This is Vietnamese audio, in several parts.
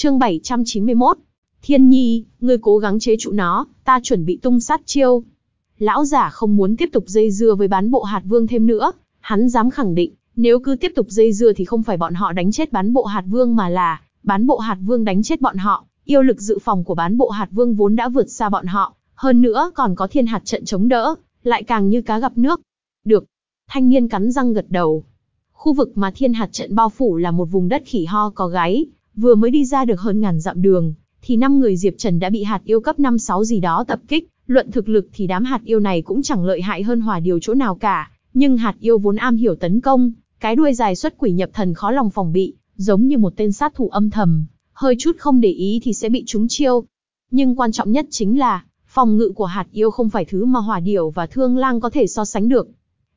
Chương 791. Thiên Nhi, ngươi cố gắng chế trụ nó, ta chuẩn bị tung sát chiêu. Lão giả không muốn tiếp tục dây dưa với bán bộ hạt vương thêm nữa, hắn dám khẳng định, nếu cứ tiếp tục dây dưa thì không phải bọn họ đánh chết bán bộ hạt vương mà là, bán bộ hạt vương đánh chết bọn họ, yêu lực dự phòng của bán bộ hạt vương vốn đã vượt xa bọn họ, hơn nữa còn có thiên hạt trận chống đỡ, lại càng như cá gặp nước. Được. Thanh niên cắn răng gật đầu. Khu vực mà thiên hạt trận bao phủ là một vùng đất khỉ ho có gáy, vừa mới đi ra được hơn ngàn dặm đường, thì năm người Diệp Trần đã bị hạt yêu cấp 5-6 gì đó tập kích, luận thực lực thì đám hạt yêu này cũng chẳng lợi hại hơn hỏa điều chỗ nào cả, nhưng hạt yêu vốn am hiểu tấn công, cái đuôi dài xuất quỷ nhập thần khó lòng phòng bị, giống như một tên sát thủ âm thầm, hơi chút không để ý thì sẽ bị trúng chiêu. Nhưng quan trọng nhất chính là, phòng ngự của hạt yêu không phải thứ mà hỏa điểu và thương lang có thể so sánh được.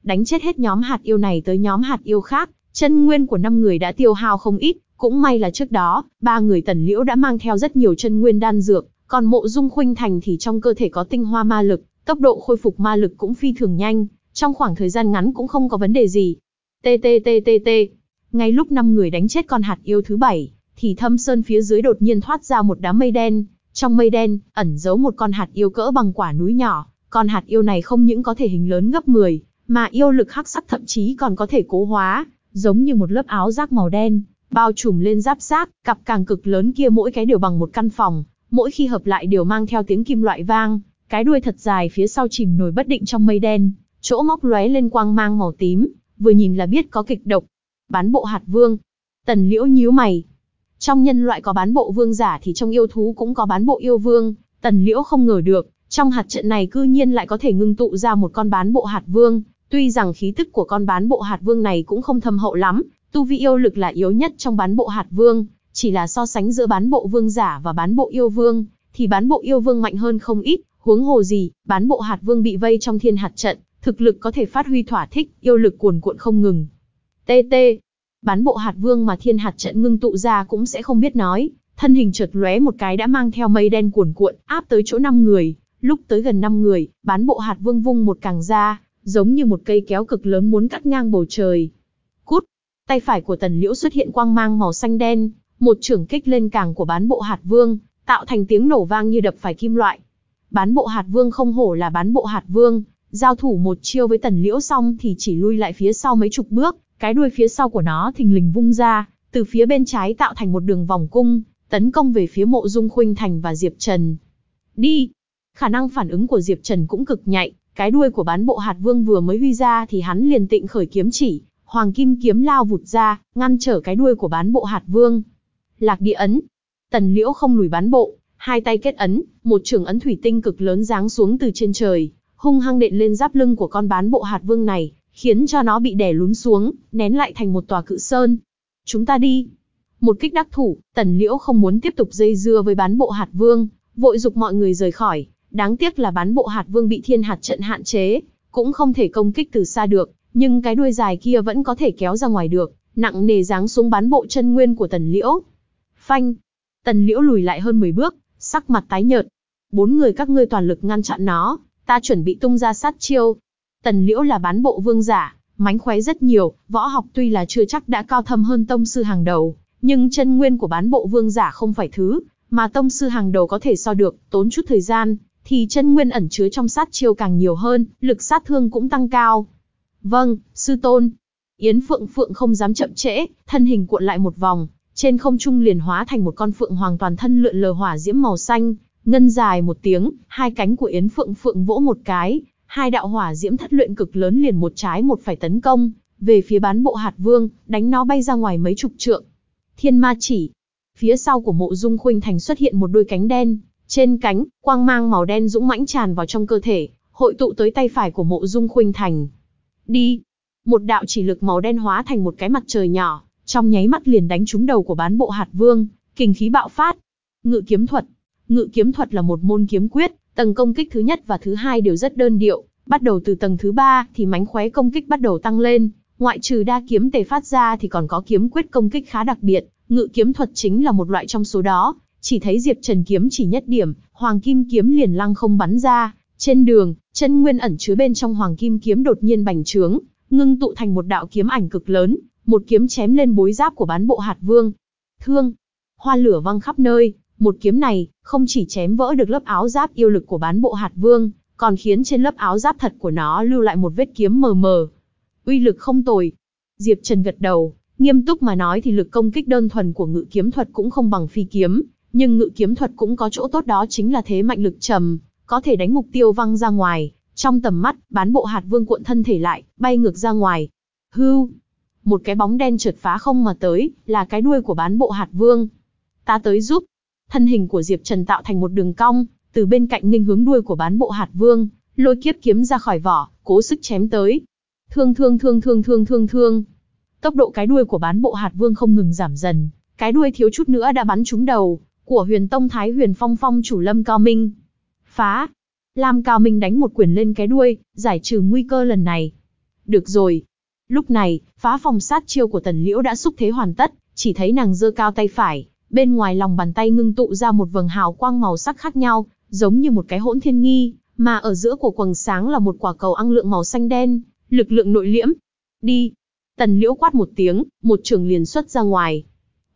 Đánh chết hết nhóm hạt yêu này tới nhóm hạt yêu khác, chân nguyên của năm người đã tiêu hao không ít, cũng may là trước đó, ba người tần liễu đã mang theo rất nhiều chân nguyên đan dược, còn mộ dung khuynh thành thì trong cơ thể có tinh hoa ma lực, tốc độ khôi phục ma lực cũng phi thường nhanh, trong khoảng thời gian ngắn cũng không có vấn đề gì. TTTTT. Ngay lúc năm người đánh chết con hạt yêu thứ bảy, thì thâm sơn phía dưới đột nhiên thoát ra một đám mây đen. Trong mây đen, ẩn giấu một con hạt yêu cỡ bằng quả núi nhỏ. Con hạt yêu này không những có thể hình lớn gấp 10, mà yêu lực hắc sắc thậm chí còn có thể cố hóa, giống như một lớp áo giáp màu đen, bao trùm lên giáp xác, cặp càng cực lớn kia mỗi cái đều bằng một căn phòng, mỗi khi hợp lại đều mang theo tiếng kim loại vang, cái đuôi thật dài phía sau chìm nổi bất định trong mây đen, chỗ móc lóe lên quang mang màu tím, vừa nhìn là biết có kịch độc. Bán bộ hạt vương. Tần liễu nhíu mày. Trong nhân loại có bán bộ vương giả thì trong yêu thú cũng có bán bộ yêu vương. Tần liễu không ngờ được, trong hạt trận này cư nhiên lại có thể ngưng tụ ra một con bán bộ hạt vương. Tuy rằng khí tức của con bán bộ hạt vương này cũng không thâm hậu lắm, tu vi yêu lực là yếu nhất trong bán bộ hạt vương, chỉ là so sánh giữa bán bộ vương giả và bán bộ yêu vương, thì bán bộ yêu vương mạnh hơn không ít, huống hồ gì, bán bộ hạt vương bị vây trong thiên hạt trận, thực lực có thể phát huy thỏa thích, yêu lực cuồn cuộn không ngừng. TT, bán bộ hạt vương mà thiên hạt trận ngưng tụ ra cũng sẽ không biết nói, thân hình chợt lóe một cái đã mang theo mây đen cuồn cuộn, áp tới chỗ năm người, lúc tới gần năm người, bán bộ hạt vương vung một càng ra, giống như một cây kéo cực lớn muốn cắt ngang bầu trời. Tay phải của tần liễu xuất hiện quang mang màu xanh đen, một trưởng kích lên càng của bán bộ hạt vương, tạo thành tiếng nổ vang như đập phải kim loại. Bán bộ hạt vương không hổ là bán bộ hạt vương, giao thủ một chiêu với tần liễu xong thì chỉ lui lại phía sau mấy chục bước, cái đuôi phía sau của nó thình lình vung ra, từ phía bên trái tạo thành một đường vòng cung, tấn công về phía mộ dung khuynh thành và Diệp Trần. Đi! Khả năng phản ứng của Diệp Trần cũng cực nhạy, cái đuôi của bán bộ hạt vương vừa mới huy ra thì hắn liền tịnh khởi kiếm chỉ, hoàng kim kiếm lao vụt ra, ngăn trở cái đuôi của bán bộ hạt vương. Lạc địa ấn. Tần liễu không lùi bán bộ, hai tay kết ấn, một trường ấn thủy tinh cực lớn giáng xuống từ trên trời, hung hăng đện lên giáp lưng của con bán bộ hạt vương này, khiến cho nó bị đè lún xuống, nén lại thành một tòa cự sơn. Chúng ta đi. Một kích đắc thủ, tần liễu không muốn tiếp tục dây dưa với bán bộ hạt vương, vội dục mọi người rời khỏi. Đáng tiếc là bán bộ hạt vương bị thiên hạt trận hạn chế, cũng không thể công kích từ xa được, nhưng cái đuôi dài kia vẫn có thể kéo ra ngoài được, nặng nề giáng xuống bán bộ chân nguyên của tần liễu. Phanh! Tần liễu lùi lại hơn 10 bước, sắc mặt tái nhợt. Bốn người các ngươi toàn lực ngăn chặn nó, ta chuẩn bị tung ra sát chiêu. Tần liễu là bán bộ vương giả, mánh khóe rất nhiều, võ học tuy là chưa chắc đã cao thâm hơn tông sư hàng đầu, nhưng chân nguyên của bán bộ vương giả không phải thứ mà tông sư hàng đầu có thể so được, tốn chút thời gian, thì chân nguyên ẩn chứa trong sát chiêu càng nhiều hơn, lực sát thương cũng tăng cao. Vâng, sư tôn. Yến Phượng Phượng không dám chậm trễ, thân hình cuộn lại một vòng, trên không trung liền hóa thành một con phượng hoàng toàn thân lượn lờ hỏa diễm màu xanh, ngân dài một tiếng, hai cánh của Yến Phượng Phượng vỗ một cái, hai đạo hỏa diễm thất luyện cực lớn liền một trái một phải tấn công, về phía bán bộ hạt vương, đánh nó bay ra ngoài mấy chục trượng. Thiên ma chỉ. Phía sau của mộ dung khuynh thành xuất hiện một đôi cánh đen, trên cánh, quang mang màu đen dũng mãnh tràn vào trong cơ thể, hội tụ tới tay phải của mộ dung khuynh thành. Đi! Một đạo chỉ lực màu đen hóa thành một cái mặt trời nhỏ, trong nháy mắt liền đánh trúng đầu của bán bộ hạt vương, kinh khí bạo phát. Ngự kiếm thuật. Ngự kiếm thuật là một môn kiếm quyết, tầng công kích thứ nhất và thứ hai đều rất đơn điệu, bắt đầu từ tầng thứ ba thì mánh khóe công kích bắt đầu tăng lên, ngoại trừ đa kiếm tề phát ra thì còn có kiếm quyết công kích khá đặc biệt, ngự kiếm thuật chính là một loại trong số đó, chỉ thấy Diệp Trần kiếm chỉ nhất điểm, hoàng kim kiếm liền lăng không bắn ra, trên đường, chân nguyên ẩn chứa bên trong hoàng kim kiếm đột nhiên bành trướng, ngưng tụ thành một đạo kiếm ảnh cực lớn, một kiếm chém lên bối giáp của bán bộ hạt vương. Thương! hoa lửa văng khắp nơi, một kiếm này, không chỉ chém vỡ được lớp áo giáp yêu lực của bán bộ hạt vương, còn khiến trên lớp áo giáp thật của nó lưu lại một vết kiếm mờ mờ. Uy lực không tồi. Diệp Trần gật đầu, nghiêm túc mà nói thì lực công kích đơn thuần của ngự kiếm thuật cũng không bằng phi kiếm, nhưng ngự kiếm thuật cũng có chỗ tốt đó chính là thế mạnh lực trầm, có thể đánh mục tiêu văng ra ngoài, trong tầm mắt, bán bộ hạt vương cuộn thân thể lại, bay ngược ra ngoài. Hưu! Một cái bóng đen trượt phá không mà tới, là cái đuôi của bán bộ hạt vương. Ta tới giúp. Thân hình của Diệp Trần tạo thành một đường cong, từ bên cạnh nghênh hướng đuôi của bán bộ hạt vương, lôi kiếp kiếm ra khỏi vỏ, cố sức chém tới. Thương thương thương thương thương thương thương. Tốc độ cái đuôi của bán bộ hạt vương không ngừng giảm dần, cái đuôi thiếu chút nữa đã bắn trúng đầu của Huyền Tông Thái Huyền Phong Phong chủ Lâm Cao Minh. Phá! Lam Cao Minh đánh một quyền lên cái đuôi, giải trừ nguy cơ lần này. Được rồi. Lúc này, phá phòng sát chiêu của Tần Liễu đã xúc thế hoàn tất, chỉ thấy nàng giơ cao tay phải, bên ngoài lòng bàn tay ngưng tụ ra một vầng hào quang màu sắc khác nhau, giống như một cái hỗn thiên nghi, mà ở giữa của quầng sáng là một quả cầu năng lượng màu xanh đen, lực lượng nội liễm. Đi. Tần Liễu quát một tiếng, một trường liền xuất ra ngoài.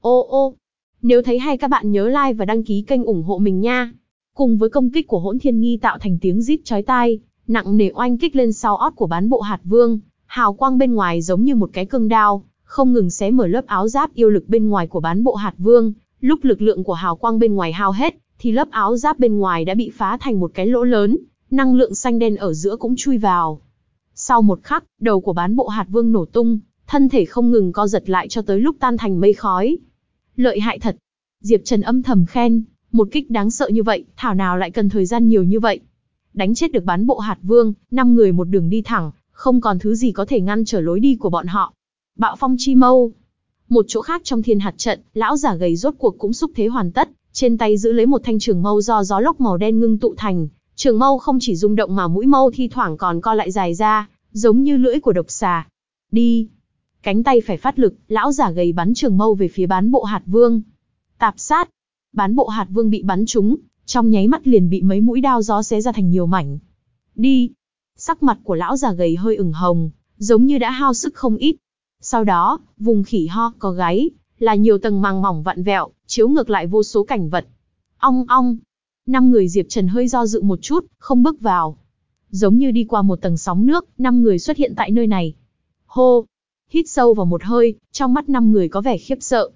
Ô ô. Nếu thấy hay các bạn nhớ like và đăng ký kênh ủng hộ mình nha. Cùng với công kích của hỗn thiên nghi tạo thành tiếng rít chói tai, nặng nề oanh kích lên sau ót của bán bộ hạt vương, hào quang bên ngoài giống như một cái cương đao, không ngừng xé mở lớp áo giáp yêu lực bên ngoài của bán bộ hạt vương, lúc lực lượng của hào quang bên ngoài hao hết, thì lớp áo giáp bên ngoài đã bị phá thành một cái lỗ lớn, năng lượng xanh đen ở giữa cũng chui vào. Sau một khắc, đầu của bán bộ hạt vương nổ tung, thân thể không ngừng co giật lại cho tới lúc tan thành mây khói. Lợi hại thật. Diệp Trần âm thầm khen, một kích đáng sợ như vậy, thảo nào lại cần thời gian nhiều như vậy. Đánh chết được bán bộ hạt vương, năm người một đường đi thẳng, không còn thứ gì có thể ngăn trở lối đi của bọn họ. Bạo phong chi mâu. Một chỗ khác trong thiên hạt trận, lão giả gầy rốt cuộc cũng xúc thế hoàn tất, trên tay giữ lấy một thanh trường mâu do gió lốc màu đen ngưng tụ thành. Trường mâu không chỉ rung động mà mũi mâu thi thoảng còn co lại dài ra, giống như lưỡi của độc xà. Đi. Cánh tay phải phát lực, lão giả gầy bắn trường mâu về phía bán bộ hạt vương. Tạp sát bán bộ hạt vương bị bắn trúng, trong nháy mắt liền bị mấy mũi đao gió xé ra thành nhiều mảnh. Đi! Sắc mặt của lão già gầy hơi ửng hồng, giống như đã hao sức không ít. Sau đó, vùng khỉ ho có gáy, là nhiều tầng màng mỏng vặn vẹo, chiếu ngược lại vô số cảnh vật. Ong ong! Năm người Diệp Trần hơi do dự một chút, không bước vào. Giống như đi qua một tầng sóng nước, năm người xuất hiện tại nơi này. Hô! Hít sâu vào một hơi, trong mắt năm người có vẻ khiếp sợ.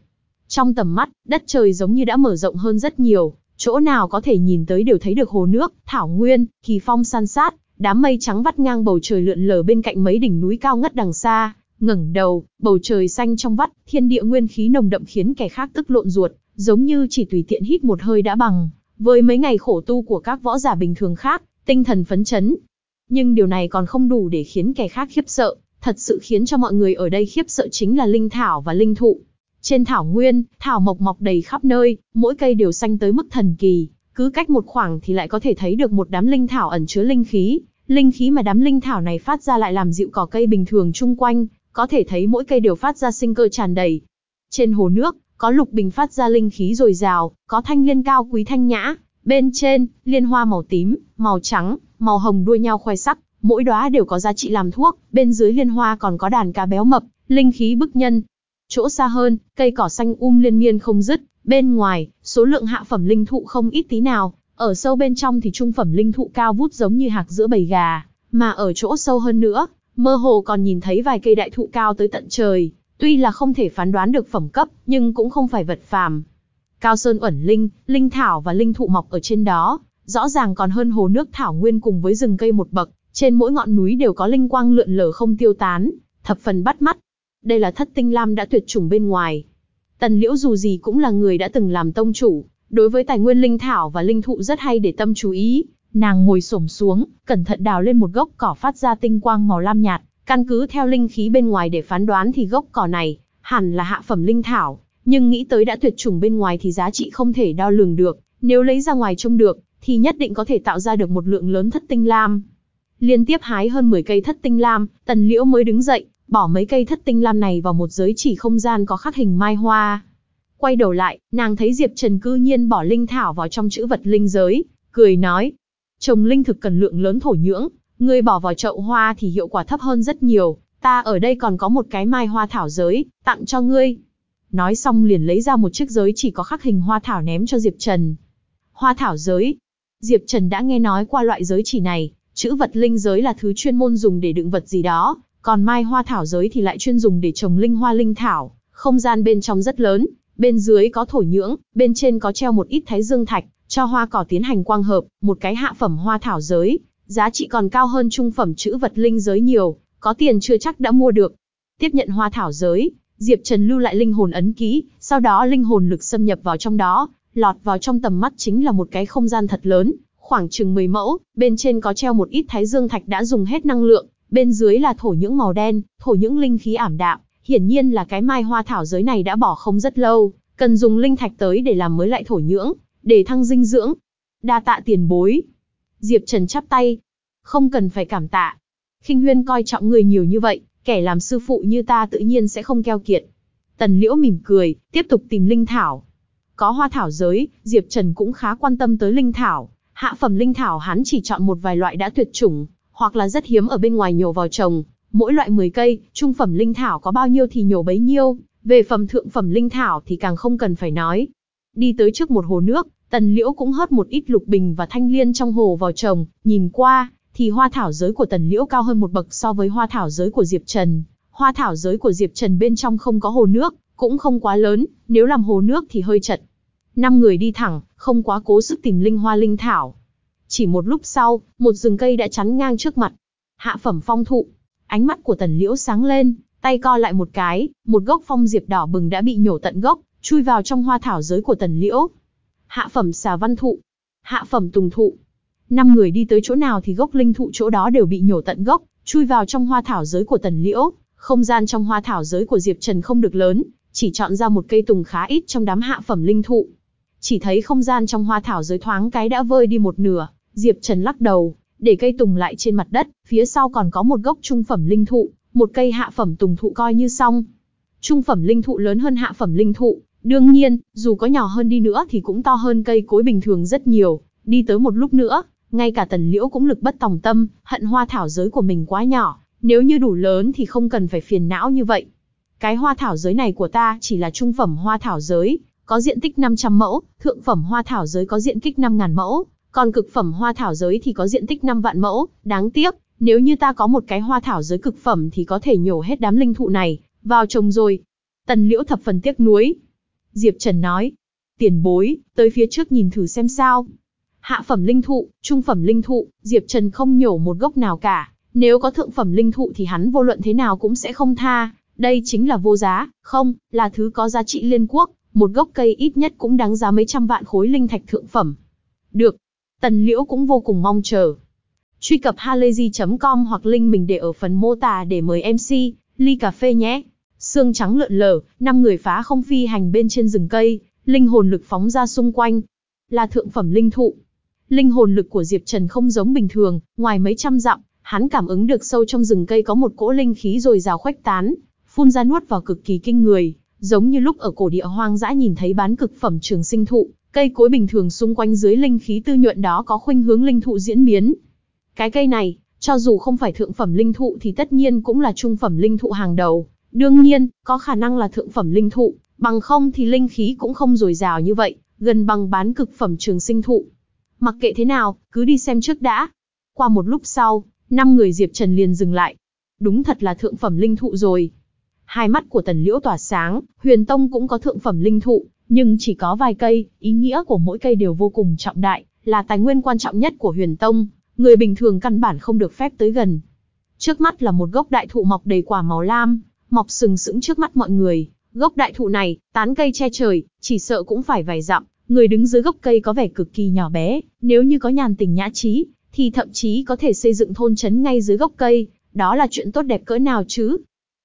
Trong tầm mắt, đất trời giống như đã mở rộng hơn rất nhiều, chỗ nào có thể nhìn tới đều thấy được hồ nước, thảo nguyên, kỳ phong san sát, đám mây trắng vắt ngang bầu trời lượn lờ bên cạnh mấy đỉnh núi cao ngất đằng xa, ngẩng đầu, bầu trời xanh trong vắt, thiên địa nguyên khí nồng đậm khiến kẻ khác tức lộn ruột, giống như chỉ tùy tiện hít một hơi đã bằng, với mấy ngày khổ tu của các võ giả bình thường khác, tinh thần phấn chấn. Nhưng điều này còn không đủ để khiến kẻ khác khiếp sợ, thật sự khiến cho mọi người ở đây khiếp sợ chính là linh thảo và linh thụ. Trên thảo nguyên, thảo mộc mọc đầy khắp nơi, mỗi cây đều xanh tới mức thần kỳ, cứ cách một khoảng thì lại có thể thấy được một đám linh thảo ẩn chứa linh khí. Linh khí mà đám linh thảo này phát ra lại làm dịu cỏ cây bình thường chung quanh, có thể thấy mỗi cây đều phát ra sinh cơ tràn đầy. Trên hồ nước, có lục bình phát ra linh khí dồi dào, có thanh liên cao quý thanh nhã, bên trên, liên hoa màu tím, màu trắng, màu hồng đua nhau khoe sắc, mỗi đóa đều có giá trị làm thuốc, bên dưới liên hoa còn có đàn cá béo mập, linh khí bức nhân, Chỗ xa hơn, cây cỏ xanh um liên miên không dứt, bên ngoài, số lượng hạ phẩm linh thụ không ít tí nào, ở sâu bên trong thì trung phẩm linh thụ cao vút giống như hạc giữa bầy gà, mà ở chỗ sâu hơn nữa, mơ hồ còn nhìn thấy vài cây đại thụ cao tới tận trời, tuy là không thể phán đoán được phẩm cấp, nhưng cũng không phải vật phàm. Cao sơn uẩn linh, linh thảo và linh thụ mọc ở trên đó, rõ ràng còn hơn hồ nước thảo nguyên cùng với rừng cây một bậc, trên mỗi ngọn núi đều có linh quang lượn lờ không tiêu tán, thập phần bắt mắt, đây là thất tinh lam đã tuyệt chủng bên ngoài. Tần Liễu dù gì cũng là người đã từng làm tông chủ, đối với tài nguyên linh thảo và linh thụ rất hay để tâm chú ý. Nàng ngồi xổm xuống, cẩn thận đào lên một gốc cỏ phát ra tinh quang màu lam nhạt, căn cứ theo linh khí bên ngoài để phán đoán thì gốc cỏ này hẳn là hạ phẩm linh thảo, nhưng nghĩ tới đã tuyệt chủng bên ngoài thì giá trị không thể đo lường được, nếu lấy ra ngoài trông được thì nhất định có thể tạo ra được một lượng lớn thất tinh lam. Liên tiếp hái hơn 10 cây thất tinh lam, Tần Liễu mới đứng dậy, bỏ mấy cây thất tinh lam này vào một giới chỉ không gian có khắc hình mai hoa. Quay đầu lại, nàng thấy Diệp Trần cư nhiên bỏ linh thảo vào trong chữ vật linh giới, cười nói. Trồng linh thực cần lượng lớn thổ nhưỡng, ngươi bỏ vào chậu hoa thì hiệu quả thấp hơn rất nhiều, ta ở đây còn có một cái mai hoa thảo giới, tặng cho ngươi. nói xong liền lấy ra một chiếc giới chỉ có khắc hình hoa thảo ném cho Diệp Trần. Hoa thảo giới. Diệp Trần đã nghe nói qua loại giới chỉ này, chữ vật linh giới là thứ chuyên môn dùng để đựng vật gì đó, còn mai hoa thảo giới thì lại chuyên dùng để trồng linh hoa linh thảo, không gian bên trong rất lớn, bên dưới có thổ nhưỡng, bên trên có treo một ít thái dương thạch, cho hoa cỏ tiến hành quang hợp, một cái hạ phẩm hoa thảo giới, giá trị còn cao hơn trung phẩm chữ vật linh giới nhiều, có tiền chưa chắc đã mua được. Tiếp nhận hoa thảo giới, Diệp Trần lưu lại linh hồn ấn ký, sau đó linh hồn lực xâm nhập vào trong đó, lọt vào trong tầm mắt chính là một cái không gian thật lớn, khoảng chừng 10 mẫu, bên trên có treo một ít thái dương thạch đã dùng hết năng lượng, bên dưới là thổ nhưỡng màu đen, thổ nhưỡng linh khí ảm đạm, hiển nhiên là cái mai hoa thảo giới này đã bỏ không rất lâu, cần dùng linh thạch tới để làm mới lại thổ nhưỡng, để thăng dinh dưỡng. Đa tạ tiền bối. Diệp Trần chắp tay. Không cần phải cảm tạ. Kinh Huyên coi trọng người nhiều như vậy, kẻ làm sư phụ như ta tự nhiên sẽ không keo kiệt. Tần Liễu mỉm cười, tiếp tục tìm linh thảo. Có hoa thảo giới, Diệp Trần cũng khá quan tâm tới linh thảo. Hạ phẩm linh thảo hắn chỉ chọn một vài loại đã tuyệt chủng, hoặc là rất hiếm ở bên ngoài nhổ vào trồng. Mỗi loại 10 cây, trung phẩm linh thảo có bao nhiêu thì nhổ bấy nhiêu, về phẩm thượng phẩm linh thảo thì càng không cần phải nói. Đi tới trước một hồ nước, Tần Liễu cũng hớt một ít lục bình và thanh liên trong hồ vào trồng, nhìn qua, thì hoa thảo giới của Tần Liễu cao hơn một bậc so với hoa thảo giới của Diệp Trần. Hoa thảo giới của Diệp Trần bên trong không có hồ nước, cũng không quá lớn, nếu làm hồ nước thì hơi chật. Năm người đi thẳng, không quá cố sức tìm linh hoa linh thảo. Chỉ một lúc sau, một rừng cây đã chắn ngang trước mặt. Hạ phẩm phong thụ. Ánh mắt của Tần Liễu sáng lên, tay co lại một cái, một gốc phong diệp đỏ bừng đã bị nhổ tận gốc, chui vào trong hoa thảo giới của Tần Liễu. Hạ phẩm xà văn thụ. Hạ phẩm tùng thụ. Năm người đi tới chỗ nào thì gốc linh thụ chỗ đó đều bị nhổ tận gốc, chui vào trong hoa thảo giới của Tần Liễu. Không gian trong hoa thảo giới của Diệp Trần không được lớn, chỉ chọn ra một cây tùng khá ít trong đám hạ phẩm linh thụ. Chỉ thấy không gian trong hoa thảo giới thoáng cái đã vơi đi một nửa, Diệp Trần lắc đầu, để cây tùng lại trên mặt đất, phía sau còn có một gốc trung phẩm linh thụ, một cây hạ phẩm tùng thụ coi như xong. Trung phẩm linh thụ lớn hơn hạ phẩm linh thụ, đương nhiên, dù có nhỏ hơn đi nữa thì cũng to hơn cây cối bình thường rất nhiều, đi tới một lúc nữa, ngay cả tần liễu cũng lực bất tòng tâm, hận hoa thảo giới của mình quá nhỏ, nếu như đủ lớn thì không cần phải phiền não như vậy. Cái hoa thảo giới này của ta chỉ là trung phẩm hoa thảo giới, có diện tích 500 mẫu, thượng phẩm hoa thảo giới có diện tích 5.000 mẫu, còn cực phẩm hoa thảo giới thì có diện tích 5 vạn mẫu, đáng tiếc, nếu như ta có một cái hoa thảo giới cực phẩm thì có thể nhổ hết đám linh thụ này, vào trồng rồi. Tần liễu thập phần tiếc nuối. Diệp Trần nói, tiền bối, tới phía trước nhìn thử xem sao. Hạ phẩm linh thụ, trung phẩm linh thụ, Diệp Trần không nhổ một gốc nào cả. Nếu có thượng phẩm linh thụ thì hắn vô luận thế nào cũng sẽ không tha. Đây chính là vô giá, không, là thứ có giá trị liên quốc. Một gốc cây ít nhất cũng đáng giá mấy trăm vạn khối linh thạch thượng phẩm. Được. Tần Liễu cũng vô cùng mong chờ. Truy cập halayzi.com hoặc link mình để ở phần mô tả để mời MC, ly cà phê nhé. Sương trắng lượn lờ, năm người phá không phi hành bên trên rừng cây, linh hồn lực phóng ra xung quanh. Là thượng phẩm linh thụ. Linh hồn lực của Diệp Trần không giống bình thường, ngoài mấy trăm dặm, hắn cảm ứng được sâu trong rừng cây có một cỗ linh khí rồi rào khuếch tán, phun ra nuốt vào cực kỳ kinh người, giống như lúc ở cổ địa hoang dã nhìn thấy bán cực phẩm trường sinh thụ, cây cối bình thường xung quanh dưới linh khí tư nhuận đó có khuynh hướng linh thụ diễn biến. Cái cây này, cho dù không phải thượng phẩm linh thụ thì tất nhiên cũng là trung phẩm linh thụ hàng đầu, đương nhiên, có khả năng là thượng phẩm linh thụ, bằng không thì linh khí cũng không dồi dào như vậy, gần bằng bán cực phẩm trường sinh thụ. Mặc kệ thế nào, cứ đi xem trước đã. Qua một lúc sau, năm người Diệp Trần liền dừng lại. Đúng thật là thượng phẩm linh thụ rồi. Hai mắt của Tần Liễu tỏa sáng, Huyền Tông cũng có thượng phẩm linh thụ, nhưng chỉ có vài cây, ý nghĩa của mỗi cây đều vô cùng trọng đại, là tài nguyên quan trọng nhất của Huyền Tông, người bình thường căn bản không được phép tới gần. Trước mắt là một gốc đại thụ mọc đầy quả màu lam, mọc sừng sững trước mắt mọi người. Gốc đại thụ này, tán cây che trời, chỉ sợ cũng phải vài dặm, người đứng dưới gốc cây có vẻ cực kỳ nhỏ bé, nếu như có nhàn tình nhã trí, thì thậm chí có thể xây dựng thôn trấn ngay dưới gốc cây, đó là chuyện tốt đẹp cỡ nào chứ?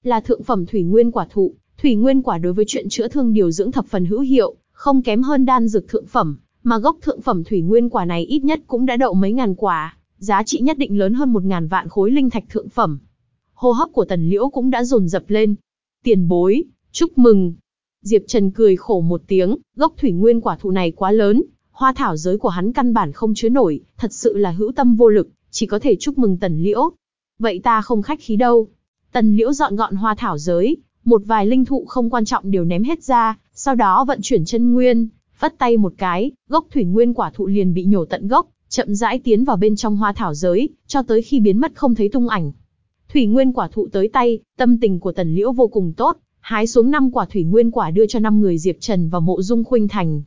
Là thượng phẩm thủy nguyên quả thụ, thủy nguyên quả đối với chuyện chữa thương điều dưỡng thập phần hữu hiệu, không kém hơn đan dược thượng phẩm, mà gốc thượng phẩm thủy nguyên quả này ít nhất cũng đã đậu mấy ngàn quả, giá trị nhất định lớn hơn một ngàn vạn khối linh thạch thượng phẩm. Hô hấp của Tần Liễu cũng đã dồn dập lên. Tiền bối, chúc mừng. Diệp Trần cười khổ một tiếng, gốc thủy nguyên quả thụ này quá lớn, hoa thảo giới của hắn căn bản không chứa nổi, thật sự là hữu tâm vô lực, chỉ có thể chúc mừng Tần Liễu. Vậy ta không khách khí đâu. Tần Liễu dọn gọn hoa thảo giới, một vài linh thụ không quan trọng đều ném hết ra, sau đó vận chuyển chân nguyên, vắt tay một cái, gốc thủy nguyên quả thụ liền bị nhổ tận gốc, chậm rãi tiến vào bên trong hoa thảo giới, cho tới khi biến mất không thấy tung ảnh. Thủy nguyên quả thụ tới tay, tâm tình của Tần Liễu vô cùng tốt, hái xuống năm quả thủy nguyên quả đưa cho năm người Diệp Trần và Mộ Dung Khuynh Thành.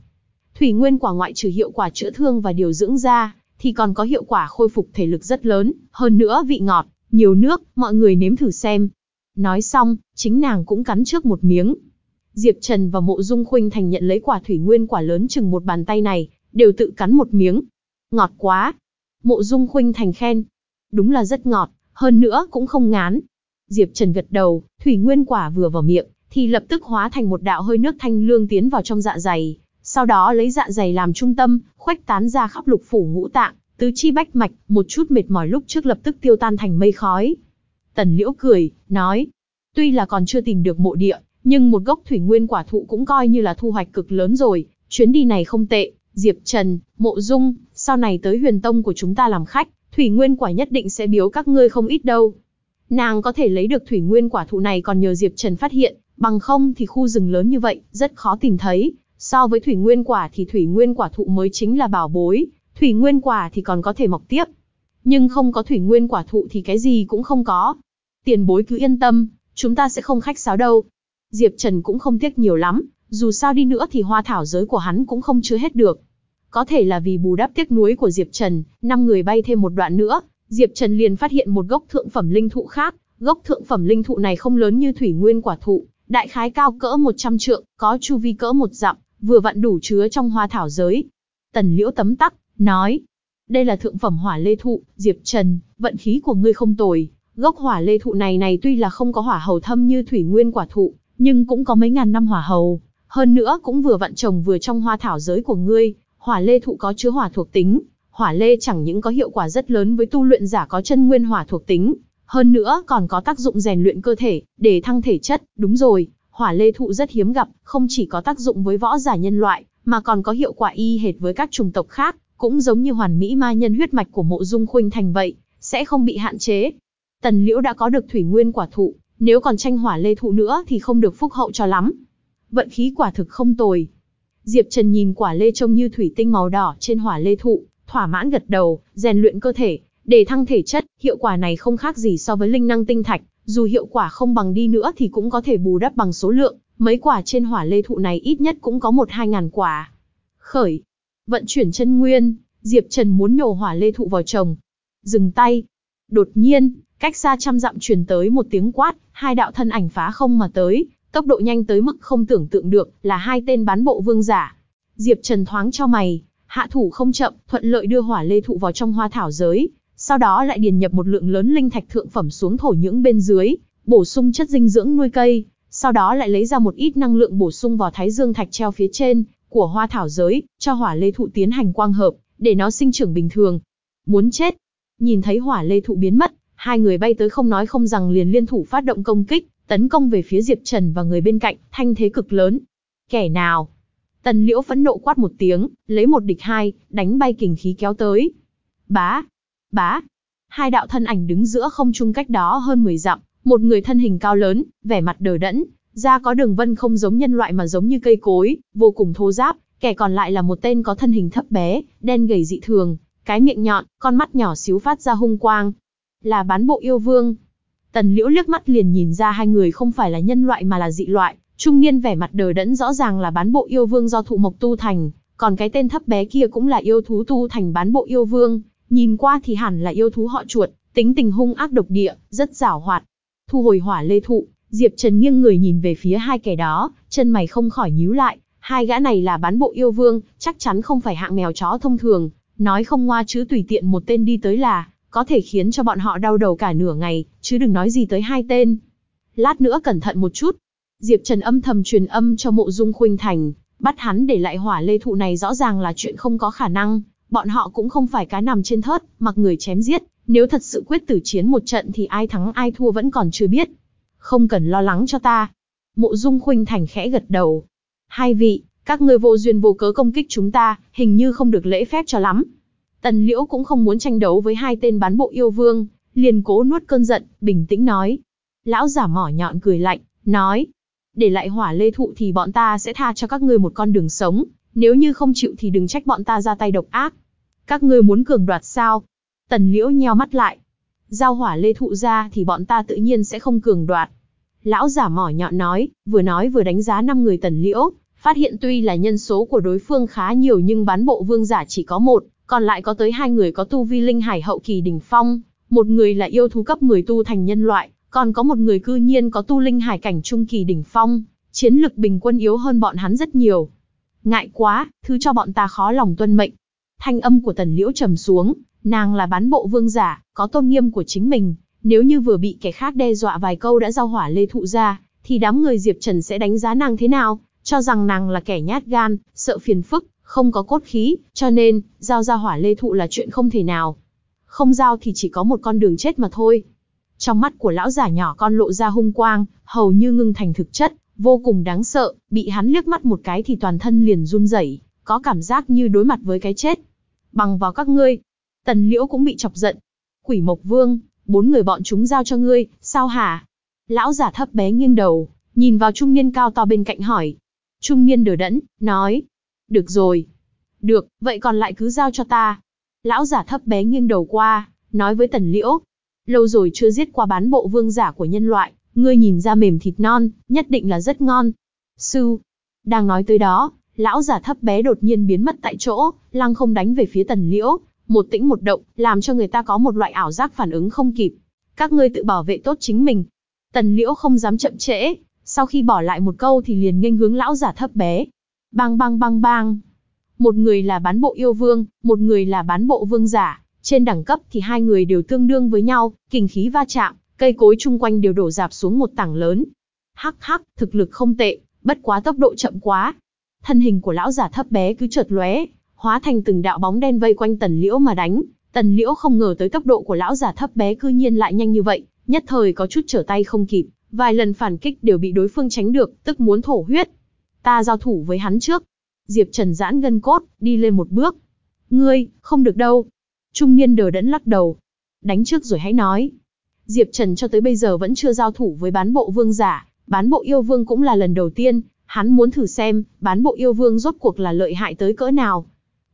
Thủy nguyên quả ngoại trừ hiệu quả chữa thương và điều dưỡng ra, thì còn có hiệu quả khôi phục thể lực rất lớn, hơn nữa vị ngọt, nhiều nước, mọi người nếm thử xem. Nói xong, chính nàng cũng cắn trước một miếng. Diệp Trần và Mộ Dung Khuynh Thành nhận lấy quả thủy nguyên quả lớn chừng một bàn tay này, đều tự cắn một miếng. Ngọt quá. Mộ Dung Khuynh Thành khen. Đúng là rất ngọt, hơn nữa cũng không ngán. Diệp Trần gật đầu, thủy nguyên quả vừa vào miệng, thì lập tức hóa thành một đạo hơi nước thanh lương tiến vào trong dạ dày, sau đó lấy dạ dày làm trung tâm, khuếch tán ra khắp lục phủ ngũ tạng, tứ chi bách mạch, một chút mệt mỏi lúc trước lập tức tiêu tan thành mây khói. Tần Liễu cười, nói, tuy là còn chưa tìm được mộ địa, nhưng một gốc thủy nguyên quả thụ cũng coi như là thu hoạch cực lớn rồi, chuyến đi này không tệ, Diệp Trần, Mộ Dung, sau này tới huyền tông của chúng ta làm khách, thủy nguyên quả nhất định sẽ biếu các ngươi không ít đâu. Nàng có thể lấy được thủy nguyên quả thụ này còn nhờ Diệp Trần phát hiện, bằng không thì khu rừng lớn như vậy, rất khó tìm thấy. So với thủy nguyên quả thì thủy nguyên quả thụ mới chính là bảo bối, thủy nguyên quả thì còn có thể mọc tiếp. Nhưng không có thủy nguyên quả thụ thì cái gì cũng không có. Tiền bối cứ yên tâm, chúng ta sẽ không khách sáo đâu. Diệp Trần cũng không tiếc nhiều lắm, dù sao đi nữa thì hoa thảo giới của hắn cũng không chứa hết được. Có thể là vì bù đắp tiếc nuối của Diệp Trần, năm người bay thêm một đoạn nữa, Diệp Trần liền phát hiện một gốc thượng phẩm linh thụ khác, gốc thượng phẩm linh thụ này không lớn như thủy nguyên quả thụ, đại khái cao cỡ 100 trượng, có chu vi cỡ một dặm, vừa vặn đủ chứa trong hoa thảo giới. Tần Liễu tấm tắc, nói, đây là thượng phẩm hỏa lê thụ, Diệp Trần, vận khí của ngươi không tồi. Gốc hỏa lê thụ này này tuy là không có hỏa hầu thâm như thủy nguyên quả thụ, nhưng cũng có mấy ngàn năm hỏa hầu. Hơn nữa cũng vừa vặn trồng vừa trong hoa thảo giới của ngươi, hỏa lê thụ có chứa hỏa thuộc tính. Hỏa lê chẳng những có hiệu quả rất lớn với tu luyện giả có chân nguyên hỏa thuộc tính, hơn nữa còn có tác dụng rèn luyện cơ thể, để thăng thể chất, đúng rồi, hỏa lê thụ rất hiếm gặp, không chỉ có tác dụng với võ giả nhân loại, mà còn có hiệu quả y hệt với các chủng tộc khác, cũng giống như hoàn mỹ ma nhân huyết mạch của mộ dung khuynh thành vậy, sẽ không bị hạn chế. Tần Liễu đã có được thủy nguyên quả thụ, nếu còn tranh hỏa lê thụ nữa thì không được phúc hậu cho lắm. Vận khí quả thực không tồi. Diệp Trần nhìn quả lê trông như thủy tinh màu đỏ trên hỏa lê thụ, thỏa mãn gật đầu, rèn luyện cơ thể, để thăng thể chất, hiệu quả này không khác gì so với linh năng tinh thạch, dù hiệu quả không bằng đi nữa thì cũng có thể bù đắp bằng số lượng, mấy quả trên hỏa lê thụ này ít nhất cũng có một hai ngàn quả. Khởi, vận chuyển chân nguyên, Diệp Trần muốn nhổ hỏa lê thụ vào trồng. Dừng tay. Đột nhiên, cách xa trăm dặm truyền tới một tiếng quát, hai đạo thân ảnh phá không mà tới, tốc độ nhanh tới mức không tưởng tượng được, là hai tên bán bộ vương giả. Diệp Trần thoáng cho mày, hạ thủ không chậm, thuận lợi đưa hỏa lê thụ vào trong hoa thảo giới, sau đó lại điền nhập một lượng lớn linh thạch thượng phẩm xuống thổ nhưỡng bên dưới, bổ sung chất dinh dưỡng nuôi cây, sau đó lại lấy ra một ít năng lượng bổ sung vào thái dương thạch treo phía trên của hoa thảo giới, cho hỏa lê thụ tiến hành quang hợp, để nó sinh trưởng bình thường. Muốn chết. Nhìn thấy hỏa lê thụ biến mất, hai người bay tới không nói không rằng liền liên thủ phát động công kích, tấn công về phía Diệp Trần và người bên cạnh, thanh thế cực lớn. Kẻ nào? Tần Liễu phẫn nộ quát một tiếng, lấy một địch hai, đánh bay kình khí kéo tới. Bá, Bá. Hai đạo thân ảnh đứng giữa không trung cách đó hơn 10 dặm, một người thân hình cao lớn, vẻ mặt đờ đẫn, da có đường vân không giống nhân loại mà giống như cây cối, vô cùng thô ráp, kẻ còn lại là một tên có thân hình thấp bé, đen gầy dị thường, cái miệng nhọn, con mắt nhỏ xíu phát ra hung quang. Là bán bộ yêu vương. Tần Liễu liếc mắt liền nhìn ra hai người không phải là nhân loại mà là dị loại, trung niên vẻ mặt đờ đẫn rõ ràng là bán bộ yêu vương do thụ mộc tu thành, còn cái tên thấp bé kia cũng là yêu thú tu thành bán bộ yêu vương, Nhìn qua thì hẳn là yêu thú họ chuột, tính tình hung ác độc địa, rất giảo hoạt. Thu hồi hỏa lê thụ, Diệp Trần nghiêng người nhìn về phía hai kẻ đó, chân mày không khỏi nhíu lại. Hai gã này là bán bộ yêu vương, chắc chắn không phải hạng mèo chó thông thường. Nói không ngoa chứ tùy tiện một tên đi tới là, có thể khiến cho bọn họ đau đầu cả nửa ngày, chứ đừng nói gì tới hai tên. Lát nữa cẩn thận một chút. Diệp Trần âm thầm truyền âm cho mộ dung khuynh thành, bắt hắn để lại hỏa lê thụ này rõ ràng là chuyện không có khả năng, bọn họ cũng không phải cá nằm trên thớt, mặc người chém giết, nếu thật sự quyết tử chiến một trận thì ai thắng ai thua vẫn còn chưa biết. Không cần lo lắng cho ta. Mộ Dung Khuynh Thành khẽ gật đầu. Hai vị, các ngươi vô duyên vô cớ công kích chúng ta, hình như không được lễ phép cho lắm. Tần Liễu cũng không muốn tranh đấu với hai tên bán bộ yêu vương, liền cố nuốt cơn giận, bình tĩnh nói. Lão giả mỏ nhọn cười lạnh, nói, để lại hỏa lê thụ thì bọn ta sẽ tha cho các ngươi một con đường sống, nếu như không chịu thì đừng trách bọn ta ra tay độc ác. Các ngươi muốn cường đoạt sao? Tần liễu nheo mắt lại. Giao hỏa lê thụ ra thì bọn ta tự nhiên sẽ không cường đoạt. Lão giả mỏ nhọn nói, vừa nói vừa đánh giá năm người tần liễu, phát hiện tuy là nhân số của đối phương khá nhiều nhưng bán bộ vương giả chỉ có một, còn lại có tới hai người có tu vi linh hải hậu kỳ đỉnh phong, một người là yêu thú cấp 10 tu thành nhân loại, còn có một người cư nhiên có tu linh hải cảnh trung kỳ đỉnh phong, chiến lực bình quân yếu hơn bọn hắn rất nhiều. Ngại quá, thứ cho bọn ta khó lòng tuân mệnh. Thanh âm của tần liễu trầm xuống, nàng là bán bộ vương giả, có tôn nghiêm của chính mình, nếu như vừa bị kẻ khác đe dọa vài câu đã giao hỏa lê thụ ra, thì đám người Diệp Trần sẽ đánh giá nàng thế nào, cho rằng nàng là kẻ nhát gan, sợ phiền phức, không có cốt khí, cho nên, giao ra hỏa lê thụ là chuyện không thể nào. Không giao thì chỉ có một con đường chết mà thôi. Trong mắt của lão giả nhỏ con lộ ra hung quang, hầu như ngưng thành thực chất, vô cùng đáng sợ, bị hắn liếc mắt một cái thì toàn thân liền run rẩy, có cảm giác như đối mặt với cái chết. Bằng vào các ngươi, Tần Liễu cũng bị chọc giận. Quỷ Mộc Vương, bốn người bọn chúng giao cho ngươi, sao hả? Lão giả thấp bé nghiêng đầu, nhìn vào trung niên cao to bên cạnh hỏi. Trung niên đờ đẫn, nói. Được rồi. Được, vậy còn lại cứ giao cho ta. Lão giả thấp bé nghiêng đầu qua, nói với Tần Liễu. Lâu rồi chưa giết qua bán bộ vương giả của nhân loại, ngươi nhìn ra mềm thịt non, nhất định là rất ngon. Sư. Đang nói tới đó, lão giả thấp bé đột nhiên biến mất tại chỗ, lăng không đánh về phía Tần Liễu, một tĩnh một động, làm cho người ta có một loại ảo giác phản ứng không kịp. Các ngươi tự bảo vệ tốt chính mình. Tần Liễu không dám chậm trễ, sau khi bỏ lại một câu thì liền nghênh hướng lão giả thấp bé. Bang bang bang bang. Một người là bán bộ yêu vương, một người là bán bộ vương giả. Trên đẳng cấp thì hai người đều tương đương với nhau, kình khí va chạm, cây cối chung quanh đều đổ dạp xuống một tảng lớn. Hắc hắc, thực lực không tệ, bất quá tốc độ chậm quá. Thân hình của lão giả thấp bé cứ chợt lóe, hóa thành từng đạo bóng đen vây quanh tần liễu mà đánh. Tần liễu không ngờ tới tốc độ của lão giả thấp bé cư nhiên lại nhanh như vậy, nhất thời có chút trở tay không kịp, vài lần phản kích đều bị đối phương tránh được, tức muốn thổ huyết. Ta giao thủ với hắn trước. Diệp Trần giãn gân cốt, đi lên một bước. Ngươi, không được đâu. Trung niên đờ đẫn lắc đầu. Đánh trước rồi hãy nói. Diệp Trần cho tới bây giờ vẫn chưa giao thủ với bán bộ vương giả, bán bộ yêu vương cũng là lần đầu tiên, hắn muốn thử xem, bán bộ yêu vương rốt cuộc là lợi hại tới cỡ nào.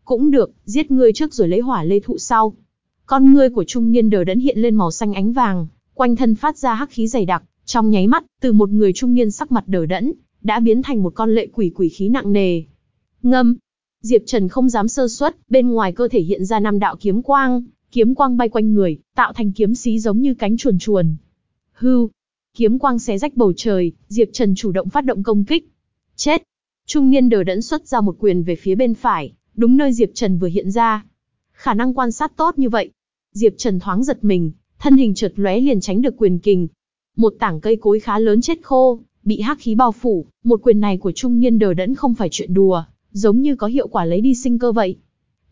Cũng được, giết ngươi trước rồi lấy hỏa lê thụ sau. Con ngươi của trung niên đờ đẫn hiện lên màu xanh ánh vàng, quanh thân phát ra hắc khí dày đặc, trong nháy mắt, từ một người trung niên sắc mặt đờ đẫn, đã biến thành một con lệ quỷ quỷ khí nặng nề. Ngâm. Diệp Trần không dám sơ suất, bên ngoài cơ thể hiện ra năm đạo kiếm quang, kiếm quang bay quanh người, tạo thành kiếm xí giống như cánh chuồn chuồn. Hưu. Kiếm quang xé rách bầu trời, Diệp Trần chủ động phát động công kích. Chết. Trung niên đờ đẫn xuất ra một quyền về phía bên phải, đúng nơi Diệp Trần vừa hiện ra. Khả năng quan sát tốt như vậy. Diệp Trần thoáng giật mình, thân hình chợt lóe liền tránh được quyền kình. Một tảng cây cối khá lớn chết khô, bị hắc khí bao phủ, một quyền này của trung niên đờ đẫn không phải chuyện đùa, giống như có hiệu quả lấy đi sinh cơ vậy.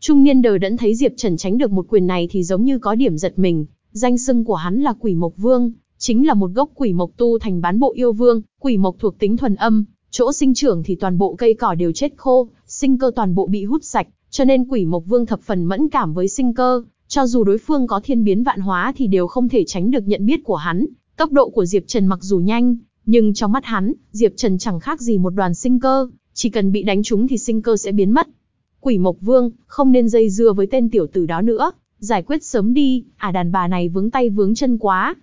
Trung niên đờ đẫn thấy Diệp Trần tránh được một quyền này thì giống như có điểm giật mình, danh xưng của hắn là Quỷ Mộc Vương, chính là một gốc quỷ mộc tu thành bán bộ yêu vương, quỷ mộc thuộc tính thuần âm, chỗ sinh trưởng thì toàn bộ cây cỏ đều chết khô, sinh cơ toàn bộ bị hút sạch, cho nên quỷ mộc vương thập phần mẫn cảm với sinh cơ, cho dù đối phương có thiên biến vạn hóa thì đều không thể tránh được nhận biết của hắn. Tốc độ của Diệp Trần mặc dù nhanh, nhưng trong mắt hắn, Diệp Trần chẳng khác gì một đoàn sinh cơ, chỉ cần bị đánh trúng thì sinh cơ sẽ biến mất. Quỷ Mộc Vương, không nên dây dưa với tên tiểu tử đó nữa, giải quyết sớm đi, à đàn bà này vướng tay vướng chân quá.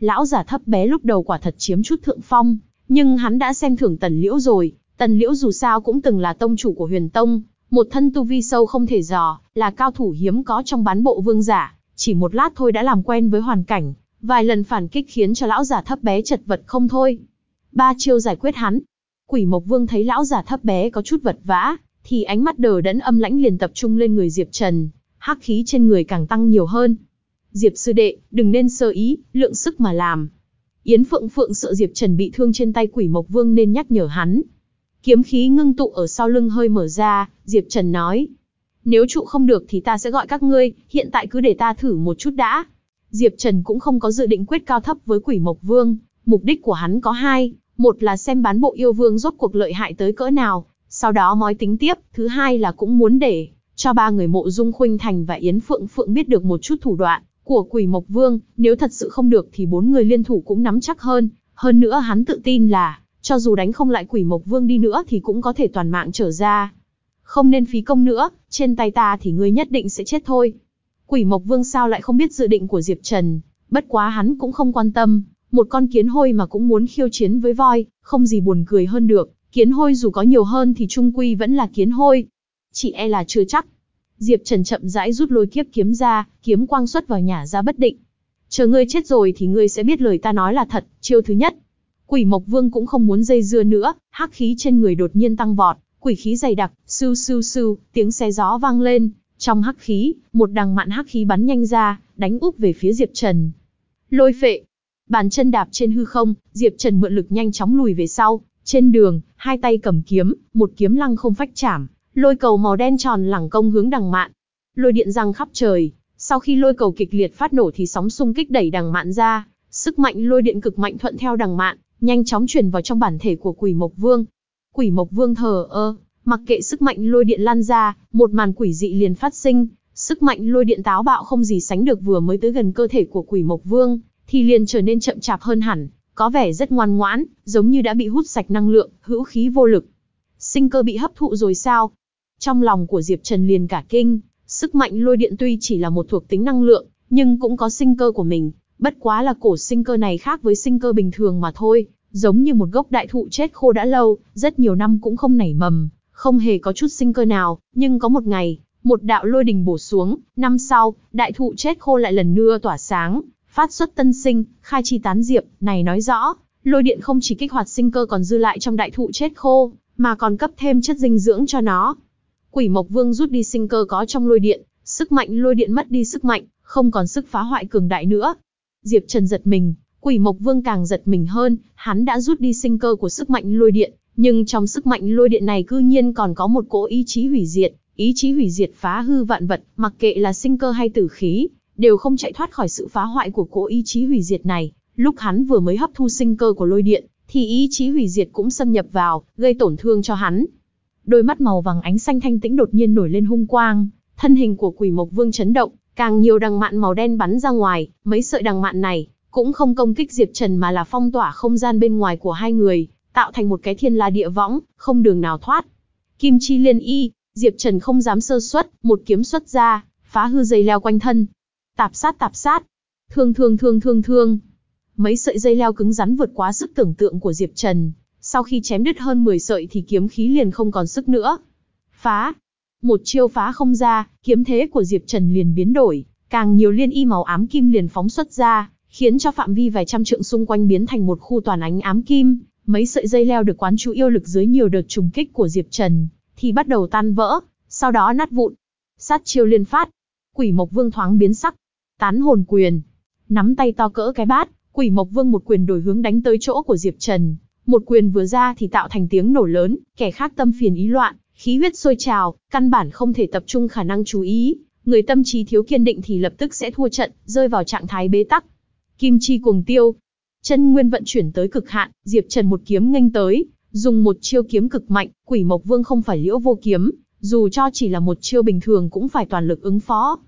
Lão giả thấp bé lúc đầu quả thật chiếm chút thượng phong, nhưng hắn đã xem thưởng Tần Liễu rồi, Tần Liễu dù sao cũng từng là tông chủ của huyền tông, một thân tu vi sâu không thể dò, là cao thủ hiếm có trong bán bộ vương giả, chỉ một lát thôi đã làm quen với hoàn cảnh, vài lần phản kích khiến cho lão giả thấp bé chật vật không thôi. Ba chiêu giải quyết hắn. Quỷ Mộc Vương thấy lão giả thấp bé có chút vật vã, thì ánh mắt đờ đẫn âm lãnh liền tập trung lên người Diệp Trần, hắc khí trên người càng tăng nhiều hơn. Diệp sư đệ, đừng nên sơ ý, lượng sức mà làm. Yến Phượng Phượng sợ Diệp Trần bị thương trên tay Quỷ Mộc Vương nên nhắc nhở hắn. Kiếm khí ngưng tụ ở sau lưng hơi mở ra, Diệp Trần nói. Nếu trụ không được thì ta sẽ gọi các ngươi, hiện tại cứ để ta thử một chút đã. Diệp Trần cũng không có dự định quyết cao thấp với Quỷ Mộc Vương, mục đích của hắn có hai, một là xem bán bộ yêu vương rốt cuộc lợi hại tới cỡ nào, sau đó mói tính tiếp, thứ hai là cũng muốn để cho ba người mộ dung khuynh thành và Yến Phượng Phượng biết được một chút thủ đoạn của quỷ mộc vương, nếu thật sự không được thì bốn người liên thủ cũng nắm chắc hơn, Hơn nữa hắn tự tin là, cho dù đánh không lại quỷ mộc vương đi nữa thì cũng có thể toàn mạng trở ra. Không nên phí công nữa, trên tay ta thì ngươi nhất định sẽ chết thôi. Quỷ mộc vương sao lại không biết dự định của Diệp Trần, bất quá hắn cũng không quan tâm, một con kiến hôi mà cũng muốn khiêu chiến với voi, không gì buồn cười hơn được, kiến hôi dù có nhiều hơn thì trung quy vẫn là kiến hôi. Chỉ e là chưa chắc. Diệp Trần chậm rãi rút lôi kiếp kiếm ra, kiếm quang xuất vào nhà ra bất định. Chờ ngươi chết rồi thì ngươi sẽ biết lời ta nói là thật, chiêu thứ nhất. Quỷ Mộc Vương cũng không muốn dây dưa nữa, hắc khí trên người đột nhiên tăng vọt, quỷ khí dày đặc, sưu sưu sưu, tiếng xe gió vang lên, trong hắc khí, một đằng mạn hắc khí bắn nhanh ra, đánh úp về phía Diệp Trần. Lôi phệ, bàn chân đạp trên hư không, Diệp Trần mượn lực nhanh chóng lùi về sau, trên đường, hai tay cầm kiếm, một kiếm lăng không phách chạm, lôi cầu màu đen tròn lẳng công hướng đằng mạn. Lôi điện răng khắp trời, sau khi lôi cầu kịch liệt phát nổ thì sóng xung kích đẩy đằng mạn ra, sức mạnh lôi điện cực mạnh thuận theo đằng mạn, nhanh chóng truyền vào trong bản thể của Quỷ Mộc Vương. Quỷ Mộc Vương thờ ơ, mặc kệ sức mạnh lôi điện lan ra, một màn quỷ dị liền phát sinh, sức mạnh lôi điện táo bạo không gì sánh được vừa mới tới gần cơ thể của Quỷ Mộc Vương, thì liền trở nên chậm chạp hơn hẳn, có vẻ rất ngoan ngoãn, giống như đã bị hút sạch năng lượng, hữu khí vô lực. Sinh cơ bị hấp thụ rồi sao? Trong lòng của Diệp Trần liền cả kinh, sức mạnh lôi điện tuy chỉ là một thuộc tính năng lượng, nhưng cũng có sinh cơ của mình, bất quá là cổ sinh cơ này khác với sinh cơ bình thường mà thôi, giống như một gốc đại thụ chết khô đã lâu, rất nhiều năm cũng không nảy mầm, không hề có chút sinh cơ nào, nhưng có một ngày, một đạo lôi đình bổ xuống, năm sau, đại thụ chết khô lại lần nữa tỏa sáng, phát xuất tân sinh, khai chi tán diệp, này nói rõ, lôi điện không chỉ kích hoạt sinh cơ còn dư lại trong đại thụ chết khô, mà còn cấp thêm chất dinh dưỡng cho nó. Quỷ Mộc Vương rút đi sinh cơ có trong lôi điện, sức mạnh lôi điện mất đi sức mạnh, không còn sức phá hoại cường đại nữa. Diệp Trần giật mình, Quỷ Mộc Vương càng giật mình hơn, hắn đã rút đi sinh cơ của sức mạnh lôi điện, nhưng trong sức mạnh lôi điện này cư nhiên còn có một cỗ ý chí hủy diệt, ý chí hủy diệt phá hư vạn vật, mặc kệ là sinh cơ hay tử khí, đều không chạy thoát khỏi sự phá hoại của cỗ ý chí hủy diệt này. Lúc hắn vừa mới hấp thu sinh cơ của lôi điện, thì ý chí hủy diệt cũng xâm nhập vào, gây tổn thương cho hắn. Đôi mắt màu vàng ánh xanh thanh tĩnh đột nhiên nổi lên hung quang, thân hình của Quỷ Mộc Vương chấn động, càng nhiều đằng mạn màu đen bắn ra ngoài, mấy sợi đằng mạn này cũng không công kích Diệp Trần mà là phong tỏa không gian bên ngoài của hai người, tạo thành một cái thiên la địa võng, không đường nào thoát. Kim chi liên y, Diệp Trần không dám sơ suất, một kiếm xuất ra, phá hư dây leo quanh thân. Tạp sát tạp sát, thương thương thương thương thương. Mấy sợi dây leo cứng rắn vượt quá sức tưởng tượng của Diệp Trần, sau khi chém đứt hơn 10 sợi thì kiếm khí liền không còn sức nữa. Phá, một chiêu phá không ra, kiếm thế của Diệp Trần liền biến đổi, càng nhiều liên y màu ám kim liền phóng xuất ra, khiến cho phạm vi vài trăm trượng xung quanh biến thành một khu toàn ánh ám kim, mấy sợi dây leo được quán chú yêu lực dưới nhiều đợt trùng kích của Diệp Trần, thì bắt đầu tan vỡ, sau đó nát vụn. Sát chiêu liên phát, Quỷ Mộc Vương thoáng biến sắc, tán hồn quyền, nắm tay to cỡ cái bát, Quỷ Mộc Vương một quyền đổi hướng đánh tới chỗ của Diệp Trần, một quyền vừa ra thì tạo thành tiếng nổ lớn, kẻ khác tâm phiền ý loạn, khí huyết sôi trào, căn bản không thể tập trung khả năng chú ý, người tâm trí thiếu kiên định thì lập tức sẽ thua trận, rơi vào trạng thái bế tắc. Kim chi cuồng tiêu, chân nguyên vận chuyển tới cực hạn, Diệp Trần một kiếm nghênh tới, dùng một chiêu kiếm cực mạnh, Quỷ Mộc Vương không phải liễu vô kiếm, dù cho chỉ là một chiêu bình thường cũng phải toàn lực ứng phó.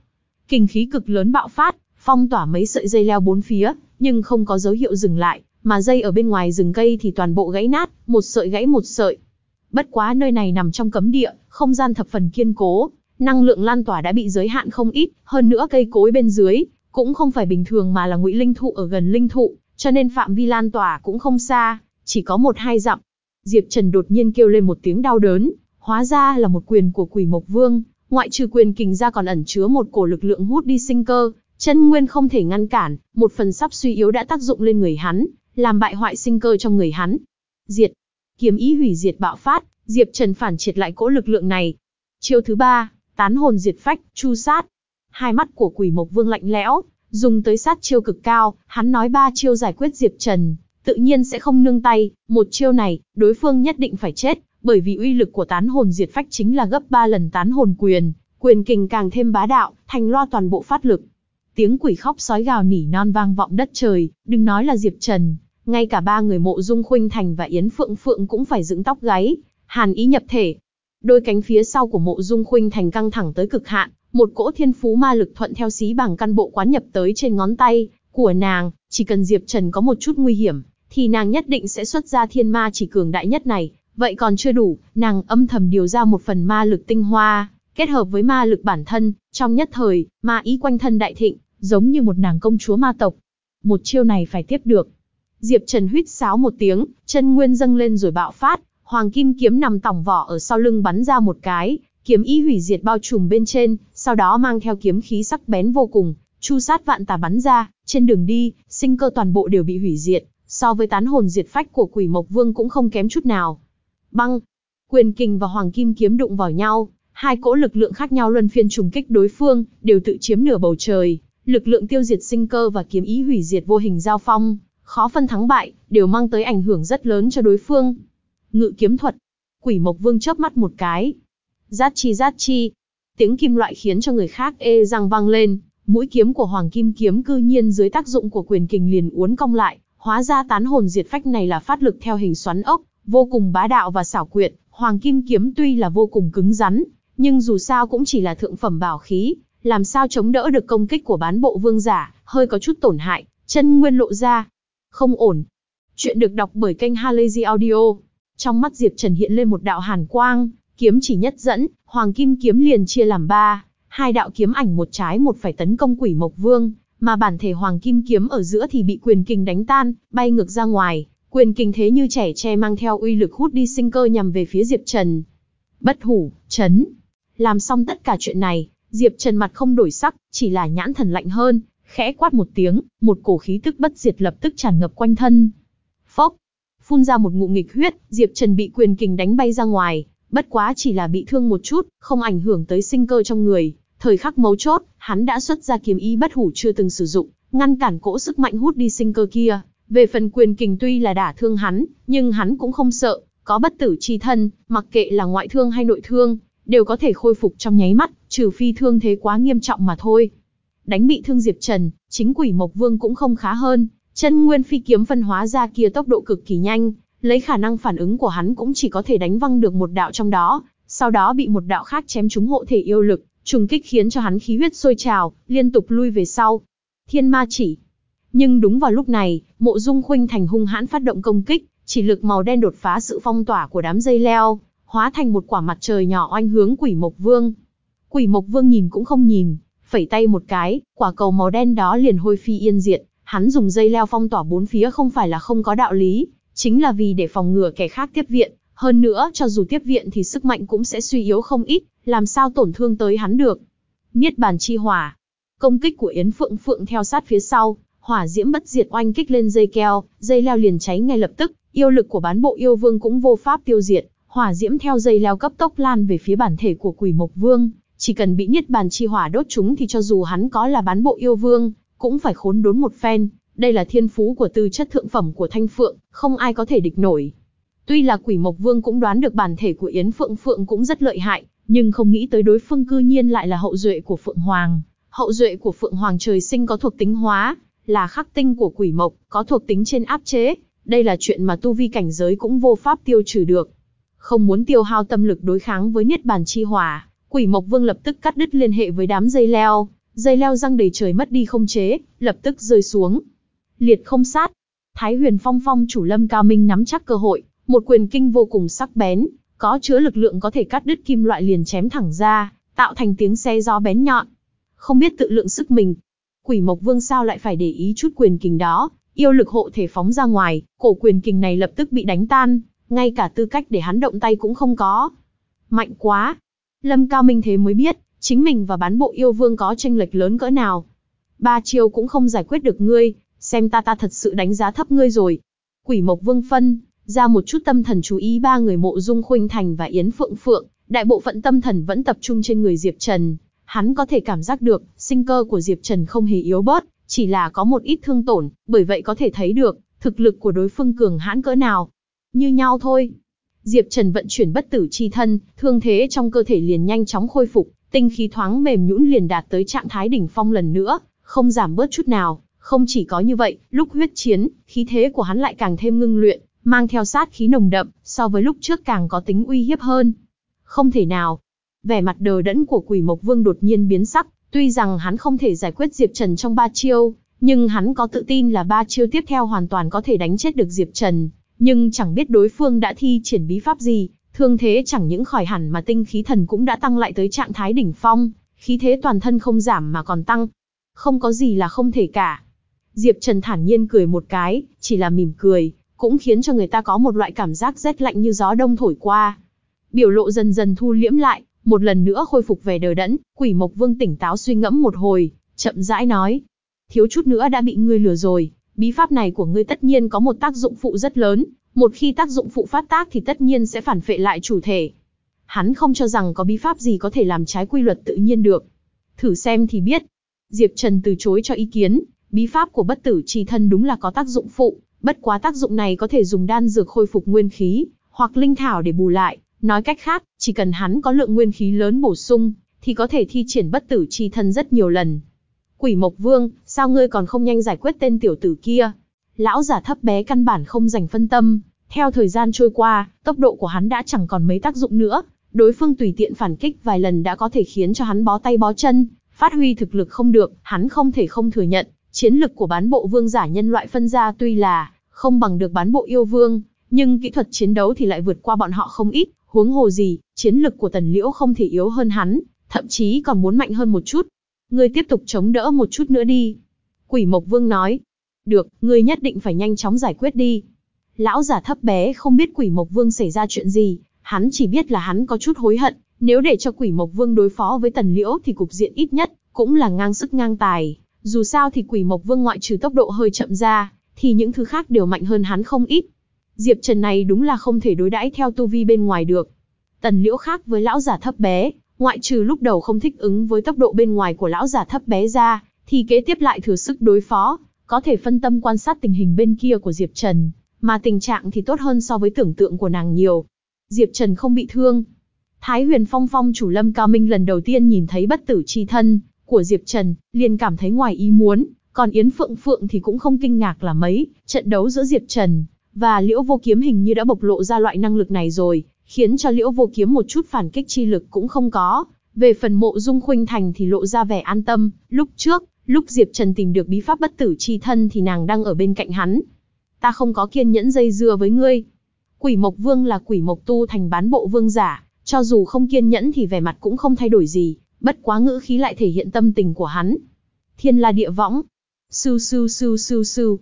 Kinh khí cực lớn bạo phát, phong tỏa mấy sợi dây leo bốn phía, nhưng không có dấu hiệu dừng lại, mà dây ở bên ngoài rừng cây thì toàn bộ gãy nát, một sợi gãy một sợi. Bất quá nơi này nằm trong cấm địa, không gian thập phần kiên cố, năng lượng lan tỏa đã bị giới hạn không ít, hơn nữa cây cối bên dưới cũng không phải bình thường mà là ngụy linh thụ ở gần linh thụ, cho nên phạm vi lan tỏa cũng không xa, chỉ có một hai dặm. Diệp Trần đột nhiên kêu lên một tiếng đau đớn, hóa ra là một quyền của Quỷ Mộc Vương, ngoại trừ quyền kình ra còn ẩn chứa một cổ lực lượng hút đi sinh cơ, chân nguyên không thể ngăn cản, một phần sắp suy yếu đã tác dụng lên người hắn, làm bại hoại sinh cơ trong người hắn. Diệt, kiếm ý hủy diệt bạo phát, Diệp Trần phản triệt lại cỗ lực lượng này. Chiêu thứ ba, tán hồn diệt phách, chu sát. Hai mắt của Quỷ Mộc Vương lạnh lẽo, dùng tới sát chiêu cực cao, hắn nói ba chiêu giải quyết Diệp Trần, tự nhiên sẽ không nương tay, một chiêu này, đối phương nhất định phải chết, bởi vì uy lực của tán hồn diệt phách chính là gấp 3 lần tán hồn quyền, quyền kình càng thêm bá đạo, thành loa toàn bộ phát lực. Tiếng quỷ khóc sói gào nỉ non vang vọng đất trời, đừng nói là Diệp Trần, ngay cả ba người mộ dung khuynh thành và Yến Phượng Phượng cũng phải dựng tóc gáy, hàn ý nhập thể. Đôi cánh phía sau của mộ dung khuynh thành căng thẳng tới cực hạn, một cỗ thiên phú ma lực thuận theo xí bằng căn bộ quán nhập tới trên ngón tay của nàng, chỉ cần Diệp Trần có một chút nguy hiểm, thì nàng nhất định sẽ xuất ra thiên ma chỉ cường đại nhất này. Vậy còn chưa đủ, nàng âm thầm điều ra một phần ma lực tinh hoa, kết hợp với ma lực bản thân, trong nhất thời, ma ý quanh thân đại thịnh, giống như một nàng công chúa ma tộc. Một chiêu này phải tiếp được. Diệp Trần huýt sáo một tiếng, chân nguyên dâng lên rồi bạo phát, hoàng kim kiếm nằm tỏng vỏ ở sau lưng bắn ra một cái, kiếm ý hủy diệt bao trùm bên trên, sau đó mang theo kiếm khí sắc bén vô cùng, chu sát vạn tà bắn ra, trên đường đi, sinh cơ toàn bộ đều bị hủy diệt, so với tán hồn diệt phách của quỷ mộc vương cũng không kém chút nào. Băng, quyền kình và hoàng kim kiếm đụng vào nhau, hai cỗ lực lượng khác nhau luân phiên trùng kích đối phương, đều tự chiếm nửa bầu trời, lực lượng tiêu diệt sinh cơ và kiếm ý hủy diệt vô hình giao phong, khó phân thắng bại, đều mang tới ảnh hưởng rất lớn cho đối phương. Ngự kiếm thuật, quỷ mộc vương chớp mắt một cái, giát chi giát chi. Tiếng kim loại khiến cho người khác ê răng vang lên, mũi kiếm của Hoàng Kim kiếm cư nhiên dưới tác dụng của quyền kình liền uốn cong lại, hóa ra tán hồn diệt phách này là phát lực theo hình xoắn ốc, vô cùng bá đạo và xảo quyệt, Hoàng Kim kiếm tuy là vô cùng cứng rắn, nhưng dù sao cũng chỉ là thượng phẩm bảo khí, làm sao chống đỡ được công kích của bán bộ vương giả, hơi có chút tổn hại, chân nguyên lộ ra. Không ổn. Chuyện được đọc bởi kênh Halazy Audio. Trong mắt Diệp Trần hiện lên một đạo hàn quang, Kiếm chỉ nhất dẫn, Hoàng Kim kiếm liền chia làm ba, hai đạo kiếm ảnh một trái một phải tấn công Quỷ Mộc Vương, mà bản thể Hoàng Kim kiếm ở giữa thì bị quyền kình đánh tan, bay ngược ra ngoài, quyền kình thế như trẻ tre mang theo uy lực hút đi sinh cơ nhằm về phía Diệp Trần. Bất hủ, chấn. Làm xong tất cả chuyện này, Diệp Trần mặt không đổi sắc, chỉ là nhãn thần lạnh hơn, khẽ quát một tiếng, một cổ khí tức bất diệt lập tức tràn ngập quanh thân. Phốc, phun ra một ngụm nghịch huyết, Diệp Trần bị quyền kình đánh bay ra ngoài, bất quá chỉ là bị thương một chút, không ảnh hưởng tới sinh cơ trong người. Thời khắc mấu chốt, hắn đã xuất ra kiếm ý bất hủ chưa từng sử dụng, ngăn cản cỗ sức mạnh hút đi sinh cơ kia. Về phần quyền kình tuy là đả thương hắn, nhưng hắn cũng không sợ, có bất tử chi thân, mặc kệ là ngoại thương hay nội thương, đều có thể khôi phục trong nháy mắt, trừ phi thương thế quá nghiêm trọng mà thôi. Đánh bị thương Diệp Trần, chính quỷ Mộc Vương cũng không khá hơn, chân nguyên phi kiếm phân hóa ra kia tốc độ cực kỳ nhanh, lấy khả năng phản ứng của hắn cũng chỉ có thể đánh văng được một đạo trong đó, sau đó bị một đạo khác chém trúng hộ thể yêu lực, trùng kích khiến cho hắn khí huyết sôi trào, liên tục lui về sau. Thiên ma chỉ. Nhưng đúng vào lúc này, mộ dung khuynh thành hung hãn phát động công kích, chỉ lực màu đen đột phá sự phong tỏa của đám dây leo, hóa thành một quả mặt trời nhỏ oanh hướng quỷ mộc vương. Quỷ mộc vương nhìn cũng không nhìn, phẩy tay một cái, quả cầu màu đen đó liền hôi phi yên diệt, hắn dùng dây leo phong tỏa bốn phía không phải là không có đạo lý, chính là vì để phòng ngừa kẻ khác tiếp viện, hơn nữa cho dù tiếp viện thì sức mạnh cũng sẽ suy yếu không ít, làm sao tổn thương tới hắn được. Niết bàn chi hỏa. Công kích của Yến Phượng Phượng theo sát phía sau, hỏa diễm bất diệt oanh kích lên dây keo, dây leo liền cháy ngay lập tức, yêu lực của bán bộ yêu vương cũng vô pháp tiêu diệt, hỏa diễm theo dây leo cấp tốc lan về phía bản thể của quỷ mộc vương, chỉ cần bị niết bàn chi hỏa đốt chúng thì cho dù hắn có là bán bộ yêu vương, cũng phải khốn đốn một phen, đây là thiên phú của tư chất thượng phẩm của Thanh Phượng, không ai có thể địch nổi. Tuy là quỷ mộc vương cũng đoán được bản thể của Yến Phượng Phượng cũng rất lợi hại, nhưng không nghĩ tới đối phương cư nhiên lại là hậu duệ của Phượng Hoàng. Hậu duệ của Phượng Hoàng trời sinh có thuộc tính hóa, là khắc tinh của quỷ mộc, có thuộc tính trên áp chế. Đây là chuyện mà tu vi cảnh giới cũng vô pháp tiêu trừ được. Không muốn tiêu hao tâm lực đối kháng với niết bàn chi hỏa, quỷ mộc vương lập tức cắt đứt liên hệ với đám dây leo. Dây leo răng đầy trời mất đi không chế, lập tức rơi xuống liệt không sát. Thái huyền phong phong chủ lâm cao minh nắm chắc cơ hội, một quyền kinh vô cùng sắc bén, có chứa lực lượng có thể cắt đứt kim loại liền chém thẳng ra, tạo thành tiếng xe gió bén nhọn. Không biết tự lượng sức mình, quỷ mộc vương sao lại phải để ý chút quyền kình đó, yêu lực hộ thể phóng ra ngoài, cổ quyền kình này lập tức bị đánh tan, ngay cả tư cách để hắn động tay cũng không có. Mạnh quá! Lâm Cao Minh thế mới biết, chính mình và bán bộ yêu vương có tranh lệch lớn cỡ nào. Ba chiêu cũng không giải quyết được ngươi, xem ta ta thật sự đánh giá thấp ngươi rồi. Quỷ Mộc Vương phân, ra một chút tâm thần chú ý ba người mộ dung khuynh thành và Yến Phượng Phượng, đại bộ phận tâm thần vẫn tập trung trên người Diệp Trần. Hắn có thể cảm giác được, sinh cơ của Diệp Trần không hề yếu bớt, chỉ là có một ít thương tổn, bởi vậy có thể thấy được, thực lực của đối phương cường hãn cỡ nào. Như nhau thôi. Diệp Trần vận chuyển bất tử chi thân, thương thế trong cơ thể liền nhanh chóng khôi phục, tinh khí thoáng mềm nhũn liền đạt tới trạng thái đỉnh phong lần nữa, không giảm bớt chút nào. Không chỉ có như vậy, lúc huyết chiến, khí thế của hắn lại càng thêm ngưng luyện, mang theo sát khí nồng đậm, so với lúc trước càng có tính uy hiếp hơn. Không thể nào. Vẻ mặt đờ đẫn của quỷ mộc vương đột nhiên biến sắc, tuy rằng hắn không thể giải quyết Diệp Trần trong ba chiêu, Nhưng hắn có tự tin là ba chiêu tiếp theo hoàn toàn có thể đánh chết được Diệp Trần, nhưng chẳng biết đối phương đã thi triển bí pháp gì, thương thế chẳng những khỏi hẳn mà tinh khí thần cũng đã tăng lại tới trạng thái đỉnh phong, khí thế toàn thân không giảm mà còn tăng. Không có gì là không thể cả. Diệp Trần thản nhiên cười một cái, chỉ là mỉm cười, cũng khiến cho người ta có một loại cảm giác rét lạnh như gió đông thổi qua. Biểu lộ dần dần thu liễm lại, một lần nữa khôi phục về đờ đẫn, quỷ mộc vương tỉnh táo suy ngẫm một hồi, chậm rãi nói. Thiếu chút nữa đã bị ngươi lừa rồi, bí pháp này của ngươi tất nhiên có một tác dụng phụ rất lớn, một khi tác dụng phụ phát tác thì tất nhiên sẽ phản phệ lại chủ thể. Hắn không cho rằng có bí pháp gì có thể làm trái quy luật tự nhiên được. Thử xem thì biết. Diệp Trần từ chối cho ý kiến, bí pháp của bất tử chi thân đúng là có tác dụng phụ, bất quá tác dụng này có thể dùng đan dược khôi phục nguyên khí, hoặc linh thảo để bù lại, nói cách khác, chỉ cần hắn có lượng nguyên khí lớn bổ sung, thì có thể thi triển bất tử chi thân rất nhiều lần. Quỷ Mộc Vương, sao ngươi còn không nhanh giải quyết tên tiểu tử kia? Lão giả thấp bé căn bản không dành phân tâm, theo thời gian trôi qua, tốc độ của hắn đã chẳng còn mấy tác dụng nữa, đối phương tùy tiện phản kích vài lần đã có thể khiến cho hắn bó tay bó chân, phát huy thực lực không được, hắn không thể không thừa nhận, chiến lực của bán bộ vương giả nhân loại phân ra tuy là không bằng được bán bộ yêu vương, nhưng kỹ thuật chiến đấu thì lại vượt qua bọn họ không ít, huống hồ gì, chiến lực của tần liễu không thể yếu hơn hắn, thậm chí còn muốn mạnh hơn một chút. Ngươi tiếp tục chống đỡ một chút nữa đi. Quỷ Mộc Vương nói. Được, ngươi nhất định phải nhanh chóng giải quyết đi. Lão giả thấp bé không biết Quỷ Mộc Vương xảy ra chuyện gì, hắn chỉ biết là hắn có chút hối hận, nếu để cho Quỷ Mộc Vương đối phó với Tần Liễu thì cục diện ít nhất cũng là ngang sức ngang tài. Dù sao thì Quỷ Mộc Vương ngoại trừ tốc độ hơi chậm ra, thì những thứ khác đều mạnh hơn hắn không ít. Diệp Trần này đúng là không thể đối đãi theo tu vi bên ngoài được. Tần Liễu khác với lão giả thấp bé, ngoại trừ lúc đầu không thích ứng với tốc độ bên ngoài của lão giả thấp bé ra, thì kế tiếp lại thừa sức đối phó, có thể phân tâm quan sát tình hình bên kia của Diệp Trần, mà tình trạng thì tốt hơn so với tưởng tượng của nàng nhiều. Diệp Trần không bị thương. Thái Huyền Phong Phong chủ Lâm Cao Minh lần đầu tiên nhìn thấy bất tử chi thân của Diệp Trần, liền cảm thấy ngoài ý muốn, còn Yến Phượng Phượng thì cũng không kinh ngạc là mấy, trận đấu giữa Diệp Trần và Liễu Vô Kiếm hình như đã bộc lộ ra loại năng lực này rồi, khiến cho Liễu Vô Kiếm một chút phản kích chi lực cũng không có. Về phần mộ Dung Khuynh Thành thì lộ ra vẻ an tâm, lúc trước, lúc Diệp Trần tìm được bí pháp bất tử chi thân thì nàng đang ở bên cạnh hắn. Ta không có kiên nhẫn dây dưa với ngươi. Quỷ Mộc Vương là quỷ mộc tu thành bán bộ vương giả, cho dù không kiên nhẫn thì vẻ mặt cũng không thay đổi gì, bất quá ngữ khí lại thể hiện tâm tình của hắn. Thiên la địa võng. Sư sư sư sư sư.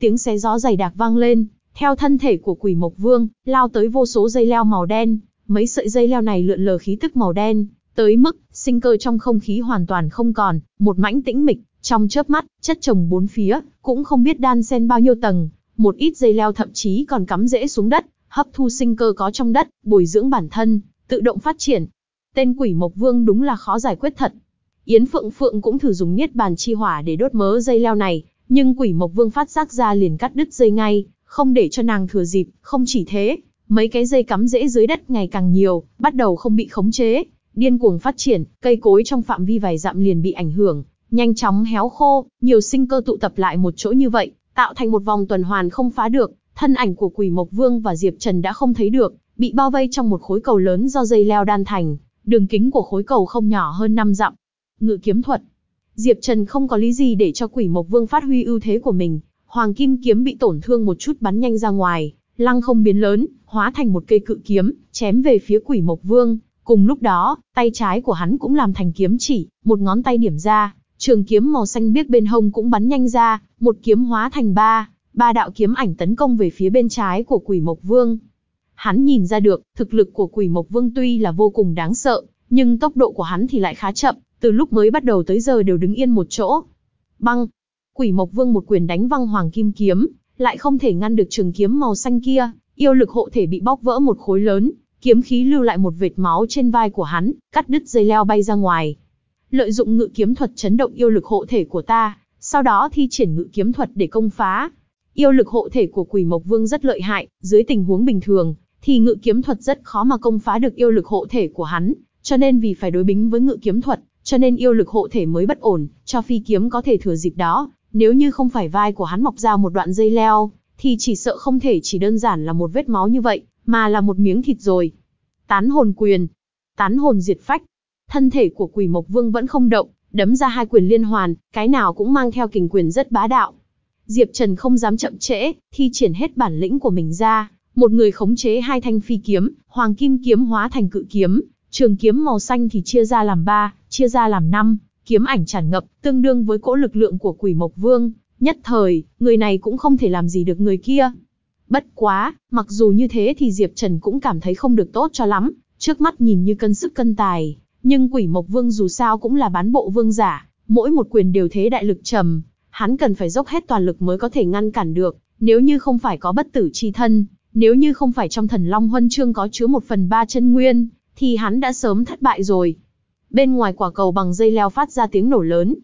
Tiếng xé gió dày đặc vang lên, theo thân thể của quỷ mộc vương, lao tới vô số dây leo màu đen, mấy sợi dây leo này lượn lờ khí tức màu đen, tới mức, sinh cơ trong không khí hoàn toàn không còn, một mảnh tĩnh mịch, trong chớp mắt, chất trồng bốn phía, cũng không biết đan xen bao nhiêu tầng, một ít dây leo thậm chí còn cắm rễ xuống đất, hấp thu sinh cơ có trong đất, bồi dưỡng bản thân, tự động phát triển. Tên quỷ mộc vương đúng là khó giải quyết thật. Yến Phượng Phượng cũng thử dùng niết bàn chi hỏa để đốt mớ dây leo này, nhưng quỷ mộc vương phát giác ra liền cắt đứt dây ngay, không để cho nàng thừa dịp, không chỉ thế, mấy cái dây cắm rễ dưới đất ngày càng nhiều, bắt đầu không bị khống chế, điên cuồng phát triển, cây cối trong phạm vi vài dặm liền bị ảnh hưởng, nhanh chóng héo khô, nhiều sinh cơ tụ tập lại một chỗ như vậy, tạo thành một vòng tuần hoàn không phá được, thân ảnh của Quỷ Mộc Vương và Diệp Trần đã không thấy được, bị bao vây trong một khối cầu lớn do dây leo đan thành, đường kính của khối cầu không nhỏ hơn 5 dặm. Ngự kiếm thuật. Diệp Trần không có lý gì để cho Quỷ Mộc Vương phát huy ưu thế của mình, Hoàng kim kiếm bị tổn thương một chút bắn nhanh ra ngoài, lăng không biến lớn, hóa thành một cây cự kiếm, chém về phía Quỷ Mộc Vương. Cùng lúc đó, tay trái của hắn cũng làm thành kiếm chỉ, một ngón tay điểm ra, trường kiếm màu xanh biếc bên hông cũng bắn nhanh ra, một kiếm hóa thành ba, ba đạo kiếm ảnh tấn công về phía bên trái của Quỷ Mộc Vương. Hắn nhìn ra được, thực lực của Quỷ Mộc Vương tuy là vô cùng đáng sợ, nhưng tốc độ của hắn thì lại khá chậm, từ lúc mới bắt đầu tới giờ đều đứng yên một chỗ. Băng, Quỷ Mộc Vương một quyền đánh văng Hoàng Kim Kiếm, lại không thể ngăn được trường kiếm màu xanh kia, yêu lực hộ thể bị bóc vỡ một khối lớn, kiếm khí lưu lại một vệt máu trên vai của hắn, cắt đứt dây leo bay ra ngoài. Lợi dụng ngự kiếm thuật chấn động yêu lực hộ thể của ta, sau đó thi triển ngự kiếm thuật để công phá. Yêu lực hộ thể của Quỷ Mộc Vương rất lợi hại, dưới tình huống bình thường, thì ngự kiếm thuật rất khó mà công phá được yêu lực hộ thể của hắn, cho nên vì phải đối bính với ngự kiếm thuật, cho nên yêu lực hộ thể mới bất ổn, cho phi kiếm có thể thừa dịp đó, nếu như không phải vai của hắn mọc ra một đoạn dây leo, thì chỉ sợ không thể chỉ đơn giản là một vết máu như vậy, mà là một miếng thịt rồi. Tán hồn quyền. Tán hồn diệt phách. Thân thể của quỷ mộc vương vẫn không động, đấm ra hai quyền liên hoàn, cái nào cũng mang theo kình quyền rất bá đạo. Diệp Trần không dám chậm trễ, thi triển hết bản lĩnh của mình ra, một người khống chế hai thanh phi kiếm, hoàng kim kiếm hóa thành cự kiếm, trường kiếm màu xanh thì chia ra làm ba, chia ra làm năm, kiếm ảnh tràn ngập, tương đương với cỗ lực lượng của quỷ mộc vương, nhất thời, người này cũng không thể làm gì được người kia. Bất quá, mặc dù như thế thì Diệp Trần cũng cảm thấy không được tốt cho lắm, trước mắt nhìn như cân sức cân tài, nhưng quỷ mộc vương dù sao cũng là bán bộ vương giả, mỗi một quyền đều thế đại lực trầm, hắn cần phải dốc hết toàn lực mới có thể ngăn cản được, nếu như không phải có bất tử chi thân, nếu như không phải trong thần long huân chương có chứa một phần ba chân nguyên, thì hắn đã sớm thất bại rồi. Bên ngoài quả cầu bằng dây leo phát ra tiếng nổ lớn.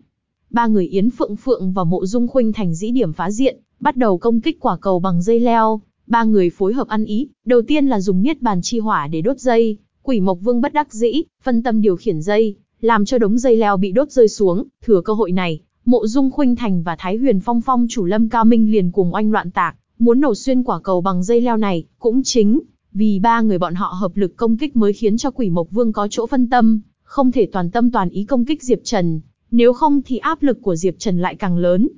Ba người Yến Phượng Phượng và Mộ Dung Khuynh thành dĩ điểm phá diện, bắt đầu công kích quả cầu bằng dây leo. Ba người phối hợp ăn ý, đầu tiên là dùng niết bàn chi hỏa để đốt dây, Quỷ Mộc Vương bất đắc dĩ, phân tâm điều khiển dây, làm cho đống dây leo bị đốt rơi xuống, thừa cơ hội này, Mộ Dung Khuynh Thành và Thái Huyền Phong Phong chủ Lâm Cao Minh liền cùng oanh loạn tạc, muốn nổ xuyên quả cầu bằng dây leo này, cũng chính vì ba người bọn họ hợp lực công kích mới khiến cho Quỷ Mộc Vương có chỗ phân tâm, không thể toàn tâm toàn ý công kích Diệp Trần, nếu không thì áp lực của Diệp Trần lại càng lớn.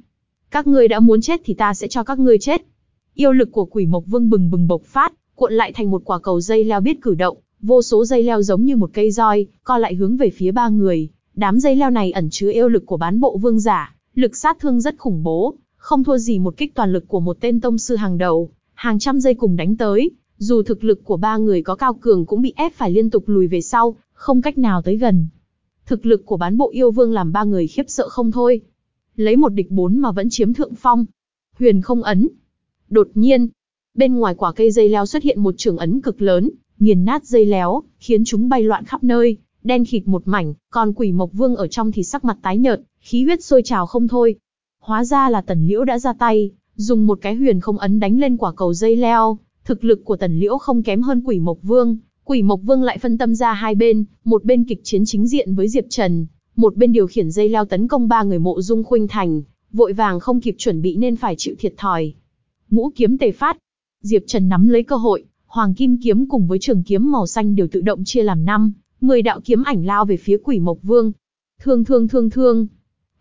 Các ngươi đã muốn chết thì ta sẽ cho các ngươi chết. Yêu lực của Quỷ Mộc Vương bừng bừng bộc phát, cuộn lại thành một quả cầu dây leo biết cử động, vô số dây leo giống như một cây roi, co lại hướng về phía ba người. Đám dây leo này ẩn chứa yêu lực của bán bộ vương giả, lực sát thương rất khủng bố, không thua gì một kích toàn lực của một tên tông sư hàng đầu, hàng trăm dây cùng đánh tới, dù thực lực của ba người có cao cường cũng bị ép phải liên tục lùi về sau, không cách nào tới gần. Thực lực của bán bộ yêu vương làm ba người khiếp sợ không thôi. Lấy một địch bốn mà vẫn chiếm thượng phong. Huyền không ấn. Đột nhiên, bên ngoài quả cây dây leo xuất hiện một trường ấn cực lớn, nghiền nát dây léo, khiến chúng bay loạn khắp nơi, đen khịt một mảnh, còn quỷ mộc vương ở trong thì sắc mặt tái nhợt, khí huyết sôi trào không thôi. Hóa ra là tần liễu đã ra tay, dùng một cái huyền không ấn đánh lên quả cầu dây leo, thực lực của tần liễu không kém hơn quỷ mộc vương. Quỷ mộc vương lại phân tâm ra hai bên, một bên kịch chiến chính diện với Diệp Trần, một bên điều khiển dây leo tấn công ba người mộ dung khuynh thành, vội vàng không kịp chuẩn bị nên phải chịu thiệt thòi. Ngũ kiếm tề phát, Diệp Trần nắm lấy cơ hội, Hoàng Kim kiếm cùng với trường kiếm màu xanh đều tự động chia làm năm, mười đạo kiếm ảnh lao về phía Quỷ Mộc Vương. Thương thương thương thương.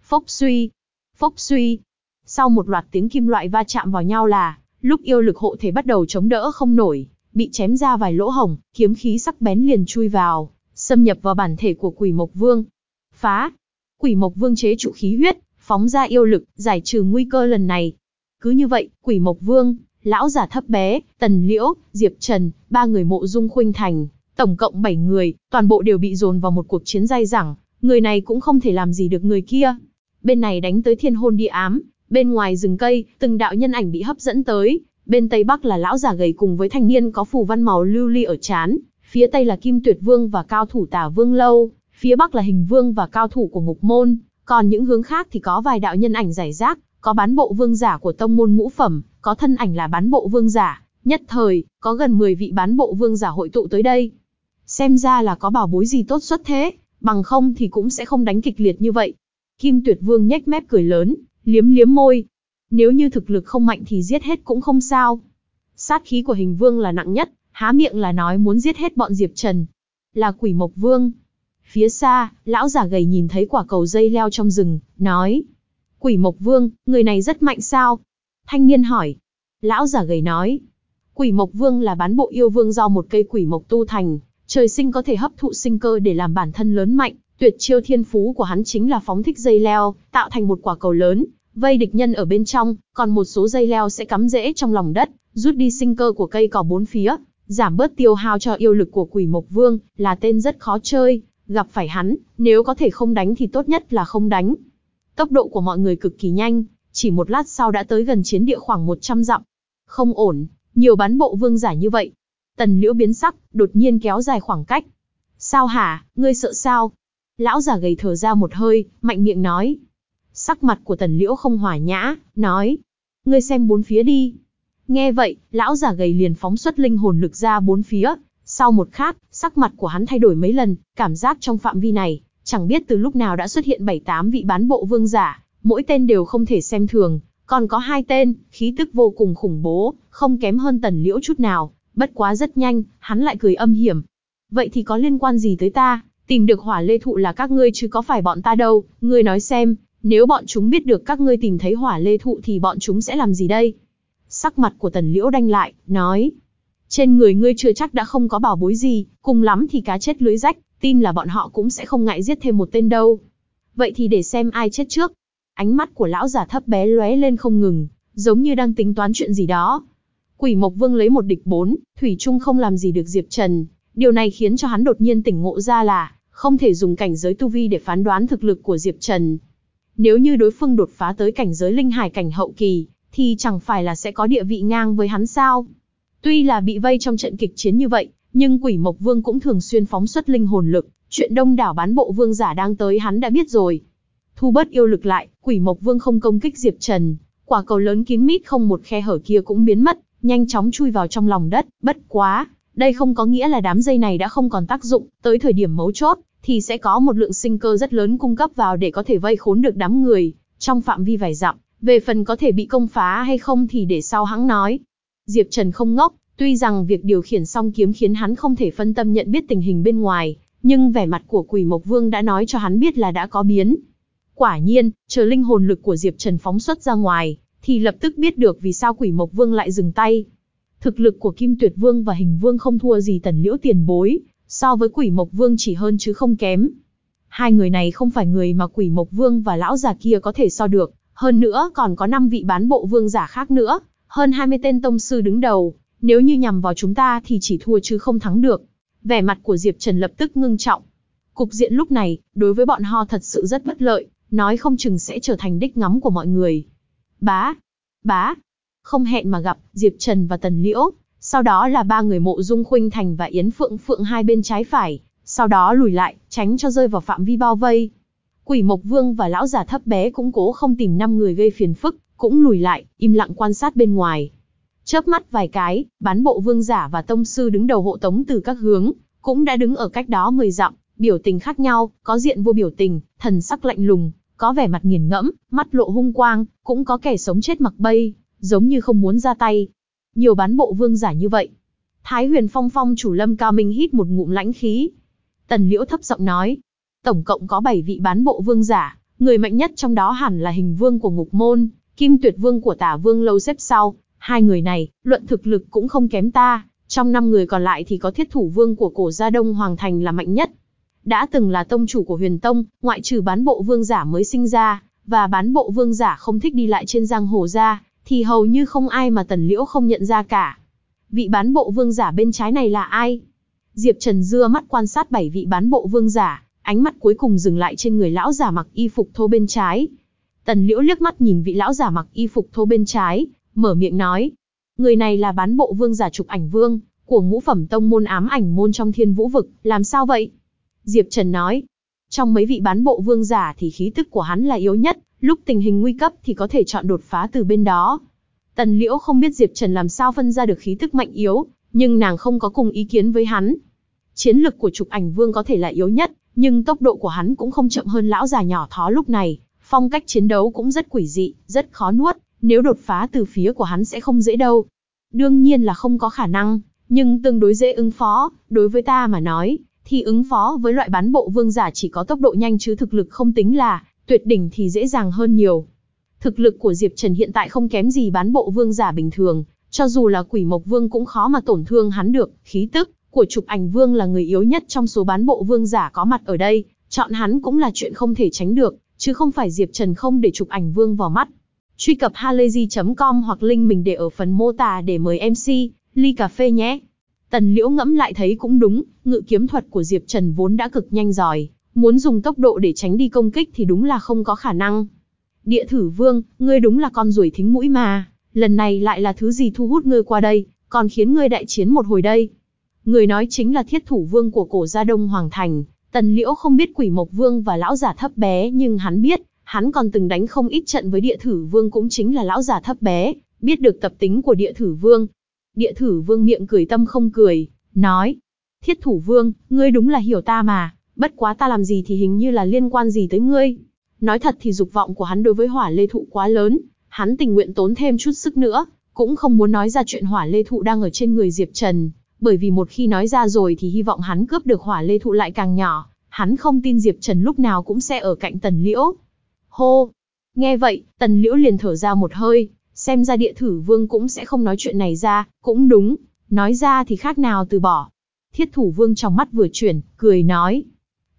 Phốc suy. Phốc suy. Sau một loạt tiếng kim loại va chạm vào nhau là, lúc yêu lực hộ thể bắt đầu chống đỡ không nổi, bị chém ra vài lỗ hổng, kiếm khí sắc bén liền chui vào, xâm nhập vào bản thể của Quỷ Mộc Vương. Phá. Quỷ Mộc Vương chế trụ khí huyết, phóng ra yêu lực, giải trừ nguy cơ lần này. Cứ như vậy, Quỷ Mộc Vương lão giả thấp bé, Tần Liễu, Diệp Trần, ba người mộ dung khuynh thành, tổng cộng 7 người, toàn bộ đều bị dồn vào một cuộc chiến dai dẳng, người này cũng không thể làm gì được người kia. Bên này đánh tới thiên hôn địa ám, bên ngoài rừng cây, từng đạo nhân ảnh bị hấp dẫn tới, bên tây bắc là lão giả gầy cùng với thanh niên có phù văn màu lưu ly ở chán, phía tây là Kim Tuyệt Vương và cao thủ Tả Vương lâu, phía bắc là Hình Vương và cao thủ của Ngục Môn, còn những hướng khác thì có vài đạo nhân ảnh giải rác, có bán bộ vương giả của tông môn ngũ phẩm, có thân ảnh là bán bộ vương giả, nhất thời, có gần 10 vị bán bộ vương giả hội tụ tới đây. Xem ra là có bảo bối gì tốt xuất thế, bằng không thì cũng sẽ không đánh kịch liệt như vậy. Kim Tuyệt Vương nhếch mép cười lớn, liếm liếm môi. Nếu như thực lực không mạnh thì giết hết cũng không sao. Sát khí của hình vương là nặng nhất, há miệng là nói muốn giết hết bọn Diệp Trần. Là quỷ mộc vương. Phía xa, lão giả gầy nhìn thấy quả cầu dây leo trong rừng, nói. Quỷ Mộc Vương, người này rất mạnh sao? Thanh niên hỏi. Lão giả gầy nói. Quỷ Mộc Vương là bán bộ yêu vương do một cây quỷ mộc tu thành, trời sinh có thể hấp thụ sinh cơ để làm bản thân lớn mạnh, tuyệt chiêu thiên phú của hắn chính là phóng thích dây leo, tạo thành một quả cầu lớn, vây địch nhân ở bên trong, còn một số dây leo sẽ cắm rễ trong lòng đất, rút đi sinh cơ của cây cỏ bốn phía, giảm bớt tiêu hao cho yêu lực của quỷ mộc vương, là tên rất khó chơi, gặp phải hắn, nếu có thể không đánh thì tốt nhất là không đánh. Tốc độ của mọi người cực kỳ nhanh, chỉ một lát sau đã tới gần chiến địa khoảng 100 dặm. Không ổn, nhiều bắn bộ vương giả như vậy. Tần liễu biến sắc, đột nhiên kéo dài khoảng cách. Sao hả, ngươi sợ sao? Lão giả gầy thở ra một hơi, mạnh miệng nói. Sắc mặt của tần liễu không hòa nhã, nói. Ngươi xem bốn phía đi. Nghe vậy, lão giả gầy liền phóng xuất linh hồn lực ra bốn phía. Sau một khắc, sắc mặt của hắn thay đổi mấy lần, cảm giác trong phạm vi này, Chẳng biết từ lúc nào đã xuất hiện 7-8 vị bán bộ vương giả, mỗi tên đều không thể xem thường, còn có hai tên, khí tức vô cùng khủng bố, không kém hơn tần liễu chút nào, bất quá rất nhanh, hắn lại cười âm hiểm. Vậy thì có liên quan gì tới ta, Tìm được hỏa lê thụ là các ngươi chứ có phải bọn ta đâu, ngươi nói xem, nếu bọn chúng biết được các ngươi tìm thấy hỏa lê thụ thì bọn chúng sẽ làm gì đây? Sắc mặt của tần liễu đanh lại, nói. Trên người ngươi chưa chắc đã không có bảo bối gì, cùng lắm thì cá chết lưới rách, tin là bọn họ cũng sẽ không ngại giết thêm một tên đâu. Vậy thì để xem ai chết trước. Ánh mắt của lão giả thấp bé lóe lên không ngừng, giống như đang tính toán chuyện gì đó. Quỷ Mộc Vương lấy một địch bốn, Thủy Trung không làm gì được Diệp Trần. Điều này khiến cho hắn đột nhiên tỉnh ngộ ra là, không thể dùng cảnh giới tu vi để phán đoán thực lực của Diệp Trần. Nếu như đối phương đột phá tới cảnh giới linh hải cảnh hậu kỳ, thì chẳng phải là sẽ có địa vị ngang với hắn sao? Tuy là bị vây trong trận kịch chiến như vậy, nhưng Quỷ Mộc Vương cũng thường xuyên phóng xuất linh hồn lực, chuyện đông đảo bán bộ vương giả đang tới hắn đã biết rồi. Thu bớt yêu lực lại, Quỷ Mộc Vương không công kích Diệp Trần, quả cầu lớn kín mít không một khe hở kia cũng biến mất, nhanh chóng chui vào trong lòng đất, bất quá, đây không có nghĩa là đám dây này đã không còn tác dụng, tới thời điểm mấu chốt, thì sẽ có một lượng sinh cơ rất lớn cung cấp vào để có thể vây khốn được đám người, trong phạm vi vài dặm, về phần có thể bị công phá hay không thì để sau hắn nói. Diệp Trần không ngốc, tuy rằng việc điều khiển song kiếm khiến hắn không thể phân tâm nhận biết tình hình bên ngoài, nhưng vẻ mặt của Quỷ Mộc Vương đã nói cho hắn biết là đã có biến. Quả nhiên, chờ linh hồn lực của Diệp Trần phóng xuất ra ngoài, thì lập tức biết được vì sao Quỷ Mộc Vương lại dừng tay. Thực lực của Kim Tuyệt Vương và Hình Vương không thua gì Tần Liễu tiền bối, so với Quỷ Mộc Vương chỉ hơn chứ không kém. Hai người này không phải người mà Quỷ Mộc Vương và lão già kia có thể so được, hơn nữa còn có 5 vị bán bộ vương giả khác nữa, hơn 20 tên tông sư đứng đầu, nếu như nhằm vào chúng ta thì chỉ thua chứ không thắng được. Vẻ mặt của Diệp Trần lập tức ngưng trọng. Cục diện lúc này, đối với bọn họ thật sự rất bất lợi, nói không chừng sẽ trở thành đích ngắm của mọi người. Bá, bá, không hẹn mà gặp, Diệp Trần và Tần Liễu, sau đó là ba người mộ dung khuynh thành và Yến Phượng Phượng hai bên trái phải, sau đó lùi lại, tránh cho rơi vào phạm vi bao vây. Quỷ Mộc Vương và lão già thấp bé cũng cố không tìm năm người gây phiền phức, cũng lùi lại, im lặng quan sát bên ngoài. Chớp mắt vài cái, bán bộ vương giả và tông sư đứng đầu hộ tống từ các hướng, cũng đã đứng ở cách đó 10 dặm, biểu tình khác nhau, có diện vô biểu tình, thần sắc lạnh lùng, có vẻ mặt nghiền ngẫm, mắt lộ hung quang, cũng có kẻ sống chết mặc bay, giống như không muốn ra tay. Nhiều bán bộ vương giả như vậy. Thái huyền phong phong chủ lâm cao minh hít một ngụm lãnh khí. Tần liễu thấp giọng nói. Tổng cộng có 7 vị bán bộ vương giả, người mạnh nhất trong đó hẳn là hình vương của ngục môn, kim tuyệt vương của tả vương lâu xếp sau. Hai người này, luận thực lực cũng không kém ta, trong năm người còn lại thì có thiết thủ vương của cổ gia đông hoàng thành là mạnh nhất. Đã từng là tông chủ của huyền tông, ngoại trừ bán bộ vương giả mới sinh ra, và bán bộ vương giả không thích đi lại trên giang hồ ra, thì hầu như không ai mà tần liễu không nhận ra cả. Vị bán bộ vương giả bên trái này là ai? Diệp Trần dưa mắt quan sát bảy vị bán bộ vương giả, ánh mắt cuối cùng dừng lại trên người lão giả mặc y phục thô bên trái. Tần liễu liếc mắt nhìn vị lão giả mặc y phục thô bên trái, mở miệng nói. Người này là bán bộ vương giả chụp ảnh vương, của ngũ phẩm tông môn ám ảnh môn trong thiên vũ vực, làm sao vậy? Diệp Trần nói. Trong mấy vị bán bộ vương giả thì khí tức của hắn là yếu nhất, lúc tình hình nguy cấp thì có thể chọn đột phá từ bên đó. Tần Liễu không biết Diệp Trần làm sao phân ra được khí tức mạnh yếu, nhưng nàng không có cùng ý kiến với hắn. Chiến lực của trục ảnh vương có thể là yếu nhất, nhưng tốc độ của hắn cũng không chậm hơn lão già nhỏ thó lúc này. Phong cách chiến đấu cũng rất quỷ dị, rất khó nuốt, nếu đột phá từ phía của hắn sẽ không dễ đâu. Đương nhiên là không có khả năng, nhưng tương đối dễ ứng phó, đối với ta mà nói, thì ứng phó với loại bán bộ vương giả chỉ có tốc độ nhanh chứ thực lực không tính là tuyệt đỉnh thì dễ dàng hơn nhiều. Thực lực của Diệp Trần hiện tại không kém gì bán bộ vương giả bình thường, cho dù là quỷ mộc vương cũng khó mà tổn thương hắn được, khí tức của chụp ảnh vương là người yếu nhất trong số bán bộ vương giả có mặt ở đây, chọn hắn cũng là chuyện không thể tránh được, chứ không phải Diệp Trần không để chụp ảnh vương vào mắt. Truy cập halayzi.com hoặc link mình để ở phần mô tả để mời MC, ly cà phê nhé. Tần Liễu ngẫm lại thấy cũng đúng, ngự kiếm thuật của Diệp Trần vốn đã cực nhanh giỏi, muốn dùng tốc độ để tránh đi công kích thì đúng là không có khả năng. Địa thử vương, ngươi đúng là con ruồi thính mũi mà, lần này lại là thứ gì thu hút ngươi qua đây, còn khiến ngươi đại chiến một hồi đây. Người nói chính là thiết thủ vương của cổ gia đông Hoàng Thành, tần liễu không biết quỷ mộc vương và lão giả thấp bé nhưng hắn biết, hắn còn từng đánh không ít trận với địa thử vương cũng chính là lão giả thấp bé, biết được tập tính của địa thử vương. Địa thử vương miệng cười tâm không cười, nói, thiết thủ vương, ngươi đúng là hiểu ta mà, bất quá ta làm gì thì hình như là liên quan gì tới ngươi. Nói thật thì dục vọng của hắn đối với hỏa lê thụ quá lớn, hắn tình nguyện tốn thêm chút sức nữa, cũng không muốn nói ra chuyện hỏa lê thụ đang ở trên người Diệp Trần, bởi vì một khi nói ra rồi thì hy vọng hắn cướp được hỏa lê thụ lại càng nhỏ, hắn không tin Diệp Trần lúc nào cũng sẽ ở cạnh Tần Liễu. Hô! Nghe vậy, Tần Liễu liền thở ra một hơi, xem ra địa thử vương cũng sẽ không nói chuyện này ra, cũng đúng, nói ra thì khác nào từ bỏ. Thiết thủ vương trong mắt vừa chuyển, cười nói.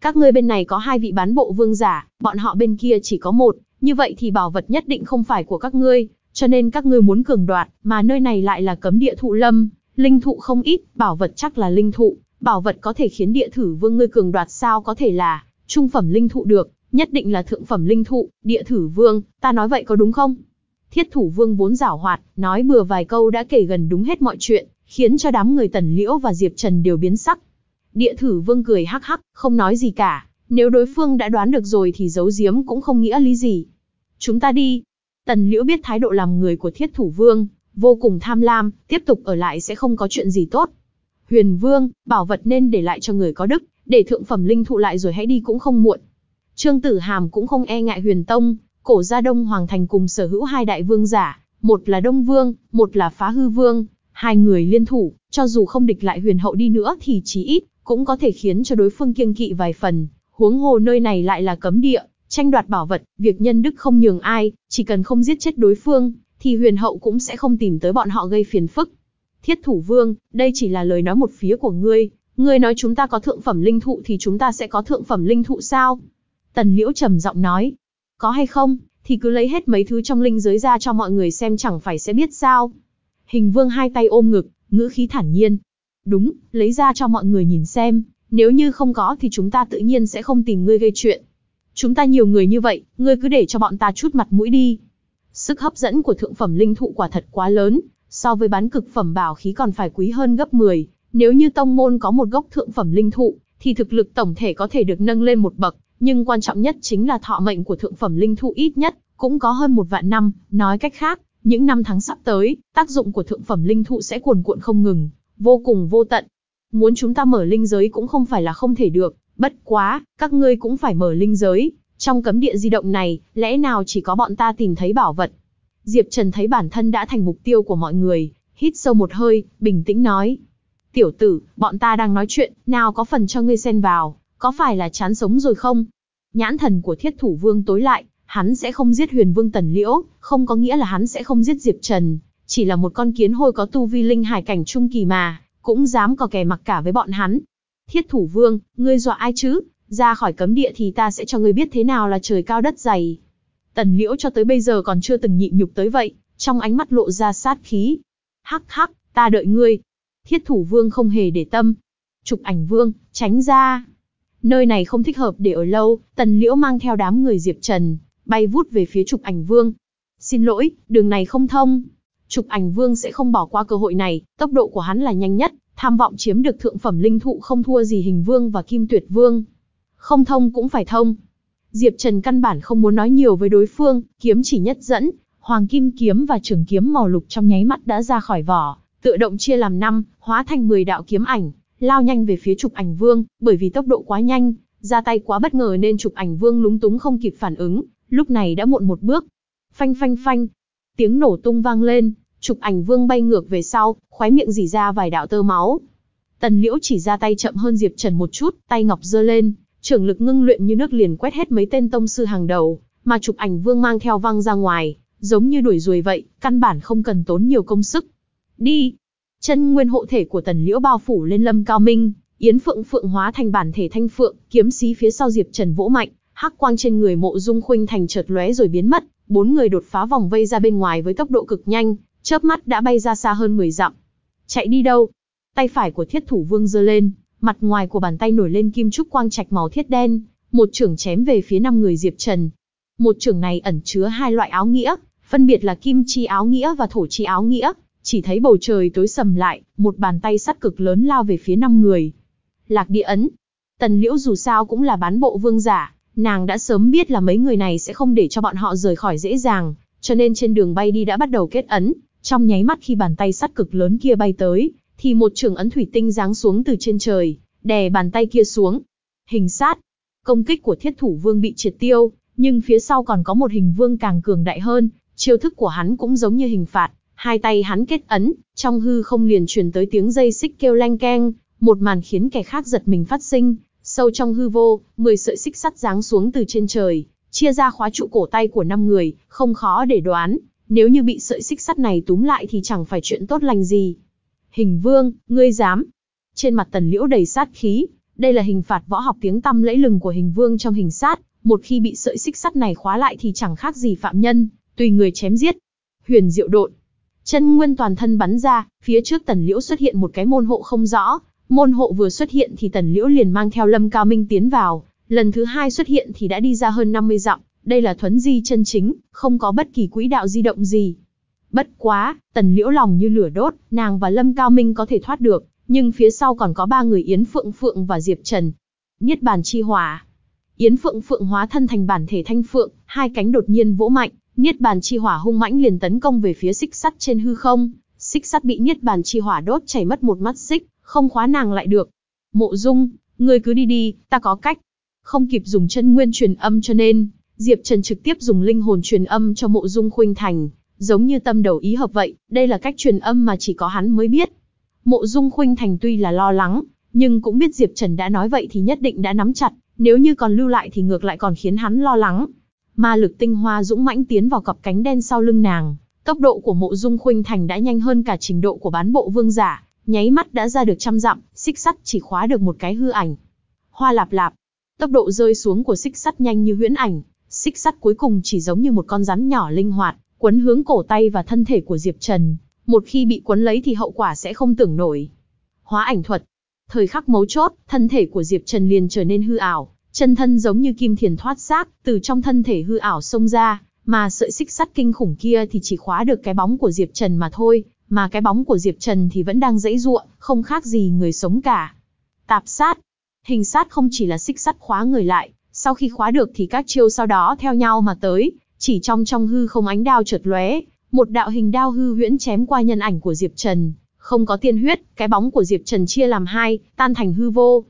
Các ngươi bên này có hai vị bán bộ vương giả, bọn họ bên kia chỉ có một, như vậy thì bảo vật nhất định không phải của các ngươi, cho nên các ngươi muốn cường đoạt, mà nơi này lại là cấm địa thụ lâm, linh thụ không ít, bảo vật chắc là linh thụ, bảo vật có thể khiến địa thử vương ngươi cường đoạt sao có thể là trung phẩm linh thụ được, nhất định là thượng phẩm linh thụ, địa thử vương, ta nói vậy có đúng không? Thiết thủ vương vốn giảo hoạt, nói bừa vài câu đã kể gần đúng hết mọi chuyện, khiến cho đám người tần liễu và Diệp Trần đều biến sắc. Địa thử vương cười hắc hắc, không nói gì cả, nếu đối phương đã đoán được rồi thì giấu giếm cũng không nghĩa lý gì. Chúng ta đi. Tần liễu biết thái độ làm người của thiết thủ vương, vô cùng tham lam, tiếp tục ở lại sẽ không có chuyện gì tốt. Huyền vương, bảo vật nên để lại cho người có đức, để thượng phẩm linh thụ lại rồi hãy đi cũng không muộn. Trương Tử Hàm cũng không e ngại huyền tông, cổ gia đông hoàng thành cùng sở hữu hai đại vương giả, một là đông vương, một là phá hư vương, hai người liên thủ, cho dù không địch lại huyền hậu đi nữa thì chí ít, cũng có thể khiến cho đối phương kiêng kỵ vài phần, huống hồ nơi này lại là cấm địa, tranh đoạt bảo vật, việc nhân đức không nhường ai, chỉ cần không giết chết đối phương, thì huyền hậu cũng sẽ không tìm tới bọn họ gây phiền phức. Thiết thủ vương, đây chỉ là lời nói một phía của ngươi, ngươi nói chúng ta có thượng phẩm linh thụ thì chúng ta sẽ có thượng phẩm linh thụ sao? Tần liễu trầm giọng nói, có hay không, thì cứ lấy hết mấy thứ trong linh giới ra cho mọi người xem chẳng phải sẽ biết sao. Hình vương hai tay ôm ngực, ngữ khí thản nhiên. Đúng, lấy ra cho mọi người nhìn xem, nếu như không có thì chúng ta tự nhiên sẽ không tìm ngươi gây chuyện. Chúng ta nhiều người như vậy, ngươi cứ để cho bọn ta chút mặt mũi đi. Sức hấp dẫn của thượng phẩm linh thụ quả thật quá lớn, so với bán cực phẩm bảo khí còn phải quý hơn gấp 10. Nếu như tông môn có một gốc thượng phẩm linh thụ, thì thực lực tổng thể có thể được nâng lên một bậc, nhưng quan trọng nhất chính là thọ mệnh của thượng phẩm linh thụ ít nhất, cũng có hơn một vạn năm, nói cách khác, những năm tháng sắp tới, tác dụng của thượng phẩm linh thụ sẽ cuồn cuộn không ngừng, vô cùng vô tận. Muốn chúng ta mở linh giới cũng không phải là không thể được, bất quá, các ngươi cũng phải mở linh giới. Trong cấm địa di động này, lẽ nào chỉ có bọn ta tìm thấy bảo vật? Diệp Trần thấy bản thân đã thành mục tiêu của mọi người, hít sâu một hơi, bình tĩnh nói. Tiểu tử, bọn ta đang nói chuyện, nào có phần cho ngươi xen vào, có phải là chán sống rồi không? Nhãn thần của thiết thủ vương tối lại, hắn sẽ không giết huyền vương tần liễu, không có nghĩa là hắn sẽ không giết Diệp Trần, chỉ là một con kiến hôi có tu vi linh hải cảnh trung kỳ mà, cũng dám có kẻ mặc cả với bọn hắn. Thiết thủ vương, ngươi dọa ai chứ, ra khỏi cấm địa thì ta sẽ cho ngươi biết thế nào là trời cao đất dày. Tần liễu cho tới bây giờ còn chưa từng nhịn nhục tới vậy, trong ánh mắt lộ ra sát khí. Hắc hắc, ta đợi ngươi. Thiết thủ vương không hề để tâm. Trục ảnh vương, tránh ra. Nơi này không thích hợp để ở lâu, tần liễu mang theo đám người Diệp Trần, bay vút về phía trục ảnh vương. Xin lỗi, đường này không thông. Trục ảnh vương sẽ không bỏ qua cơ hội này, tốc độ của hắn là nhanh nhất, tham vọng chiếm được thượng phẩm linh thụ không thua gì hình vương và kim tuyệt vương. Không thông cũng phải thông. Diệp Trần căn bản không muốn nói nhiều với đối phương, kiếm chỉ nhất dẫn, hoàng kim kiếm và trường kiếm màu lục trong nháy mắt đã ra khỏi vỏ, tự động chia làm năm, hóa thành 10 đạo kiếm ảnh, lao nhanh về phía trục ảnh vương, bởi vì tốc độ quá nhanh, ra tay quá bất ngờ nên trục ảnh vương lúng túng không kịp phản ứng, lúc này đã muộn một bước. Phanh phanh phanh, tiếng nổ tung vang lên, chụp ảnh vương bay ngược về sau, khóe miệng dỉ ra vài đạo tơ máu. Tần liễu chỉ ra tay chậm hơn Diệp Trần một chút, tay ngọc giơ lên, trưởng lực ngưng luyện như nước liền quét hết mấy tên tông sư hàng đầu, mà chụp ảnh vương mang theo văng ra ngoài, giống như đuổi ruồi vậy, căn bản không cần tốn nhiều công sức. Đi! Chân nguyên hộ thể của tần liễu bao phủ lên lâm cao minh, yến phượng phượng hóa thành bản thể thanh phượng, kiếm xí phía sau diệp trần vỗ mạnh, hắc quang trên người mộ dung khuynh thành chợt lóe rồi biến mất, bốn người đột phá vòng vây ra bên ngoài với tốc độ cực nhanh, chớp mắt đã bay ra xa hơn 10 dặm. Chạy đi đâu? Tay phải của thiết thủ vương giơ lên, mặt ngoài của bàn tay nổi lên kim trúc quang trạch màu thiết đen, một trưởng chém về phía năm người Diệp Trần. Một trưởng này ẩn chứa hai loại áo nghĩa, phân biệt là kim chi áo nghĩa và thổ chi áo nghĩa. Chỉ thấy bầu trời tối sầm lại, một bàn tay sắt cực lớn lao về phía năm người. Lạc địa ấn. Tần Liễu dù sao cũng là bán bộ vương giả, nàng đã sớm biết là mấy người này sẽ không để cho bọn họ rời khỏi dễ dàng, cho nên trên đường bay đi đã bắt đầu kết ấn. Trong nháy mắt khi bàn tay sắt cực lớn kia bay tới, thì một trường ấn thủy tinh giáng xuống từ trên trời, đè bàn tay kia xuống. Hình sát. Công kích của thiết thủ vương bị triệt tiêu, nhưng phía sau còn có một hình vương càng cường đại hơn, chiêu thức của hắn cũng giống như hình phạt, hai tay hắn kết ấn, trong hư không liền truyền tới tiếng dây xích kêu leng keng, một màn khiến kẻ khác giật mình phát sinh, Sâu trong hư vô, 10 sợi xích sắt giáng xuống từ trên trời, chia ra khóa trụ cổ tay của năm người, không khó để đoán, nếu như bị sợi xích sắt này túm lại thì chẳng phải chuyện tốt lành gì. Hình vương, ngươi dám. Trên mặt tần liễu đầy sát khí, đây là hình phạt võ học tiếng tăm lẫy lừng của hình vương trong hình sát, một khi bị sợi xích sắt này khóa lại thì chẳng khác gì phạm nhân, tùy người chém giết. Huyền diệu độn. Chân nguyên toàn thân bắn ra, phía trước tần liễu xuất hiện một cái môn hộ không rõ, môn hộ vừa xuất hiện thì tần liễu liền mang theo lâm cao minh tiến vào, lần thứ hai xuất hiện thì đã đi ra hơn 50 dặm, đây là thuấn di chân chính, không có bất kỳ quỹ đạo di động gì. Bất quá, tần liễu lòng như lửa đốt, nàng và lâm cao minh có thể thoát được, nhưng phía sau còn có ba người Yến Phượng Phượng và Diệp Trần. Niết bàn chi hỏa. Yến Phượng Phượng hóa thân thành bản thể thanh phượng, hai cánh đột nhiên vỗ mạnh, Niết bàn chi hỏa hung mãnh liền tấn công về phía xích sắt trên hư không, xích sắt bị Niết bàn chi hỏa đốt chảy mất một mắt xích, không khóa nàng lại được. Mộ Dung, ngươi cứ đi đi, ta có cách. Không kịp dùng chân nguyên truyền âm cho nên, Diệp Trần trực tiếp dùng linh hồn truyền âm cho Mộ Dung Khuynh Thành, giống như tâm đầu ý hợp vậy, đây là cách truyền âm mà chỉ có hắn mới biết. Mộ Dung Khuynh Thành tuy là lo lắng, nhưng cũng biết Diệp Trần đã nói vậy thì nhất định đã nắm chặt, nếu như còn lưu lại thì ngược lại còn khiến hắn lo lắng. Ma lực tinh hoa dũng mãnh tiến vào cặp cánh đen sau lưng nàng, tốc độ của Mộ Dung Khuynh Thành đã nhanh hơn cả trình độ của bán bộ vương giả, nháy mắt đã ra được trăm dặm, xích sắt chỉ khóa được một cái hư ảnh. Hoa lạp lạp, tốc độ rơi xuống của xích sắt nhanh như huyễn ảnh, xích sắt cuối cùng chỉ giống như một con rắn nhỏ linh hoạt, quấn hướng cổ tay và thân thể của Diệp Trần, một khi bị quấn lấy thì hậu quả sẽ không tưởng nổi. Hóa ảnh thuật. Thời khắc mấu chốt, thân thể của Diệp Trần liền trở nên hư ảo, chân thân giống như kim thiền thoát xác, từ trong thân thể hư ảo xông ra, mà sợi xích sắt kinh khủng kia thì chỉ khóa được cái bóng của Diệp Trần mà thôi, mà cái bóng của Diệp Trần thì vẫn đang dãy ruộng, không khác gì người sống cả. Tạp sát. Hình sát không chỉ là xích sắt khóa người lại, sau khi khóa được thì các chiêu sau đó theo nhau mà tới, chỉ trong trong hư không ánh đao chợt lóe, một đạo hình đao hư huyễn chém qua nhân ảnh của Diệp Trần, không có tiên huyết, cái bóng của Diệp Trần chia làm hai, tan thành hư vô.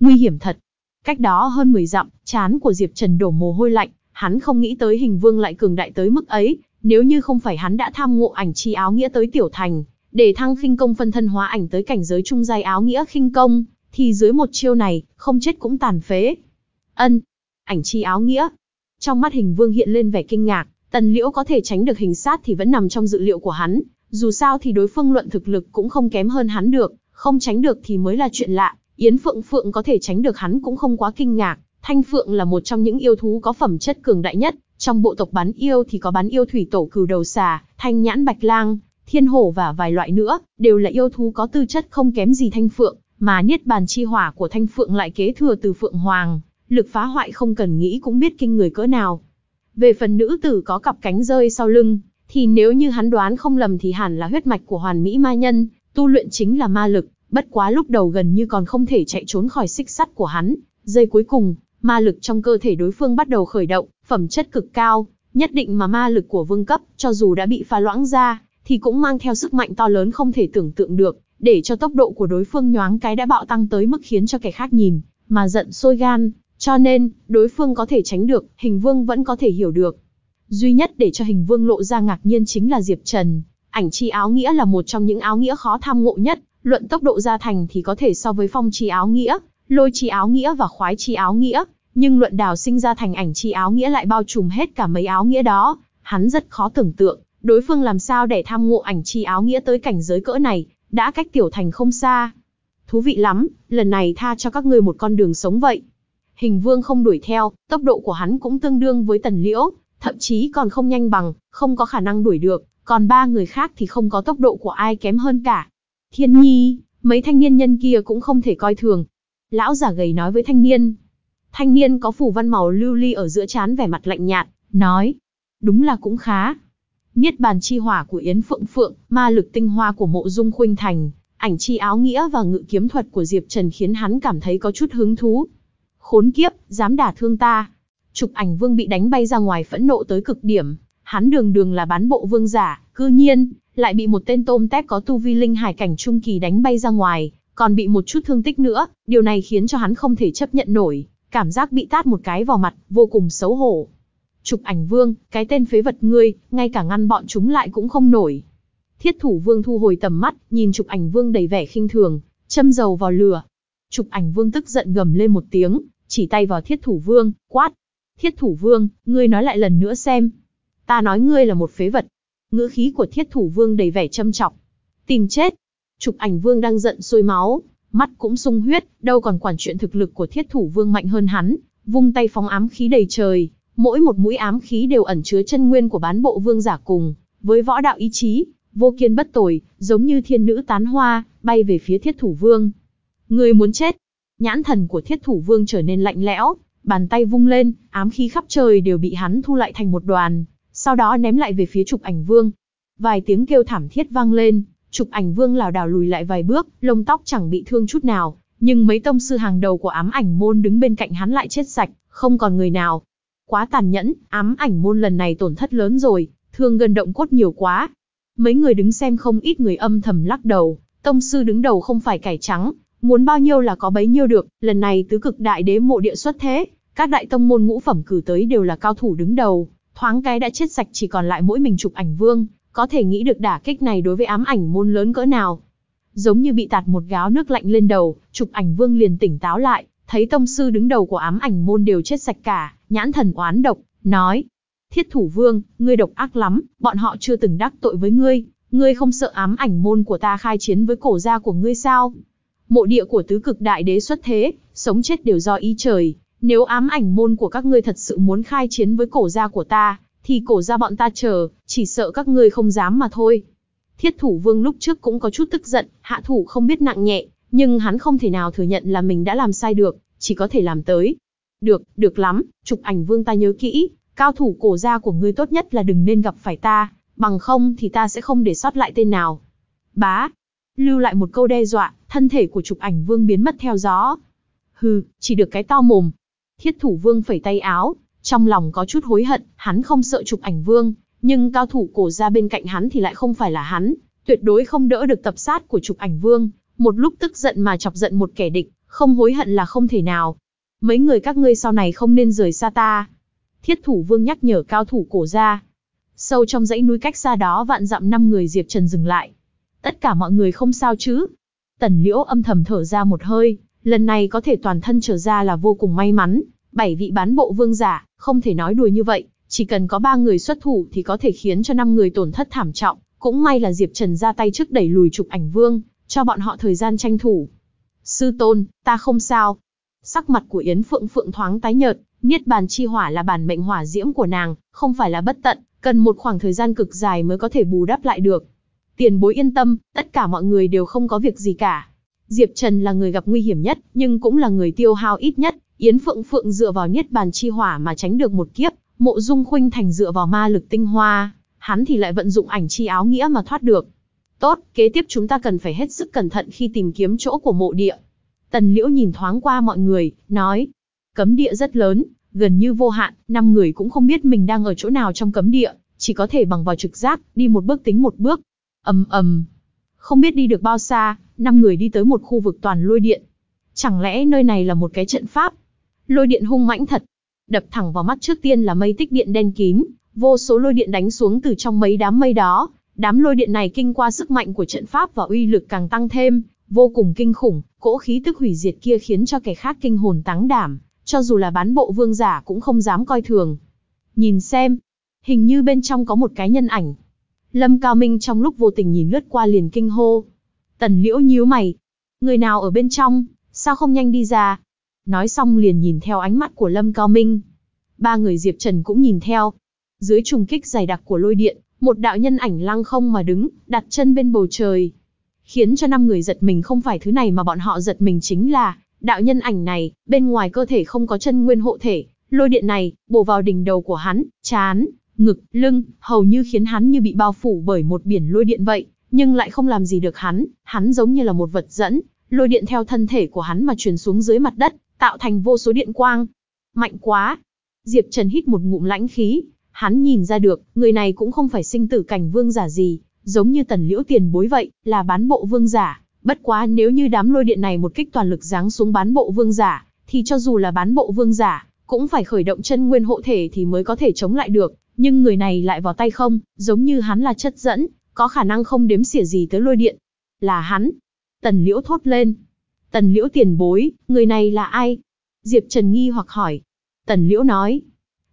Nguy hiểm thật. Cách đó hơn 10 dặm, chán của Diệp Trần đổ mồ hôi lạnh, hắn không nghĩ tới hình vương lại cường đại tới mức ấy, nếu như không phải hắn đã tham ngộ ảnh chi áo nghĩa tới tiểu thành, để thăng khinh công phân thân hóa ảnh tới cảnh giới trung giai áo nghĩa khinh công, thì dưới một chiêu này, không chết cũng tàn phế. Ân, ảnh chi áo nghĩa. Trong mắt hình vương hiện lên vẻ kinh ngạc, Tần Liễu có thể tránh được hình sát thì vẫn nằm trong dự liệu của hắn, dù sao thì đối phương luận thực lực cũng không kém hơn hắn được, không tránh được thì mới là chuyện lạ. Yến Phượng Phượng có thể tránh được hắn cũng không quá kinh ngạc, Thanh Phượng là một trong những yêu thú có phẩm chất cường đại nhất, trong bộ tộc bán yêu thì có bán yêu thủy tổ cừu đầu xà, thanh nhãn bạch lang, thiên hổ và vài loại nữa, đều là yêu thú có tư chất không kém gì Thanh Phượng, mà niết bàn chi hỏa của Thanh Phượng lại kế thừa từ Phượng Hoàng, lực phá hoại không cần nghĩ cũng biết kinh người cỡ nào. Về phần nữ tử có cặp cánh rơi sau lưng, thì nếu như hắn đoán không lầm thì hẳn là huyết mạch của hoàn mỹ ma nhân, tu luyện chính là ma lực, bất quá lúc đầu gần như còn không thể chạy trốn khỏi xích sắt của hắn. Giây cuối cùng, ma lực trong cơ thể đối phương bắt đầu khởi động, phẩm chất cực cao, nhất định mà ma lực của vương cấp, cho dù đã bị pha loãng ra, thì cũng mang theo sức mạnh to lớn không thể tưởng tượng được, để cho tốc độ của đối phương nhoáng cái đã bạo tăng tới mức khiến cho kẻ khác nhìn, mà giận sôi gan, cho nên, đối phương có thể tránh được, hình vương vẫn có thể hiểu được. Duy nhất để cho hình vương lộ ra ngạc nhiên chính là Diệp Trần. Ảnh chi áo nghĩa là một trong những áo nghĩa khó tham ngộ nhất, luận tốc độ ra thành thì có thể so với phong chi áo nghĩa, lôi chi áo nghĩa và khoái chi áo nghĩa, nhưng luận đào sinh ra thành ảnh chi áo nghĩa lại bao trùm hết cả mấy áo nghĩa đó, hắn rất khó tưởng tượng, đối phương làm sao để tham ngộ ảnh chi áo nghĩa tới cảnh giới cỡ này, đã cách tiểu thành không xa. Thú vị lắm, lần này tha cho các ngươi một con đường sống vậy. Hình vương không đuổi theo, tốc độ của hắn cũng tương đương với tần liễu, thậm chí còn không nhanh bằng, không có khả năng đuổi được, còn ba người khác thì không có tốc độ của ai kém hơn cả. Thiên nhi, mấy thanh niên nhân kia cũng không thể coi thường. Lão giả gầy nói với thanh niên. Thanh niên có phủ văn màu lưu ly ở giữa trán vẻ mặt lạnh nhạt, nói. Đúng là cũng khá. Niết bàn chi hỏa của Yến Phượng Phượng, ma lực tinh hoa của mộ dung khuynh thành, ảnh chi áo nghĩa và ngự kiếm thuật của Diệp Trần khiến hắn cảm thấy có chút hứng thú. Khốn kiếp, dám đả thương ta. Trục ảnh vương bị đánh bay ra ngoài phẫn nộ tới cực điểm. Hắn đường đường là bán bộ vương giả, cư nhiên, lại bị một tên tôm tép có tu vi linh hải cảnh trung kỳ đánh bay ra ngoài, còn bị một chút thương tích nữa, điều này khiến cho hắn không thể chấp nhận nổi, cảm giác bị tát một cái vào mặt, vô cùng xấu hổ. Trục ảnh vương, cái tên phế vật ngươi, ngay cả ngăn bọn chúng lại cũng không nổi. Thiết thủ vương thu hồi tầm mắt, nhìn trục ảnh vương đầy vẻ khinh thường, châm dầu vào lửa. Trục ảnh vương tức giận gầm lên một tiếng, chỉ tay vào thiết thủ vương, quát. Thiết thủ vương, ngươi nói lại lần nữa xem. Ta nói ngươi là một phế vật. Ngữ khí của thiết thủ vương đầy vẻ châm trọng. Tìm chết. Trục ảnh vương đang giận sôi máu, mắt cũng sung huyết, đâu còn quản chuyện thực lực của thiết thủ vương mạnh hơn hắn, vung tay phóng ám khí đầy trời, mỗi một mũi ám khí đều ẩn chứa chân nguyên của bán bộ vương giả cùng, với võ đạo ý chí, vô kiên bất tồi, giống như thiên nữ tán hoa, bay về phía thiết thủ vương. Người muốn chết. Nhãn thần của thiết thủ vương trở nên lạnh lẽo, bàn tay vung lên, ám khí khắp trời đều bị hắn thu lại thành một đoàn, sau đó ném lại về phía trục ảnh vương. Vài tiếng kêu thảm thiết vang lên, trục ảnh vương lảo đảo lùi lại vài bước, lông tóc chẳng bị thương chút nào, nhưng mấy tông sư hàng đầu của ám ảnh môn đứng bên cạnh hắn lại chết sạch, không còn người nào. Quá tàn nhẫn, ám ảnh môn lần này tổn thất lớn rồi, thương gần động cốt nhiều quá. Mấy người đứng xem không ít người âm thầm lắc đầu, tông sư đứng đầu không phải cải trắng, muốn bao nhiêu là có bấy nhiêu được, lần này tứ cực đại đế mộ địa xuất thế, các đại tông môn ngũ phẩm cử tới đều là cao thủ đứng đầu, thoáng cái đã chết sạch chỉ còn lại mỗi mình trục ảnh vương, có thể nghĩ được đả kích này đối với ám ảnh môn lớn cỡ nào. Giống như bị tạt một gáo nước lạnh lên đầu, trục ảnh vương liền tỉnh táo lại, thấy tông sư đứng đầu của ám ảnh môn đều chết sạch cả, nhãn thần oán độc, nói. Thiết thủ vương, ngươi độc ác lắm, bọn họ chưa từng đắc tội với ngươi, ngươi không sợ ám ảnh môn của ta khai chiến với cổ gia của ngươi sao? Mộ địa của tứ cực đại đế xuất thế, sống chết đều do ý trời, nếu ám ảnh môn của các ngươi thật sự muốn khai chiến với cổ gia của ta, thì cổ gia bọn ta chờ, chỉ sợ các ngươi không dám mà thôi. Thiết thủ vương lúc trước cũng có chút tức giận, hạ thủ không biết nặng nhẹ, nhưng hắn không thể nào thừa nhận là mình đã làm sai được, chỉ có thể làm tới. Được, được lắm, chụp ảnh vương ta nhớ kỹ, cao thủ cổ gia của ngươi tốt nhất là đừng nên gặp phải ta, bằng không thì ta sẽ không để sót lại tên nào. Bá, lưu lại một câu đe dọa, thân thể của chụp ảnh vương biến mất theo gió. Hừ, chỉ được cái to mồm. Thiết thủ vương phẩy tay áo, trong lòng có chút hối hận, hắn không sợ chụp ảnh vương, nhưng cao thủ cổ ra bên cạnh hắn thì lại không phải là hắn, tuyệt đối không đỡ được tập sát của chụp ảnh vương, một lúc tức giận mà chọc giận một kẻ địch, không hối hận là không thể nào. Mấy người các ngươi sau này không nên rời xa ta. Thiết thủ vương nhắc nhở cao thủ cổ ra. Sâu trong dãy núi cách xa đó vạn dặm năm người Diệp Trần dừng lại. Tất cả mọi người không sao chứ. Tần liễu âm thầm thở ra một hơi, lần này có thể toàn thân trở ra là vô cùng may mắn. Bảy vị bán bộ vương giả, không thể nói đùa như vậy, chỉ cần có ba người xuất thủ thì có thể khiến cho năm người tổn thất thảm trọng. Cũng may là Diệp Trần ra tay trước đẩy lùi trục ảnh vương, cho bọn họ thời gian tranh thủ. Sư tôn, ta không sao. Sắc mặt của Yến Phượng Phượng thoáng tái nhợt, Niết bàn chi hỏa là bản mệnh hỏa diễm của nàng, không phải là bất tận, cần một khoảng thời gian cực dài mới có thể bù đắp lại được. Tiền bối yên tâm, tất cả mọi người đều không có việc gì cả. Diệp Trần là người gặp nguy hiểm nhất, nhưng cũng là người tiêu hao ít nhất. Yến Phượng Phượng dựa vào Niết bàn chi hỏa mà tránh được một kiếp, Mộ Dung Khuynh Thành dựa vào ma lực tinh hoa, hắn thì lại vận dụng ảnh chi áo nghĩa mà thoát được. Tốt, kế tiếp chúng ta cần phải hết sức cẩn thận khi tìm kiếm chỗ của mộ địa. Tần Liễu nhìn thoáng qua mọi người, nói, cấm địa rất lớn, gần như vô hạn, năm người cũng không biết mình đang ở chỗ nào trong cấm địa, chỉ có thể bằng vào trực giác, đi một bước tính một bước ầm ầm, không biết đi được bao xa, năm người đi tới một khu vực toàn lôi điện. Chẳng lẽ nơi này là một cái trận pháp? Lôi điện hung mãnh thật, đập thẳng vào mắt trước tiên là mây tích điện đen kín, vô số lôi điện đánh xuống từ trong mấy đám mây đó, đám lôi điện này kinh qua sức mạnh của trận pháp và uy lực càng tăng thêm, vô cùng kinh khủng, cỗ khí tức hủy diệt kia khiến cho kẻ khác kinh hồn táng đảm, cho dù là bán bộ vương giả cũng không dám coi thường. Nhìn xem, hình như bên trong có một cái nhân ảnh. Lâm Cao Minh trong lúc vô tình nhìn lướt qua liền kinh hô. Tần Liễu nhíu mày. Người nào ở bên trong, sao không nhanh đi ra? Nói xong liền nhìn theo ánh mắt của Lâm Cao Minh. Ba người Diệp Trần cũng nhìn theo. Dưới trùng kích dày đặc của lôi điện, một đạo nhân ảnh lăng không mà đứng, đặt chân bên bầu trời. Khiến cho năm người giật mình không phải thứ này mà bọn họ giật mình chính là, đạo nhân ảnh này, bên ngoài cơ thể không có chân nguyên hộ thể, lôi điện này, bổ vào đỉnh đầu của hắn, chán, ngực, lưng, hầu như khiến hắn như bị bao phủ bởi một biển lôi điện vậy, nhưng lại không làm gì được hắn, hắn giống như là một vật dẫn, lôi điện theo thân thể của hắn mà truyền xuống dưới mặt đất, tạo thành vô số điện quang. Mạnh quá! Diệp Trần hít một ngụm lãnh khí, hắn nhìn ra được, người này cũng không phải sinh tử cảnh vương giả gì, giống như tần liễu tiền bối vậy, là bán bộ vương giả. Bất quá nếu như đám lôi điện này một kích toàn lực giáng xuống bán bộ vương giả, thì cho dù là bán bộ vương giả, cũng phải khởi động chân nguyên hộ thể thì mới có thể chống lại được. Nhưng người này lại vào tay không, giống như hắn là chất dẫn, có khả năng không đếm xỉa gì tới lôi điện. Là hắn. Tần liễu thốt lên. Tần Liễu tiền bối, người này là ai? Diệp Trần nghi hoặc hỏi. Tần Liễu nói.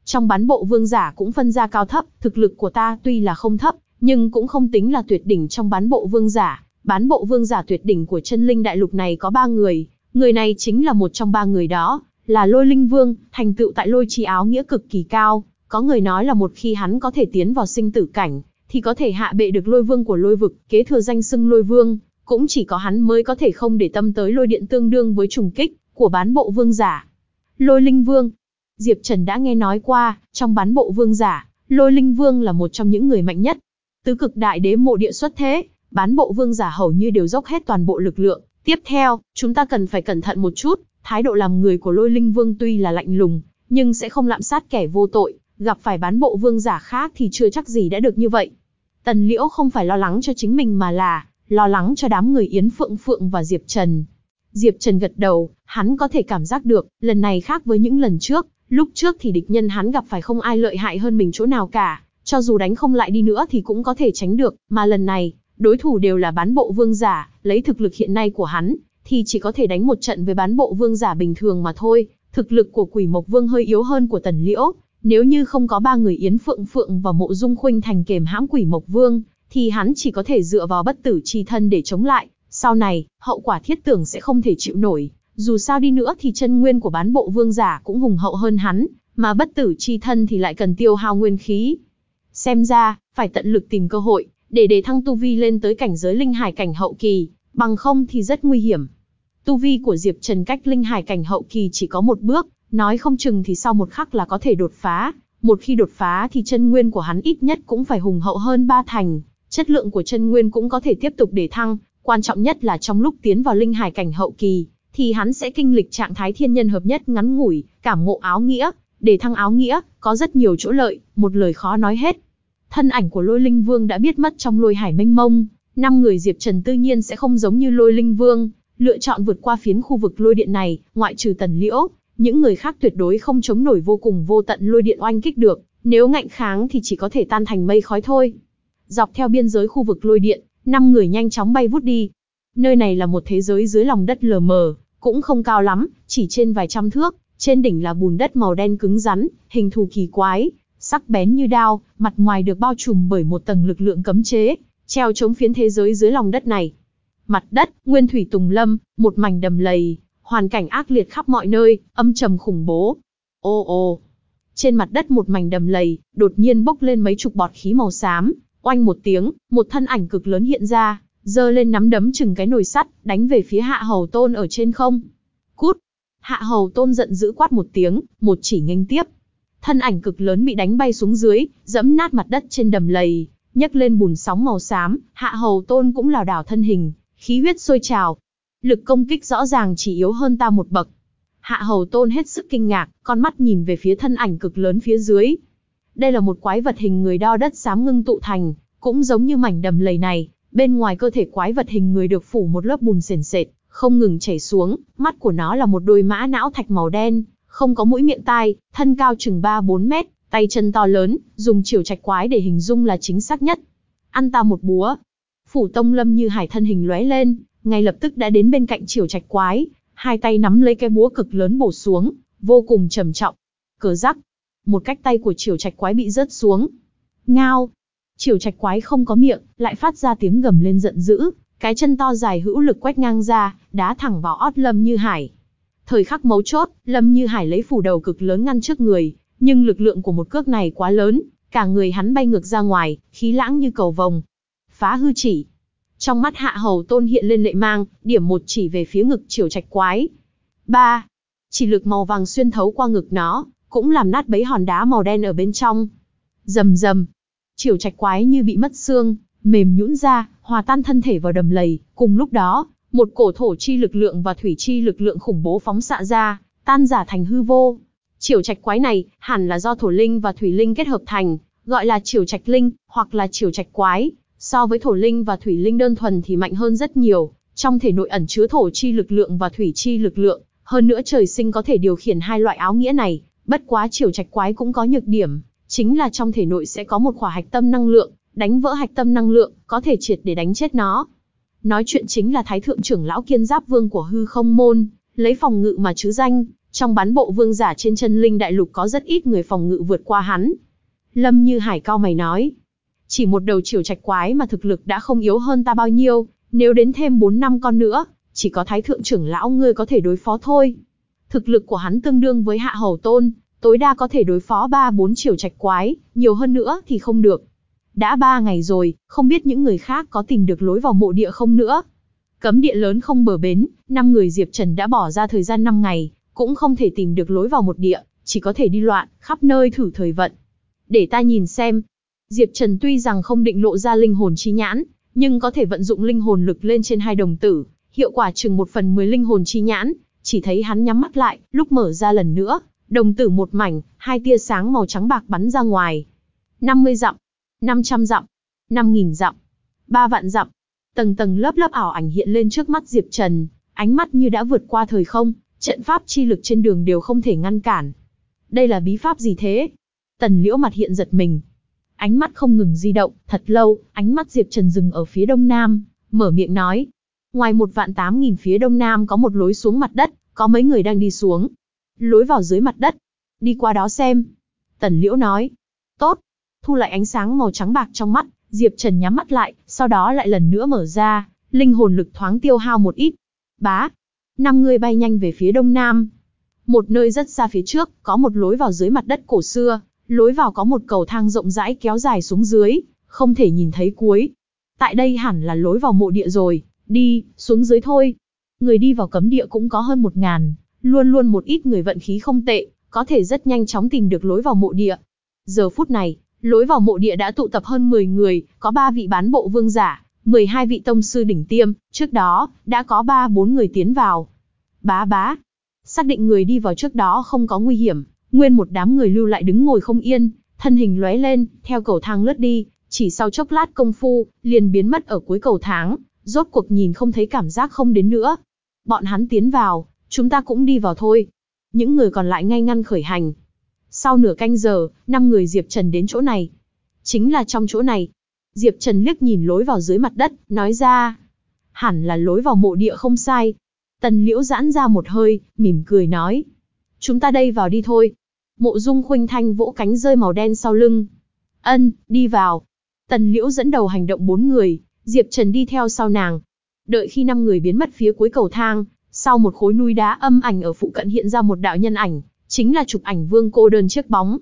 Trong bán bộ vương giả cũng phân ra cao thấp, thực lực của ta tuy là không thấp, nhưng cũng không tính là tuyệt đỉnh trong bán bộ vương giả. Bán bộ vương giả tuyệt đỉnh của chân linh đại lục này có ba người, người này chính là một trong ba người đó, là lôi linh vương, thành tựu tại lôi chi áo nghĩa cực kỳ cao. Có người nói là một khi hắn có thể tiến vào sinh tử cảnh, thì có thể hạ bệ được lôi vương của lôi vực, kế thừa danh xưng lôi vương, cũng chỉ có hắn mới có thể không để tâm tới lôi điện tương đương với trùng kích của bán bộ vương giả. Lôi linh vương, Diệp Trần đã nghe nói qua, trong bán bộ vương giả, lôi linh vương là một trong những người mạnh nhất. Tứ cực đại đế mộ địa xuất thế, bán bộ vương giả hầu như đều dốc hết toàn bộ lực lượng. Tiếp theo, chúng ta cần phải cẩn thận một chút, thái độ làm người của lôi linh vương tuy là lạnh lùng, nhưng sẽ không lạm sát kẻ vô tội, gặp phải bán bộ vương giả khác thì chưa chắc gì đã được như vậy. Tần Liễu không phải lo lắng cho chính mình mà là lo lắng cho đám người Yến Phượng Phượng và Diệp Trần. Diệp Trần gật đầu, hắn có thể cảm giác được, lần này khác với những lần trước, lúc trước thì địch nhân hắn gặp phải không ai lợi hại hơn mình chỗ nào cả, cho dù đánh không lại đi nữa thì cũng có thể tránh được, mà lần này, đối thủ đều là bán bộ vương giả, lấy thực lực hiện nay của hắn, thì chỉ có thể đánh một trận với bán bộ vương giả bình thường mà thôi, thực lực của quỷ mộc vương hơi yếu hơn của tần liễu, nếu như không có ba người Yến Phượng Phượng và Mộ Dung Khuynh thành kềm hãm quỷ Mộc Vương, thì hắn chỉ có thể dựa vào bất tử chi thân để chống lại. Sau này, hậu quả thiết tưởng sẽ không thể chịu nổi. Dù sao đi nữa thì chân nguyên của bán bộ vương giả cũng hùng hậu hơn hắn, mà bất tử chi thân thì lại cần tiêu hao nguyên khí. Xem ra, phải tận lực tìm cơ hội, để đề thăng tu vi lên tới cảnh giới linh hải cảnh hậu kỳ, bằng không thì rất nguy hiểm. Tu vi của Diệp Trần cách linh hải cảnh hậu kỳ chỉ có một bước, Nói không chừng thì sau một khắc là có thể đột phá, một khi đột phá thì chân nguyên của hắn ít nhất cũng phải hùng hậu hơn ba thành, chất lượng của chân nguyên cũng có thể tiếp tục để thăng, quan trọng nhất là trong lúc tiến vào linh hải cảnh hậu kỳ, thì hắn sẽ kinh lịch trạng thái thiên nhân hợp nhất ngắn ngủi, cảm ngộ áo nghĩa, để thăng áo nghĩa, có rất nhiều chỗ lợi, một lời khó nói hết. Thân ảnh của lôi linh vương đã biết mất trong lôi hải mênh mông, năm người Diệp Trần tự nhiên sẽ không giống như lôi linh vương, lựa chọn vượt qua phiến khu vực lôi điện này, ngoại trừ tần liễu, những người khác tuyệt đối không chống nổi vô cùng vô tận lôi điện oanh kích được, nếu ngạnh kháng thì chỉ có thể tan thành mây khói thôi. Dọc theo biên giới khu vực lôi điện, năm người nhanh chóng bay vút đi. Nơi này là một thế giới dưới lòng đất lờ mờ, cũng không cao lắm, chỉ trên vài trăm thước, trên đỉnh là bùn đất màu đen cứng rắn, hình thù kỳ quái, sắc bén như đao, mặt ngoài được bao trùm bởi một tầng lực lượng cấm chế, treo chống phiến thế giới dưới lòng đất này. Mặt đất, nguyên thủy tùng lâm, một mảnh đầm lầy, hoàn cảnh ác liệt khắp mọi nơi, âm trầm khủng bố. Ô ô, trên mặt đất một mảnh đầm lầy, đột nhiên bốc lên mấy chục bọt khí màu xám, oanh một tiếng, một thân ảnh cực lớn hiện ra, giơ lên nắm đấm chừng cái nồi sắt, đánh về phía hạ hầu tôn ở trên không. Cút! Hạ hầu tôn giận dữ quát một tiếng, một chỉ nghênh tiếp. Thân ảnh cực lớn bị đánh bay xuống dưới, dẫm nát mặt đất trên đầm lầy, nhấc lên bùn sóng màu xám, hạ hầu tôn cũng lảo đảo thân hình, khí huyết sôi trào, Lực công kích rõ ràng chỉ yếu hơn ta một bậc. Hạ hầu tôn hết sức kinh ngạc, con mắt nhìn về phía thân ảnh cực lớn phía dưới. Đây là một quái vật hình người đo đất xám ngưng tụ thành, cũng giống như mảnh đầm lầy này, bên ngoài cơ thể quái vật hình người được phủ một lớp bùn sền sệt, không ngừng chảy xuống, mắt của nó là một đôi mã não thạch màu đen, không có mũi miệng tai, thân cao chừng 3-4 mét, tay chân to lớn, dùng chiều trạch quái để hình dung là chính xác nhất. Ăn ta một búa. Phủ tông lâm như hải thân hình lóe lên, ngay lập tức đã đến bên cạnh triều trạch quái, hai tay nắm lấy cái búa cực lớn bổ xuống, vô cùng trầm trọng. Cờ rắc, một cách tay của triều trạch quái bị rớt xuống. Ngao, triều trạch quái không có miệng, lại phát ra tiếng gầm lên giận dữ, cái chân to dài hữu lực quét ngang ra, đá thẳng vào ót Lâm Như Hải. Thời khắc mấu chốt, Lâm Như Hải lấy phủ đầu cực lớn ngăn trước người, nhưng lực lượng của một cước này quá lớn, cả người hắn bay ngược ra ngoài, khí lãng như cầu vồng. Phá hư chỉ, trong mắt hạ hầu tôn hiện lên lệ mang, điểm một chỉ về phía ngực triều trạch quái. ba Chỉ lực màu vàng xuyên thấu qua ngực nó, cũng làm nát bấy hòn đá màu đen ở bên trong. Rầm rầm. Triều trạch quái như bị mất xương, mềm nhũn ra, hòa tan thân thể vào đầm lầy. Cùng lúc đó, một cổ thổ chi lực lượng và thủy chi lực lượng khủng bố phóng xạ ra, tan giả thành hư vô. Triều trạch quái này, hẳn là do thổ linh và thủy linh kết hợp thành, gọi là triều trạch linh, hoặc là triều trạch quái, So với thổ linh và thủy linh đơn thuần thì mạnh hơn rất nhiều, trong thể nội ẩn chứa thổ chi lực lượng và thủy chi lực lượng, hơn nữa trời sinh có thể điều khiển hai loại áo nghĩa này, bất quá triều trạch quái cũng có nhược điểm, chính là trong thể nội sẽ có một khỏa hạch tâm năng lượng, đánh vỡ hạch tâm năng lượng, có thể triệt để đánh chết nó. nói chuyện chính là Thái Thượng trưởng lão Kiên Giáp Vương của hư không môn, lấy phòng ngự mà chứ danh, trong bán bộ vương giả trên chân linh đại lục có rất ít người phòng ngự vượt qua hắn. Lâm Như Hải cao mày nói, chỉ một đầu chiều trạch quái mà thực lực đã không yếu hơn ta bao nhiêu, nếu đến thêm 4 năm con nữa, chỉ có thái thượng trưởng lão ngươi có thể đối phó thôi. Thực lực của hắn tương đương với hạ hầu tôn, tối đa có thể đối phó 3-4 chiều trạch quái, nhiều hơn nữa thì không được. Đã 3 ngày rồi, không biết những người khác có tìm được lối vào mộ địa không nữa. Cấm địa lớn không bờ bến, năm người Diệp Trần đã bỏ ra thời gian 5 ngày, cũng không thể tìm được lối vào một địa, chỉ có thể đi loạn, khắp nơi thử thời vận. Để ta nhìn xem. Diệp Trần tuy rằng không định lộ ra linh hồn chi nhãn, nhưng có thể vận dụng linh hồn lực lên trên hai đồng tử, hiệu quả chừng một phần mười linh hồn chi nhãn, chỉ thấy hắn nhắm mắt lại, lúc mở ra lần nữa, đồng tử một mảnh, hai tia sáng màu trắng bạc bắn ra ngoài. 50 dặm, 500 dặm, 5.000 dặm, 3 vạn dặm, tầng tầng lớp lớp ảo ảnh hiện lên trước mắt Diệp Trần, ánh mắt như đã vượt qua thời không, trận pháp chi lực trên đường đều không thể ngăn cản. Đây là bí pháp gì thế? Tần liễu mặt hiện giật mình. Ánh mắt không ngừng di động, thật lâu, ánh mắt Diệp Trần dừng ở phía đông nam, mở miệng nói. Ngoài một vạn tám nghìn phía đông nam có một lối xuống mặt đất, có mấy người đang đi xuống. Lối vào dưới mặt đất. Đi qua đó xem. Tần liễu nói. Tốt. Thu lại ánh sáng màu trắng bạc trong mắt, Diệp Trần nhắm mắt lại, sau đó lại lần nữa mở ra, linh hồn lực thoáng tiêu hao một ít. Bá. Năm người bay nhanh về phía đông nam. Một nơi rất xa phía trước, có một lối vào dưới mặt đất cổ xưa, lối vào có một cầu thang rộng rãi kéo dài xuống dưới, không thể nhìn thấy cuối. Tại đây hẳn là lối vào mộ địa rồi, đi, xuống dưới thôi. Người đi vào cấm địa cũng có hơn một ngàn, luôn luôn một ít người vận khí không tệ, có thể rất nhanh chóng tìm được lối vào mộ địa. Giờ phút này, lối vào mộ địa đã tụ tập hơn 10 người, có 3 vị bán bộ vương giả, 12 vị tông sư đỉnh tiêm, trước đó, đã có 3-4 người tiến vào. Bá bá, xác định người đi vào trước đó không có nguy hiểm, nguyên một đám người lưu lại đứng ngồi không yên, thân hình lóe lên, theo cầu thang lướt đi, chỉ sau chốc lát công phu, liền biến mất ở cuối cầu thang, rốt cuộc nhìn không thấy cảm giác không đến nữa. Bọn hắn tiến vào, chúng ta cũng đi vào thôi. Những người còn lại ngay ngăn khởi hành. Sau nửa canh giờ, năm người Diệp Trần đến chỗ này. Chính là trong chỗ này. Diệp Trần liếc nhìn lối vào dưới mặt đất, nói ra. Hẳn là lối vào mộ địa không sai. Tần liễu giãn ra một hơi, mỉm cười nói. Chúng ta đây vào đi thôi. Mộ dung khuynh thanh vỗ cánh rơi màu đen sau lưng. Ân, đi vào. Tần liễu dẫn đầu hành động bốn người, Diệp Trần đi theo sau nàng. Đợi khi năm người biến mất phía cuối cầu thang, sau một khối núi đá âm ảnh ở phụ cận hiện ra một đạo nhân ảnh, chính là chụp ảnh vương cô đơn chiếc bóng.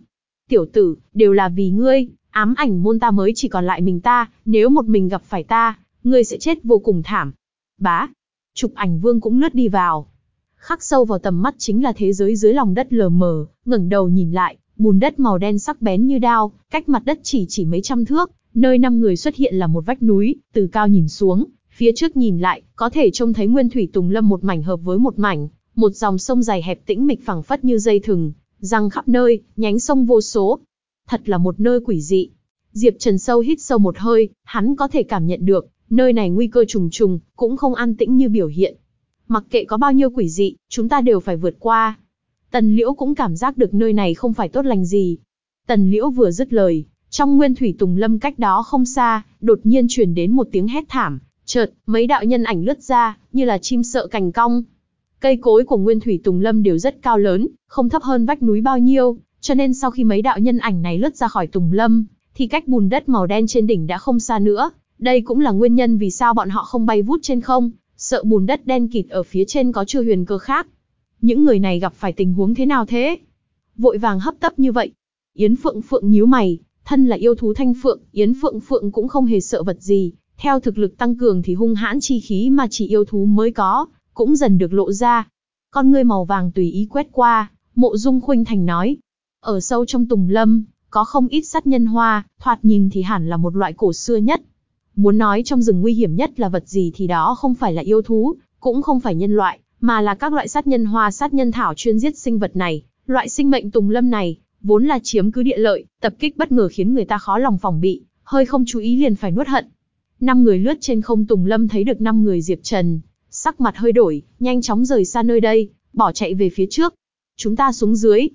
Tiểu tử, đều là vì ngươi, ám ảnh môn ta mới chỉ còn lại mình ta, nếu một mình gặp phải ta, ngươi sẽ chết vô cùng thảm. Bá, chụp ảnh vương cũng lướt đi vào. Khắc sâu vào tầm mắt chính là thế giới dưới lòng đất lờ mờ, ngẩng đầu nhìn lại, bùn đất màu đen sắc bén như đao, cách mặt đất chỉ chỉ mấy trăm thước, nơi năm người xuất hiện là một vách núi, từ cao nhìn xuống, phía trước nhìn lại, có thể trông thấy nguyên thủy tùng lâm một mảnh hợp với một mảnh, một dòng sông dài hẹp tĩnh mịch phẳng phất như dây thừng, răng khắp nơi, nhánh sông vô số. Thật là một nơi quỷ dị. Diệp Trần sâu hít sâu một hơi, hắn có thể cảm nhận được, nơi này nguy cơ trùng trùng, cũng không an tĩnh như biểu hiện. Mặc kệ có bao nhiêu quỷ dị, chúng ta đều phải vượt qua. Tần Liễu cũng cảm giác được nơi này không phải tốt lành gì. Tần Liễu vừa dứt lời, trong nguyên thủy tùng lâm cách đó không xa, đột nhiên truyền đến một tiếng hét thảm, chợt, mấy đạo nhân ảnh lướt ra, như là chim sợ cành cong. Cây cối của nguyên thủy tùng lâm đều rất cao lớn, không thấp hơn vách núi bao nhiêu, cho nên sau khi mấy đạo nhân ảnh này lướt ra khỏi tùng lâm, thì cách bùn đất màu đen trên đỉnh đã không xa nữa. Đây cũng là nguyên nhân vì sao bọn họ không bay vút trên không, sợ bùn đất đen kịt ở phía trên có chưa huyền cơ khác. Những người này gặp phải tình huống thế nào thế? Vội vàng hấp tấp như vậy. Yến Phượng Phượng nhíu mày, thân là yêu thú thanh phượng, Yến Phượng Phượng cũng không hề sợ vật gì, theo thực lực tăng cường thì hung hãn chi khí mà chỉ yêu thú mới có, cũng dần được lộ ra. Con ngươi màu vàng tùy ý quét qua, mộ dung khuynh thành nói. Ở sâu trong tùng lâm, có không ít sát nhân hoa, thoạt nhìn thì hẳn là một loại cổ xưa nhất. Muốn nói trong rừng nguy hiểm nhất là vật gì thì đó không phải là yêu thú, cũng không phải nhân loại, mà là các loại sát nhân hoa sát nhân thảo chuyên giết sinh vật này. Loại sinh mệnh tùng lâm này, vốn là chiếm cứ địa lợi, tập kích bất ngờ khiến người ta khó lòng phòng bị, hơi không chú ý liền phải nuốt hận. Năm người lướt trên không Tùng Lâm thấy được năm người Diệp Trần, sắc mặt hơi đổi, nhanh chóng rời xa nơi đây, bỏ chạy về phía trước. Chúng ta xuống dưới.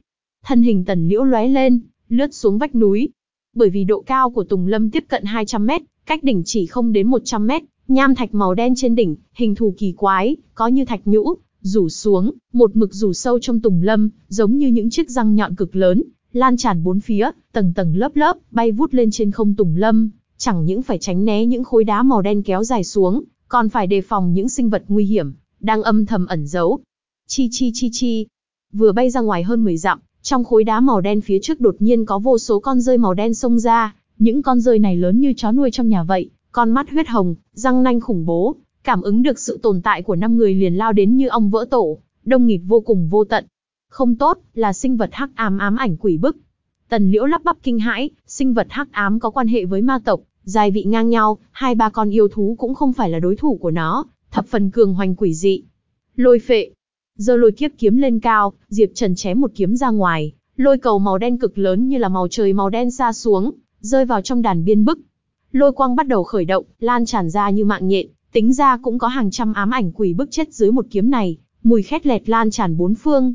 Thân hình Tần Liễu lóe lên, lướt xuống vách núi. Bởi vì độ cao của Tùng Lâm tiếp cận 200 mét, cách đỉnh chỉ không đến 100 mét, Nham thạch màu đen trên đỉnh, hình thù kỳ quái, có như thạch nhũ, rủ xuống, một mực rủ sâu trong tùng lâm, giống như những chiếc răng nhọn cực lớn, lan tràn bốn phía, tầng tầng lớp lớp, bay vút lên trên không tùng lâm, chẳng những phải tránh né những khối đá màu đen kéo dài xuống, còn phải đề phòng những sinh vật nguy hiểm, đang âm thầm ẩn giấu. Chi chi chi chi, vừa bay ra ngoài hơn 10 dặm, trong khối đá màu đen phía trước đột nhiên có vô số con rơi màu đen xông ra, những con rơi này lớn như chó nuôi trong nhà vậy, con mắt huyết hồng, răng nanh khủng bố, cảm ứng được sự tồn tại của năm người liền lao đến như ong vỡ tổ, đông nghịt vô cùng vô tận. Không tốt, là sinh vật hắc ám ám ảnh quỷ bức. Tần Liễu lắp bắp kinh hãi, sinh vật hắc ám có quan hệ với ma tộc, dài vị ngang nhau, hai ba con yêu thú cũng không phải là đối thủ của nó, thập phần cường hoành quỷ dị. Lôi phệ, giơ lôi kiếp kiếm lên cao, Diệp Trần chém một kiếm ra ngoài, lôi cầu màu đen cực lớn như là màu trời màu đen xa xuống, rơi vào trong đàn biên bức. Lôi quang bắt đầu khởi động, lan tràn ra như mạng nhện, tính ra cũng có hàng trăm ám ảnh quỷ bức chết dưới một kiếm này, mùi khét lẹt lan tràn bốn phương.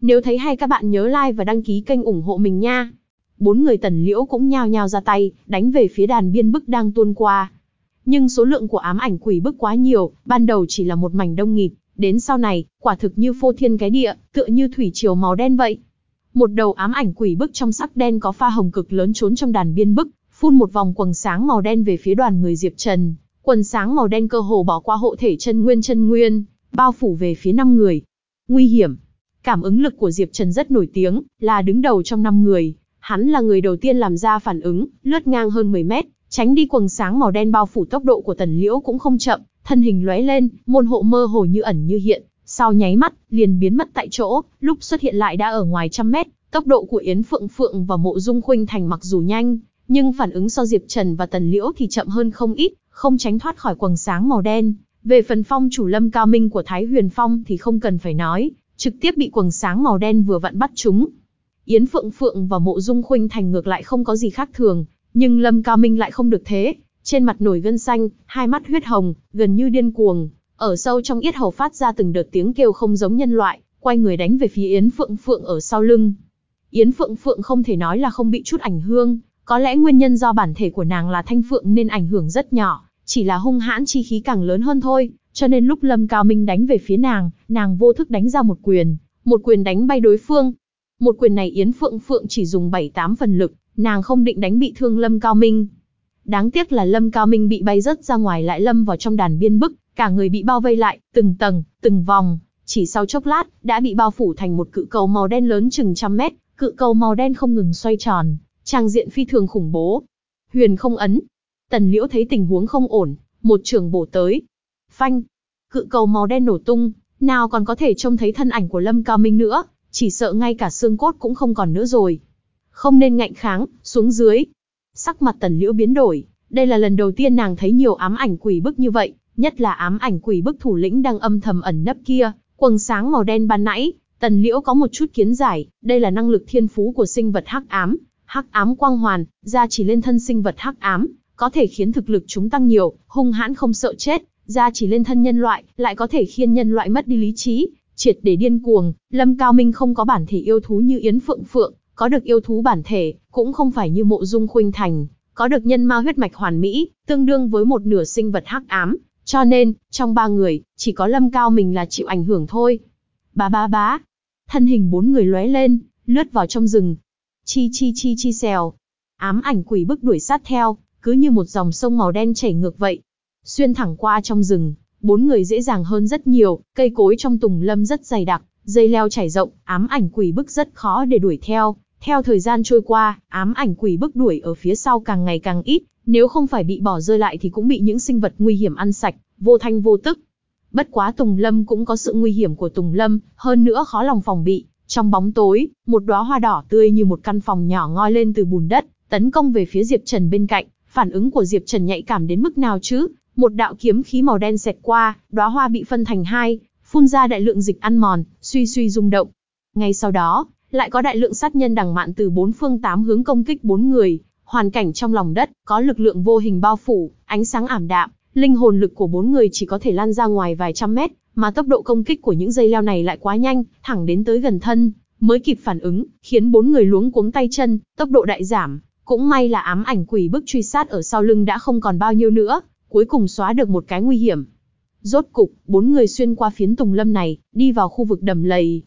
Nếu thấy hay các bạn nhớ like và đăng ký kênh ủng hộ mình nha. Bốn người tần liễu cũng nhao nhao ra tay, đánh về phía đàn biên bức đang tuôn qua. Nhưng số lượng của ám ảnh quỷ bức quá nhiều, ban đầu chỉ là một mảnh đông nghịt, đến sau này, quả thực như phô thiên cái địa, tựa như thủy triều màu đen vậy. Một đầu ám ảnh quỷ bức trong sắc đen có pha hồng cực lớn trốn trong đàn biên bức, phun một vòng quầng sáng màu đen về phía đoàn người Diệp Trần. Quần sáng màu đen cơ hồ bỏ qua hộ thể chân nguyên chân nguyên, bao phủ về phía năm người. Nguy hiểm. Cảm ứng lực của Diệp Trần rất nổi tiếng, là đứng đầu trong năm người. Hắn là người đầu tiên làm ra phản ứng, lướt ngang hơn 10 mét, tránh đi quầng sáng màu đen bao phủ tốc độ của Tần Liễu cũng không chậm, thân hình lóe lên, môn hộ mơ hồ như ẩn như hiện, sau nháy mắt, liền biến mất tại chỗ, lúc xuất hiện lại đã ở ngoài trăm mét, tốc độ của Yến Phượng Phượng và Mộ Dung Khuynh Thành mặc dù nhanh, nhưng phản ứng so Diệp Trần và Tần Liễu thì chậm hơn không ít, không tránh thoát khỏi quầng sáng màu đen. Về phần phong chủ lâm cao minh của Thái Huyền Phong thì không cần phải nói, trực tiếp bị quầng sáng màu đen vừa vặn bắt chúng. Yến Phượng Phượng và Mộ Dung Khuynh Thành ngược lại không có gì khác thường, nhưng Lâm Cao Minh lại không được thế, trên mặt nổi gân xanh, hai mắt huyết hồng, gần như điên cuồng, ở sâu trong yết hầu phát ra từng đợt tiếng kêu không giống nhân loại, quay người đánh về phía Yến Phượng Phượng ở sau lưng. Yến Phượng Phượng không thể nói là không bị chút ảnh hương, có lẽ nguyên nhân do bản thể của nàng là thanh phượng nên ảnh hưởng rất nhỏ, chỉ là hung hãn chi khí càng lớn hơn thôi, cho nên lúc Lâm Cao Minh đánh về phía nàng, nàng vô thức đánh ra một quyền, một quyền đánh bay đối phương. Một quyền này Yến Phượng Phượng chỉ dùng 7-8 phần lực, nàng không định đánh bị thương Lâm Cao Minh. Đáng tiếc là Lâm Cao Minh bị bay rớt ra ngoài lại lâm vào trong đàn biên bức, cả người bị bao vây lại, từng tầng, từng vòng, chỉ sau chốc lát, đã bị bao phủ thành một cự cầu màu đen lớn chừng trăm mét, cự cầu màu đen không ngừng xoay tròn, trang diện phi thường khủng bố. Huyền không ấn. Tần Liễu thấy tình huống không ổn, một trường bổ tới. Phanh. Cự cầu màu đen nổ tung, nào còn có thể trông thấy thân ảnh của Lâm Cao Minh nữa, chỉ sợ ngay cả xương cốt cũng không còn nữa rồi. Không nên ngạnh kháng, xuống dưới. Sắc mặt Tần Liễu biến đổi, đây là lần đầu tiên nàng thấy nhiều ám ảnh quỷ bức như vậy, nhất là ám ảnh quỷ bức thủ lĩnh đang âm thầm ẩn nấp kia, quầng sáng màu đen ban nãy, Tần Liễu có một chút kiến giải, đây là năng lực thiên phú của sinh vật hắc ám, hắc ám quang hoàn, ra chỉ lên thân sinh vật hắc ám, có thể khiến thực lực chúng tăng nhiều, hung hãn không sợ chết, ra chỉ lên thân nhân loại, lại có thể khiến nhân loại mất đi lý trí, triệt để điên cuồng. Lâm Cao Minh không có bản thể yêu thú như Yến Phượng Phượng, có được yêu thú bản thể, cũng không phải như Mộ Dung Khuynh Thành, có được nhân ma huyết mạch hoàn mỹ, tương đương với một nửa sinh vật hắc ám, cho nên, trong ba người, chỉ có Lâm Cao mình là chịu ảnh hưởng thôi. Bá bá bá, thân hình bốn người lóe lên, lướt vào trong rừng. Chi chi chi chi xèo. Ám ảnh quỷ bức đuổi sát theo, cứ như một dòng sông màu đen chảy ngược vậy. Xuyên thẳng qua trong rừng, bốn người dễ dàng hơn rất nhiều, cây cối trong tùng lâm rất dày đặc, dây leo chảy rộng, ám ảnh quỷ bức rất khó để đuổi theo. Theo thời gian trôi qua, ám ảnh quỷ bức đuổi ở phía sau càng ngày càng ít, nếu không phải bị bỏ rơi lại thì cũng bị những sinh vật nguy hiểm ăn sạch, vô thanh vô tức. Bất quá Tùng Lâm cũng có sự nguy hiểm của Tùng Lâm, hơn nữa khó lòng phòng bị. Trong bóng tối, một đóa hoa đỏ tươi như một căn phòng nhỏ ngoi lên từ bùn đất, tấn công về phía Diệp Trần bên cạnh. Phản ứng của Diệp Trần nhạy cảm đến mức nào chứ? Một đạo kiếm khí màu đen xẹt qua, đóa hoa bị phân thành hai, phun ra đại lượng dịch ăn mòn, suy suy rung động. Ngay sau đó, lại có đại lượng sát nhân đằng mạn từ bốn phương tám hướng công kích bốn người. Hoàn cảnh trong lòng đất, có lực lượng vô hình bao phủ, ánh sáng ảm đạm, linh hồn lực của bốn người chỉ có thể lan ra ngoài vài trăm mét, mà tốc độ công kích của những dây leo này lại quá nhanh, thẳng đến tới gần thân, mới kịp phản ứng, khiến bốn người luống cuống tay chân, tốc độ đại giảm. Cũng may là ám ảnh quỷ bức truy sát ở sau lưng đã không còn bao nhiêu nữa, cuối cùng xóa được một cái nguy hiểm. Rốt cục, bốn người xuyên qua phiến tùng lâm này, đi vào khu vực đầm lầy.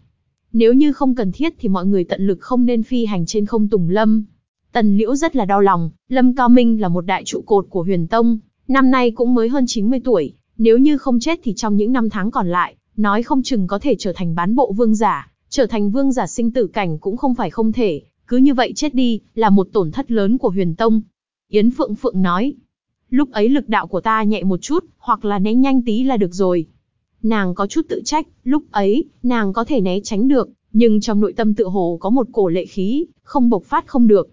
Nếu như không cần thiết thì mọi người tận lực không nên phi hành trên không tùng lâm. Tần Liễu rất là đau lòng, Lâm Cao Minh là một đại trụ cột của huyền tông, năm nay cũng mới hơn 90 tuổi, nếu như không chết thì trong những năm tháng còn lại, nói không chừng có thể trở thành bán bộ vương giả, trở thành vương giả sinh tử cảnh cũng không phải không thể, cứ như vậy chết đi, là một tổn thất lớn của huyền tông. Yến Phượng Phượng nói, lúc ấy lực đạo của ta nhẹ một chút, hoặc là né nhanh tí là được rồi. Nàng có chút tự trách, lúc ấy, nàng có thể né tránh được, nhưng trong nội tâm tự hồ có một cổ lệ khí, không bộc phát không được.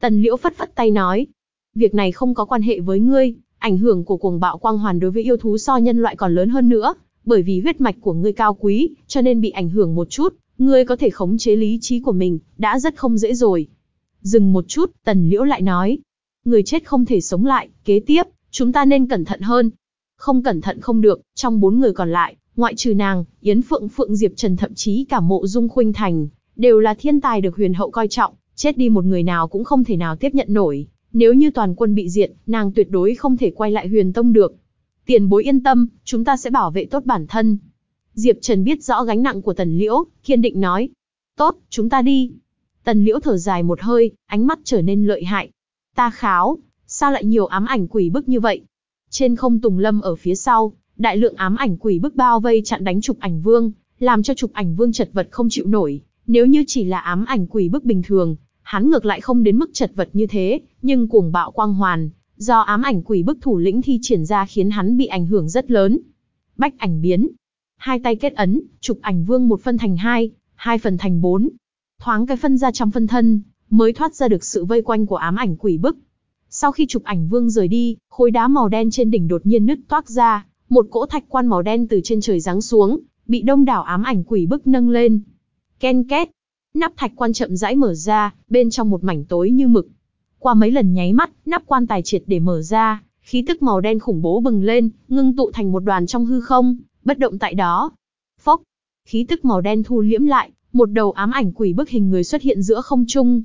Tần Liễu phất phất tay nói, việc này không có quan hệ với ngươi, ảnh hưởng của cuồng bạo quang hoàn đối với yêu thú so nhân loại còn lớn hơn nữa, bởi vì huyết mạch của ngươi cao quý, cho nên bị ảnh hưởng một chút, ngươi có thể khống chế lý trí của mình, đã rất không dễ rồi. Dừng một chút, Tần Liễu lại nói, người chết không thể sống lại, kế tiếp, chúng ta nên cẩn thận hơn. Không cẩn thận không được, trong bốn người còn lại, ngoại trừ nàng, Yến Phượng Phượng Diệp Trần thậm chí cả mộ dung khuynh thành, đều là thiên tài được huyền hậu coi trọng, chết đi một người nào cũng không thể nào tiếp nhận nổi. Nếu như toàn quân bị diện nàng tuyệt đối không thể quay lại huyền tông được. Tiền bối yên tâm, chúng ta sẽ bảo vệ tốt bản thân. Diệp Trần biết rõ gánh nặng của Tần Liễu, kiên định nói. Tốt, chúng ta đi. Tần Liễu thở dài một hơi, ánh mắt trở nên lợi hại. Ta kháo, sao lại nhiều ám ảnh quỷ bức như vậy? Trên không Tùng Lâm ở phía sau, đại lượng ám ảnh quỷ bức bao vây chặn đánh trục ảnh vương, làm cho trục ảnh vương chật vật không chịu nổi. Nếu như chỉ là ám ảnh quỷ bức bình thường, hắn ngược lại không đến mức chật vật như thế, nhưng cuồng bạo quang hoàn, do ám ảnh quỷ bức thủ lĩnh thi triển ra khiến hắn bị ảnh hưởng rất lớn. Bách ảnh biến, hai tay kết ấn, trục ảnh vương một phân thành hai, hai phần thành bốn, thoáng cái phân ra trăm phân thân, mới thoát ra được sự vây quanh của ám ảnh quỷ bức. Sau khi chụp ảnh vương rời đi, khối đá màu đen trên đỉnh đột nhiên nứt toác ra, một cỗ thạch quan màu đen từ trên trời giáng xuống, bị đông đảo ám ảnh quỷ bức nâng lên. Ken két, nắp thạch quan chậm rãi mở ra, bên trong một mảnh tối như mực. Qua mấy lần nháy mắt, nắp quan tài triệt để mở ra, khí tức màu đen khủng bố bừng lên, ngưng tụ thành một đoàn trong hư không, bất động tại đó. Phốc, khí tức màu đen thu liễm lại, một đầu ám ảnh quỷ bức hình người xuất hiện giữa không trung.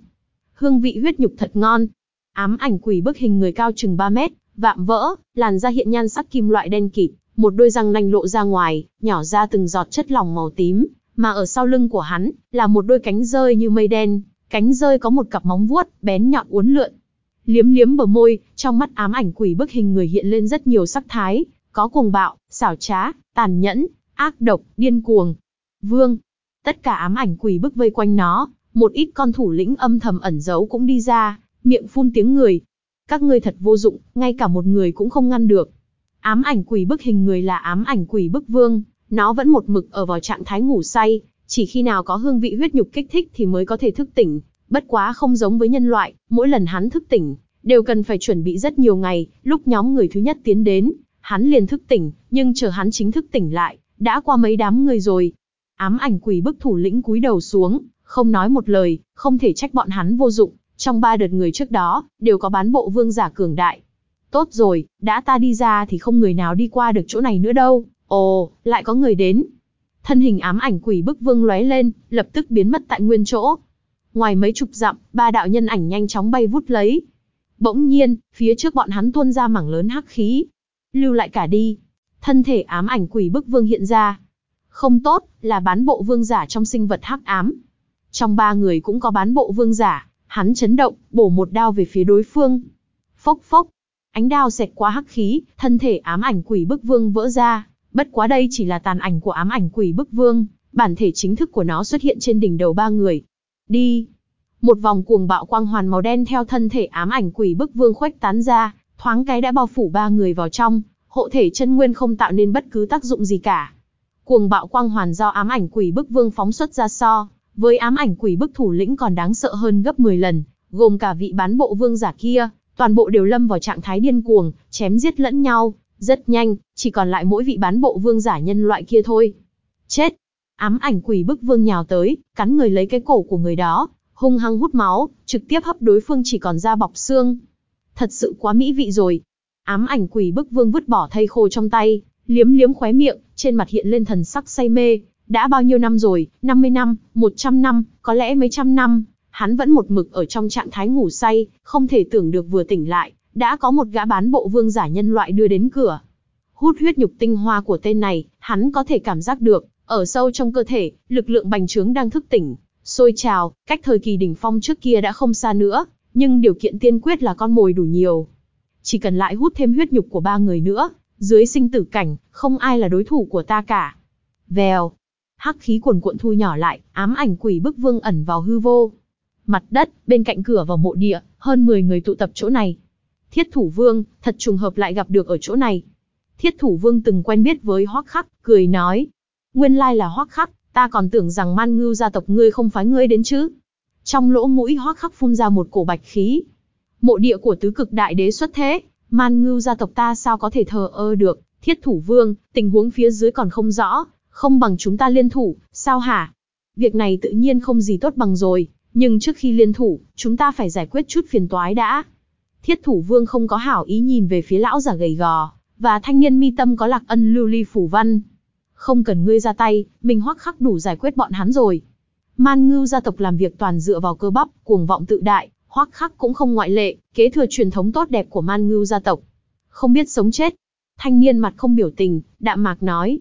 Hương vị huyết nhục thật ngon. Ám ảnh quỷ bức hình người cao chừng 3 mét, vạm vỡ, làn da hiện nhan sắc kim loại đen kịt, một đôi răng nanh lộ ra ngoài, nhỏ ra từng giọt chất lỏng màu tím, mà ở sau lưng của hắn là một đôi cánh rơi như mây đen, cánh rơi có một cặp móng vuốt bén nhọn uốn lượn. Liếm liếm bờ môi, trong mắt ám ảnh quỷ bức hình người hiện lên rất nhiều sắc thái, có cuồng bạo, xảo trá, tàn nhẫn, ác độc, điên cuồng. Vương, tất cả ám ảnh quỷ bức vây quanh nó, một ít con thủ lĩnh âm thầm ẩn giấu cũng đi ra, miệng phun tiếng người. Các ngươi thật vô dụng, ngay cả một người cũng không ngăn được. Ám ảnh quỷ bức hình người là ám ảnh quỷ bức vương, nó vẫn một mực ở vào trạng thái ngủ say, chỉ khi nào có hương vị huyết nhục kích thích thì mới có thể thức tỉnh. Bất quá không giống với nhân loại, mỗi lần hắn thức tỉnh, đều cần phải chuẩn bị rất nhiều ngày, lúc nhóm người thứ nhất tiến đến, hắn liền thức tỉnh, nhưng chờ hắn chính thức tỉnh lại, đã qua mấy đám người rồi. Ám ảnh quỷ bức thủ lĩnh cúi đầu xuống, không nói một lời, không thể trách bọn hắn vô dụng, trong ba đợt người trước đó, đều có bán bộ vương giả cường đại. Tốt rồi, đã ta đi ra thì không người nào đi qua được chỗ này nữa đâu. Ồ, lại có người đến. Thân hình ám ảnh quỷ bức vương lóe lên, lập tức biến mất tại nguyên chỗ. Ngoài mấy chục dặm, ba đạo nhân ảnh nhanh chóng bay vút lấy. Bỗng nhiên, phía trước bọn hắn tuôn ra mảng lớn hắc khí. Lưu lại cả đi. Thân thể ám ảnh quỷ bức vương hiện ra. Không tốt, là bán bộ vương giả trong sinh vật hắc ám. Trong ba người cũng có bán bộ vương giả, hắn chấn động, bổ một đao về phía đối phương. Phốc phốc, ánh đao xẹt qua hắc khí, thân thể ám ảnh quỷ bức vương vỡ ra. Bất quá đây chỉ là tàn ảnh của ám ảnh quỷ bức vương, bản thể chính thức của nó xuất hiện trên đỉnh đầu ba người. Đi! Một vòng cuồng bạo quang hoàn màu đen theo thân thể ám ảnh quỷ bức vương khuếch tán ra, thoáng cái đã bao phủ ba người vào trong, hộ thể chân nguyên không tạo nên bất cứ tác dụng gì cả. Cuồng bạo quang hoàn do ám ảnh quỷ bức vương phóng xuất ra so, với ám ảnh quỷ bức thủ lĩnh còn đáng sợ hơn gấp 10 lần, gồm cả vị bán bộ vương giả kia, toàn bộ đều lâm vào trạng thái điên cuồng, chém giết lẫn nhau, rất nhanh, chỉ còn lại mỗi vị bán bộ vương giả nhân loại kia thôi. Chết! Ám ảnh quỷ bức vương nhào tới, cắn người lấy cái cổ của người đó, hung hăng hút máu, trực tiếp hấp đối phương chỉ còn da bọc xương. Thật sự quá mỹ vị rồi. Ám ảnh quỷ bức vương vứt bỏ thây khô trong tay, liếm liếm khóe miệng, trên mặt hiện lên thần sắc say mê. Đã bao nhiêu năm rồi, 50 năm, 100 năm, có lẽ mấy trăm năm, hắn vẫn một mực ở trong trạng thái ngủ say, không thể tưởng được vừa tỉnh lại, đã có một gã bán bộ vương giả nhân loại đưa đến cửa. Hút huyết nhục tinh hoa của tên này, hắn có thể cảm giác được, ở sâu trong cơ thể, lực lượng bành trướng đang thức tỉnh, sôi trào, cách thời kỳ đỉnh phong trước kia đã không xa nữa, nhưng điều kiện tiên quyết là con mồi đủ nhiều. Chỉ cần lại hút thêm huyết nhục của ba người nữa, dưới sinh tử cảnh, không ai là đối thủ của ta cả. Vèo, hắc khí cuồn cuộn thu nhỏ lại, ám ảnh quỷ bức vương ẩn vào hư vô. Mặt đất, bên cạnh cửa vào mộ địa, hơn 10 người tụ tập chỗ này. Thiết thủ vương, thật trùng hợp lại gặp được ở chỗ này. Thiết thủ vương từng quen biết với hoắc khắc, cười nói. Nguyên lai là hoắc khắc, ta còn tưởng rằng man ngưu gia tộc ngươi không phái ngươi đến chứ. Trong lỗ mũi hoắc khắc phun ra một cổ bạch khí. Mộ địa của tứ cực đại đế xuất thế, man ngưu gia tộc ta sao có thể thờ ơ được, thiết thủ vương, tình huống phía dưới còn không rõ, không bằng chúng ta liên thủ, sao hả? Việc này tự nhiên không gì tốt bằng rồi, nhưng trước khi liên thủ, chúng ta phải giải quyết chút phiền toái đã. Thiết thủ vương không có hảo ý nhìn về phía lão giả gầy gò, và thanh niên mi tâm có lạc ân lưu ly phủ văn. Không cần ngươi ra tay, mình hoắc khắc đủ giải quyết bọn hắn rồi. Man ngưu gia tộc làm việc toàn dựa vào cơ bắp, cuồng vọng tự đại, hoắc khắc cũng không ngoại lệ, kế thừa truyền thống tốt đẹp của man ngưu gia tộc. Không biết sống chết. Thanh niên mặt không biểu tình, đạm mạc nói.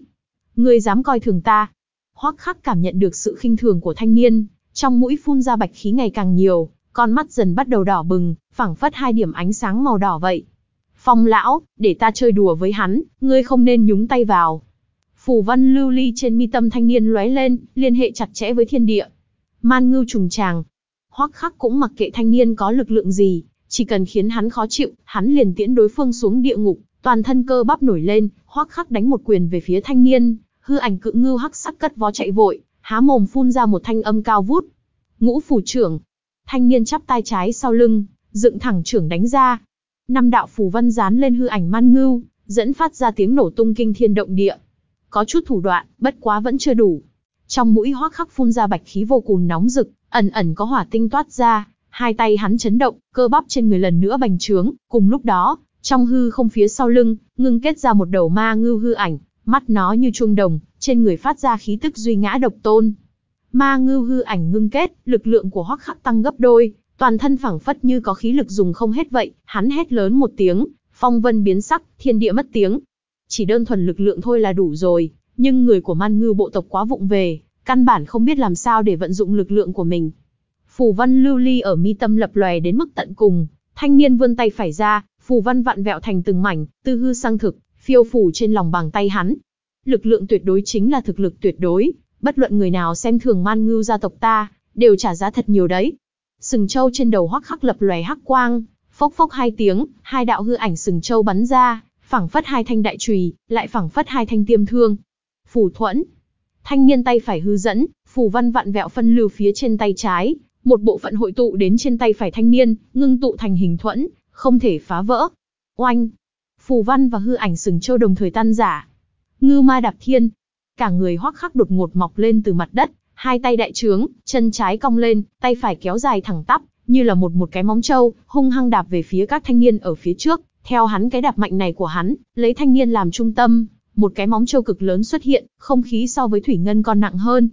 Ngươi dám coi thường ta. Hoắc khắc cảm nhận được sự khinh thường của thanh niên, trong mũi phun ra bạch khí ngày càng nhiều, con mắt dần bắt đầu đỏ bừng, phảng phất hai điểm ánh sáng màu đỏ vậy. Phong lão, để ta chơi đùa với hắn, ngươi không nên nhúng tay vào. Phù văn lưu ly trên mi tâm thanh niên lóe lên, liên hệ chặt chẽ với thiên địa. Man ngưu trùng tràng. Hoắc khắc cũng mặc kệ thanh niên có lực lượng gì, chỉ cần khiến hắn khó chịu, hắn liền tiễn đối phương xuống địa ngục, toàn thân cơ bắp nổi lên, Hoắc khắc đánh một quyền về phía thanh niên, hư ảnh cự ngưu hắc sắc cất vó chạy vội, há mồm phun ra một thanh âm cao vút. Ngũ phủ trưởng. Thanh niên chắp tay trái sau lưng, dựng thẳng trưởng đánh ra. Năm đạo phù văn dán lên hư ảnh man ngưu, dẫn phát ra tiếng nổ tung kinh thiên động địa. Có chút thủ đoạn, bất quá vẫn chưa đủ. Trong mũi hoắc khắc phun ra bạch khí vô cùng nóng rực, ẩn ẩn có hỏa tinh toát ra, hai tay hắn chấn động, cơ bắp trên người lần nữa bành trướng, cùng lúc đó, trong hư không phía sau lưng, ngưng kết ra một đầu ma ngưu hư ảnh, mắt nó như chuông đồng, trên người phát ra khí tức duy ngã độc tôn. Ma ngư hư ảnh ngưng kết, lực lượng của hoắc khắc tăng gấp đôi, toàn thân phẳng phất như có khí lực dùng không hết vậy, hắn hét lớn một tiếng, phong vân biến sắc, thiên địa mất tiếng. Chỉ đơn thuần lực lượng thôi là đủ rồi, nhưng người của man ngư bộ tộc quá vụng về, căn bản không biết làm sao để vận dụng lực lượng của mình. Phù văn lưu ly ở mi tâm lập lòe đến mức tận cùng, thanh niên vươn tay phải ra, phù văn vặn vẹo thành từng mảnh, tư hư sang thực, phiêu phủ trên lòng bàn tay hắn. Lực lượng tuyệt đối chính là thực lực tuyệt đối, bất luận người nào xem thường man ngưu gia tộc ta, đều trả giá thật nhiều đấy. Sừng trâu trên đầu hoắc khắc lập lòe hắc quang, phốc phốc hai tiếng, hai đạo hư ảnh sừng trâu bắn ra, phảng phất hai thanh đại chùy, lại phảng phất hai thanh tiêm thương. Phù thuẫn. Thanh niên tay phải hư dẫn, phù văn vạn vẹo phân lưu phía trên tay trái, một bộ phận hội tụ đến trên tay phải thanh niên, ngưng tụ thành hình thuẫn, không thể phá vỡ. Oanh! Phù văn và hư ảnh sừng châu đồng thời tan giả. Ngư ma đạp thiên. Cả người hoắc khắc đột ngột mọc lên từ mặt đất, hai tay đại trướng, chân trái cong lên, tay phải kéo dài thẳng tắp, như là một một cái móng trâu, hung hăng đạp về phía các thanh niên ở phía trước. Theo hắn cái đạp mạnh này của hắn, lấy thanh niên làm trung tâm, một cái móng trâu cực lớn xuất hiện, không khí so với thủy ngân còn nặng hơn.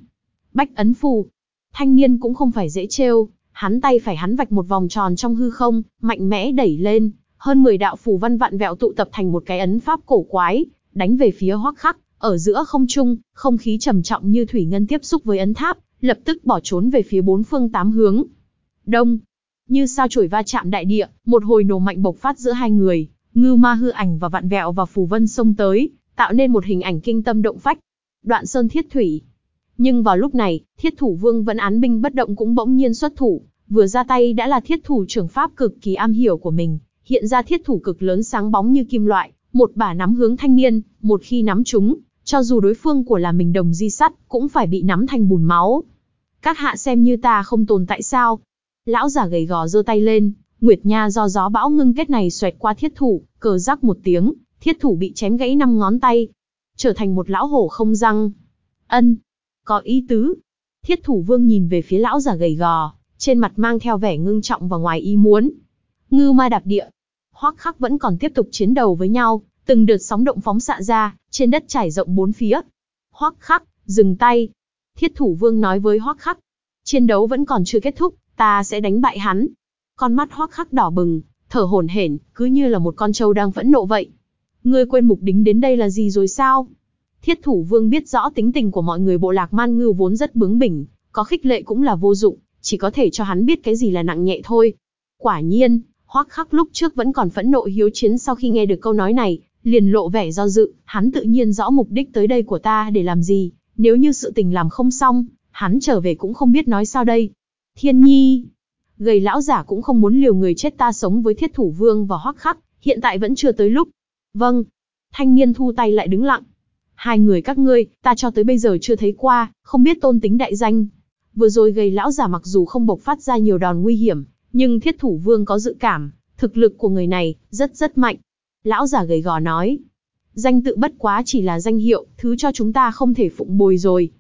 Bách ấn phù. Thanh niên cũng không phải dễ trêu, hắn tay phải hắn vạch một vòng tròn trong hư không, mạnh mẽ đẩy lên, hơn 10 đạo phù văn vạn vẹo tụ tập thành một cái ấn pháp cổ quái, đánh về phía Hoắc Khắc, ở giữa không trung, không khí trầm trọng như thủy ngân tiếp xúc với ấn tháp, lập tức bỏ trốn về phía bốn phương tám hướng. Đông, như sao chổi va chạm đại địa, một hồi nổ mạnh bộc phát giữa hai người, ngư ma hư ảnh và vạn vẹo và phù vân xông tới, tạo nên một hình ảnh kinh tâm động phách. Đoạn sơn thiết thủy. Nhưng vào lúc này, thiết thủ vương vẫn án binh bất động cũng bỗng nhiên xuất thủ, vừa ra tay đã là thiết thủ trưởng pháp cực kỳ am hiểu của mình, hiện ra thiết thủ cực lớn sáng bóng như kim loại, một bả nắm hướng thanh niên, một khi nắm chúng, cho dù đối phương của là mình đồng di sắt, cũng phải bị nắm thành bùn máu. Các hạ xem như ta không tồn tại sao? Lão giả gầy gò giơ tay lên, Nguyệt Nha do gió bão ngưng kết này xoẹt qua thiết thủ, cờ rắc một tiếng, thiết thủ bị chém gãy năm ngón tay, trở thành một lão hổ không răng. Ân, có ý tứ. Thiết thủ vương nhìn về phía lão giả gầy gò, trên mặt mang theo vẻ ngưng trọng và ngoài ý muốn. Ngư ma đạp địa, Hoắc Khắc vẫn còn tiếp tục chiến đấu với nhau, từng đợt sóng động phóng xạ ra, trên đất trải rộng bốn phía. Hoắc Khắc, dừng tay. Thiết thủ vương nói với Hoắc Khắc. Chiến đấu vẫn còn chưa kết thúc, ta sẽ đánh bại hắn. Con mắt Hoắc Khắc đỏ bừng, thở hổn hển, cứ như là một con trâu đang phẫn nộ vậy. Ngươi quên mục đính đến đây là gì rồi sao? Thiết thủ vương biết rõ tính tình của mọi người bộ lạc man ngưu vốn rất bướng bỉnh, có khích lệ cũng là vô dụng, chỉ có thể cho hắn biết cái gì là nặng nhẹ thôi. Quả nhiên, hoắc khắc lúc trước vẫn còn phẫn nộ hiếu chiến sau khi nghe được câu nói này, liền lộ vẻ do dự, hắn tự nhiên rõ mục đích tới đây của ta để làm gì, nếu như sự tình làm không xong, hắn trở về cũng không biết nói sao đây. Thiên nhi, gầy lão giả cũng không muốn liều người chết ta sống với thiết thủ vương và hoắc khắc, hiện tại vẫn chưa tới lúc. Vâng. Thanh niên thu tay lại đứng lặng. Hai người các ngươi, ta cho tới bây giờ chưa thấy qua, không biết tôn tính đại danh. Vừa rồi gầy lão giả mặc dù không bộc phát ra nhiều đòn nguy hiểm, nhưng thiết thủ vương có dự cảm, thực lực của người này, rất rất mạnh. Lão giả gầy gò nói. Danh tự bất quá chỉ là danh hiệu, thứ cho chúng ta không thể phụng bồi rồi.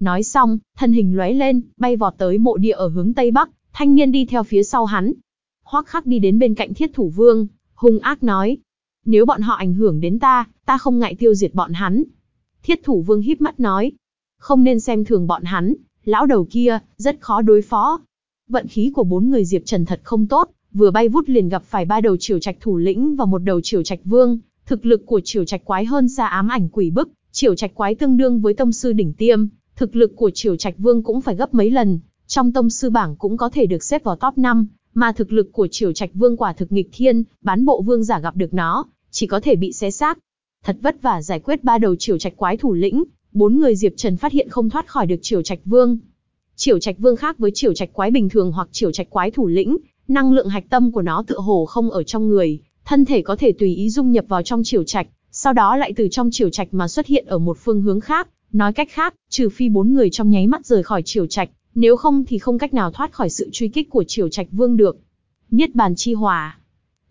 Nói xong, thân hình lóe lên, bay vọt tới mộ địa ở hướng Tây Bắc, thanh niên đi theo phía sau hắn. Hoắc khắc đi đến bên cạnh thiết thủ vương, hung ác nói. Nếu bọn họ ảnh hưởng đến ta, ta không ngại tiêu diệt bọn hắn. Thiết thủ vương híp mắt nói. Không nên xem thường bọn hắn, lão đầu kia, rất khó đối phó. Vận khí của bốn người Diệp Trần thật không tốt, vừa bay vút liền gặp phải ba đầu triều trạch thủ lĩnh và một đầu triều trạch vương. Thực lực của triều trạch quái hơn xa ám ảnh quỷ bức, triều trạch quái tương đương với tông sư đỉnh tiêm, thực lực của triều trạch vương cũng phải gấp mấy lần, trong tông sư bảng cũng có thể được xếp vào top 5, mà thực lực của triều trạch vương quả thực nghịch thiên, bán bộ vương giả gặp được nó, chỉ có thể bị xé xác. Thật vất vả giải quyết ba đầu triều trạch quái thủ lĩnh, bốn người Diệp Trần phát hiện không thoát khỏi được triều trạch vương. Triều trạch vương khác với triều trạch quái bình thường hoặc triều trạch quái thủ lĩnh, năng lượng hạch tâm của nó tựa hồ không ở trong người, thân thể có thể tùy ý dung nhập vào trong triều trạch, sau đó lại từ trong triều trạch mà xuất hiện ở một phương hướng khác. Nói cách khác, trừ phi bốn người trong nháy mắt rời khỏi triều trạch, nếu không thì không cách nào thoát khỏi sự truy kích của triều trạch vương được. Niết bàn chi hỏa.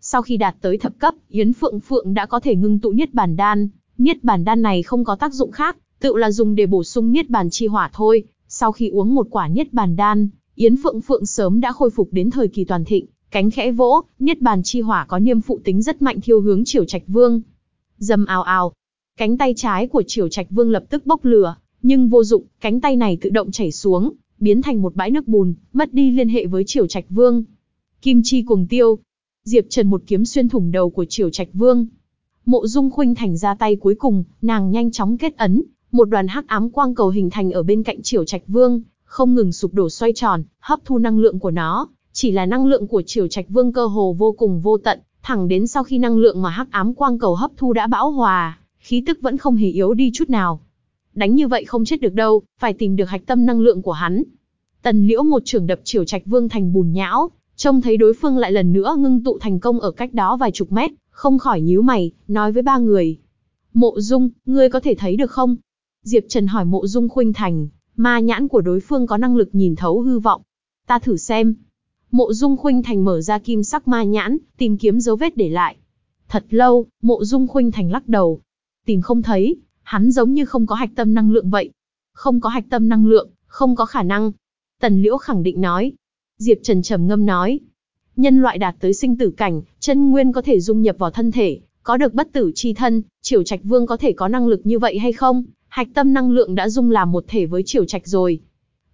Sau khi đạt tới thập cấp, Yến Phượng Phượng đã có thể ngưng tụ niết bàn đan. Niết bàn đan này không có tác dụng khác, tự là dùng để bổ sung niết bàn chi hỏa thôi. Sau khi uống một quả niết bàn đan, Yến Phượng Phượng sớm đã khôi phục đến thời kỳ toàn thịnh, cánh khẽ vỗ, niết bàn chi hỏa có niêm phụ tính rất mạnh thiêu hướng Triều Trạch Vương. Dầm ào ào, cánh tay trái của Triều Trạch Vương lập tức bốc lửa, nhưng vô dụng, cánh tay này tự động chảy xuống, biến thành một bãi nước bùn, mất đi liên hệ với Triều Trạch Vương. Kim chi cuồng tiêu, Diệp Trần một kiếm xuyên thủng đầu của Triều Trạch Vương. Mộ Dung Khuynh Thành ra tay cuối cùng, nàng nhanh chóng kết ấn, một đoàn hắc ám quang cầu hình thành ở bên cạnh Triều Trạch Vương, không ngừng sụp đổ xoay tròn, hấp thu năng lượng của nó, chỉ là năng lượng của Triều Trạch Vương cơ hồ vô cùng vô tận, thẳng đến sau khi năng lượng mà hắc ám quang cầu hấp thu đã bão hòa, khí tức vẫn không hề yếu đi chút nào. Đánh như vậy không chết được đâu, phải tìm được hạch tâm năng lượng của hắn. Tần Liễu một trường đập Triều Trạch Vương thành bùn nhão, trông thấy đối phương lại lần nữa ngưng tụ thành công ở cách đó vài chục mét, không khỏi nhíu mày, nói với ba người. Mộ Dung, ngươi có thể thấy được không? Diệp Trần hỏi Mộ Dung Khuynh Thành, ma nhãn của đối phương có năng lực nhìn thấu hư vọng. Ta thử xem. Mộ Dung Khuynh Thành mở ra kim sắc ma nhãn, tìm kiếm dấu vết để lại. Thật lâu, Mộ Dung Khuynh Thành lắc đầu. Tìm không thấy, hắn giống như không có hạch tâm năng lượng vậy. Không có hạch tâm năng lượng, không có khả năng. Tần Liễu khẳng định nói. Diệp Trần trầm ngâm nói. Nhân loại đạt tới sinh tử cảnh, chân nguyên có thể dung nhập vào thân thể, có được bất tử chi thân, Triều Trạch Vương có thể có năng lực như vậy hay không? Hạch tâm năng lượng đã dung làm một thể với Triều Trạch rồi.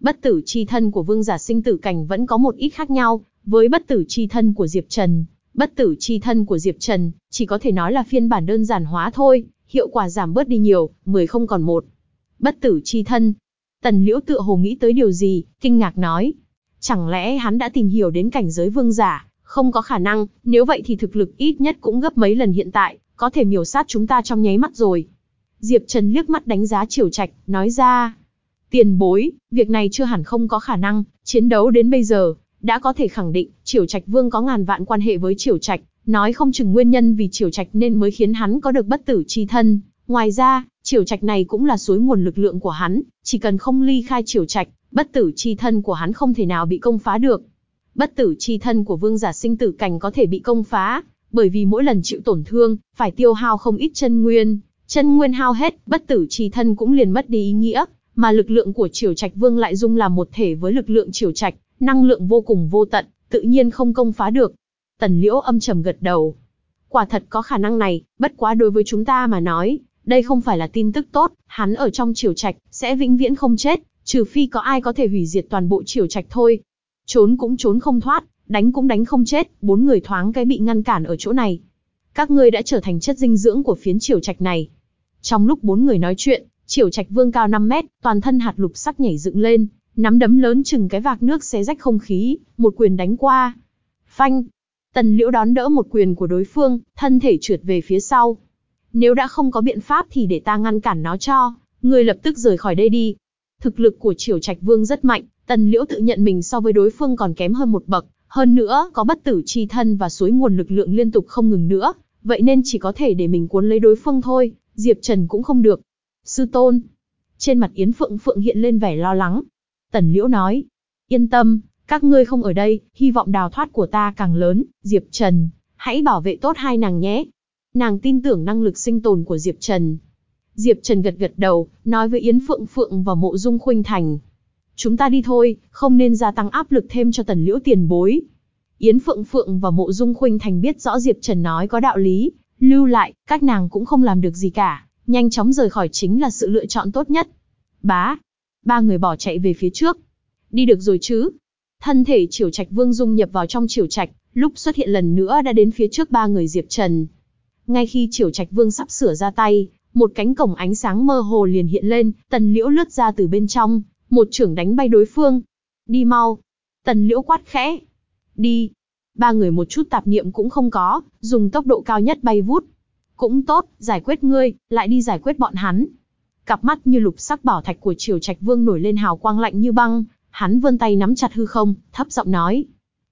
Bất tử chi thân của vương giả sinh tử cảnh vẫn có một ít khác nhau, với bất tử chi thân của Diệp Trần. Bất tử chi thân của Diệp Trần, chỉ có thể nói là phiên bản đơn giản hóa thôi, hiệu quả giảm bớt đi nhiều, 10 không còn một. Bất tử chi thân. Tần Liễu tựa hồ nghĩ tới điều gì, kinh ngạc nói. Chẳng lẽ hắn đã tìm hiểu đến cảnh giới vương giả, không có khả năng, nếu vậy thì thực lực ít nhất cũng gấp mấy lần hiện tại, có thể miểu sát chúng ta trong nháy mắt rồi. Diệp Trần liếc mắt đánh giá Triều Trạch, nói ra. Tiền bối, việc này chưa hẳn không có khả năng, chiến đấu đến bây giờ, đã có thể khẳng định, Triều Trạch Vương có ngàn vạn quan hệ với Triều Trạch, nói không chừng nguyên nhân vì Triều Trạch nên mới khiến hắn có được bất tử chi thân. Ngoài ra, Triều Trạch này cũng là suối nguồn lực lượng của hắn, chỉ cần không ly khai Triều Trạch, bất tử chi thân của hắn không thể nào bị công phá được. Bất tử chi thân của vương giả sinh tử cảnh có thể bị công phá, bởi vì mỗi lần chịu tổn thương, phải tiêu hao không ít chân nguyên, chân nguyên hao hết, bất tử chi thân cũng liền mất đi ý nghĩa, mà lực lượng của Triều Trạch Vương lại dung làm một thể với lực lượng Triều Trạch, năng lượng vô cùng vô tận, tự nhiên không công phá được. Tần Liễu âm trầm gật đầu. Quả thật có khả năng này, bất quá đối với chúng ta mà nói, đây không phải là tin tức tốt, hắn ở trong Triều Trạch sẽ vĩnh viễn không chết, trừ phi có ai có thể hủy diệt toàn bộ Triều Trạch thôi. Trốn cũng trốn không thoát, đánh cũng đánh không chết, bốn người thoáng cái bị ngăn cản ở chỗ này. Các ngươi đã trở thành chất dinh dưỡng của phiến triều trạch này. Trong lúc bốn người nói chuyện, triều trạch vương cao 5 mét, toàn thân hạt lục sắc nhảy dựng lên, nắm đấm lớn chừng cái vạc nước xé rách không khí, một quyền đánh qua. Phanh! Tần liễu đón đỡ một quyền của đối phương, thân thể trượt về phía sau. Nếu đã không có biện pháp thì để ta ngăn cản nó cho, người lập tức rời khỏi đây đi. Thực lực của triều trạch vương rất mạnh, tần liễu tự nhận mình so với đối phương còn kém hơn một bậc, hơn nữa có bất tử chi thân và suối nguồn lực lượng liên tục không ngừng nữa, vậy nên chỉ có thể để mình cuốn lấy đối phương thôi, Diệp Trần cũng không được. Sư tôn. Trên mặt Yến Phượng Phượng hiện lên vẻ lo lắng. Tần Liễu nói. Yên tâm, các ngươi không ở đây, hy vọng đào thoát của ta càng lớn, Diệp Trần. Hãy bảo vệ tốt hai nàng nhé. Nàng tin tưởng năng lực sinh tồn của Diệp Trần. Diệp Trần gật gật đầu, nói với Yến Phượng Phượng và Mộ Dung Khuynh Thành. Chúng ta đi thôi, không nên gia tăng áp lực thêm cho tần liễu tiền bối. Yến Phượng Phượng và Mộ Dung Khuynh Thành biết rõ Diệp Trần nói có đạo lý, lưu lại, các nàng cũng không làm được gì cả, nhanh chóng rời khỏi chính là sự lựa chọn tốt nhất. Bá, ba người bỏ chạy về phía trước. Đi được rồi chứ? Thân thể Triều Trạch Vương dung nhập vào trong Triều Trạch, lúc xuất hiện lần nữa đã đến phía trước ba người Diệp Trần. Ngay khi Triều Trạch Vương sắp sửa ra tay, một cánh cổng ánh sáng mơ hồ liền hiện lên, Tần Liễu lướt ra từ bên trong, một trưởng đánh bay đối phương. Đi mau. Tần Liễu quát khẽ. Đi. Ba người một chút tạp niệm cũng không có, dùng tốc độ cao nhất bay vút. Cũng tốt, giải quyết ngươi, lại đi giải quyết bọn hắn. Cặp mắt như lục sắc bảo thạch của Triều Trạch Vương nổi lên hào quang lạnh như băng, hắn vươn tay nắm chặt hư không, thấp giọng nói: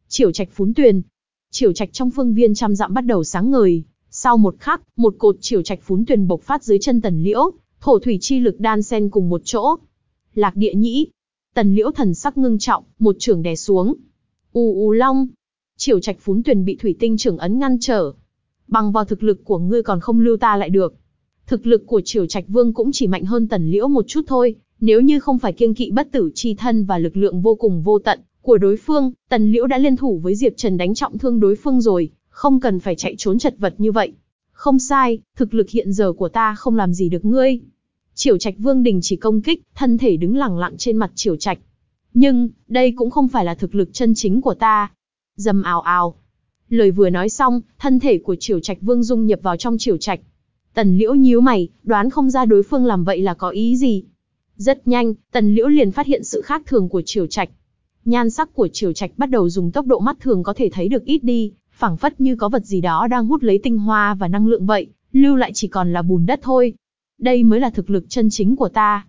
"Triều Trạch phún tuyền." Triều Trạch trong phương viên trăm dặm bắt đầu sáng ngời, sau một khắc, một cột Triều Trạch phún tuyền bộc phát dưới chân Tần Liễu, thổ thủy chi lực đan xen cùng một chỗ. Lạc Địa Nhĩ, Tần Liễu thần sắc ngưng trọng, một trường đè xuống. U U Long, Triều Trạch phún tuyền bị thủy tinh trưởng ấn ngăn trở. Bằng vào thực lực của ngươi còn không lưu ta lại được. Thực lực của Triều Trạch Vương cũng chỉ mạnh hơn Tần Liễu một chút thôi, nếu như không phải kiêng kỵ bất tử chi thân và lực lượng vô cùng vô tận của đối phương, Tần Liễu đã liên thủ với Diệp Trần đánh trọng thương đối phương rồi, không cần phải chạy trốn chật vật như vậy. Không sai, thực lực hiện giờ của ta không làm gì được ngươi. Triều Trạch Vương đình chỉ công kích, thân thể đứng lẳng lặng trên mặt Triều Trạch. Nhưng, đây cũng không phải là thực lực chân chính của ta. Dầm ào ào. Lời vừa nói xong, thân thể của Triều Trạch Vương dung nhập vào trong Triều Trạch. Tần Liễu nhíu mày, đoán không ra đối phương làm vậy là có ý gì. Rất nhanh, Tần Liễu liền phát hiện sự khác thường của Triều Trạch. Nhan sắc của Triều Trạch bắt đầu dùng tốc độ mắt thường có thể thấy được ít đi, phảng phất như có vật gì đó đang hút lấy tinh hoa và năng lượng vậy, lưu lại chỉ còn là bùn đất thôi. Đây mới là thực lực chân chính của ta.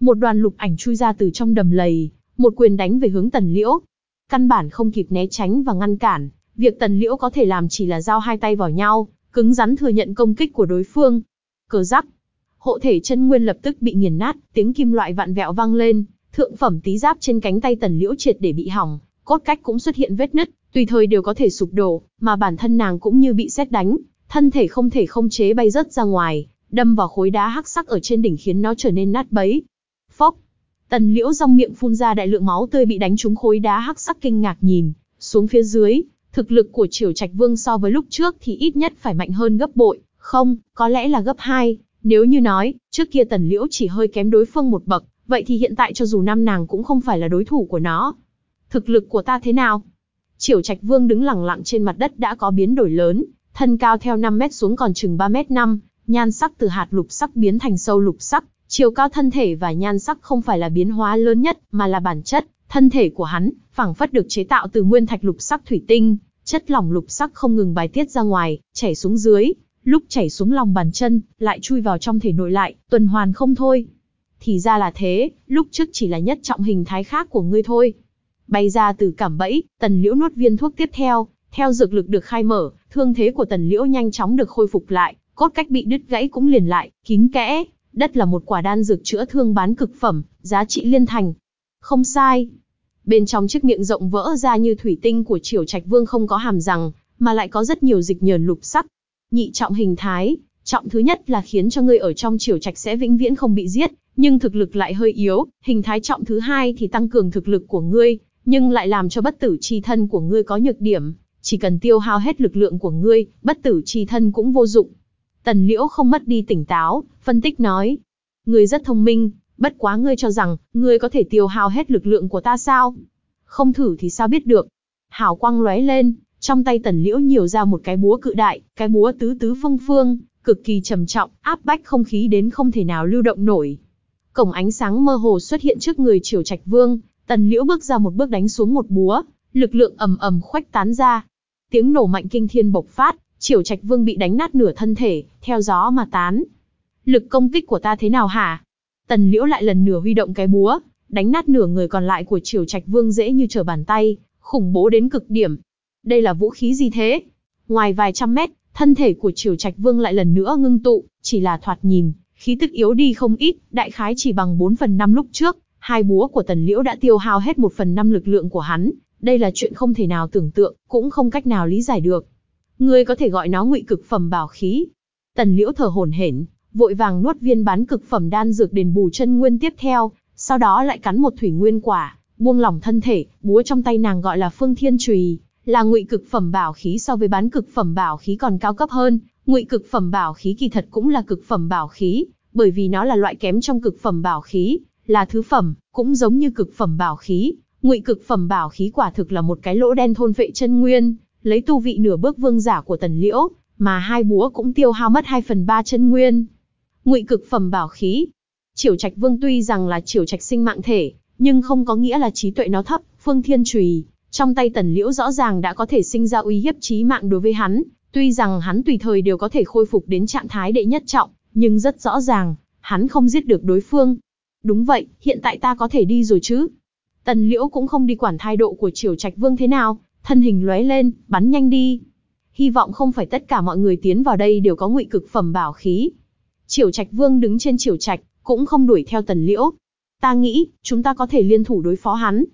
Một đoàn lục ảnh chui ra từ trong đầm lầy, một quyền đánh về hướng Tần Liễu. Căn bản không kịp né tránh và ngăn cản, việc Tần Liễu có thể làm chỉ là giao hai tay vào nhau, cứng rắn thừa nhận công kích của đối phương. Cờ rắc, hộ thể chân nguyên lập tức bị nghiền nát, tiếng kim loại vặn vẹo vang lên, thượng phẩm tí giáp trên cánh tay Tần Liễu triệt để bị hỏng, cốt cách cũng xuất hiện vết nứt, tùy thời đều có thể sụp đổ, mà bản thân nàng cũng như bị sét đánh, thân thể không thể không chế bay rớt ra ngoài, đâm vào khối đá hắc sắc ở trên đỉnh khiến nó trở nên nát bấy. Phốc. Tần Liễu rong miệng phun ra đại lượng máu tươi bị đánh trúng khối đá hắc sắc kinh ngạc nhìn xuống phía dưới, thực lực của Triều Trạch Vương so với lúc trước thì ít nhất phải mạnh hơn gấp bội, không, có lẽ là gấp hai. Nếu như nói, trước kia Tần Liễu chỉ hơi kém đối phương một bậc, vậy thì hiện tại cho dù năm nàng cũng không phải là đối thủ của nó. Thực lực của ta thế nào? Triều Trạch Vương đứng lặng lặng trên mặt đất đã có biến đổi lớn, thân cao theo 5 mét xuống còn chừng 3 mét 5, nhan sắc từ hạt lục sắc biến thành sâu lục sắc, chiều cao thân thể và nhan sắc không phải là biến hóa lớn nhất, mà là bản chất, thân thể của hắn, phảng phất được chế tạo từ nguyên thạch lục sắc thủy tinh, chất lỏng lục sắc không ngừng bài tiết ra ngoài, chảy xuống dưới, lúc chảy xuống lòng bàn chân, lại chui vào trong thể nội lại, tuần hoàn không thôi. Thì ra là thế, lúc trước chỉ là nhất trọng hình thái khác của ngươi thôi. Bay ra từ cảm bẫy, tần liễu nuốt viên thuốc tiếp theo, theo dược lực được khai mở, thương thế của tần liễu nhanh chóng được khôi phục lại, cốt cách bị đứt gãy cũng liền lại, kín kẽ. Đất là một quả đan dược chữa thương bán cực phẩm, giá trị liên thành. Không sai. Bên trong chiếc miệng rộng vỡ ra như thủy tinh của triều trạch vương không có hàm răng, mà lại có rất nhiều dịch nhờn lục sắc. Nhị trọng hình thái, trọng thứ nhất là khiến cho ngươi ở trong triều trạch sẽ vĩnh viễn không bị giết, nhưng thực lực lại hơi yếu, hình thái trọng thứ hai thì tăng cường thực lực của ngươi, nhưng lại làm cho bất tử chi thân của ngươi có nhược điểm, chỉ cần tiêu hao hết lực lượng của ngươi, bất tử chi thân cũng vô dụng. Tần Liễu không mất đi tỉnh táo, phân tích nói, ngươi rất thông minh, bất quá ngươi cho rằng, ngươi có thể tiêu hao hết lực lượng của ta sao? Không thử thì sao biết được? Hào quang lóe lên, trong tay tần liễu nhiều ra một cái búa cự đại, cái búa tứ tứ phương phương, cực kỳ trầm trọng, áp bách không khí đến không thể nào lưu động nổi. Cổng ánh sáng mơ hồ xuất hiện trước người Triều Trạch Vương, Tần Liễu bước ra một bước đánh xuống một búa, lực lượng ầm ầm khuếch tán ra. Tiếng nổ mạnh kinh thiên bộc phát, Triều Trạch Vương bị đánh nát nửa thân thể, theo gió mà tán. Lực công kích của ta thế nào hả? Tần Liễu lại lần nửa huy động cái búa, đánh nát nửa người còn lại của Triều Trạch Vương dễ như trở bàn tay, khủng bố đến cực điểm. Đây là vũ khí gì thế? Ngoài vài trăm mét, thân thể của Triều Trạch Vương lại lần nữa ngưng tụ, chỉ là thoạt nhìn, khí tức yếu đi không ít, đại khái chỉ bằng 4 phần 5 lúc trước, hai búa của Tần Liễu đã tiêu hao hết 1 phần 5 lực lượng của hắn, đây là chuyện không thể nào tưởng tượng, cũng không cách nào lý giải được. Ngươi có thể gọi nó ngụy cực phẩm bảo khí. Tần Liễu thở hổn hển, vội vàng nuốt viên bán cực phẩm đan dược đền bù chân nguyên tiếp theo, sau đó lại cắn một thủy nguyên quả, buông lỏng thân thể, búa trong tay nàng gọi là Phương Thiên Trùy, là ngụy cực phẩm bảo khí so với bán cực phẩm bảo khí còn cao cấp hơn, ngụy cực phẩm bảo khí kỳ thật cũng là cực phẩm bảo khí, bởi vì nó là loại kém trong cực phẩm bảo khí, là thứ phẩm, cũng giống như cực phẩm bảo khí, ngụy cực phẩm bảo khí quả thực là một cái lỗ đen thôn phệ chân nguyên, lấy tu vị nửa bước vương giả của Tần Liễu, mà hai búa cũng tiêu hao mất 2 phần 3 chân nguyên. Ngụy cực phẩm bảo khí. Triều Trạch Vương tuy rằng là Triều Trạch sinh mạng thể, nhưng không có nghĩa là trí tuệ nó thấp, Phương Thiên Trùy, trong tay Tần Liễu rõ ràng đã có thể sinh ra uy hiếp chí mạng đối với hắn, tuy rằng hắn tùy thời đều có thể khôi phục đến trạng thái đệ nhất trọng, nhưng rất rõ ràng, hắn không giết được đối phương. Đúng vậy, hiện tại ta có thể đi rồi chứ? Tần Liễu cũng không đi quản thái độ của Triều Trạch Vương thế nào, thân hình lóe lên, bắn nhanh đi. Hy vọng không phải tất cả mọi người tiến vào đây đều có ngụy cực phẩm bảo khí. Triều Trạch Vương đứng trên Triều Trạch, cũng không đuổi theo Tần Liễu. Ta nghĩ, chúng ta có thể liên thủ đối phó hắn.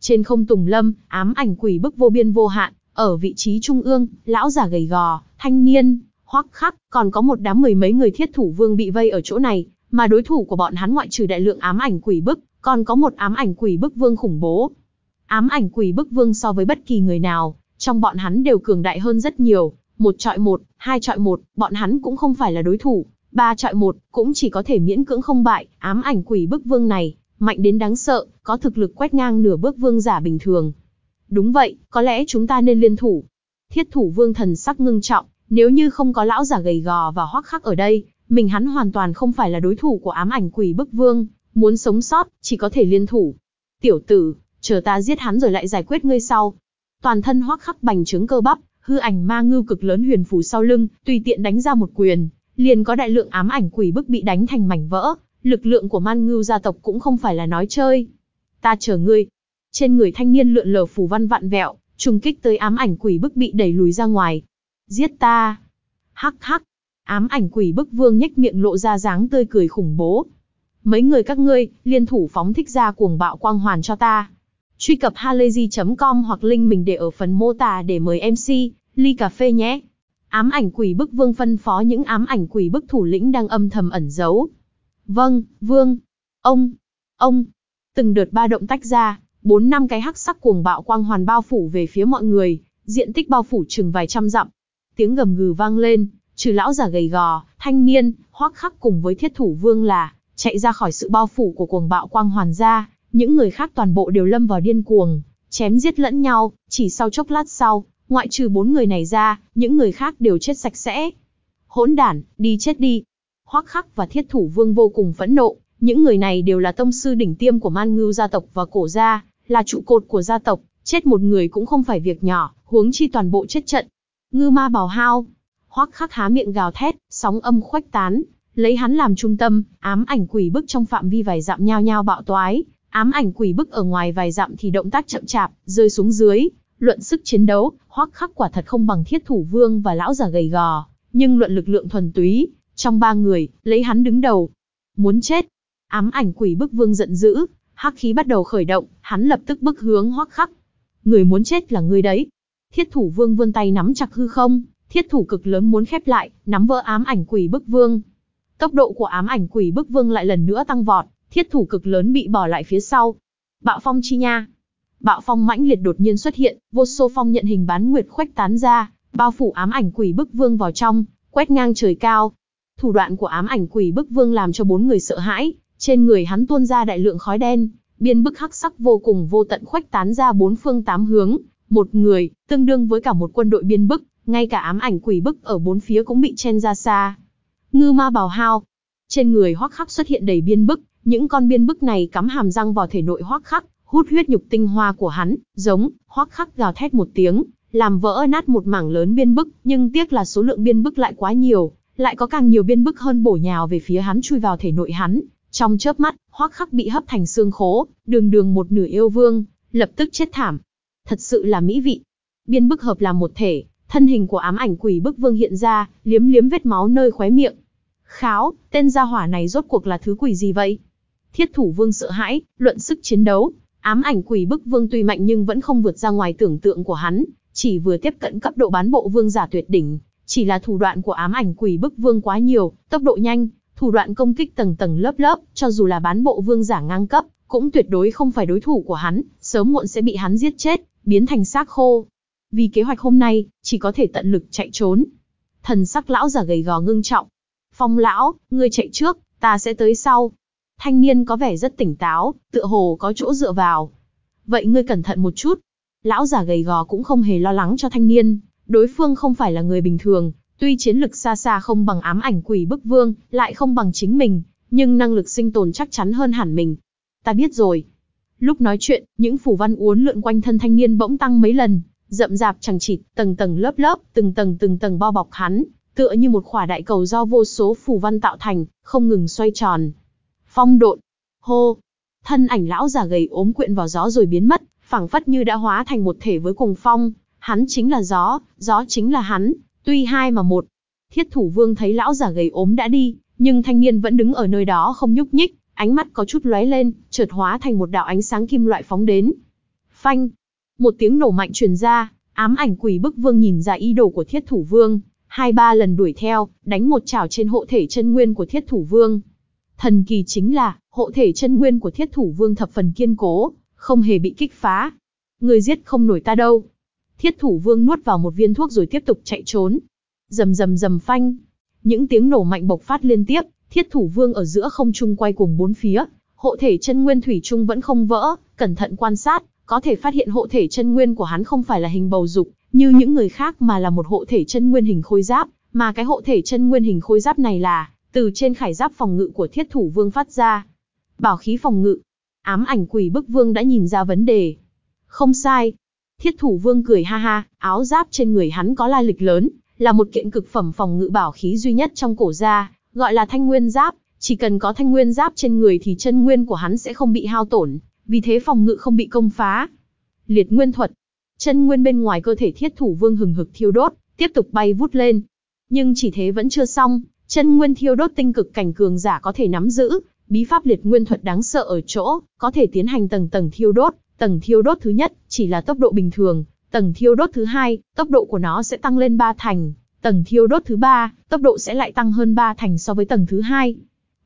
Trên không tùng lâm, ám ảnh quỷ bức vô biên vô hạn, ở vị trí trung ương, lão già gầy gò, thanh niên, hoắc khắc, còn có một đám mười mấy người thiết thủ vương bị vây ở chỗ này, mà đối thủ của bọn hắn ngoại trừ đại lượng ám ảnh quỷ bức, còn có một ám ảnh quỷ bức vương khủng bố. Ám ảnh quỷ bức vương so với bất kỳ người nào, trong bọn hắn đều cường đại hơn rất nhiều, một trọi một, hai trọi một, bọn hắn cũng không phải là đối thủ, ba trọi một, cũng chỉ có thể miễn cưỡng không bại, ám ảnh quỷ bức vương này, mạnh đến đáng sợ, có thực lực quét ngang nửa bước vương giả bình thường. Đúng vậy, có lẽ chúng ta nên liên thủ. Thiết thủ vương thần sắc ngưng trọng, nếu như không có lão giả gầy gò và hoắc khắc ở đây, mình hắn hoàn toàn không phải là đối thủ của ám ảnh quỷ bức vương, muốn sống sót, chỉ có thể liên thủ. Tiểu tử, chờ ta giết hắn rồi lại giải quyết ngươi sau. Toàn thân hoắc khắc bành trướng cơ bắp, hư ảnh ma ngưu cực lớn huyền phủ sau lưng, tùy tiện đánh ra một quyền, liền có đại lượng ám ảnh quỷ bức bị đánh thành mảnh vỡ, lực lượng của man ngưu gia tộc cũng không phải là nói chơi. Ta chờ ngươi. Trên người thanh niên lượn lờ phù văn vạn vẹo, trùng kích tới ám ảnh quỷ bức bị đẩy lùi ra ngoài. Giết ta. Hắc hắc. Ám ảnh quỷ bức vương nhếch miệng lộ ra dáng tươi cười khủng bố. Mấy người các ngươi, liên thủ phóng thích ra cuồng bạo quang hoàn cho ta. Truy cập halayzi.com hoặc link mình để ở phần mô tả để mời MC, ly cà phê nhé. Ám ảnh quỷ bức vương phân phó những ám ảnh quỷ bức thủ lĩnh đang âm thầm ẩn giấu, Vâng, vương. Ông. Ông. Từng đợt ba động tách ra, bốn năm cái hắc sắc cuồng bạo quang hoàn bao phủ về phía mọi người, diện tích bao phủ chừng vài trăm dặm. Tiếng gầm gừ vang lên, trừ lão già gầy gò, thanh niên, hoắc khắc cùng với thiết thủ vương là, chạy ra khỏi sự bao phủ của cuồng bạo quang hoàn ra, những người khác toàn bộ đều lâm vào điên cuồng, chém giết lẫn nhau, chỉ sau chốc lát sau, ngoại trừ bốn người này ra, những người khác đều chết sạch sẽ. Hỗn đản, đi chết đi, Hoắc Khắc và Thiết Thủ Vương vô cùng phẫn nộ, những người này đều là tông sư đỉnh tiêm của Man Ngưu gia tộc và cổ gia, là trụ cột của gia tộc, chết một người cũng không phải việc nhỏ, huống chi toàn bộ chết trận. Ngư Ma bào Hao, Hoắc Khắc há miệng gào thét, sóng âm khuếch tán, lấy hắn làm trung tâm, ám ảnh quỷ bức trong phạm vi vài dặm nhao nhao bạo toái, ám ảnh quỷ bức ở ngoài vài dặm thì động tác chậm chạp, rơi xuống dưới, luận sức chiến đấu, Hoắc Khắc quả thật không bằng Thiết Thủ Vương và lão già gầy gò, nhưng luận lực lượng thuần túy, trong ba người, lấy hắn đứng đầu. Muốn chết. Ám ảnh quỷ bức vương giận dữ, hắc khí bắt đầu khởi động, hắn lập tức bức hướng hoắc khắc. Người muốn chết là người đấy. Thiết thủ vương vươn tay nắm chặt hư không, thiết thủ cực lớn muốn khép lại, nắm vỡ ám ảnh quỷ bức vương. Tốc độ của ám ảnh quỷ bức vương lại lần nữa tăng vọt, thiết thủ cực lớn bị bỏ lại phía sau. Bạo phong chi nha. Bạo phong mãnh liệt đột nhiên xuất hiện, vô số phong nhận hình bán nguyệt khoách tán ra, bao phủ ám ảnh quỷ bức vương vào trong, quét ngang trời cao, Thủ đoạn của ám ảnh quỷ bức vương làm cho bốn người sợ hãi, trên người hắn tuôn ra đại lượng khói đen, biên bức hắc sắc vô cùng vô tận khoách tán ra bốn phương tám hướng, Một người, tương đương với cả một quân đội biên bức, ngay cả ám ảnh quỷ bức ở bốn phía cũng bị chen ra xa. Ngư ma bào hao. Trên người hoắc khắc xuất hiện đầy biên bức, những con biên bức này cắm hàm răng vào thể nội hoắc khắc, hút huyết nhục tinh hoa của hắn, giống, hoắc khắc gào thét một tiếng, làm vỡ nát một mảng lớn biên bức, nhưng tiếc là số lượng biên bức lại quá nhiều, lại có càng nhiều biên bức hơn bổ nhào về phía hắn chui vào thể nội hắn. Trong chớp mắt, hoắc khắc bị hấp thành xương khố, đường đường một nửa yêu vương, lập tức chết thảm. Thật sự là mỹ vị. Biên bức hợp làm một thể, thân hình của ám ảnh quỷ bức vương hiện ra, liếm liếm vết máu nơi khóe miệng. Kháo, tên gia hỏa này rốt cuộc là thứ quỷ gì vậy? Thiết thủ vương sợ hãi, luận sức chiến đấu. Ám ảnh quỷ bức vương tuy mạnh nhưng vẫn không vượt ra ngoài tưởng tượng của hắn, chỉ vừa tiếp cận cấp độ bán bộ vương giả tuyệt đỉnh. Chỉ là thủ đoạn của ám ảnh quỷ bức vương quá nhiều, tốc độ nhanh, thủ đoạn công kích tầng tầng lớp lớp, cho dù là bán bộ vương giả ngang cấp, cũng tuyệt đối không phải đối thủ của hắn, sớm muộn sẽ bị hắn giết chết, biến thành xác khô. Vì kế hoạch hôm nay, chỉ có thể tận lực chạy trốn. Thần sắc lão giả gầy gò ngưng trọng. Phong lão, ngươi chạy trước, ta sẽ tới sau. Thanh niên có vẻ rất tỉnh táo, tựa hồ có chỗ dựa vào. Vậy ngươi cẩn thận một chút. Lão giả gầy gò cũng không hề lo lắng cho thanh niên, đối phương không phải là người bình thường, tuy chiến lực xa xa không bằng ám ảnh quỷ bức vương, lại không bằng chính mình, nhưng năng lực sinh tồn chắc chắn hơn hẳn mình. Ta biết rồi. Lúc nói chuyện, những phủ văn uốn lượn quanh thân thanh niên bỗng tăng mấy lần, rậm rạp chẳng chịt, tầng tầng lớp lớp, từng tầng từng tầng bao bọc hắn, tựa như một khỏa đại cầu do vô số phủ văn tạo thành, không ngừng xoay tròn. Phong độn, hô, thân ảnh lão già gầy ốm quyện vào gió rồi biến mất, phảng phất như đã hóa thành một thể với cùng phong, hắn chính là gió, gió chính là hắn, tuy hai mà một. Thiết thủ vương thấy lão già gầy ốm đã đi, nhưng thanh niên vẫn đứng ở nơi đó không nhúc nhích, ánh mắt có chút lóe lên, chợt hóa thành một đạo ánh sáng kim loại phóng đến. Phanh, một tiếng nổ mạnh truyền ra, ám ảnh quỷ bức vương nhìn ra ý đồ của thiết thủ vương, hai ba lần đuổi theo, đánh một chảo trên hộ thể chân nguyên của thiết thủ vương. Thần kỳ chính là, hộ thể chân nguyên của thiết thủ vương thập phần kiên cố, không hề bị kích phá. Người giết không nổi ta đâu. Thiết thủ vương nuốt vào một viên thuốc rồi tiếp tục chạy trốn. Rầm rầm rầm phanh. Những tiếng nổ mạnh bộc phát liên tiếp, thiết thủ vương ở giữa không trung quay cuồng bốn phía. Hộ thể chân nguyên thủy trung vẫn không vỡ, cẩn thận quan sát, có thể phát hiện hộ thể chân nguyên của hắn không phải là hình bầu dục, như những người khác mà là một hộ thể chân nguyên hình khôi giáp, mà cái hộ thể chân nguyên hình khôi giáp này là từ trên khải giáp phòng ngự của thiết thủ vương phát ra. Bảo khí phòng ngự. Ám ảnh quỷ bức vương đã nhìn ra vấn đề. Không sai. Thiết thủ vương cười ha ha, áo giáp trên người hắn có lai lịch lớn, là một kiện cực phẩm phòng ngự bảo khí duy nhất trong cổ gia, gọi là thanh nguyên giáp. Chỉ cần có thanh nguyên giáp trên người thì chân nguyên của hắn sẽ không bị hao tổn, vì thế phòng ngự không bị công phá. Liệt nguyên thuật. Chân nguyên bên ngoài cơ thể thiết thủ vương hừng hực thiêu đốt, tiếp tục bay vút lên. Nhưng chỉ thế vẫn chưa xong, chân nguyên thiêu đốt tinh cực cảnh cường giả có thể nắm giữ, bí pháp liệt nguyên thuật đáng sợ ở chỗ, có thể tiến hành tầng tầng thiêu đốt, tầng thiêu đốt thứ nhất chỉ là tốc độ bình thường, tầng thiêu đốt thứ hai, tốc độ của nó sẽ tăng lên 3 thành, tầng thiêu đốt thứ ba, tốc độ sẽ lại tăng hơn 3 thành so với tầng thứ hai.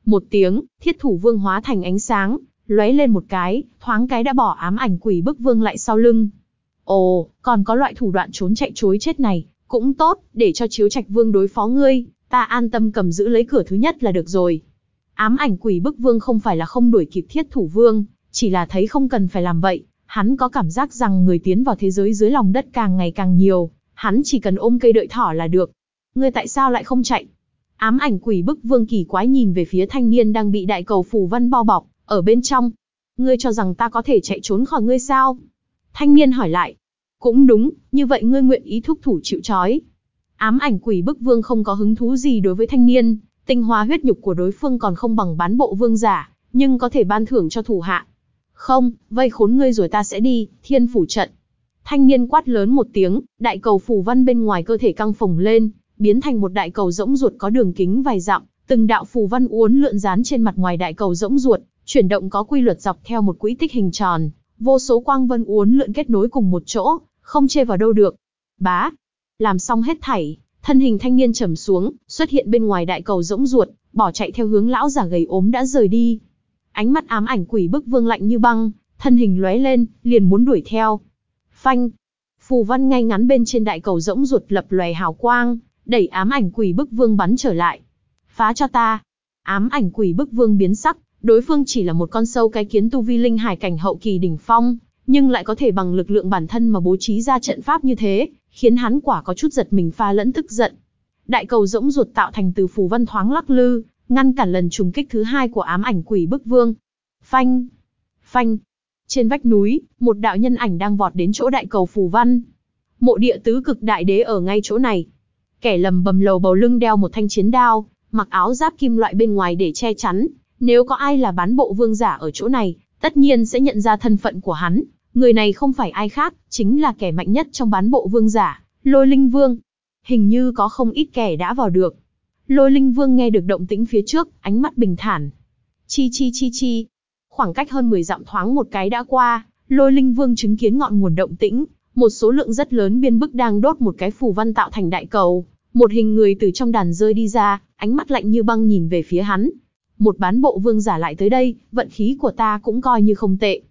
Một tiếng, thiết thủ vương hóa thành ánh sáng, lóe lên một cái, thoáng cái đã bỏ ám ảnh quỷ bức vương lại sau lưng. Ồ, còn có loại thủ đoạn trốn chạy chối chết này, cũng tốt, để cho chiếu trạch vương đối phó ngươi, ta an tâm cầm giữ lấy cửa thứ nhất là được rồi. Ám ảnh quỷ bức vương không phải là không đuổi kịp thiết thủ vương, chỉ là thấy không cần phải làm vậy, hắn có cảm giác rằng người tiến vào thế giới dưới lòng đất càng ngày càng nhiều, hắn chỉ cần ôm cây đợi thỏ là được. Ngươi tại sao lại không chạy? Ám ảnh quỷ bức vương kỳ quái nhìn về phía thanh niên đang bị đại cầu phủ văn bao bọc, ở bên trong, ngươi cho rằng ta có thể chạy trốn khỏi ngươi sao? Thanh niên hỏi lại. Cũng đúng, như vậy ngươi nguyện ý thúc thủ chịu trói. Ám ảnh quỷ bức vương không có hứng thú gì đối với thanh niên, tinh hoa huyết nhục của đối phương còn không bằng bán bộ vương giả, nhưng có thể ban thưởng cho thủ hạ. Không, vây khốn ngươi rồi ta sẽ đi, thiên phủ trận. Thanh niên quát lớn một tiếng, đại cầu phủ văn bên ngoài cơ thể căng phồng lên, biến thành một đại cầu rỗng ruột có đường kính vài dặm, từng đạo phù văn uốn lượn dán trên mặt ngoài đại cầu rỗng ruột, chuyển động có quy luật dọc theo một quỹ tích hình tròn, vô số quang vân uốn lượn kết nối cùng một chỗ, không chê vào đâu được. Bá, làm xong hết thảy, thân hình thanh niên trầm xuống, xuất hiện bên ngoài đại cầu rỗng ruột, bỏ chạy theo hướng lão giả gầy ốm đã rời đi. Ánh mắt ám ảnh quỷ bức vương lạnh như băng, thân hình lóe lên, liền muốn đuổi theo. Phanh, phù văn ngay ngắn bên trên đại cầu rỗng ruột lập lòe hào quang, đẩy ám ảnh quỷ bức vương bắn trở lại. Phá cho ta. Ám ảnh quỷ bức vương biến sắc, đối phương chỉ là một con sâu cái kiến tu vi linh hải cảnh hậu kỳ đỉnh phong, nhưng lại có thể bằng lực lượng bản thân mà bố trí ra trận pháp như thế, khiến hắn quả có chút giật mình pha lẫn tức giận. Đại cầu rỗng ruột tạo thành từ phù văn thoáng lắc lư, ngăn cản lần trùng kích thứ hai của ám ảnh quỷ bức vương. Phanh, phanh. Trên vách núi, một đạo nhân ảnh đang vọt đến chỗ đại cầu phù văn. Mộ địa tứ cực đại đế ở ngay chỗ này. Kẻ lầm bầm lầu bầu lưng đeo một thanh chiến đao, mặc áo giáp kim loại bên ngoài để che chắn. Nếu có ai là bán bộ vương giả ở chỗ này, tất nhiên sẽ nhận ra thân phận của hắn. Người này không phải ai khác, chính là kẻ mạnh nhất trong bán bộ vương giả, lôi linh vương. Hình như có không ít kẻ đã vào được. Lôi linh vương nghe được động tĩnh phía trước, ánh mắt bình thản. Chi chi chi chi. Khoảng cách hơn 10 dặm thoáng một cái đã qua, lôi linh vương chứng kiến ngọn nguồn động tĩnh, một số lượng rất lớn biên bức đang đốt một cái phù văn tạo thành đại cầu. Một hình người từ trong đàn rơi đi ra, ánh mắt lạnh như băng nhìn về phía hắn. Một bán bộ vương giả lại tới đây, vận khí của ta cũng coi như không tệ.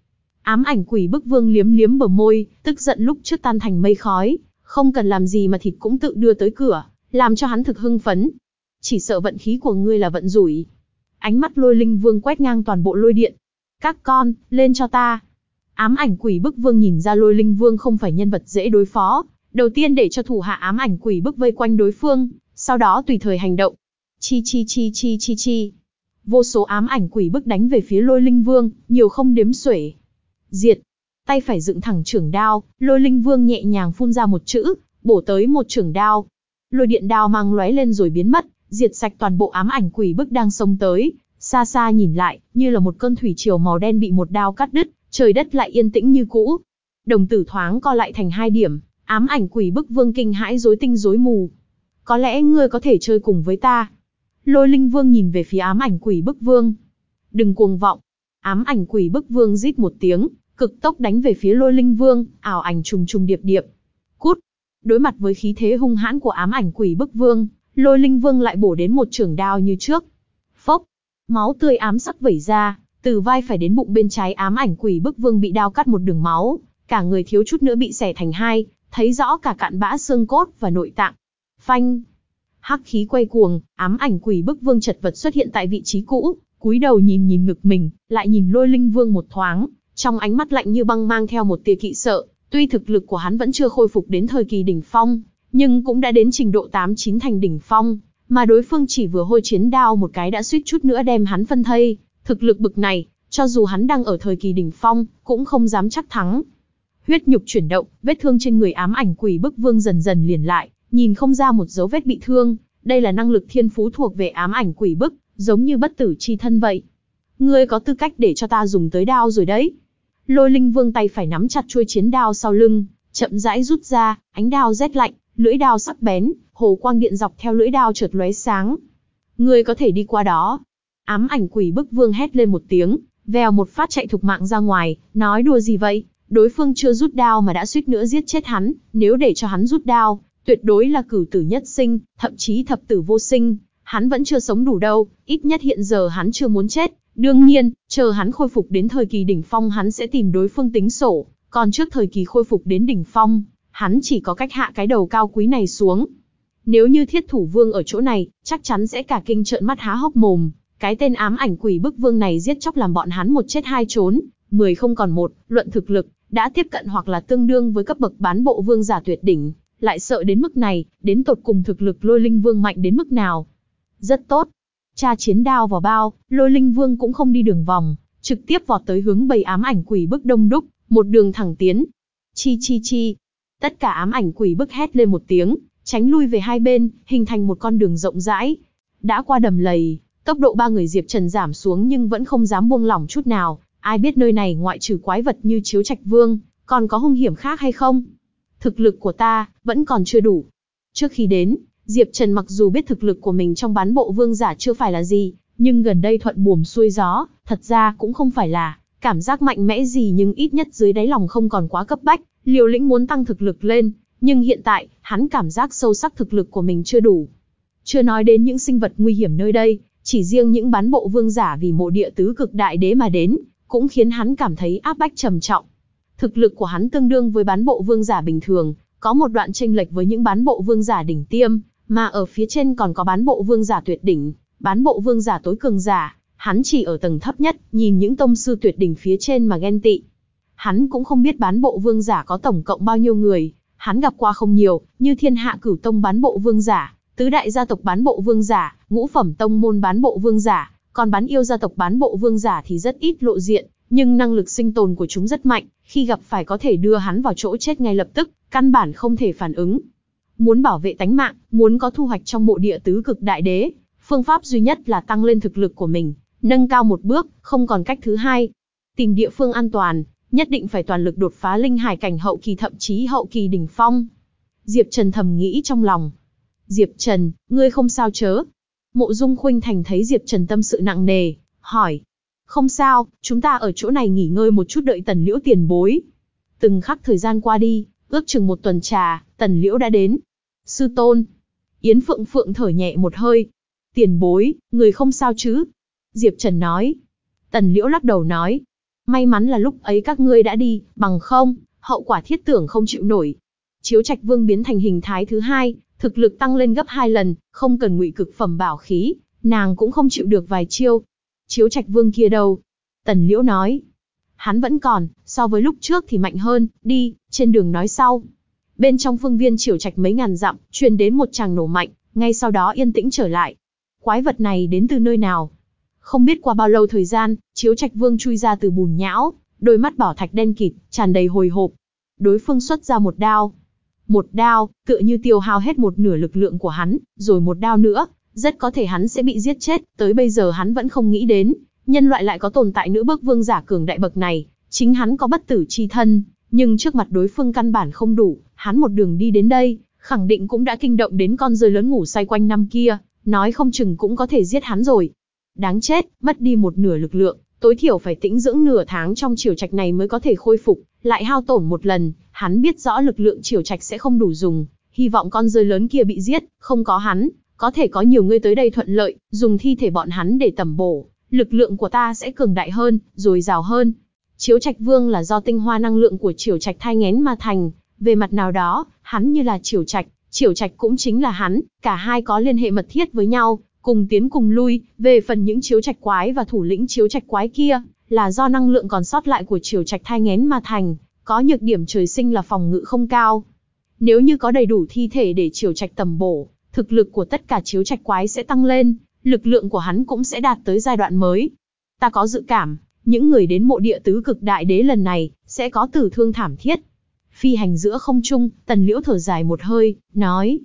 Ám ảnh quỷ bức vương liếm liếm bờ môi, tức giận lúc trước tan thành mây khói, không cần làm gì mà thịt cũng tự đưa tới cửa, làm cho hắn thực hưng phấn. Chỉ sợ vận khí của ngươi là vận rủi. Ánh mắt lôi linh vương quét ngang toàn bộ lôi điện. Các con, lên cho ta. Ám ảnh quỷ bức vương nhìn ra lôi linh vương không phải nhân vật dễ đối phó. Đầu tiên để cho thủ hạ ám ảnh quỷ bức vây quanh đối phương, sau đó tùy thời hành động. Chi chi chi chi chi chi. Vô số ám ảnh quỷ bức đánh về phía lôi linh vương, nhiều không đếm xuể. Diệt. Tay phải dựng thẳng trưởng đao, lôi linh vương nhẹ nhàng phun ra một chữ, bổ tới một trưởng đao. Lôi điện đao mang lóe lên rồi biến mất, diệt sạch toàn bộ ám ảnh quỷ bức đang xông tới. Xa xa nhìn lại, như là một cơn thủy triều màu đen bị một đao cắt đứt, trời đất lại yên tĩnh như cũ. Đồng tử thoáng co lại thành hai điểm, ám ảnh quỷ bức vương kinh hãi rối tinh rối mù. Có lẽ ngươi có thể chơi cùng với ta. Lôi linh vương nhìn về phía ám ảnh quỷ bức vương. Đừng cuồng vọng. Ám ảnh quỷ bức vương rít một tiếng, cực tốc đánh về phía lôi linh vương, ảo ảnh trùng trùng điệp điệp. Cút. Đối mặt với khí thế hung hãn của ám ảnh quỷ bức vương, lôi linh vương lại bổ đến một trường đao như trước. Phốc. Máu tươi ám sắc vẩy ra, từ vai phải đến bụng bên trái ám ảnh quỷ bức vương bị đao cắt một đường máu, cả người thiếu chút nữa bị xẻ thành hai, thấy rõ cả cạn bã xương cốt và nội tạng. Phanh. Hắc khí quay cuồng, ám ảnh quỷ bức vương chật vật xuất hiện tại vị trí cũ, cúi đầu nhìn nhìn ngực mình, lại nhìn lôi linh vương một thoáng, trong ánh mắt lạnh như băng mang theo một tia kỵ sợ, tuy thực lực của hắn vẫn chưa khôi phục đến thời kỳ đỉnh phong, nhưng cũng đã đến trình độ 8-9 thành đỉnh phong, mà đối phương chỉ vừa hôi chiến đao một cái đã suýt chút nữa đem hắn phân thây, thực lực bực này, cho dù hắn đang ở thời kỳ đỉnh phong, cũng không dám chắc thắng. Huyết nhục chuyển động, vết thương trên người ám ảnh quỷ bức vương dần dần liền lại, nhìn không ra một dấu vết bị thương, đây là năng lực thiên phú thuộc về ám ảnh quỷ bức, giống như bất tử chi thân vậy. Ngươi có tư cách để cho ta dùng tới đao rồi đấy. Lôi linh vương tay phải nắm chặt chuôi chiến đao sau lưng, chậm rãi rút ra, ánh đao rét lạnh, lưỡi đao sắc bén, hồ quang điện dọc theo lưỡi đao chợt lóe sáng. Ngươi có thể đi qua đó. Ám ảnh quỷ bức vương hét lên một tiếng, vèo một phát chạy thục mạng ra ngoài, nói đùa gì vậy? Đối phương chưa rút đao mà đã suýt nữa giết chết hắn, nếu để cho hắn rút đao, tuyệt đối là cử tử nhất sinh, thậm chí thập tử vô sinh. Hắn vẫn chưa sống đủ đâu, ít nhất hiện giờ hắn chưa muốn chết, Đương nhiên, chờ hắn khôi phục đến thời kỳ đỉnh phong hắn sẽ tìm đối phương tính sổ, còn trước thời kỳ khôi phục đến đỉnh phong, hắn chỉ có cách hạ cái đầu cao quý này xuống. Nếu như thiết thủ vương ở chỗ này, chắc chắn sẽ cả kinh trợn mắt há hốc mồm. Cái tên ám ảnh quỷ bức vương này giết chóc làm bọn hắn một chết hai trốn, mười không còn một, luận thực lực, đã tiếp cận hoặc là tương đương với cấp bậc bán bộ vương giả tuyệt đỉnh, lại sợ đến mức này, đến tột cùng thực lực lôi linh vương mạnh đến mức nào. Rất tốt, Cha chiến đao vào bao, lôi linh vương cũng không đi đường vòng, trực tiếp vọt tới hướng bầy ám ảnh quỷ bức đông đúc, một đường thẳng tiến. Chi chi chi. Tất cả ám ảnh quỷ bức hét lên một tiếng, tránh lui về hai bên, hình thành một con đường rộng rãi. Đã qua đầm lầy, tốc độ ba người Diệp Trần giảm xuống nhưng vẫn không dám buông lỏng chút nào. Ai biết nơi này ngoại trừ quái vật như chiếu trạch vương, còn có hung hiểm khác hay không? Thực lực của ta, vẫn còn chưa đủ. Trước khi đến, Diệp Trần mặc dù biết thực lực của mình trong bán bộ vương giả chưa phải là gì, nhưng gần đây thuận buồm xuôi gió, thật ra cũng không phải là cảm giác mạnh mẽ gì nhưng ít nhất dưới đáy lòng không còn quá cấp bách, liều lĩnh muốn tăng thực lực lên, nhưng hiện tại, hắn cảm giác sâu sắc thực lực của mình chưa đủ. Chưa nói đến những sinh vật nguy hiểm nơi đây, chỉ riêng những bán bộ vương giả vì mộ địa tứ cực đại đế mà đến, cũng khiến hắn cảm thấy áp bách trầm trọng. Thực lực của hắn tương đương với bán bộ vương giả bình thường, có một đoạn chênh lệch với những bán bộ vương giả đỉnh tiêm, mà ở phía trên còn có bán bộ vương giả tuyệt đỉnh, bán bộ vương giả tối cường giả, hắn chỉ ở tầng thấp nhất, nhìn những tông sư tuyệt đỉnh phía trên mà ghen tị. Hắn cũng không biết bán bộ vương giả có tổng cộng bao nhiêu người, hắn gặp qua không nhiều, như thiên hạ cửu tông bán bộ vương giả, tứ đại gia tộc bán bộ vương giả, ngũ phẩm tông môn bán bộ vương giả, còn bán yêu gia tộc bán bộ vương giả thì rất ít lộ diện, nhưng năng lực sinh tồn của chúng rất mạnh, khi gặp phải có thể đưa hắn vào chỗ chết ngay lập tức, căn bản không thể phản ứng. Muốn bảo vệ tánh mạng, muốn có thu hoạch trong mộ địa tứ cực đại đế, phương pháp duy nhất là tăng lên thực lực của mình, nâng cao một bước, không còn cách thứ hai. Tìm địa phương an toàn, nhất định phải toàn lực đột phá linh hải cảnh hậu kỳ thậm chí hậu kỳ đỉnh phong. Diệp Trần thầm nghĩ trong lòng. Diệp Trần, ngươi không sao chớ. Mộ Dung Khuynh Thành thấy Diệp Trần tâm sự nặng nề, hỏi. Không sao, chúng ta ở chỗ này nghỉ ngơi một chút đợi tần liễu tiền bối. Từng khắc thời gian qua đi, ước chừng một tuần trà, tần liễu đã đến. Sư tôn. Yến Phượng Phượng thở nhẹ một hơi. Tiền bối, người không sao chứ? Diệp Trần nói. Tần liễu lắc đầu nói, May mắn là lúc ấy các ngươi đã đi, bằng không, hậu quả thiết tưởng không chịu nổi. Chiếu Trạch Vương biến thành hình thái thứ hai, thực lực tăng lên gấp hai lần, không cần ngụy cực phẩm bảo khí, nàng cũng không chịu được vài chiêu. Chiếu Trạch Vương kia đâu? Tần Liễu nói. Hắn vẫn còn, so với lúc trước thì mạnh hơn, đi, trên đường nói sau. Bên trong phương viên chiều trạch mấy ngàn dặm, truyền đến một tràng nổ mạnh, ngay sau đó yên tĩnh trở lại. Quái vật này đến từ nơi nào? Không biết qua bao lâu thời gian, chiếu trạch vương chui ra từ bùn nhão, đôi mắt bảo thạch đen kịt, tràn đầy hồi hộp. Đối phương xuất ra một đao. Một đao, tựa như tiêu hao hết một nửa lực lượng của hắn, rồi một đao nữa, rất có thể hắn sẽ bị giết chết, tới bây giờ hắn vẫn không nghĩ đến, nhân loại lại có tồn tại nữ bước vương giả cường đại bậc này, chính hắn có bất tử chi thân, nhưng trước mặt đối phương căn bản không đủ, hắn một đường đi đến đây, khẳng định cũng đã kinh động đến con rơi lớn ngủ say quanh năm kia, nói không chừng cũng có thể giết hắn rồi. Đáng chết, mất đi một nửa lực lượng, tối thiểu phải tĩnh dưỡng nửa tháng trong chiều trạch này mới có thể khôi phục, lại hao tổn một lần, hắn biết rõ lực lượng chiều trạch sẽ không đủ dùng, hy vọng con rơi lớn kia bị giết, không có hắn, có thể có nhiều người tới đây thuận lợi, dùng thi thể bọn hắn để tầm bổ, lực lượng của ta sẽ cường đại hơn, dồi rào hơn. Chiếu Trạch Vương là do tinh hoa năng lượng của Triều Trạch thai ngén mà thành, về mặt nào đó, hắn như là Triều Trạch, Triều Trạch cũng chính là hắn, cả hai có liên hệ mật thiết với nhau, cùng tiến cùng lui, về phần những chiếu trạch quái và thủ lĩnh chiếu trạch quái kia, là do năng lượng còn sót lại của triều trạch thai ngén mà thành, có nhược điểm trời sinh là phòng ngự không cao. Nếu như có đầy đủ thi thể để triều trạch tầm bổ, thực lực của tất cả chiếu trạch quái sẽ tăng lên, lực lượng của hắn cũng sẽ đạt tới giai đoạn mới. Ta có dự cảm, những người đến mộ địa tứ cực đại đế lần này, sẽ có tử thương thảm thiết. Phi hành giữa không trung, tần liễu thở dài một hơi, nói.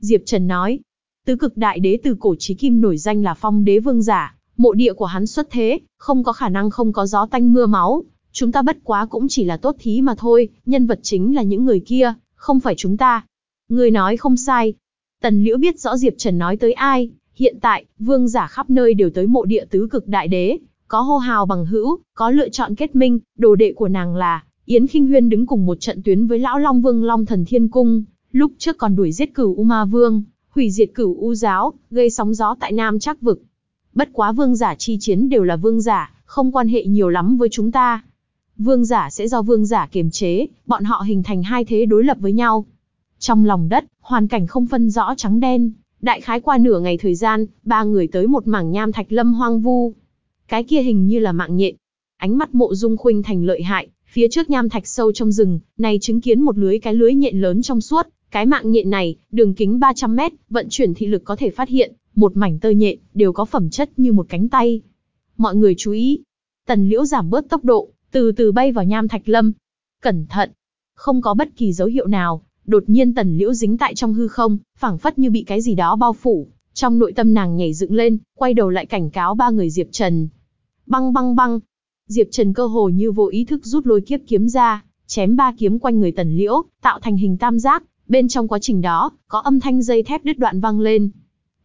Diệp Trần nói, Tứ cực đại đế từ cổ chí kim nổi danh là phong đế vương giả, mộ địa của hắn xuất thế, không có khả năng không có gió tanh mưa máu. Chúng ta bất quá cũng chỉ là tốt thí mà thôi, nhân vật chính là những người kia, không phải chúng ta. Người nói không sai. Tần Liễu biết rõ Diệp Trần nói tới ai, hiện tại, vương giả khắp nơi đều tới mộ địa tứ cực đại đế, có hô hào bằng hữu, có lựa chọn kết minh, đồ đệ của nàng là Yến Khinh Huyên đứng cùng một trận tuyến với lão Long Vương Long Thần Thiên Cung, lúc trước còn đuổi giết cửu U Ma Vương, hủy diệt cửu u giáo, gây sóng gió tại Nam Trắc vực. Bất quá vương giả chi chiến đều là vương giả, không quan hệ nhiều lắm với chúng ta. Vương giả sẽ do vương giả kiềm chế, bọn họ hình thành hai thế đối lập với nhau. Trong lòng đất, hoàn cảnh không phân rõ trắng đen, đại khái qua nửa ngày thời gian, ba người tới một mảng nham thạch lâm hoang vu. Cái kia hình như là mạng nhện. Ánh mắt mộ dung khuynh thành lợi hại, phía trước nham thạch sâu trong rừng, này chứng kiến một lưới cái lưới nhện lớn trong suốt, cái mạng nhện này, đường kính 300 mét, vận chuyển thị lực có thể phát hiện, một mảnh tơ nhện, đều có phẩm chất như một cánh tay. Mọi người chú ý. Tần liễu giảm bớt tốc độ, từ từ bay vào nham thạch lâm. Cẩn thận. Không có bất kỳ dấu hiệu nào, đột nhiên tần liễu dính tại trong hư không, phảng phất như bị cái gì đó bao phủ. Trong nội tâm nàng nhảy dựng lên, quay đầu lại cảnh cáo ba người Diệp Trần. Băng băng băng. Diệp Trần cơ hồ như vô ý thức rút lôi kiếp kiếm ra, chém ba kiếm quanh người tần liễu, tạo thành hình tam giác, Bên trong quá trình đó, có âm thanh dây thép đứt đoạn vang lên.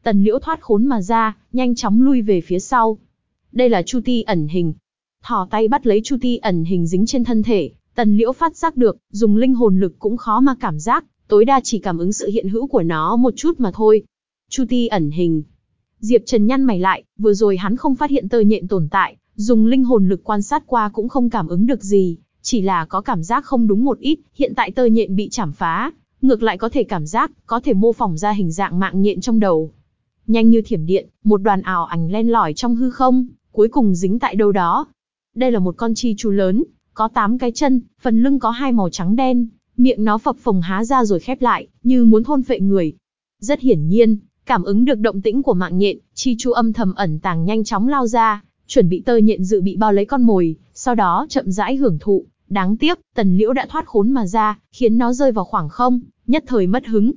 Tần liễu thoát khốn mà ra, nhanh chóng lui về phía sau. Đây là Chu Ti ẩn hình. Thỏ tay bắt lấy Chu Ti ẩn hình dính trên thân thể, tần liễu phát giác được, dùng linh hồn lực cũng khó mà cảm giác, tối đa chỉ cảm ứng sự hiện hữu của nó một chút mà thôi. Chu Ti ẩn hình. Diệp Trần nhăn mày lại, vừa rồi hắn không phát hiện tơ nhện tồn tại, dùng linh hồn lực quan sát qua cũng không cảm ứng được gì, chỉ là có cảm giác không đúng một ít, hiện tại tơ nhện bị chảm phá, ngược lại có thể cảm giác, có thể mô phỏng ra hình dạng mạng nhện trong đầu. Nhanh như thiểm điện, một đoàn ảo ảnh len lỏi trong hư không, cuối cùng dính tại đâu đó. Đây là một con chi chú lớn, có 8 cái chân, phần lưng có hai màu trắng đen, miệng nó phập phồng há ra rồi khép lại, như muốn thôn phệ người. Rất hiển nhiên, cảm ứng được động tĩnh của mạng nhện, chi chú âm thầm ẩn tàng nhanh chóng lao ra, chuẩn bị tơ nhện dự bị bao lấy con mồi, sau đó chậm rãi hưởng thụ. Đáng tiếc, tần liễu đã thoát khốn mà ra, khiến nó rơi vào khoảng không, nhất thời mất hứng.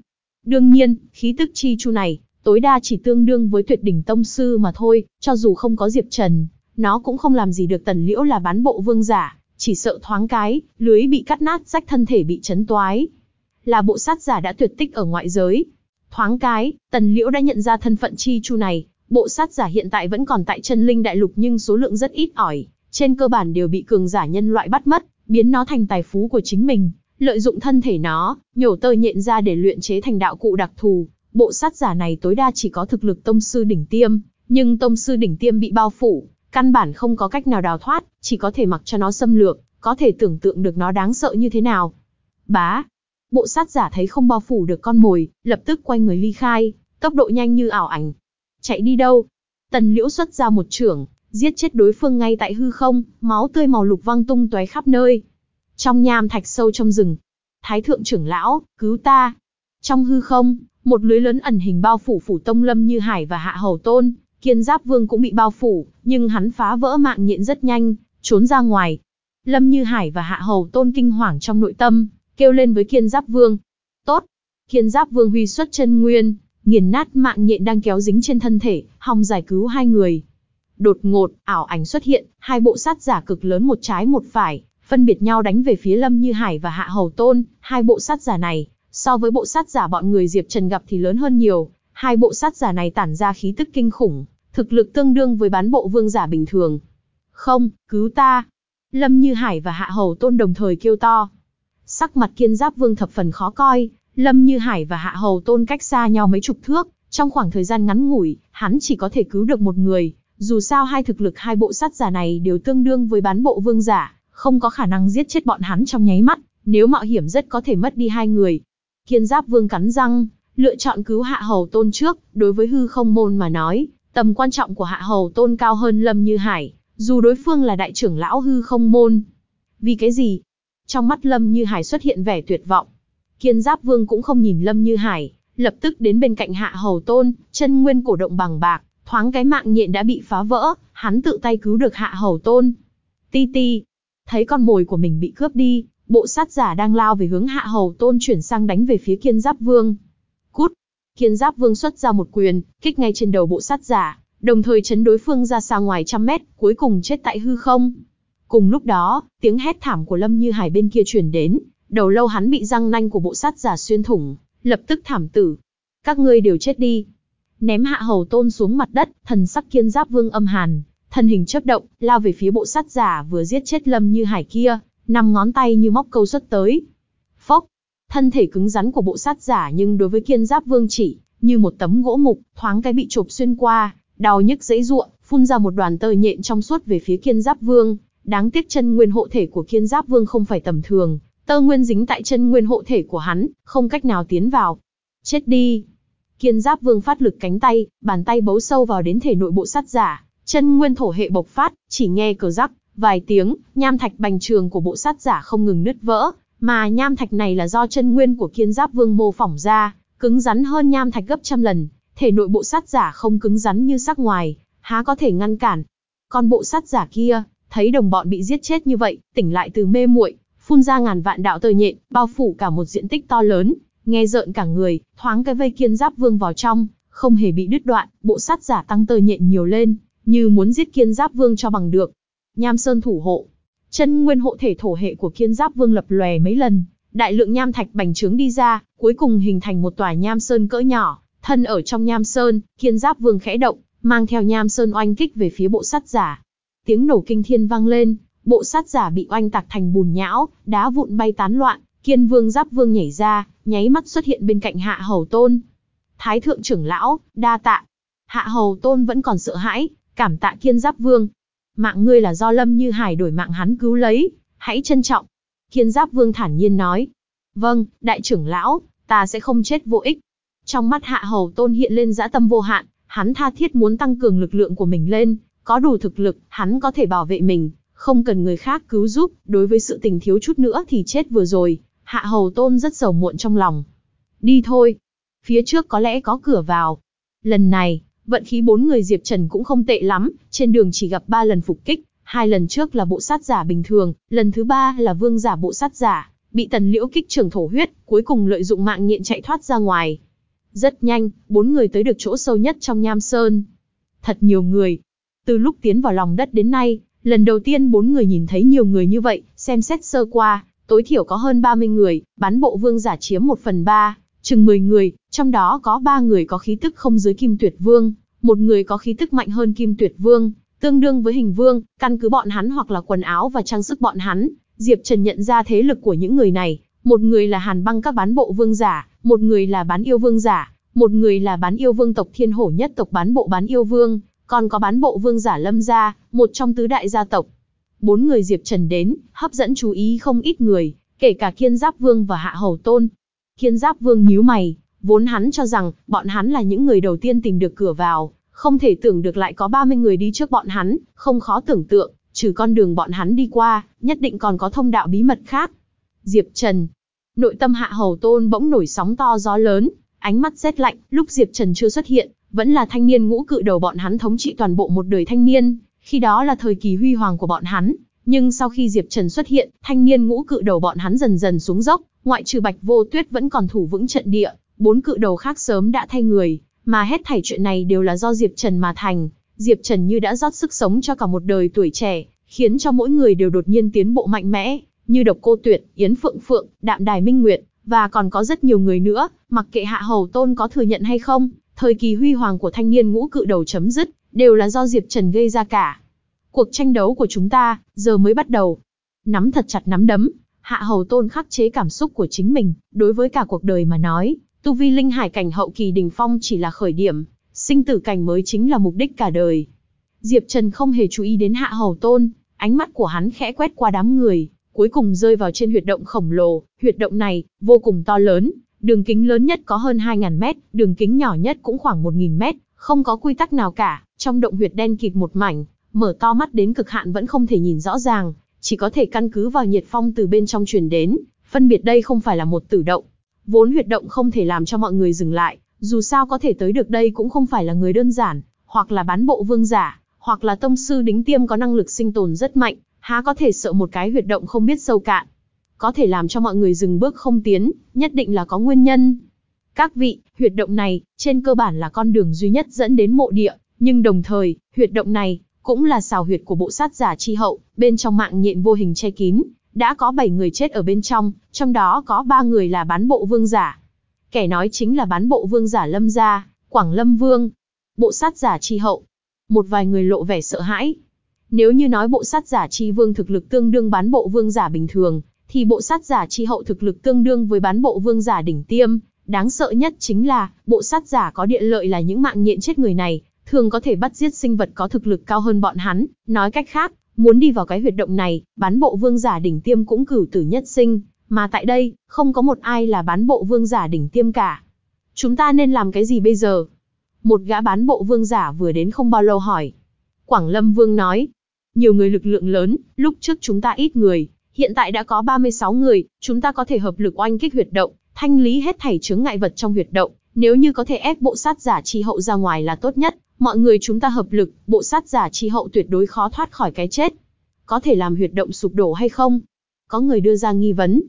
Đương nhiên, khí tức chi chu này, tối đa chỉ tương đương với tuyệt đỉnh tông sư mà thôi, cho dù không có Diệp Trần, nó cũng không làm gì được tần liễu là bán bộ vương giả, chỉ sợ thoáng cái, lưới bị cắt nát rách thân thể bị chấn toái. Là bộ sát giả đã tuyệt tích ở ngoại giới. Thoáng cái, tần liễu đã nhận ra thân phận chi chu này, bộ sát giả hiện tại vẫn còn tại chân linh đại lục nhưng số lượng rất ít ỏi, trên cơ bản đều bị cường giả nhân loại bắt mất, biến nó thành tài phú của chính mình, lợi dụng thân thể nó, nhổ tơ nhện ra để luyện chế thành đạo cụ đặc thù. Bộ sát giả này tối đa chỉ có thực lực tông sư đỉnh tiêm, nhưng tông sư đỉnh tiêm bị bao phủ, căn bản không có cách nào đào thoát, chỉ có thể mặc cho nó xâm lược, có thể tưởng tượng được nó đáng sợ như thế nào. Bá, bộ sát giả thấy không bao phủ được con mồi, lập tức quay người ly khai, tốc độ nhanh như ảo ảnh. Chạy đi đâu? Tần Liễu xuất ra một trưởng, giết chết đối phương ngay tại hư không, máu tươi màu lục văng tung tóe khắp nơi. Trong nham thạch sâu trong rừng, Thái thượng trưởng lão, cứu ta. Trong hư không, một lưới lớn ẩn hình bao phủ phủ tông lâm như hải và hạ hầu tôn, kiên giáp vương cũng bị bao phủ, nhưng hắn phá vỡ mạng nhện rất nhanh, trốn ra ngoài. Lâm như hải và hạ hầu tôn kinh hoàng trong nội tâm, kêu lên với kiên giáp vương. Tốt! Kiên giáp vương huy xuất chân nguyên, nghiền nát mạng nhện đang kéo dính trên thân thể, hòng giải cứu hai người. Đột ngột, ảo ảnh xuất hiện, hai bộ sát giả cực lớn một trái một phải, phân biệt nhau đánh về phía Lâm Như Hải và Hạ Hầu Tôn, hai bộ sát giả này, so với bộ sát giả bọn người Diệp Trần gặp thì lớn hơn nhiều, hai bộ sát giả này tản ra khí tức kinh khủng, thực lực tương đương với bán bộ vương giả bình thường. Không, cứu ta! Lâm Như Hải và Hạ Hầu Tôn đồng thời kêu to. Sắc mặt kiên giáp vương thập phần khó coi, Lâm Như Hải và Hạ Hầu Tôn cách xa nhau mấy chục thước, trong khoảng thời gian ngắn ngủi, hắn chỉ có thể cứu được một người, dù sao hai thực lực hai bộ sát giả này đều tương đương với bán bộ vương giả, không có khả năng giết chết bọn hắn trong nháy mắt, nếu mạo hiểm rất có thể mất đi hai người. Kiên giáp vương cắn răng, lựa chọn cứu hạ hầu tôn trước, đối với hư không môn mà nói, tầm quan trọng của hạ hầu tôn cao hơn lâm như hải, dù đối phương là đại trưởng lão hư không môn. Vì cái gì? Trong mắt lâm như hải xuất hiện vẻ tuyệt vọng. Kiên giáp vương cũng không nhìn lâm như hải, lập tức đến bên cạnh hạ hầu tôn, chân nguyên cổ động bằng bạc, thoáng cái mạng nhện đã bị phá vỡ, hắn tự tay cứu được hạ hầu tôn. Ti ti, thấy con mồi của mình bị cướp đi, bộ sát giả đang lao về hướng hạ hầu tôn chuyển sang đánh về phía kiên giáp vương. Cút! Kiên giáp vương xuất ra một quyền, kích ngay trên đầu bộ sát giả, đồng thời chấn đối phương ra xa ngoài trăm mét, cuối cùng chết tại hư không. Cùng lúc đó, tiếng hét thảm của Lâm Như Hải bên kia chuyển đến, đầu lâu hắn bị răng nanh của bộ sát giả xuyên thủng, lập tức thảm tử. Các ngươi đều chết đi. Ném hạ hầu tôn xuống mặt đất, thần sắc kiên giáp vương âm hàn, thân hình chớp động, lao về phía bộ sát giả vừa giết chết Lâm Như Hải kia, năm ngón tay như móc câu xuất tới. Phốc, thân thể cứng rắn của bộ sát giả nhưng đối với kiên giáp vương chỉ, như một tấm gỗ mục, thoáng cái bị chộp xuyên qua, đau nhức dễ ruộng, phun ra một đoàn tơ nhện trong suốt về phía kiên giáp vương. Đáng tiếc chân nguyên hộ thể của kiên giáp vương không phải tầm thường, tơ nguyên dính tại chân nguyên hộ thể của hắn, không cách nào tiến vào. Chết đi! Kiên giáp vương phát lực cánh tay, bàn tay bấu sâu vào đến thể nội bộ sát giả, chân nguyên thổ hệ bộc phát, chỉ nghe cờ rắc, vài tiếng, nham thạch bành trường của bộ sát giả không ngừng nứt vỡ, mà nham thạch này là do chân nguyên của kiên giáp vương mô phỏng ra, cứng rắn hơn nham thạch gấp trăm lần, thể nội bộ sát giả không cứng rắn như sắc ngoài, há có thể ngăn cản. Còn bộ sát giả kia, thấy đồng bọn bị giết chết như vậy, tỉnh lại từ mê muội, phun ra ngàn vạn đạo tơ nhện, bao phủ cả một diện tích to lớn, nghe rợn cả người, thoáng cái vây kiên giáp vương vào trong, không hề bị đứt đoạn, bộ sát giả tăng tơ nhện nhiều lên, như muốn giết kiên giáp vương cho bằng được. Nham Sơn thủ hộ. Chân nguyên hộ thể thổ hệ của Kiên Giáp Vương lập lòe mấy lần, đại lượng nham thạch bành trướng đi ra, cuối cùng hình thành một tòa nham sơn cỡ nhỏ, thân ở trong nham sơn, Kiên Giáp Vương khẽ động, mang theo nham sơn oanh kích về phía bộ sát giả. Tiếng nổ kinh thiên vang lên, bộ sát giả bị oanh tạc thành bùn nhão, đá vụn bay tán loạn, Kiên Vương Giáp Vương nhảy ra, nháy mắt xuất hiện bên cạnh Hạ Hầu Tôn. Thái thượng trưởng lão, đa tạ. Hạ Hầu Tôn vẫn còn sợ hãi, cảm tạ Kiên Giáp Vương, Mạng ngươi là do Lâm Như Hải đổi mạng hắn cứu lấy, hãy trân trọng. Kiên Giáp Vương thản nhiên nói. Vâng, đại trưởng lão, ta sẽ không chết vô ích. Trong mắt Hạ Hầu Tôn hiện lên dã tâm vô hạn, hắn tha thiết muốn tăng cường lực lượng của mình lên, có đủ thực lực, hắn có thể bảo vệ mình, không cần người khác cứu giúp, đối với sự tình thiếu chút nữa thì chết vừa rồi, Hạ Hầu Tôn rất sầu muộn trong lòng. Đi thôi. Phía trước có lẽ có cửa vào. Lần này, vận khí bốn người Diệp Trần cũng không tệ lắm, trên đường chỉ gặp ba lần phục kích, hai lần trước là bộ sát giả bình thường, lần thứ ba là vương giả bộ sát giả, bị tần liễu kích trưởng thổ huyết, cuối cùng lợi dụng mạng nhện chạy thoát ra ngoài. Rất nhanh, bốn người tới được chỗ sâu nhất trong nham sơn. Thật nhiều người. Từ lúc tiến vào lòng đất đến nay, lần đầu tiên bốn người nhìn thấy nhiều người như vậy, xem xét sơ qua, tối thiểu có hơn 30 người, bán bộ vương giả chiếm 1 phần 3, chừng 10 người, trong đó có 3 người có khí tức không dưới kim tuyệt vương, một người có khí tức mạnh hơn kim tuyệt vương, tương đương với hình vương, căn cứ bọn hắn hoặc là quần áo và trang sức bọn hắn, Diệp Trần nhận ra thế lực của những người này, một người là hàn băng các bán bộ vương giả, một người là bán yêu vương giả, một người là bán yêu vương tộc thiên hổ nhất tộc bán bộ bán yêu vương, còn có bán bộ vương giả lâm gia, một trong tứ đại gia tộc. Bốn người Diệp Trần đến, hấp dẫn chú ý không ít người, kể cả Kiên Giáp Vương và Hạ Hầu Tôn. Kiên Giáp Vương nhíu mày, vốn hắn cho rằng, bọn hắn là những người đầu tiên tìm được cửa vào, không thể tưởng được lại có 30 người đi trước bọn hắn, không khó tưởng tượng, trừ con đường bọn hắn đi qua, nhất định còn có thông đạo bí mật khác. Diệp Trần. Nội tâm Hạ Hầu Tôn bỗng nổi sóng to gió lớn, ánh mắt rét lạnh, lúc Diệp Trần chưa xuất hiện, vẫn là thanh niên ngũ cự đầu bọn hắn thống trị toàn bộ một đời thanh niên, khi đó là thời kỳ huy hoàng của bọn hắn, nhưng sau khi Diệp Trần xuất hiện, thanh niên ngũ cự đầu bọn hắn dần dần xuống dốc, ngoại trừ Bạch Vô Tuyết vẫn còn thủ vững trận địa, bốn cự đầu khác sớm đã thay người, mà hết thảy chuyện này đều là do Diệp Trần mà thành. Diệp Trần như đã rót sức sống cho cả một đời tuổi trẻ, khiến cho mỗi người đều đột nhiên tiến bộ mạnh mẽ, như Độc Cô Tuyệt, Yến Phượng Phượng, Đạm Đài Minh Nguyệt, và còn có rất nhiều người nữa, mặc kệ Hạ Hầu Tôn có thừa nhận hay không, thời kỳ huy hoàng của thanh niên ngũ cự đầu chấm dứt, đều là do Diệp Trần gây ra cả. Cuộc tranh đấu của chúng ta, giờ mới bắt đầu. Nắm thật chặt nắm đấm, Hạ Hầu Tôn khắc chế cảm xúc của chính mình, đối với cả cuộc đời mà nói, tu vi linh hải cảnh hậu kỳ đỉnh phong chỉ là khởi điểm, sinh tử cảnh mới chính là mục đích cả đời. Diệp Trần không hề chú ý đến Hạ Hầu Tôn, ánh mắt của hắn khẽ quét qua đám người, cuối cùng rơi vào trên huyệt động khổng lồ, huyệt động này vô cùng to lớn, đường kính lớn nhất có hơn 2.000 mét, đường kính nhỏ nhất cũng khoảng 1.000 mét, không có quy tắc nào cả, trong động huyệt đen kịt một mảnh, mở to mắt đến cực hạn vẫn không thể nhìn rõ ràng, chỉ có thể căn cứ vào nhiệt phong từ bên trong truyền đến, phân biệt đây không phải là một tử động. Vốn huyệt động không thể làm cho mọi người dừng lại, dù sao có thể tới được đây cũng không phải là người đơn giản, hoặc là bán bộ vương giả, hoặc là tông sư đính tiêm có năng lực sinh tồn rất mạnh, há có thể sợ một cái huyệt động không biết sâu cạn. Có thể làm cho mọi người dừng bước không tiến, nhất định là có nguyên nhân. Các vị, huyệt động này, trên cơ bản là con đường duy nhất dẫn đến mộ địa, nhưng đồng thời, huyệt động này, cũng là xào huyệt của bộ sát giả chi hậu, bên trong mạng nhện vô hình che kín, đã có 7 người chết ở bên trong, trong đó có 3 người là bán bộ vương giả. Kẻ nói chính là bán bộ vương giả Lâm Gia, Quảng Lâm Vương, bộ sát giả chi hậu. Một vài người lộ vẻ sợ hãi. Nếu như nói bộ sát giả chi vương thực lực tương đương bán bộ vương giả bình thường, thì bộ sát giả chi hậu thực lực tương đương với bán bộ vương giả đỉnh tiêm. Đáng sợ nhất chính là, bộ sát giả có địa lợi là những mạng nhện chết người này, thường có thể bắt giết sinh vật có thực lực cao hơn bọn hắn. Nói cách khác, muốn đi vào cái huyệt động này, bán bộ vương giả đỉnh tiêm cũng cửu tử nhất sinh, mà tại đây, không có một ai là bán bộ vương giả đỉnh tiêm cả. Chúng ta nên làm cái gì bây giờ? Một gã bán bộ vương giả vừa đến không bao lâu hỏi. Quảng Lâm Vương nói, nhiều người lực lượng lớn, lúc trước chúng ta ít người, hiện tại đã có 36 người, chúng ta có thể hợp lực oanh kích huyệt động, thanh lý hết thảy chướng ngại vật trong huyệt động, nếu như có thể ép bộ sát giả chi hậu ra ngoài là tốt nhất, mọi người chúng ta hợp lực, bộ sát giả chi hậu tuyệt đối khó thoát khỏi cái chết. Có thể làm huyệt động sụp đổ hay không? Có người đưa ra nghi vấn.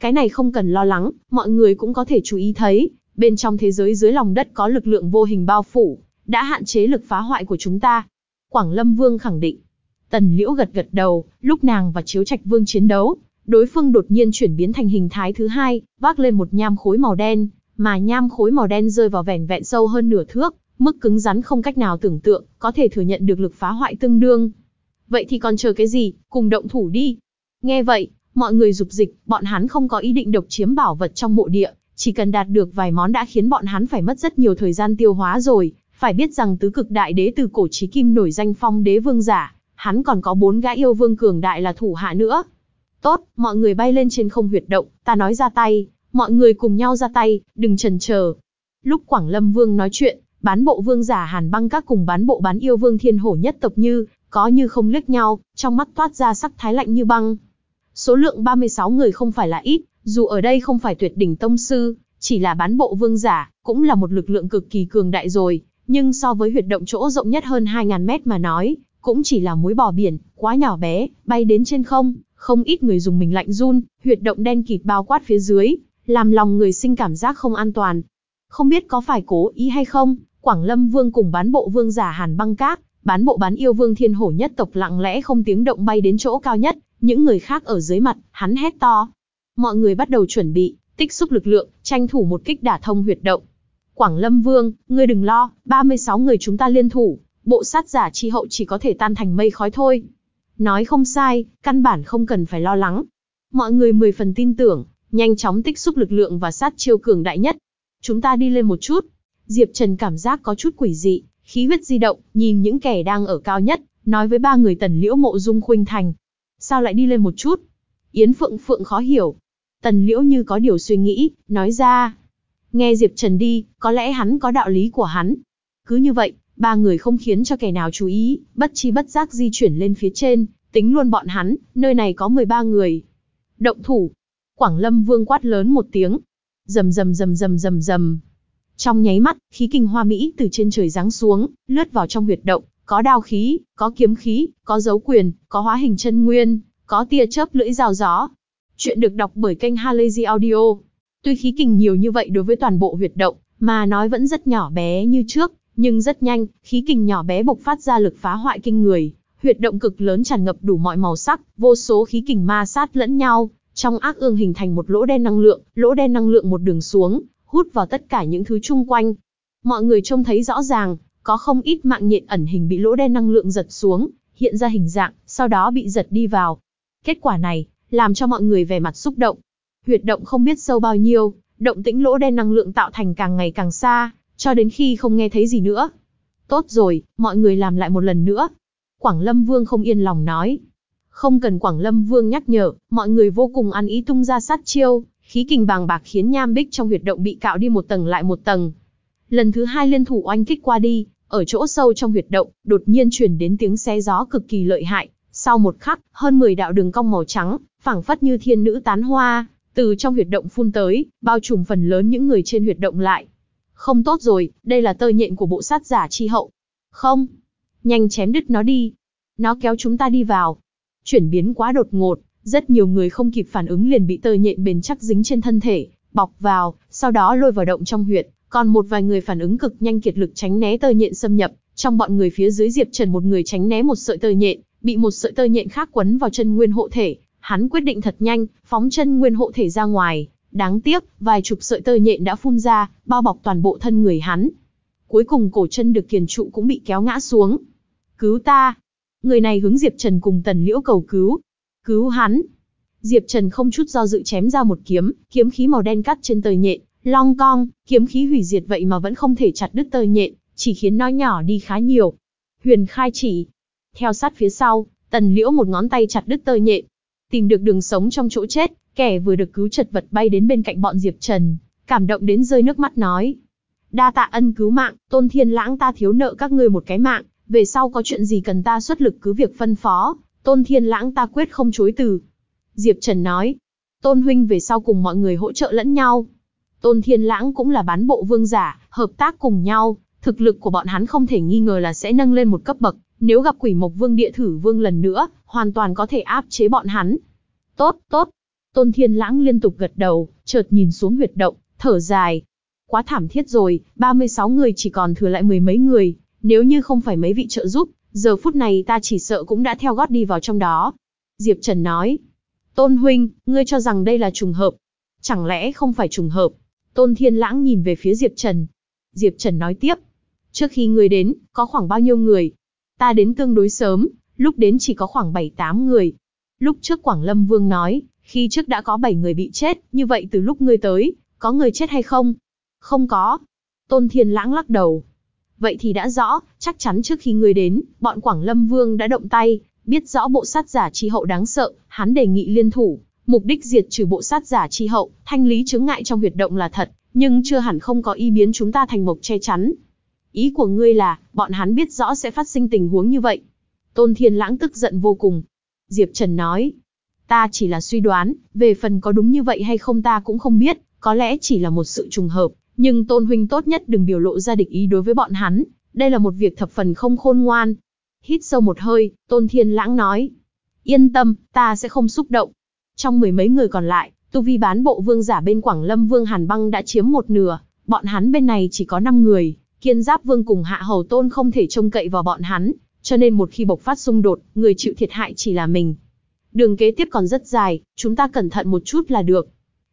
Cái này không cần lo lắng, mọi người cũng có thể chú ý thấy, bên trong thế giới dưới lòng đất có lực lượng vô hình bao phủ, đã hạn chế lực phá hoại của chúng ta. Quảng Lâm Vương khẳng định. Tần Liễu gật gật đầu, lúc nàng và Chiếu Trạch Vương chiến đấu, đối phương đột nhiên chuyển biến thành hình thái thứ hai, vác lên một nham khối màu đen, mà nham khối màu đen rơi vào vẻn vẹn sâu hơn nửa thước, mức cứng rắn không cách nào tưởng tượng, có thể thừa nhận được lực phá hoại tương đương. Vậy thì còn chờ cái gì, cùng động thủ đi. Nghe vậy, mọi người dục dịch, bọn hắn không có ý định độc chiếm bảo vật trong mộ địa, chỉ cần đạt được vài món đã khiến bọn hắn phải mất rất nhiều thời gian tiêu hóa rồi. Phải biết rằng tứ cực đại đế từ cổ chí kim nổi danh phong đế vương giả, hắn còn có bốn gã yêu vương cường đại là thủ hạ nữa. Tốt, mọi người bay lên trên không huyệt động, ta nói ra tay, mọi người cùng nhau ra tay, đừng chần chờ. Lúc Quảng Lâm Vương nói chuyện, bán bộ vương giả Hàn Băng các cùng bán bộ bán yêu vương Thiên Hổ nhất tộc như, có như không liếc nhau, trong mắt toát ra sắc thái lạnh như băng. Số lượng 36 người không phải là ít, dù ở đây không phải tuyệt đỉnh tông sư, chỉ là bán bộ vương giả, cũng là một lực lượng cực kỳ cường đại rồi, nhưng so với huyệt động chỗ rộng nhất hơn 2.000 mét mà nói, cũng chỉ là muối bò biển, quá nhỏ bé, bay đến trên không, không ít người dùng mình lạnh run, huyệt động đen kịt bao quát phía dưới, làm lòng người sinh cảm giác không an toàn. Không biết có phải cố ý hay không, Quảng Lâm Vương cùng bán bộ vương giả Hàn Băng Các, bán bộ bán yêu vương thiên hổ nhất tộc lặng lẽ không tiếng động bay đến chỗ cao nhất, những người khác ở dưới mặt, hắn hét to. Mọi người bắt đầu chuẩn bị, tích xúc lực lượng, tranh thủ một kích đả thông huyệt động. Quảng Lâm Vương, ngươi đừng lo, 36 người chúng ta liên thủ, bộ sát giả chi hậu chỉ có thể tan thành mây khói thôi. Nói không sai, căn bản không cần phải lo lắng. Mọi người mười phần tin tưởng, nhanh chóng tích xúc lực lượng và sát chiêu cường đại nhất. Chúng ta đi lên một chút. Diệp Trần cảm giác có chút quỷ dị, khí huyết di động, nhìn những kẻ đang ở cao nhất, nói với ba người tần liễu mộ dung khuynh thành. Sao lại đi lên một chút? Yến Phượng Phượng khó hiểu. Tần liễu như có điều suy nghĩ, nói ra. Nghe Diệp Trần đi, có lẽ hắn có đạo lý của hắn. Cứ như vậy, ba người không khiến cho kẻ nào chú ý, bất chi bất giác di chuyển lên phía trên, tính luôn bọn hắn, nơi này có 13 người. Động thủ. Quảng Lâm Vương quát lớn một tiếng. Rầm rầm rầm rầm rầm rầm. Trong nháy mắt, khí kinh hoa mỹ từ trên trời giáng xuống, lướt vào trong huyệt động, có đao khí, có kiếm khí, có dấu quyền, có hóa hình chân nguyên, có tia chớp lưỡi rào gió. Chuyện được đọc bởi kênh Halazy Audio. Tuy khí kình nhiều như vậy đối với toàn bộ huyệt động, mà nói vẫn rất nhỏ bé như trước, nhưng rất nhanh, khí kình nhỏ bé bộc phát ra lực phá hoại kinh người, huyệt động cực lớn tràn ngập đủ mọi màu sắc, vô số khí kình ma sát lẫn nhau, trong ác ương hình thành một lỗ đen năng lượng, lỗ đen năng lượng một đường xuống, hút vào tất cả những thứ chung quanh. Mọi người trông thấy rõ ràng, có không ít mạng nhện ẩn hình bị lỗ đen năng lượng giật xuống, hiện ra hình dạng, sau đó bị giật đi vào. Kết quả này, làm cho mọi người vẻ mặt xúc động. Huyệt động không biết sâu bao nhiêu, động tĩnh lỗ đen năng lượng tạo thành càng ngày càng xa, cho đến khi không nghe thấy gì nữa. Tốt rồi, mọi người làm lại một lần nữa. Quảng Lâm Vương không yên lòng nói. Không cần Quảng Lâm Vương nhắc nhở, mọi người vô cùng ăn ý tung ra sát chiêu, khí kình bàng bạc khiến nham bích trong huyệt động bị cạo đi một tầng lại một tầng. Lần thứ hai liên thủ oanh kích qua đi, ở chỗ sâu trong huyệt động, đột nhiên truyền đến tiếng xé gió cực kỳ lợi hại. Sau một khắc, hơn 10 đạo đường cong màu trắng, phảng phất như thiên nữ tán hoa, từ trong huyệt động phun tới, bao trùm phần lớn những người trên huyệt động lại. Không tốt rồi, đây là tơ nhện của bộ sát giả chi hậu. Không. Nhanh chém đứt nó đi. Nó kéo chúng ta đi vào. Chuyển biến quá đột ngột, rất nhiều người không kịp phản ứng liền bị tơ nhện bền chắc dính trên thân thể, bọc vào, sau đó lôi vào động trong huyệt. Còn một vài người phản ứng cực nhanh kiệt lực tránh né tơ nhện xâm nhập, trong bọn người phía dưới Diệp Trần một người tránh né một sợi tơ nhện, bị một sợi tơ nhện khác quấn vào chân nguyên hộ thể, hắn quyết định thật nhanh, phóng chân nguyên hộ thể ra ngoài, Đáng tiếc, vài chục sợi tơ nhện đã phun ra, bao bọc toàn bộ thân người hắn. Cuối cùng cổ chân được kiền trụ cũng bị kéo ngã xuống. Cứu ta! Người này hướng Diệp Trần cùng Tần Liễu cầu cứu. Cứu hắn! Diệp Trần không chút do dự chém ra một kiếm, kiếm khí màu đen cắt trên tơ nhện, long cong, kiếm khí hủy diệt vậy mà vẫn không thể chặt đứt tơ nhện, chỉ khiến nó nhỏ đi khá nhiều. Huyền khai chỉ. Theo sát phía sau, Tần Liễu một ngón tay chặt đứt tơ nhện. Tìm được đường sống trong chỗ chết, Kẻ vừa được cứu chật vật bay đến bên cạnh bọn Diệp Trần, cảm động đến rơi nước mắt nói. Đa tạ ân cứu mạng, tôn thiên lãng ta thiếu nợ các ngươi một cái mạng, về sau có chuyện gì cần ta xuất lực cứ việc phân phó, tôn thiên lãng ta quyết không chối từ. Diệp Trần nói, tôn huynh về sau cùng mọi người hỗ trợ lẫn nhau. Tôn thiên lãng cũng là bán bộ vương giả, hợp tác cùng nhau, thực lực của bọn hắn không thể nghi ngờ là sẽ nâng lên một cấp bậc, nếu gặp quỷ mộc vương địa thử vương lần nữa, hoàn toàn có thể áp chế bọn hắn. Tốt, tốt, Tôn Thiên Lãng liên tục gật đầu, chợt nhìn xuống huyệt động, thở dài. Quá thảm thiết rồi, 36 người chỉ còn thừa lại mười mấy người, nếu như không phải mấy vị trợ giúp, giờ phút này ta chỉ sợ cũng đã theo gót đi vào trong đó. Diệp Trần nói. Tôn Huynh, ngươi cho rằng đây là trùng hợp. Chẳng lẽ không phải trùng hợp? Tôn Thiên Lãng nhìn về phía Diệp Trần. Diệp Trần nói tiếp. Trước khi ngươi đến, có khoảng bao nhiêu người? Ta đến tương đối sớm, lúc đến chỉ có khoảng 7-8 người. Lúc trước Quảng Lâm Vương nói, khi trước đã có 7 người bị chết, như vậy từ lúc ngươi tới, có người chết hay không? Không có. Tôn Thiên Lãng lắc đầu. Vậy thì đã rõ, chắc chắn trước khi ngươi đến, bọn Quảng Lâm Vương đã động tay, biết rõ bộ sát giả chi hậu đáng sợ, hắn đề nghị liên thủ, mục đích diệt trừ bộ sát giả chi hậu, thanh lý chứng ngại trong huyệt động là thật, nhưng chưa hẳn không có ý biến chúng ta thành mộc che chắn. Ý của ngươi là, bọn hắn biết rõ sẽ phát sinh tình huống như vậy. Tôn Thiên Lãng tức giận vô cùng. Diệp Trần nói, ta chỉ là suy đoán, về phần có đúng như vậy hay không ta cũng không biết, có lẽ chỉ là một sự trùng hợp, nhưng Tôn Huynh tốt nhất đừng biểu lộ ra địch ý đối với bọn hắn, đây là một việc thập phần không khôn ngoan. Hít sâu một hơi, Tôn Thiên Lãng nói, yên tâm, ta sẽ không xúc động. Trong mười mấy người còn lại, tu vi bán bộ vương giả bên Quảng Lâm Vương Hàn Băng đã chiếm một nửa, bọn hắn bên này chỉ có 5 người, Kiên Giáp Vương cùng Hạ Hầu Tôn không thể trông cậy vào bọn hắn, cho nên một khi bộc phát xung đột, người chịu thiệt hại chỉ là mình. Đường kế tiếp còn rất dài, chúng ta cẩn thận một chút là được.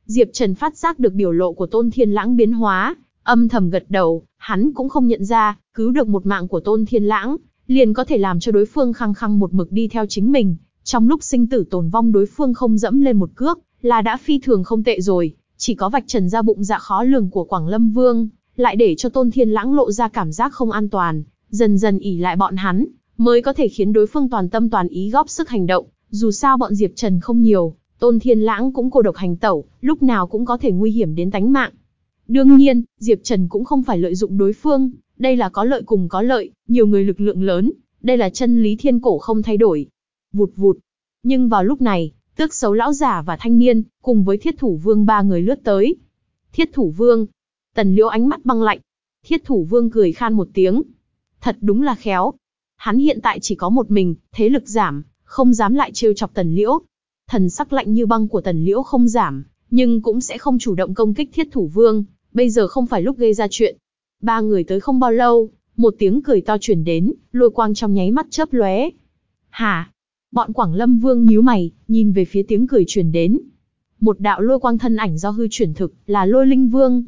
Diệp Trần phát giác được biểu lộ của Tôn Thiên Lãng biến hóa, âm thầm gật đầu, hắn cũng không nhận ra, cứu được một mạng của Tôn Thiên Lãng, liền có thể làm cho đối phương khăng khăng một mực đi theo chính mình. Trong lúc sinh tử tồn vong đối phương không dẫm lên một cước, là đã phi thường không tệ rồi, chỉ có vạch trần ra bụng dạ khó lường của Quảng Lâm Vương, lại để cho Tôn Thiên Lãng lộ ra cảm giác không an toàn, dần dần ỉ lại bọn hắn, mới có thể khiến đối phương toàn tâm toàn ý góp sức hành động, dù sao bọn Diệp Trần không nhiều, Tôn Thiên Lãng cũng cô độc hành tẩu, lúc nào cũng có thể nguy hiểm đến tánh mạng. Đương nhiên, Diệp Trần cũng không phải lợi dụng đối phương, đây là có lợi cùng có lợi, nhiều người lực lượng lớn, đây là chân lý thiên cổ không thay đổi. Vụt vụt. Nhưng vào lúc này, tước xấu lão giả và thanh niên, cùng với thiết thủ vương ba người lướt tới. Thiết thủ vương. Tần liễu ánh mắt băng lạnh. Thiết thủ vương cười khan một tiếng. Thật đúng là khéo. Hắn hiện tại chỉ có một mình, thế lực giảm, không dám lại trêu chọc tần liễu. Thần sắc lạnh như băng của tần liễu không giảm, nhưng cũng sẽ không chủ động công kích thiết thủ vương. Bây giờ không phải lúc gây ra chuyện. Ba người tới không bao lâu, một tiếng cười to chuyển đến, lôi quang trong nháy mắt chớp lóe. Hả? Bọn Quảng Lâm Vương nhíu mày, nhìn về phía tiếng cười truyền đến. Một đạo lôi quang thân ảnh do hư chuyển thực, là Lôi Linh Vương.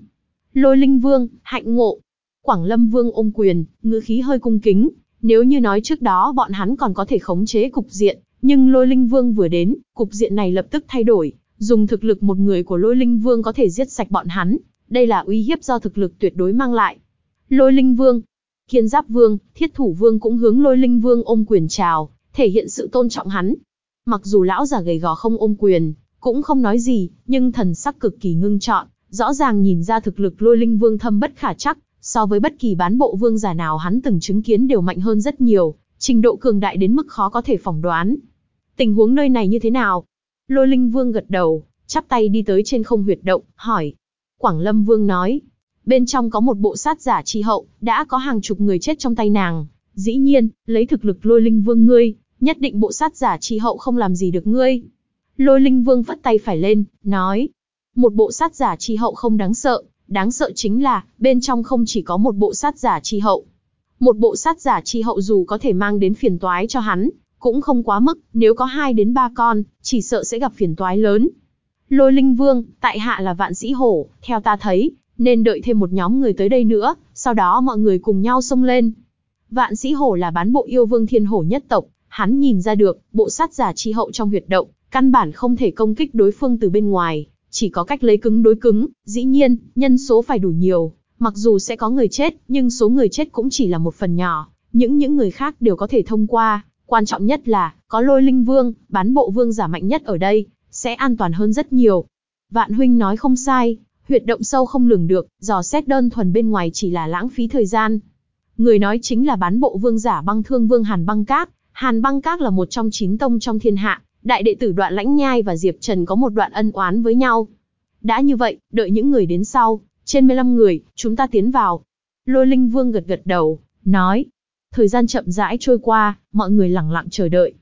Lôi Linh Vương, hạnh ngộ. Quảng Lâm Vương ôm quyền, ngữ khí hơi cung kính. Nếu như nói trước đó bọn hắn còn có thể khống chế cục diện, nhưng Lôi Linh Vương vừa đến, cục diện này lập tức thay đổi. Dùng thực lực một người của Lôi Linh Vương có thể giết sạch bọn hắn. Đây là uy hiếp do thực lực tuyệt đối mang lại. Lôi Linh Vương, Kiên Giáp Vương, Thiết Thủ Vương cũng hướng Lôi Linh Vương ôm quyền chào, thể hiện sự tôn trọng hắn. Mặc dù lão già gầy gò không ôm quyền, cũng không nói gì, nhưng thần sắc cực kỳ ngưng trọn, rõ ràng nhìn ra thực lực lôi linh vương thâm bất khả chắc, so với bất kỳ bán bộ vương giả nào hắn từng chứng kiến đều mạnh hơn rất nhiều, trình độ cường đại đến mức khó có thể phỏng đoán. Tình huống nơi này như thế nào? Lôi linh vương gật đầu, chắp tay đi tới trên không huyệt động, hỏi. Quảng lâm vương nói, bên trong có một bộ sát giả chi hậu, đã có hàng chục người chết trong tay nàng. Dĩ nhiên, lấy thực lực lôi linh vương ngươi, nhất định bộ sát giả chi hậu không làm gì được ngươi. Lôi linh vương vất tay phải lên, nói, một bộ sát giả chi hậu không đáng sợ, đáng sợ chính là, bên trong không chỉ có một bộ sát giả chi hậu. Một bộ sát giả chi hậu dù có thể mang đến phiền toái cho hắn, cũng không quá mức, nếu có hai đến ba con, chỉ sợ sẽ gặp phiền toái lớn. Lôi linh vương, tại hạ là vạn sĩ hổ, theo ta thấy, nên đợi thêm một nhóm người tới đây nữa, sau đó mọi người cùng nhau xông lên. Vạn sĩ hổ là bán bộ yêu vương thiên hổ nhất tộc, Hắn nhìn ra được, bộ sát giả chi hậu trong huyệt động, căn bản không thể công kích đối phương từ bên ngoài, chỉ có cách lấy cứng đối cứng, dĩ nhiên, nhân số phải đủ nhiều, mặc dù sẽ có người chết, nhưng số người chết cũng chỉ là một phần nhỏ, những những người khác đều có thể thông qua, quan trọng nhất là, có lôi linh vương, bán bộ vương giả mạnh nhất ở đây, sẽ an toàn hơn rất nhiều. Vạn huynh nói không sai, huyệt động sâu không lường được, dò xét đơn thuần bên ngoài chỉ là lãng phí thời gian. Người nói chính là bán bộ vương giả băng thương vương Hàn băng cát, Hàn băng các là một trong chín tông trong thiên hạ, đại đệ tử đoạn lãnh nhai và Diệp Trần có một đoạn ân oán với nhau. Đã như vậy, đợi những người đến sau, trên 15 người, chúng ta tiến vào. Lôi Linh Vương gật gật đầu, nói. Thời gian chậm rãi trôi qua, mọi người lặng lặng chờ đợi.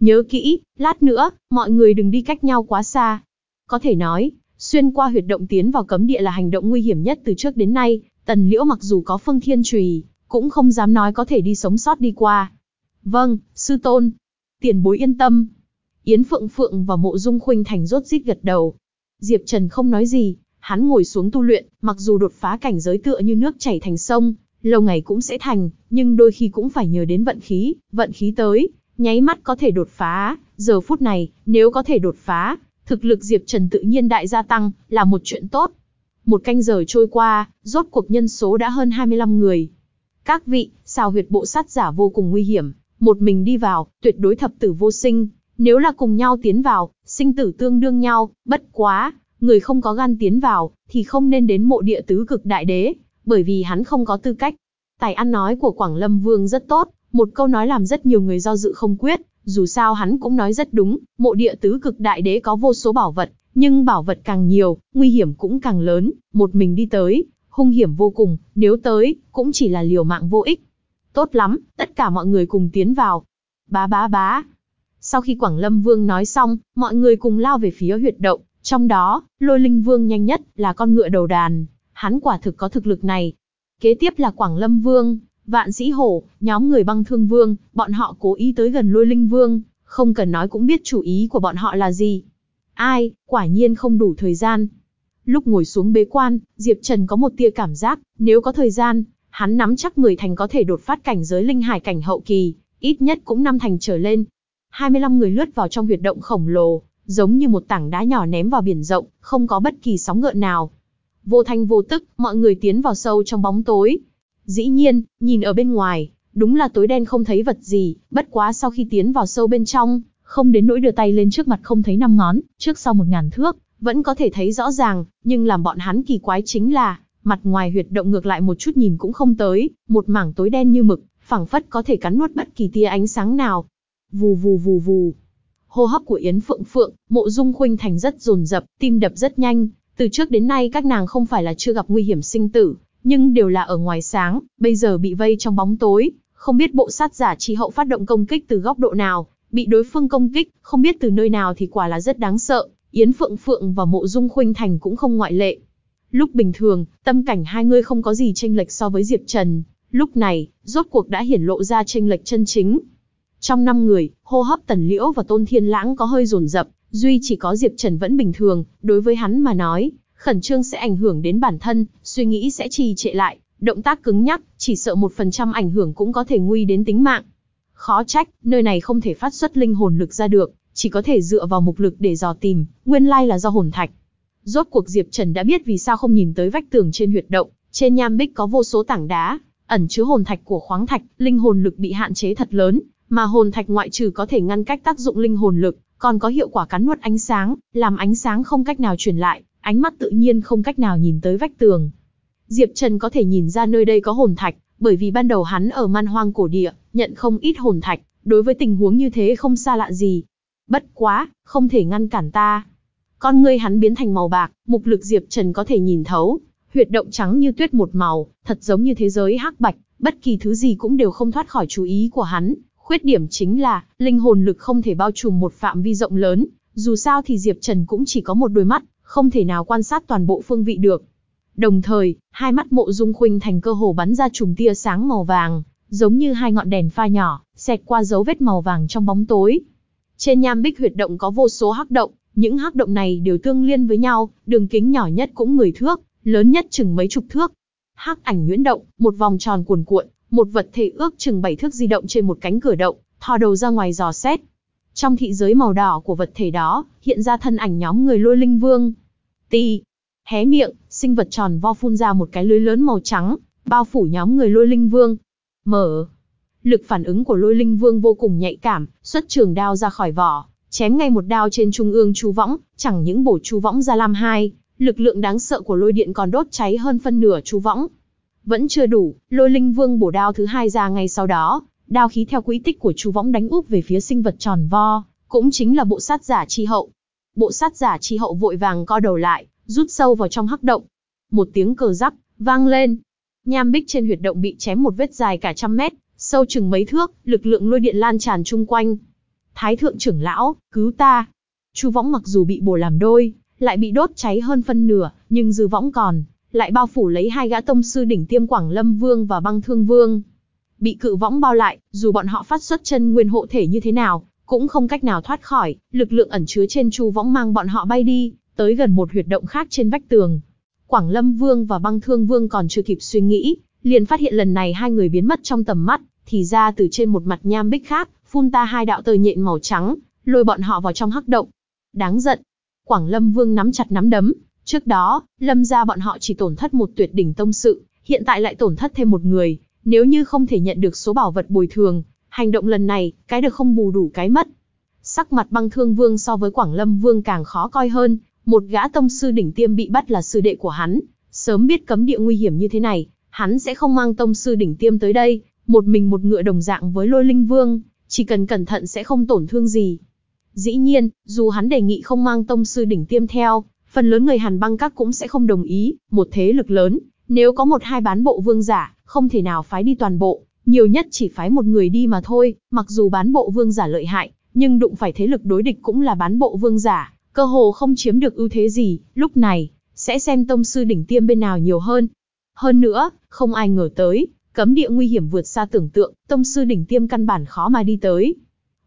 Nhớ kỹ, lát nữa, mọi người đừng đi cách nhau quá xa. Có thể nói, xuyên qua huyệt động tiến vào cấm địa là hành động nguy hiểm nhất từ trước đến nay, tần liễu mặc dù có phương thiên trùy, cũng không dám nói có thể đi sống sót đi qua. Vâng, sư tôn. Tiền bối yên tâm. Yến Phượng Phượng và Mộ Dung Khuynh Thành rốt rít gật đầu. Diệp Trần không nói gì, hắn ngồi xuống tu luyện, mặc dù đột phá cảnh giới tựa như nước chảy thành sông, lâu ngày cũng sẽ thành, nhưng đôi khi cũng phải nhờ đến vận khí, vận khí tới, nháy mắt có thể đột phá, giờ phút này, nếu có thể đột phá, thực lực Diệp Trần tự nhiên đại gia tăng, là một chuyện tốt. Một canh giờ trôi qua, rốt cuộc nhân số đã hơn 25 người. Các vị, xào huyệt bộ sát giả vô cùng nguy hiểm, một mình đi vào, tuyệt đối thập tử vô sinh, nếu là cùng nhau tiến vào, sinh tử tương đương nhau, bất quá, người không có gan tiến vào, thì không nên đến mộ địa tứ cực đại đế, bởi vì hắn không có tư cách. Tài ăn nói của Quảng Lâm Vương rất tốt, Một câu nói làm rất nhiều người do dự không quyết, dù sao hắn cũng nói rất đúng, mộ địa tứ cực đại đế có vô số bảo vật, nhưng bảo vật càng nhiều, nguy hiểm cũng càng lớn, một mình đi tới, hung hiểm vô cùng, nếu tới, cũng chỉ là liều mạng vô ích. Tốt lắm, tất cả mọi người cùng tiến vào. Bá bá bá. Sau khi Quảng Lâm Vương nói xong, mọi người cùng lao về phía huyệt động, trong đó, lôi linh vương nhanh nhất là con ngựa đầu đàn, hắn quả thực có thực lực này. Kế tiếp là Quảng Lâm Vương, Vạn Sĩ Hổ, nhóm người băng thương vương, bọn họ cố ý tới gần lôi linh vương, không cần nói cũng biết chủ ý của bọn họ là gì. Ai, quả nhiên không đủ thời gian. Lúc ngồi xuống bế quan, Diệp Trần có một tia cảm giác, nếu có thời gian, hắn nắm chắc 10 thành có thể đột phát cảnh giới linh hải cảnh hậu kỳ, ít nhất cũng năm thành trở lên. 25 người lướt vào trong huyệt động khổng lồ, giống như một tảng đá nhỏ ném vào biển rộng, không có bất kỳ sóng gợn nào. Vô thanh vô tức, mọi người tiến vào sâu trong bóng tối. Dĩ nhiên, nhìn ở bên ngoài, đúng là tối đen không thấy vật gì, bất quá sau khi tiến vào sâu bên trong, không đến nỗi đưa tay lên trước mặt không thấy năm ngón, trước sau một ngàn thước, vẫn có thể thấy rõ ràng, nhưng làm bọn hắn kỳ quái chính là, mặt ngoài huyệt động ngược lại một chút nhìn cũng không tới, một mảng tối đen như mực, phẳng phất có thể cắn nuốt bất kỳ tia ánh sáng nào. Vù vù vù vù. Hô hấp của Yến Phượng Phượng, Mộ Dung Khuynh Thành rất dồn dập, tim đập rất nhanh, từ trước đến nay các nàng không phải là chưa gặp nguy hiểm sinh tử, nhưng đều là ở ngoài sáng, bây giờ bị vây trong bóng tối, không biết bộ sát giả chi hậu phát động công kích từ góc độ nào, bị đối phương công kích, không biết từ nơi nào thì quả là rất đáng sợ. Yến Phượng Phượng và Mộ Dung Khuynh Thành cũng không ngoại lệ. Lúc bình thường, tâm cảnh hai người không có gì chênh lệch so với Diệp Trần, lúc này, rốt cuộc đã hiển lộ ra chênh lệch chân chính. Trong năm người, hô hấp Tần Liễu và Tôn Thiên Lãng có hơi rồn rập, duy chỉ có Diệp Trần vẫn bình thường, đối với hắn mà nói, khẩn trương sẽ ảnh hưởng đến bản thân, suy nghĩ sẽ trì trệ lại, động tác cứng nhắc, chỉ sợ một phần trăm ảnh hưởng cũng có thể nguy đến tính mạng. Khó trách, nơi này không thể phát xuất linh hồn lực ra được, chỉ có thể dựa vào mục lực để dò tìm, nguyên lai là do hồn thạch. Rốt cuộc Diệp Trần đã biết vì sao không nhìn tới vách tường trên huyệt động, trên nham bích có vô số tảng đá, ẩn chứa hồn thạch của khoáng thạch, linh hồn lực bị hạn chế thật lớn, mà hồn thạch ngoại trừ có thể ngăn cách tác dụng linh hồn lực, còn có hiệu quả cắn nuốt ánh sáng, làm ánh sáng không cách nào truyền lại, ánh mắt tự nhiên không cách nào nhìn tới vách tường. Diệp Trần có thể nhìn ra nơi đây có hồn thạch, bởi vì ban đầu hắn ở man hoang cổ địa, nhận không ít hồn thạch, đối với tình huống như thế không xa lạ gì. Bất quá, không thể ngăn cản ta. Con ngươi hắn biến thành màu bạc, mục lực Diệp Trần có thể nhìn thấu, huyệt động trắng như tuyết một màu, thật giống như thế giới hắc bạch, bất kỳ thứ gì cũng đều không thoát khỏi chú ý của hắn. Khuyết điểm chính là, linh hồn lực không thể bao trùm một phạm vi rộng lớn, dù sao thì Diệp Trần cũng chỉ có một đôi mắt, không thể nào quan sát toàn bộ phương vị được. Đồng thời, hai mắt mộ dung khuynh thành cơ hồ bắn ra chùm tia sáng màu vàng, giống như hai ngọn đèn pha nhỏ, xẹt qua dấu vết màu vàng trong bóng tối. Trên nham bích huyệt động có vô số hắc động, những hắc động này đều tương liên với nhau, đường kính nhỏ nhất cũng 10 thước, lớn nhất chừng mấy chục thước. Hắc ảnh nhuyễn động, một vòng tròn cuồn cuộn, một vật thể ước chừng bảy thước di động trên một cánh cửa động, thò đầu ra ngoài dò xét. Trong thị giới màu đỏ của vật thể đó, hiện ra thân ảnh nhóm người lôi linh vương. Tì hé miệng, sinh vật tròn vo phun ra một cái lưới lớn màu trắng, bao phủ nhóm người lôi linh vương. Mở. Lực phản ứng của lôi linh vương vô cùng nhạy cảm, xuất trường đao ra khỏi vỏ, chém ngay một đao trên trung ương chu võng, chẳng những bổ chu võng ra làm hai, lực lượng đáng sợ của lôi điện còn đốt cháy hơn phân nửa chu võng. Vẫn chưa đủ, lôi linh vương bổ đao thứ hai ra ngay sau đó, đao khí theo quỹ tích của chu võng đánh úp về phía sinh vật tròn vo, cũng chính là bộ sát giả chi hậu. Bộ sát giả chi hậu vội vàng co đầu lại, rút sâu vào trong hắc động. Một tiếng cờ rắc, vang lên. Nham bích trên huyệt động bị chém một vết dài cả trăm mét, sâu chừng mấy thước, lực lượng lôi điện lan tràn chung quanh. Thái thượng trưởng lão, cứu ta. Chu võng mặc dù bị bổ làm đôi, lại bị đốt cháy hơn phân nửa, nhưng dư võng còn, lại bao phủ lấy hai gã tông sư đỉnh tiêm Quảng Lâm Vương và Băng Thương Vương. Bị cự võng bao lại, dù bọn họ phát xuất chân nguyên hộ thể như thế nào, cũng không cách nào thoát khỏi, lực lượng ẩn chứa trên chu võng mang bọn họ bay đi, tới gần một huyệt động khác trên vách tường. Quảng Lâm Vương và Băng Thương Vương còn chưa kịp suy nghĩ, liền phát hiện lần này hai người biến mất trong tầm mắt, thì ra từ trên một mặt nham bích khác, phun ta hai đạo tờ nhện màu trắng, lôi bọn họ vào trong hắc động. Đáng giận. Quảng Lâm Vương nắm chặt nắm đấm, trước đó, Lâm gia bọn họ chỉ tổn thất một tuyệt đỉnh tông sự, hiện tại lại tổn thất thêm một người, nếu như không thể nhận được số bảo vật bồi thường, hành động lần này, cái được không bù đủ cái mất. Sắc mặt băng thương vương so với Quảng Lâm Vương càng khó coi hơn, một gã tông sư đỉnh tiêm bị bắt là sư đệ của hắn, sớm biết cấm địa nguy hiểm như thế này, hắn sẽ không mang tông sư đỉnh tiêm tới đây, một mình một ngựa đồng dạng với lôi linh vương, chỉ cần cẩn thận sẽ không tổn thương gì. Dĩ nhiên, dù hắn đề nghị không mang tông sư đỉnh tiêm theo, phần lớn người Hàn băng các cũng sẽ không đồng ý, một thế lực lớn, nếu có một hai bán bộ vương giả, không thể nào phái đi toàn bộ, nhiều nhất chỉ phái một người đi mà thôi, mặc dù bán bộ vương giả lợi hại, nhưng đụng phải thế lực đối địch cũng là bán bộ vương giả, cơ hồ không chiếm được ưu thế gì, lúc này, sẽ xem tông sư đỉnh tiêm bên nào nhiều hơn. Hơn nữa, không ai ngờ tới, cấm địa nguy hiểm vượt xa tưởng tượng, tông sư đỉnh tiêm căn bản khó mà đi tới.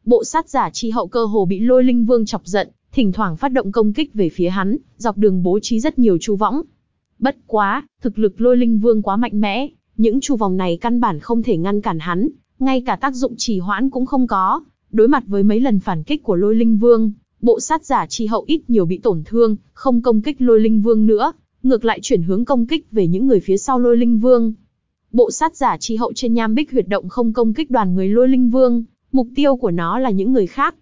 Bộ sát giả chi hậu cơ hồ bị lôi linh vương chọc giận, thỉnh thoảng phát động công kích về phía hắn, dọc đường bố trí rất nhiều chu võng. Bất quá, thực lực lôi linh vương quá mạnh mẽ, những chu vòng này căn bản không thể ngăn cản hắn, ngay cả tác dụng trì hoãn cũng không có. Đối mặt với mấy lần phản kích của lôi linh vương, bộ sát giả chi hậu ít nhiều bị tổn thương, không công kích lôi linh vương nữa, ngược lại chuyển hướng công kích về những người phía sau lôi linh vương. Bộ sát giả chi hậu trên nham bích huyệt động không công kích đoàn người lôi linh vương, mục tiêu của nó là những người khác.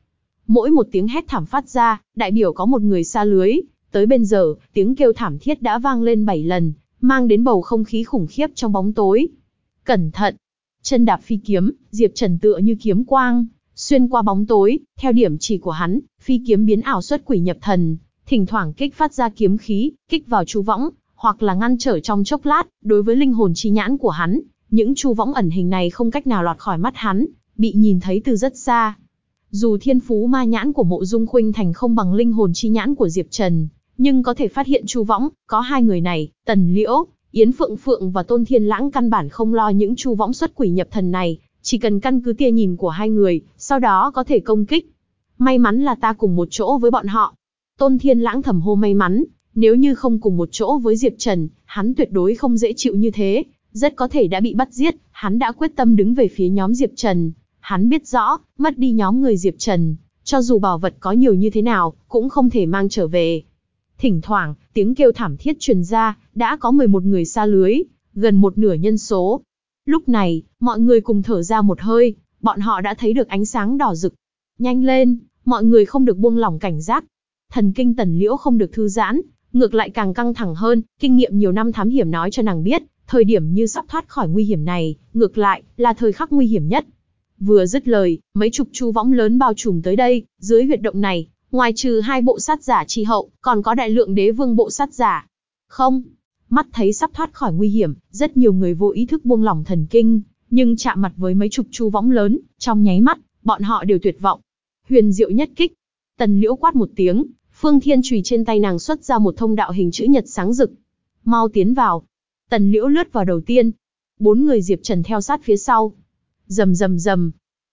Mỗi một tiếng hét thảm phát ra, đại biểu có một người xa lưới, tới bên giờ, tiếng kêu thảm thiết đã vang lên 7 lần, mang đến bầu không khí khủng khiếp trong bóng tối. Cẩn thận! Chân đạp phi kiếm, Diệp Trần tựa như kiếm quang, xuyên qua bóng tối, theo điểm chỉ của hắn, phi kiếm biến ảo xuất quỷ nhập thần, thỉnh thoảng kích phát ra kiếm khí, kích vào chú võng, hoặc là ngăn trở trong chốc lát, đối với linh hồn chi nhãn của hắn, những chu võng ẩn hình này không cách nào lọt khỏi mắt hắn, bị nhìn thấy từ rất xa. Dù thiên phú ma nhãn của mộ dung khuynh thành không bằng linh hồn chi nhãn của Diệp Trần, nhưng có thể phát hiện chu võng, có hai người này, Tần Liễu, Yến Phượng Phượng và Tôn Thiên Lãng căn bản không lo những chu võng xuất quỷ nhập thần này, chỉ cần căn cứ tia nhìn của hai người, sau đó có thể công kích. May mắn là ta cùng một chỗ với bọn họ. Tôn Thiên Lãng thầm hô may mắn, nếu như không cùng một chỗ với Diệp Trần, hắn tuyệt đối không dễ chịu như thế, rất có thể đã bị bắt giết, hắn đã quyết tâm đứng về phía nhóm Diệp Trần. Hắn biết rõ, mất đi nhóm người Diệp Trần, cho dù bảo vật có nhiều như thế nào, cũng không thể mang trở về. Thỉnh thoảng, tiếng kêu thảm thiết truyền ra, đã có 11 người xa lưới, gần một nửa nhân số. Lúc này, mọi người cùng thở ra một hơi, bọn họ đã thấy được ánh sáng đỏ rực. Nhanh lên, mọi người không được buông lỏng cảnh giác. Thần kinh tần liễu không được thư giãn, ngược lại càng căng thẳng hơn, kinh nghiệm nhiều năm thám hiểm nói cho nàng biết, thời điểm như sắp thoát khỏi nguy hiểm này, ngược lại, là thời khắc nguy hiểm nhất. Vừa dứt lời, mấy chục chu võng lớn bao trùm tới đây, dưới huyệt động này, ngoài trừ hai bộ sát giả chi hậu, còn có đại lượng đế vương bộ sát giả. Không, mắt thấy sắp thoát khỏi nguy hiểm, rất nhiều người vô ý thức buông lỏng thần kinh, nhưng chạm mặt với mấy chục chu võng lớn, trong nháy mắt, bọn họ đều tuyệt vọng. Huyền diệu nhất kích. Tần liễu quát một tiếng, phương thiên chùy trên tay nàng xuất ra một thông đạo hình chữ nhật sáng rực. Mau tiến vào. Tần liễu lướt vào đầu tiên. Bốn người Diệp Trần theo sát phía sau. Rầm rầm rầm.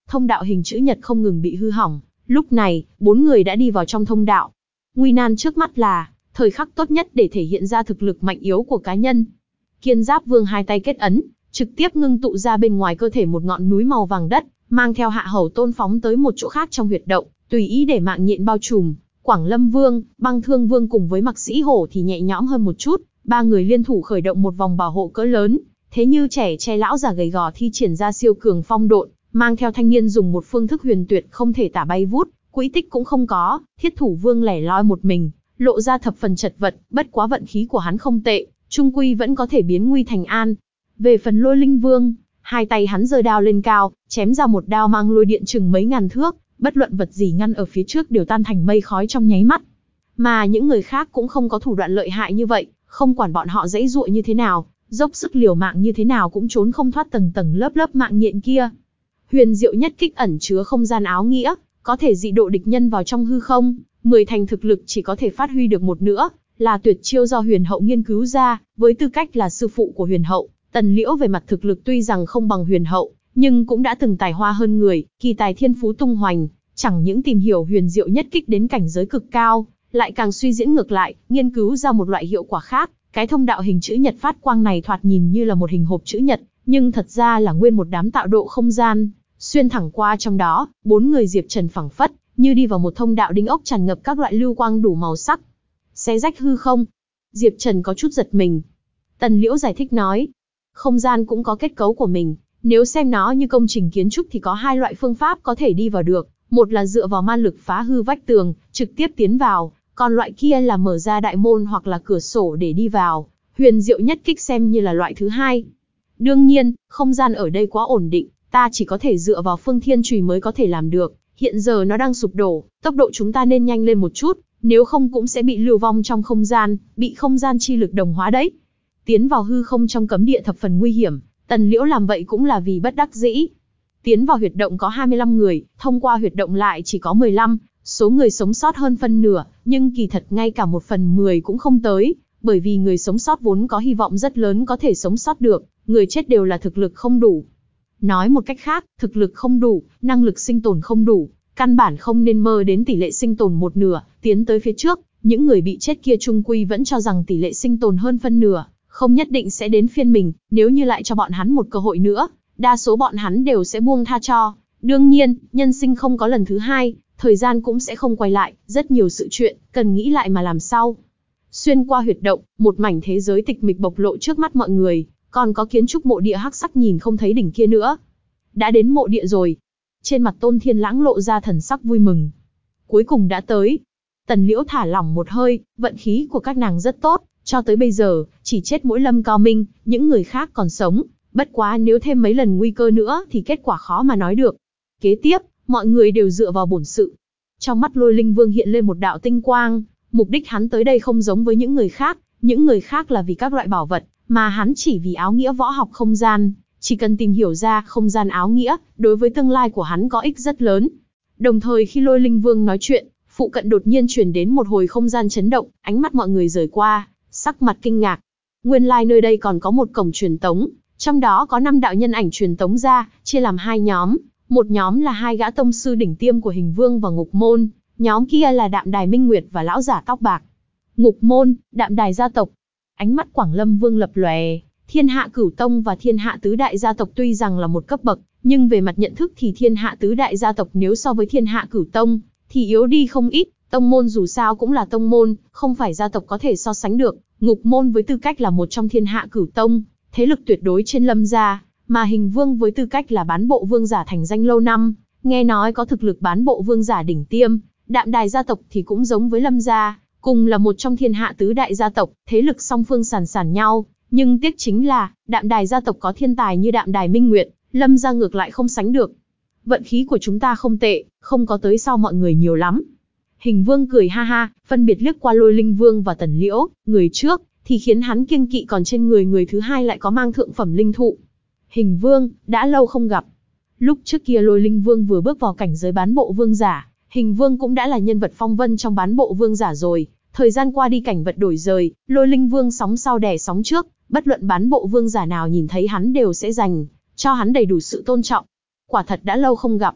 Thông đạo hình chữ nhật không ngừng bị hư hỏng. Lúc này, bốn người đã đi vào trong thông đạo. Nguy nan trước mắt là, thời khắc tốt nhất để thể hiện ra thực lực mạnh yếu của cá nhân. Kiên giáp vương hai tay kết ấn, trực tiếp ngưng tụ ra bên ngoài cơ thể một ngọn núi màu vàng đất, mang theo hạ hầu tôn phóng tới một chỗ khác trong huyệt động, tùy ý để mạng nhện bao trùm. Quảng Lâm Vương, Băng Thương Vương cùng với Mặc Sĩ Hổ thì nhẹ nhõm hơn một chút, ba người liên thủ khởi động một vòng bảo hộ cỡ lớn, thế như trẻ che lão già gầy gò thi triển ra siêu cường phong độn, mang theo thanh niên dùng một phương thức huyền tuyệt không thể tả bay vút, quỹ tích cũng không có, thiết thủ vương lẻ loi một mình, lộ ra thập phần chật vật, bất quá vận khí của hắn không tệ, trung quy vẫn có thể biến nguy thành an. Về phần lôi linh vương, hai tay hắn giơ đao lên cao, chém ra một đao mang lôi điện chừng mấy ngàn thước, bất luận vật gì ngăn ở phía trước đều tan thành mây khói trong nháy mắt. Mà những người khác cũng không có thủ đoạn lợi hại như vậy, không quản bọn họ dãy dụa như thế nào, dốc sức liều mạng như thế nào cũng trốn không thoát tầng tầng lớp lớp mạng nhện kia. Huyền diệu nhất kích ẩn chứa không gian áo nghĩa, có thể dị độ địch nhân vào trong hư không, mười thành thực lực chỉ có thể phát huy được một nữa, là tuyệt chiêu do huyền hậu nghiên cứu ra, với tư cách là sư phụ của huyền hậu, tần liễu về mặt thực lực tuy rằng không bằng huyền hậu, nhưng cũng đã từng tài hoa hơn người, kỳ tài thiên phú tung hoành, chẳng những tìm hiểu huyền diệu nhất kích đến cảnh giới cực cao, lại càng suy diễn ngược lại, nghiên cứu ra một loại hiệu quả khác, cái thông đạo hình chữ nhật phát quang này thoạt nhìn như là một hình hộp chữ nhật, nhưng thật ra là nguyên một đám tạo độ không gian, xuyên thẳng qua trong đó, bốn người Diệp Trần phẳng phất, như đi vào một thông đạo đinh ốc tràn ngập các loại lưu quang đủ màu sắc. Xé rách hư không. Diệp Trần có chút giật mình. Tần Liễu giải thích nói, không gian cũng có kết cấu của mình, nếu xem nó như công trình kiến trúc thì có hai loại phương pháp có thể đi vào được, một là dựa vào ma lực phá hư vách tường, trực tiếp tiến vào, còn loại kia là mở ra đại môn hoặc là cửa sổ để đi vào, huyền diệu nhất kích xem như là loại thứ hai. Đương nhiên, không gian ở đây quá ổn định, ta chỉ có thể dựa vào phương thiên trùy mới có thể làm được. Hiện giờ nó đang sụp đổ, tốc độ chúng ta nên nhanh lên một chút, nếu không cũng sẽ bị lưu vong trong không gian, bị không gian chi lực đồng hóa đấy. Tiến vào hư không trong cấm địa thập phần nguy hiểm, tần liễu làm vậy cũng là vì bất đắc dĩ. Tiến vào huyệt động có 25 người, thông qua huyệt động lại chỉ có 15, số người sống sót hơn phân nửa, nhưng kỳ thật ngay cả một phần 10 cũng không tới, bởi vì người sống sót vốn có hy vọng rất lớn có thể sống sót được, người chết đều là thực lực không đủ. Nói một cách khác, thực lực không đủ, năng lực sinh tồn không đủ, căn bản không nên mơ đến tỷ lệ sinh tồn một nửa, tiến tới phía trước, những người bị chết kia trung quy vẫn cho rằng tỷ lệ sinh tồn hơn phân nửa, không nhất định sẽ đến phiên mình, nếu như lại cho bọn hắn một cơ hội nữa, đa số bọn hắn đều sẽ buông tha cho. Đương nhiên, nhân sinh không có lần thứ hai, thời gian cũng sẽ không quay lại, rất nhiều sự chuyện, cần nghĩ lại mà làm sau. Xuyên qua huyệt động, một mảnh thế giới tịch mịch bộc lộ trước mắt mọi người, còn có kiến trúc mộ địa hắc sắc nhìn không thấy đỉnh kia nữa. Đã đến mộ địa rồi. Trên mặt Tôn Thiên Lãng lộ ra thần sắc vui mừng. Cuối cùng đã tới. Tần Liễu thả lỏng một hơi, vận khí của các nàng rất tốt, cho tới bây giờ, chỉ chết mỗi Lâm Cao Minh, những người khác còn sống. Bất quá nếu thêm mấy lần nguy cơ nữa thì kết quả khó mà nói được. Kế tiếp, mọi người đều dựa vào bổn sự. Trong mắt lôi linh vương hiện lên một đạo tinh quang, mục đích hắn tới đây không giống với những người khác, những người khác là vì các loại bảo vật, mà hắn chỉ vì áo nghĩa võ học không gian, chỉ cần tìm hiểu ra không gian áo nghĩa, đối với tương lai của hắn có ích rất lớn. Đồng thời khi lôi linh vương nói chuyện, phụ cận đột nhiên truyền đến một hồi không gian chấn động, ánh mắt mọi người rời qua, sắc mặt kinh ngạc. Nguyên lai like nơi đây còn có một cổng truyền tống, trong đó có năm đạo nhân ảnh truyền tống ra, chia làm hai nhóm, một nhóm là hai gã tông sư đỉnh tiêm của hình vương và ngục môn, nhóm kia là đạm đài minh nguyệt và lão giả tóc bạc. Ngục môn, đạm đài gia tộc. Ánh mắt Quảng Lâm Vương lập lòe, thiên hạ cửu tông và thiên hạ tứ đại gia tộc tuy rằng là một cấp bậc, nhưng về mặt nhận thức thì thiên hạ tứ đại gia tộc nếu so với thiên hạ cửu tông, thì yếu đi không ít, tông môn dù sao cũng là tông môn, không phải gia tộc có thể so sánh được, ngục môn với tư cách là một trong thiên hạ cửu tông, thế lực tuyệt đối trên lâm gia, mà hình vương với tư cách là bán bộ vương giả thành danh lâu năm, nghe nói có thực lực bán bộ vương giả đỉnh tiêm, đạm đài gia tộc thì cũng giống với lâm gia, cùng là một trong thiên hạ tứ đại gia tộc, thế lực song phương sàn sàn nhau, nhưng tiếc chính là, đạm đài gia tộc có thiên tài như đạm đài minh nguyệt, lâm gia ngược lại không sánh được. Vận khí của chúng ta không tệ, không có tới sau mọi người nhiều lắm. Hình vương cười ha ha, phân biệt liếc qua lôi linh vương và tần liễu, người trước, thì khiến hắn kiêng kỵ còn trên người người thứ hai lại có mang thượng phẩm linh thụ. Hình vương, đã lâu không gặp. Lúc trước kia lôi linh vương vừa bước vào cảnh giới bán bộ vương giả, hình vương cũng đã là nhân vật phong vân trong bán bộ vương giả rồi. Thời gian qua đi cảnh vật đổi rời, lôi linh vương sóng sau đẻ sóng trước, bất luận bán bộ vương giả nào nhìn thấy hắn đều sẽ dành, cho hắn đầy đủ sự tôn trọng. Quả thật đã lâu không gặp.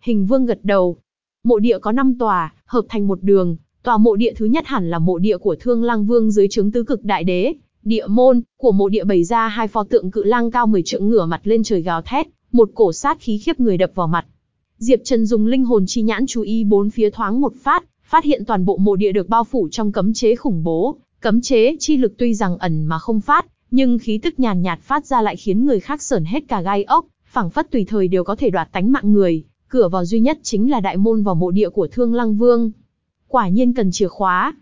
Hình vương gật đầu. Mộ địa có 5 tòa, hợp thành một đường, tòa mộ địa thứ nhất hẳn là mộ địa của Thương Lang Vương dưới trướng tứ cực đại đế, Địa môn của mộ địa bày ra hai pho tượng cự lang cao 10 trượng ngửa mặt lên trời gào thét, một cổ sát khí khiếp người đập vào mặt. Diệp Trần dùng linh hồn chi nhãn chú ý bốn phía thoáng một phát, phát hiện toàn bộ mộ địa được bao phủ trong cấm chế khủng bố, cấm chế chi lực tuy rằng ẩn mà không phát, nhưng khí tức nhàn nhạt phát ra lại khiến người khác sởn hết cả gai ốc, phảng phất tùy thời đều có thể đoạt tánh mạng người. Cửa vào duy nhất chính là đại môn vào mộ địa của Thương Lăng Vương. Quả nhiên cần chìa khóa,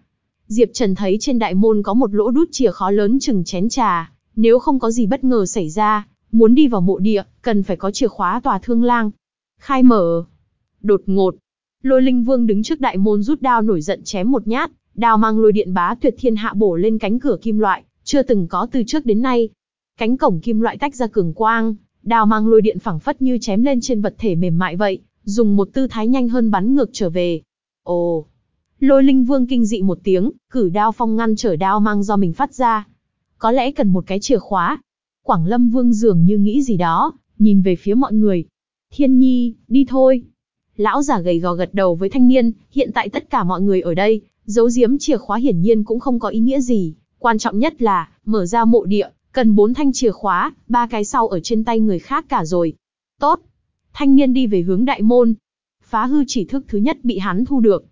Diệp Trần thấy trên đại môn có một lỗ đút chìa khó lớn chừng chén trà, nếu không có gì bất ngờ xảy ra, muốn đi vào mộ địa, cần phải có chìa khóa tòa thương lang. Khai mở. Đột ngột. Lôi linh vương đứng trước đại môn rút đao nổi giận chém một nhát, đao mang lôi điện bá tuyệt thiên hạ bổ lên cánh cửa kim loại, chưa từng có từ trước đến nay. Cánh cổng kim loại tách ra cường quang, đao mang lôi điện phẳng phất như chém lên trên vật thể mềm mại vậy, dùng một tư thái nhanh hơn bắn ngược trở về. Ồ, Lôi linh vương kinh dị một tiếng, cử đao phong ngăn trở đao mang do mình phát ra. Có lẽ cần một cái chìa khóa. Quảng lâm vương dường như nghĩ gì đó, nhìn về phía mọi người. Thiên nhi, đi thôi. Lão giả gầy gò gật đầu với thanh niên, hiện tại tất cả mọi người ở đây, giấu giếm chìa khóa hiển nhiên cũng không có ý nghĩa gì. Quan trọng nhất là, mở ra mộ địa, cần bốn thanh chìa khóa, ba cái sau ở trên tay người khác cả rồi. Tốt. Thanh niên đi về hướng đại môn. Phá hư chỉ thức thứ nhất bị hắn thu được,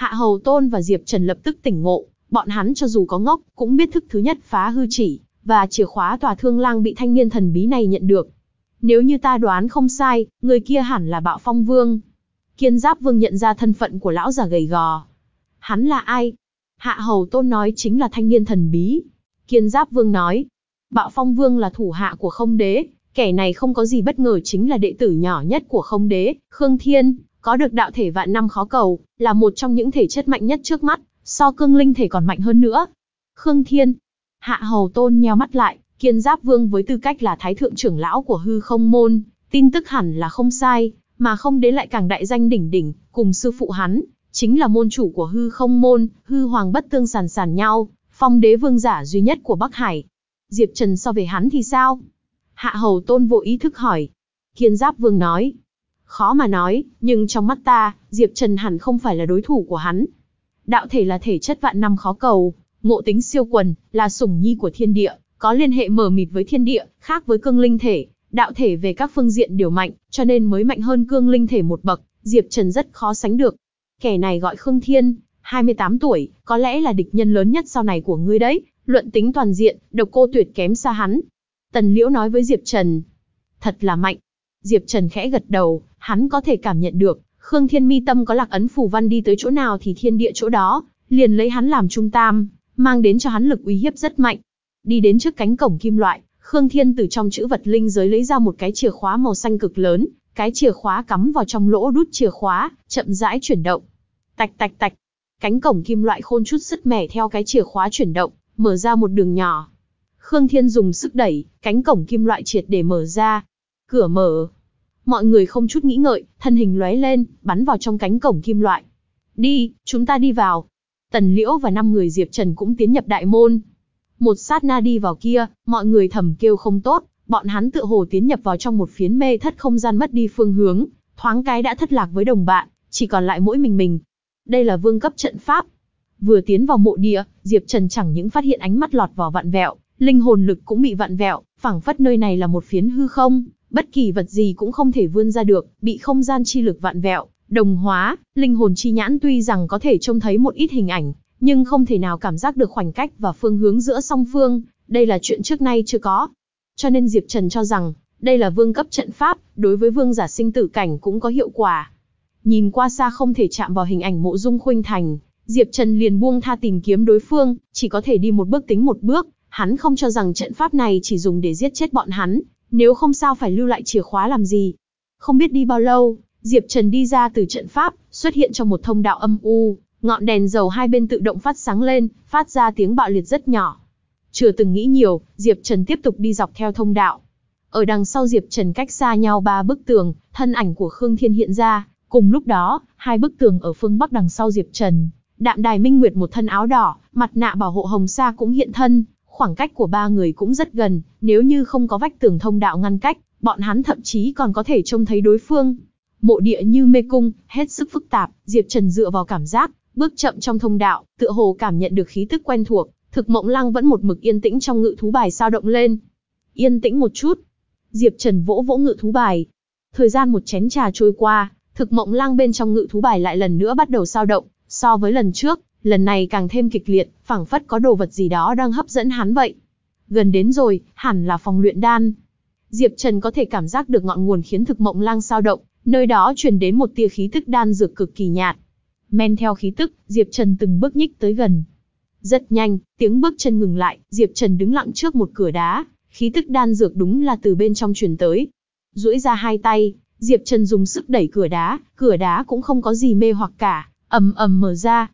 Hạ Hầu Tôn và Diệp Trần lập tức tỉnh ngộ, bọn hắn cho dù có ngốc, cũng biết thức thứ nhất phá hư chỉ, và chìa khóa tòa thương lang bị thanh niên thần bí này nhận được. Nếu như ta đoán không sai, người kia hẳn là Bạo Phong Vương. Kiên Giáp Vương nhận ra thân phận của lão già gầy gò. Hắn là ai? Hạ Hầu Tôn nói chính là thanh niên thần bí. Kiên Giáp Vương nói. Bạo Phong Vương là thủ hạ của không đế, kẻ này không có gì bất ngờ chính là đệ tử nhỏ nhất của không đế, Khương Thiên, có được đạo thể vạn năm khó cầu, là một trong những thể chất mạnh nhất trước mắt, so cương linh thể còn mạnh hơn nữa. Khương Thiên, Hạ Hầu Tôn nheo mắt lại, Kiên Giáp Vương với tư cách là thái thượng trưởng lão của hư không môn, tin tức hẳn là không sai, mà không đến lại càng đại danh đỉnh đỉnh, cùng sư phụ hắn, chính là môn chủ của hư không môn, hư hoàng bất tương sàn sàn nhau, phong đế vương giả duy nhất của Bắc Hải. Diệp Trần so về hắn thì sao? Hạ Hầu Tôn vô ý thức hỏi. Kiên Giáp Vương nói. Khó mà nói, nhưng trong mắt ta, Diệp Trần hẳn không phải là đối thủ của hắn. Đạo thể là thể chất vạn năm khó cầu, ngộ tính siêu quần, là sủng nhi của thiên địa, có liên hệ mở mịt với thiên địa, khác với cương linh thể, đạo thể về các phương diện đều mạnh, cho nên mới mạnh hơn cương linh thể một bậc, Diệp Trần rất khó sánh được. Kẻ này gọi Khương Thiên, 28 tuổi, có lẽ là địch nhân lớn nhất sau này của ngươi đấy, luận tính toàn diện, độc cô tuyệt kém xa hắn. Tần Liễu nói với Diệp Trần, thật là mạnh. Diệp Trần khẽ gật đầu, hắn có thể cảm nhận được, Khương Thiên mi tâm có lạc ấn phù văn đi tới chỗ nào thì thiên địa chỗ đó, liền lấy hắn làm trung tam, mang đến cho hắn lực uy hiếp rất mạnh. Đi đến trước cánh cổng kim loại, Khương Thiên từ trong chữ vật linh giới lấy ra một cái chìa khóa màu xanh cực lớn, cái chìa khóa cắm vào trong lỗ đút chìa khóa, chậm rãi chuyển động. Tạch tạch tạch, cánh cổng kim loại khôn chút sứt mẻ theo cái chìa khóa chuyển động, mở ra một đường nhỏ. Khương Thiên dùng sức đẩy, cánh cổng kim loại triệt để mở ra. Cửa mở. Mọi người không chút nghĩ ngợi, thân hình lóe lên, bắn vào trong cánh cổng kim loại. Đi, chúng ta đi vào. Tần Liễu và năm người Diệp Trần cũng tiến nhập đại môn. Một sát na đi vào kia, mọi người thầm kêu không tốt, bọn hắn tự hồ tiến nhập vào trong một phiến mê thất không gian mất đi phương hướng, thoáng cái đã thất lạc với đồng bạn, chỉ còn lại mỗi mình mình. Đây là vương cấp trận pháp. Vừa tiến vào mộ địa, Diệp Trần chẳng những phát hiện ánh mắt lọt vào vạn vẹo, linh hồn lực cũng bị vạn vẹo, phảng phất nơi này là một phiến hư không, bất kỳ vật gì cũng không thể vươn ra được, bị không gian chi lực vạn vẹo, đồng hóa, linh hồn chi nhãn tuy rằng có thể trông thấy một ít hình ảnh, nhưng không thể nào cảm giác được khoảnh cách và phương hướng giữa song phương, đây là chuyện trước nay chưa có. Cho nên Diệp Trần cho rằng, đây là vương cấp trận pháp, đối với vương giả sinh tử cảnh cũng có hiệu quả. Nhìn qua xa không thể chạm vào hình ảnh mộ dung khuynh thành, Diệp Trần liền buông tha tìm kiếm đối phương, chỉ có thể đi một bước tính một bước, hắn không cho rằng trận pháp này chỉ dùng để giết chết bọn hắn, nếu không sao phải lưu lại chìa khóa làm gì. Không biết đi bao lâu, Diệp Trần đi ra từ trận pháp, xuất hiện trong một thông đạo âm u, ngọn đèn dầu hai bên tự động phát sáng lên, phát ra tiếng bạo liệt rất nhỏ. Chưa từng nghĩ nhiều, Diệp Trần tiếp tục đi dọc theo thông đạo. Ở đằng sau Diệp Trần cách xa nhau ba bức tường, thân ảnh của Khương Thiên hiện ra, cùng lúc đó, hai bức tường ở phương bắc đằng sau Diệp Trần, Đạm Đài Minh Nguyệt một thân áo đỏ, mặt nạ bảo hộ hồng sa cũng hiện thân, khoảng cách của ba người cũng rất gần, nếu như không có vách tường thông đạo ngăn cách, bọn hắn thậm chí còn có thể trông thấy đối phương. Mộ địa như mê cung, hết sức phức tạp, Diệp Trần dựa vào cảm giác, bước chậm trong thông đạo, tựa hồ cảm nhận được khí tức quen thuộc, thực mộng lăng vẫn một mực yên tĩnh trong ngự thú bài sao động lên. Yên tĩnh một chút. Diệp Trần vỗ vỗ ngự thú bài. Thời gian một chén trà trôi qua, thực mộng lăng bên trong ngự thú bài lại lần nữa bắt đầu sao động, so với lần trước, lần này càng thêm kịch liệt, phảng phất có đồ vật gì đó đang hấp dẫn hắn vậy. Gần đến rồi, hẳn là phòng luyện đan. Diệp Trần có thể cảm giác được ngọn nguồn khiến thực mộng lang sao động, nơi đó truyền đến một tia khí tức đan dược cực kỳ nhạt. Men theo khí tức, Diệp Trần từng bước nhích tới gần. Rất nhanh, tiếng bước chân ngừng lại, Diệp Trần đứng lặng trước một cửa đá, khí tức đan dược đúng là từ bên trong truyền tới. duỗi ra hai tay, Diệp Trần dùng sức đẩy cửa đá, cửa đá cũng không có gì mê hoặc cả, ầm ầm mở ra.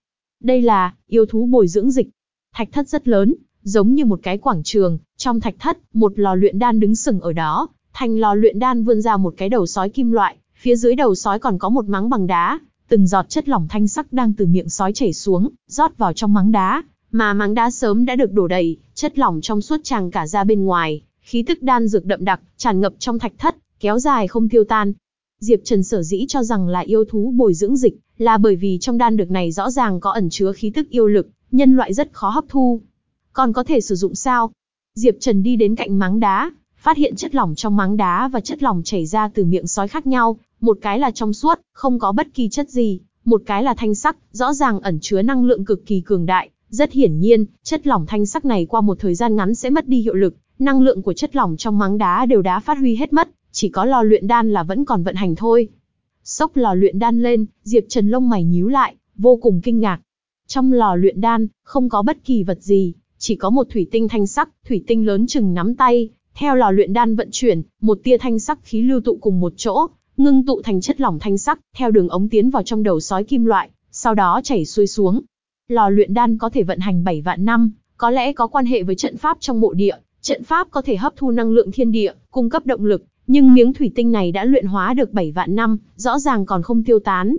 Đây là yêu thú bồi dưỡng dịch. Thạch thất rất lớn, giống như một cái quảng trường, trong thạch thất, một lò luyện đan đứng sừng ở đó, thành lò luyện đan vươn ra một cái đầu sói kim loại, phía dưới đầu sói còn có một mắng bằng đá, từng giọt chất lỏng thanh sắc đang từ miệng sói chảy xuống, rót vào trong mắng đá, mà mắng đá sớm đã được đổ đầy, chất lỏng trong suốt tràn cả ra bên ngoài, khí tức đan dược đậm đặc, tràn ngập trong thạch thất, kéo dài không tiêu tan. Diệp Trần sở dĩ cho rằng là yêu thú bồi dưỡng dịch, là bởi vì trong đan dược này rõ ràng có ẩn chứa khí tức yêu lực, nhân loại rất khó hấp thu. Còn có thể sử dụng sao? Diệp Trần đi đến cạnh máng đá, phát hiện chất lỏng trong máng đá và chất lỏng chảy ra từ miệng sói khác nhau, một cái là trong suốt, không có bất kỳ chất gì, một cái là thanh sắc, rõ ràng ẩn chứa năng lượng cực kỳ cường đại. Rất hiển nhiên, chất lỏng thanh sắc này qua một thời gian ngắn sẽ mất đi hiệu lực, năng lượng của chất lỏng trong máng đá đều đã phát huy hết mất, chỉ có lò luyện đan là vẫn còn vận hành thôi. Sốc lò luyện đan lên, Diệp Trần lông mày nhíu lại, vô cùng kinh ngạc. Trong lò luyện đan, không có bất kỳ vật gì, Chỉ có một thủy tinh thanh sắc, thủy tinh lớn chừng nắm tay, theo lò luyện đan vận chuyển, một tia thanh sắc khí lưu tụ cùng một chỗ, ngưng tụ thành chất lỏng thanh sắc, theo đường ống tiến vào trong đầu sói kim loại, sau đó chảy xuôi xuống. Lò luyện đan có thể vận hành 7 vạn năm, có lẽ có quan hệ với trận pháp trong mộ địa, trận pháp có thể hấp thu năng lượng thiên địa, cung cấp động lực, nhưng miếng thủy tinh này đã luyện hóa được 7 vạn năm, rõ ràng còn không tiêu tán.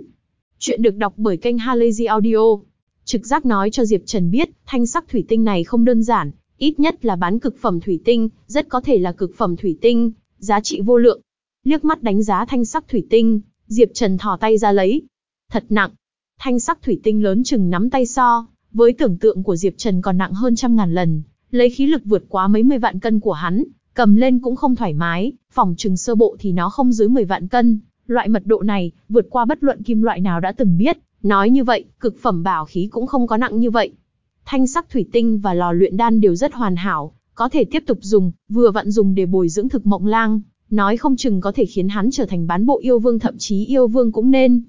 Chuyện được đọc bởi kênh Halazy Audio. Trực giác nói cho Diệp Trần biết, thanh sắc thủy tinh này không đơn giản, ít nhất là bán cực phẩm thủy tinh, rất có thể là cực phẩm thủy tinh, giá trị vô lượng. Liếc mắt đánh giá thanh sắc thủy tinh, Diệp Trần thò tay ra lấy. Thật nặng. Thanh sắc thủy tinh lớn chừng nắm tay so, với tưởng tượng của Diệp Trần còn nặng hơn trăm ngàn lần, lấy khí lực vượt quá mấy mươi vạn cân của hắn, cầm lên cũng không thoải mái, phòng trừng sơ bộ thì nó không dưới 10 vạn cân. Loại mật độ này, vượt qua bất luận kim loại nào đã từng biết, nói như vậy, cực phẩm bảo khí cũng không có nặng như vậy. Thanh sắc thủy tinh và lò luyện đan đều rất hoàn hảo, có thể tiếp tục dùng, vừa vặn dùng để bồi dưỡng thực mộng lang, nói không chừng có thể khiến hắn trở thành bán bộ yêu vương thậm chí yêu vương cũng nên.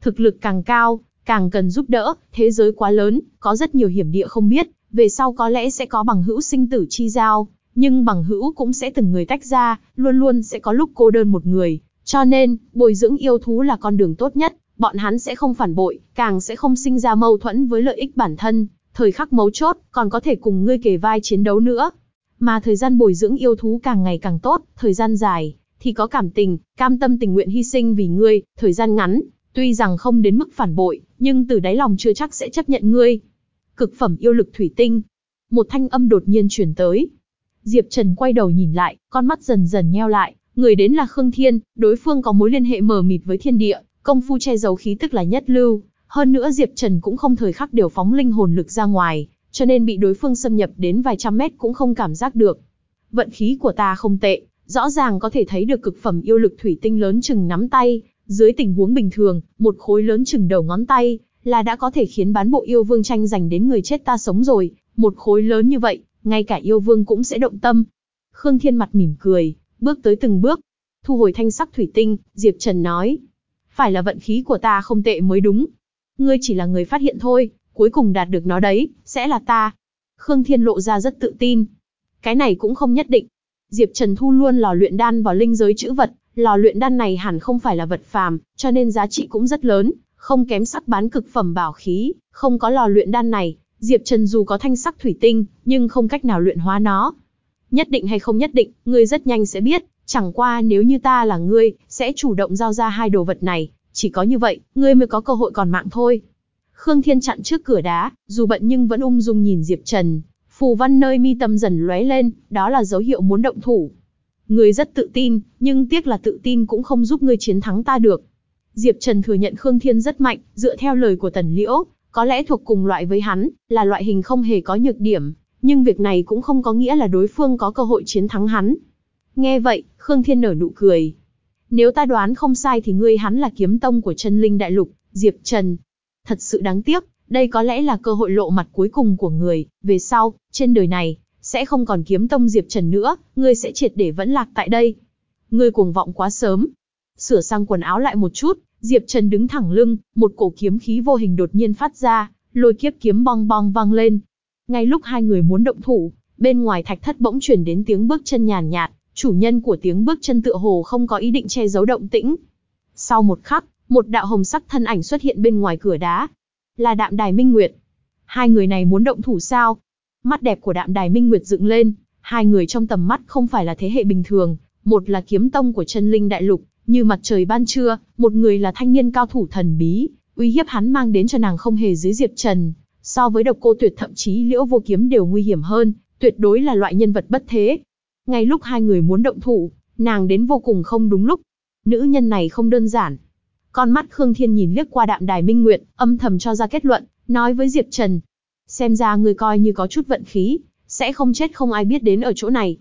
Thực lực càng cao, càng cần giúp đỡ, thế giới quá lớn, có rất nhiều hiểm địa không biết, về sau có lẽ sẽ có bằng hữu sinh tử chi giao, nhưng bằng hữu cũng sẽ từng người tách ra, luôn luôn sẽ có lúc cô đơn một người, cho nên, bồi dưỡng yêu thú là con đường tốt nhất, bọn hắn sẽ không phản bội, càng sẽ không sinh ra mâu thuẫn với lợi ích bản thân, thời khắc mấu chốt, còn có thể cùng ngươi kề vai chiến đấu nữa. Mà thời gian bồi dưỡng yêu thú càng ngày càng tốt, thời gian dài, thì có cảm tình, cam tâm tình nguyện hy sinh vì ngươi, thời gian ngắn, tuy rằng không đến mức phản bội, nhưng từ đáy lòng chưa chắc sẽ chấp nhận ngươi. Cực phẩm yêu lực thủy tinh. Một thanh âm đột nhiên truyền tới. Diệp Trần quay đầu nhìn lại, con mắt dần dần nheo lại, người đến là Khương Thiên, đối phương có mối liên hệ mờ mịt với thiên địa, công phu che giấu khí tức là nhất lưu, hơn nữa Diệp Trần cũng không thời khắc điều phóng linh hồn lực ra ngoài, cho nên bị đối phương xâm nhập đến vài trăm mét cũng không cảm giác được. Vận khí của ta không tệ, rõ ràng có thể thấy được cực phẩm yêu lực thủy tinh lớn chừng nắm tay, dưới tình huống bình thường, một khối lớn chừng đầu ngón tay, là đã có thể khiến bán bộ yêu vương tranh giành đến người chết ta sống rồi, một khối lớn như vậy, ngay cả yêu vương cũng sẽ động tâm. Khương Thiên mặt mỉm cười, bước tới từng bước, thu hồi thanh sắc thủy tinh, Diệp Trần nói. Phải là vận khí của ta không tệ mới đúng, Ngươi chỉ là người phát hiện thôi, cuối cùng đạt được nó đấy, sẽ là ta. Khương Thiên lộ ra rất tự tin. Cái này cũng không nhất định. Diệp Trần thu luôn lò luyện đan vào linh giới chữ vật, lò luyện đan này hẳn không phải là vật phàm, cho nên giá trị cũng rất lớn, không kém sắc bán cực phẩm bảo khí, không có lò luyện đan này, Diệp Trần dù có thanh sắc thủy tinh, nhưng không cách nào luyện hóa nó. Nhất định hay không nhất định, ngươi rất nhanh sẽ biết, chẳng qua nếu như ta là ngươi, sẽ chủ động giao ra hai đồ vật này, chỉ có như vậy, ngươi mới có cơ hội còn mạng thôi. Khương Thiên chặn trước cửa đá, dù bận nhưng vẫn ung dung nhìn Diệp Trần. Phù văn nơi mi tâm dần lóe lên, đó là dấu hiệu muốn động thủ. Ngươi rất tự tin, nhưng tiếc là tự tin cũng không giúp ngươi chiến thắng ta được. Diệp Trần thừa nhận Khương Thiên rất mạnh, dựa theo lời của Tần Liễu, có lẽ thuộc cùng loại với hắn, là loại hình không hề có nhược điểm, nhưng việc này cũng không có nghĩa là đối phương có cơ hội chiến thắng hắn. Nghe vậy, Khương Thiên nở nụ cười, nếu ta đoán không sai thì ngươi hắn là kiếm tông của chân linh đại lục, Diệp Trần. Thật sự đáng tiếc, đây có lẽ là cơ hội lộ mặt cuối cùng của người, về sau, trên đời này, sẽ không còn kiếm tông Diệp Trần nữa, ngươi sẽ triệt để vẫn lạc tại đây. Ngươi cuồng vọng quá sớm. Sửa sang quần áo lại một chút, Diệp Trần đứng thẳng lưng, một cổ kiếm khí vô hình đột nhiên phát ra, lôi kiếp kiếm bong bong vang lên. Ngay lúc hai người muốn động thủ, bên ngoài thạch thất bỗng chuyển đến tiếng bước chân nhàn nhạt, chủ nhân của tiếng bước chân tựa hồ không có ý định che giấu động tĩnh. Sau một khắc, một đạo hồng sắc thân ảnh xuất hiện bên ngoài cửa đá. Là đạm đài minh nguyệt. Hai người này muốn động thủ sao? Mắt đẹp của đạm đài minh nguyệt dựng lên, hai người trong tầm mắt không phải là thế hệ bình thường, một là kiếm tông của chân linh đại lục, như mặt trời ban trưa, một người là thanh niên cao thủ thần bí, uy hiếp hắn mang đến cho nàng không hề dưới diệp trần. So với độc cô tuyệt thậm chí liễu vô kiếm đều nguy hiểm hơn, tuyệt đối là loại nhân vật bất thế. Ngay lúc hai người muốn động thủ, nàng đến vô cùng không đúng lúc. Nữ nhân này không đơn giản. Con mắt Khương Thiên nhìn liếc qua đạm đài minh nguyệt, âm thầm cho ra kết luận, nói với Diệp Trần. Xem ra người coi như có chút vận khí, sẽ không chết không ai biết đến ở chỗ này.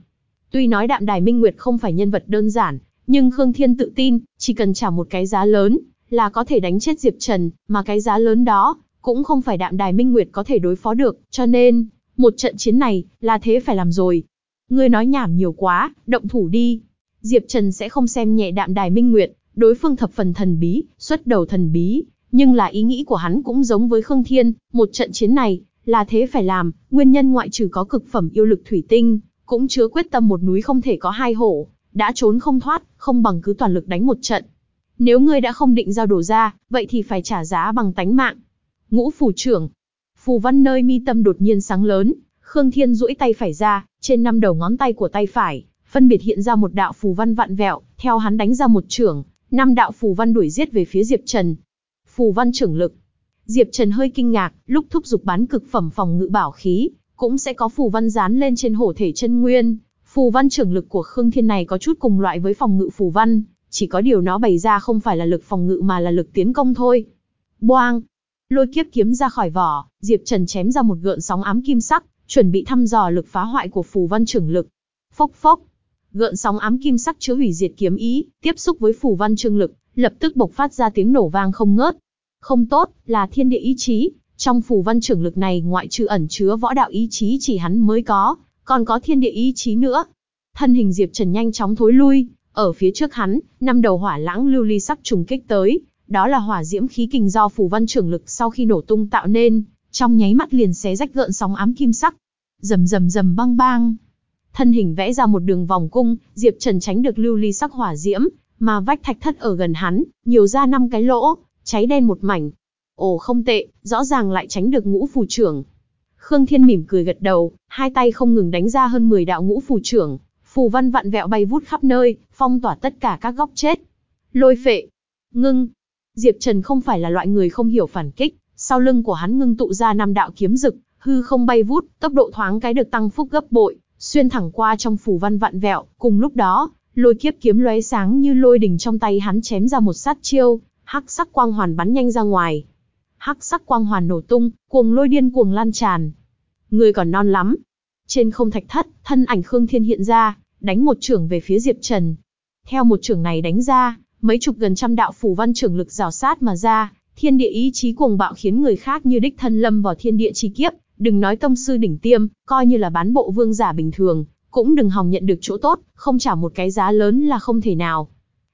Tuy nói đạm đài minh nguyệt không phải nhân vật đơn giản, nhưng Khương Thiên tự tin, chỉ cần trả một cái giá lớn, là có thể đánh chết Diệp Trần, mà cái giá lớn đó, cũng không phải đạm đài minh nguyệt có thể đối phó được, cho nên, một trận chiến này, là thế phải làm rồi. Ngươi nói nhảm nhiều quá, động thủ đi. Diệp Trần sẽ không xem nhẹ đạm đài minh nguyệt, đối phương thập phần thần bí, xuất đầu thần bí, nhưng là ý nghĩ của hắn cũng giống với Khương Thiên, một trận chiến này, Là thế phải làm, nguyên nhân ngoại trừ có cực phẩm yêu lực thủy tinh, cũng chứa quyết tâm một núi không thể có hai hổ, đã trốn không thoát, không bằng cứ toàn lực đánh một trận. Nếu ngươi đã không định giao đổ ra, vậy thì phải trả giá bằng tánh mạng. Ngũ phủ trưởng. Phù văn nơi mi tâm đột nhiên sáng lớn, Khương Thiên duỗi tay phải ra, trên năm đầu ngón tay của tay phải, phân biệt hiện ra một đạo phù văn vạn vẹo, theo hắn đánh ra một trưởng, năm đạo phù văn đuổi giết về phía Diệp Trần. Phù văn trưởng lực. Diệp Trần hơi kinh ngạc, lúc thúc giục bán cực phẩm phòng ngự bảo khí, cũng sẽ có phù văn dán lên trên hổ thể chân nguyên. Phù văn trưởng lực của Khương Thiên này có chút cùng loại với phòng ngự phù văn, chỉ có điều nó bày ra không phải là lực phòng ngự mà là lực tiến công thôi. Boang! Lôi kiếp kiếm ra khỏi vỏ, Diệp Trần chém ra một gợn sóng ám kim sắc, chuẩn bị thăm dò lực phá hoại của phù văn trưởng lực. Phốc phốc! Gợn sóng ám kim sắc chứa hủy diệt kiếm ý, tiếp xúc với phù văn trương lực, lập tức bộc phát ra tiếng nổ vang không ngớt. Không tốt, là thiên địa ý chí, trong phù văn trưởng lực này ngoại trừ ẩn chứa võ đạo ý chí chỉ hắn mới có, còn có thiên địa ý chí nữa. Thân hình Diệp Trần nhanh chóng thối lui, ở phía trước hắn, năm đầu hỏa lãng lưu ly sắc trùng kích tới, đó là hỏa diễm khí kình do phù văn trưởng lực sau khi nổ tung tạo nên, trong nháy mắt liền xé rách gợn sóng ám kim sắc. Rầm rầm rầm băng bang. Thân hình vẽ ra một đường vòng cung, Diệp Trần tránh được lưu ly sắc hỏa diễm, mà vách thạch thất ở gần hắn, nhiều ra năm cái lỗ, cháy đen một mảnh. Ồ không tệ, rõ ràng lại tránh được ngũ phù trưởng. Khương Thiên mỉm cười gật đầu, hai tay không ngừng đánh ra hơn 10 đạo ngũ phù trưởng, phù văn vặn vẹo bay vút khắp nơi, phong tỏa tất cả các góc chết. Lôi phệ, ngưng. Diệp Trần không phải là loại người không hiểu phản kích, sau lưng của hắn ngưng tụ ra năm đạo kiếm rực, hư không bay vút, tốc độ thoáng cái được tăng phúc gấp bội, xuyên thẳng qua trong phù văn vặn vẹo, cùng lúc đó, lôi kiếp kiếm lóe sáng như lôi đỉnh trong tay hắn chém ra một sát chiêu, hắc sắc quang hoàn bắn nhanh ra ngoài. Hắc sắc quang hoàn nổ tung, cuồng lôi điên cuồng lan tràn. Người còn non lắm. Trên không thạch thất, thân ảnh Khương Thiên hiện ra, đánh một trưởng về phía Diệp Trần. Theo một trưởng này đánh ra, mấy chục gần trăm đạo phủ văn trưởng lực rào sát mà ra, thiên địa ý chí cuồng bạo khiến người khác như đích thân lâm vào thiên địa chi kiếp, đừng nói tông sư đỉnh tiêm, coi như là bán bộ vương giả bình thường, cũng đừng hòng nhận được chỗ tốt, không trả một cái giá lớn là không thể nào.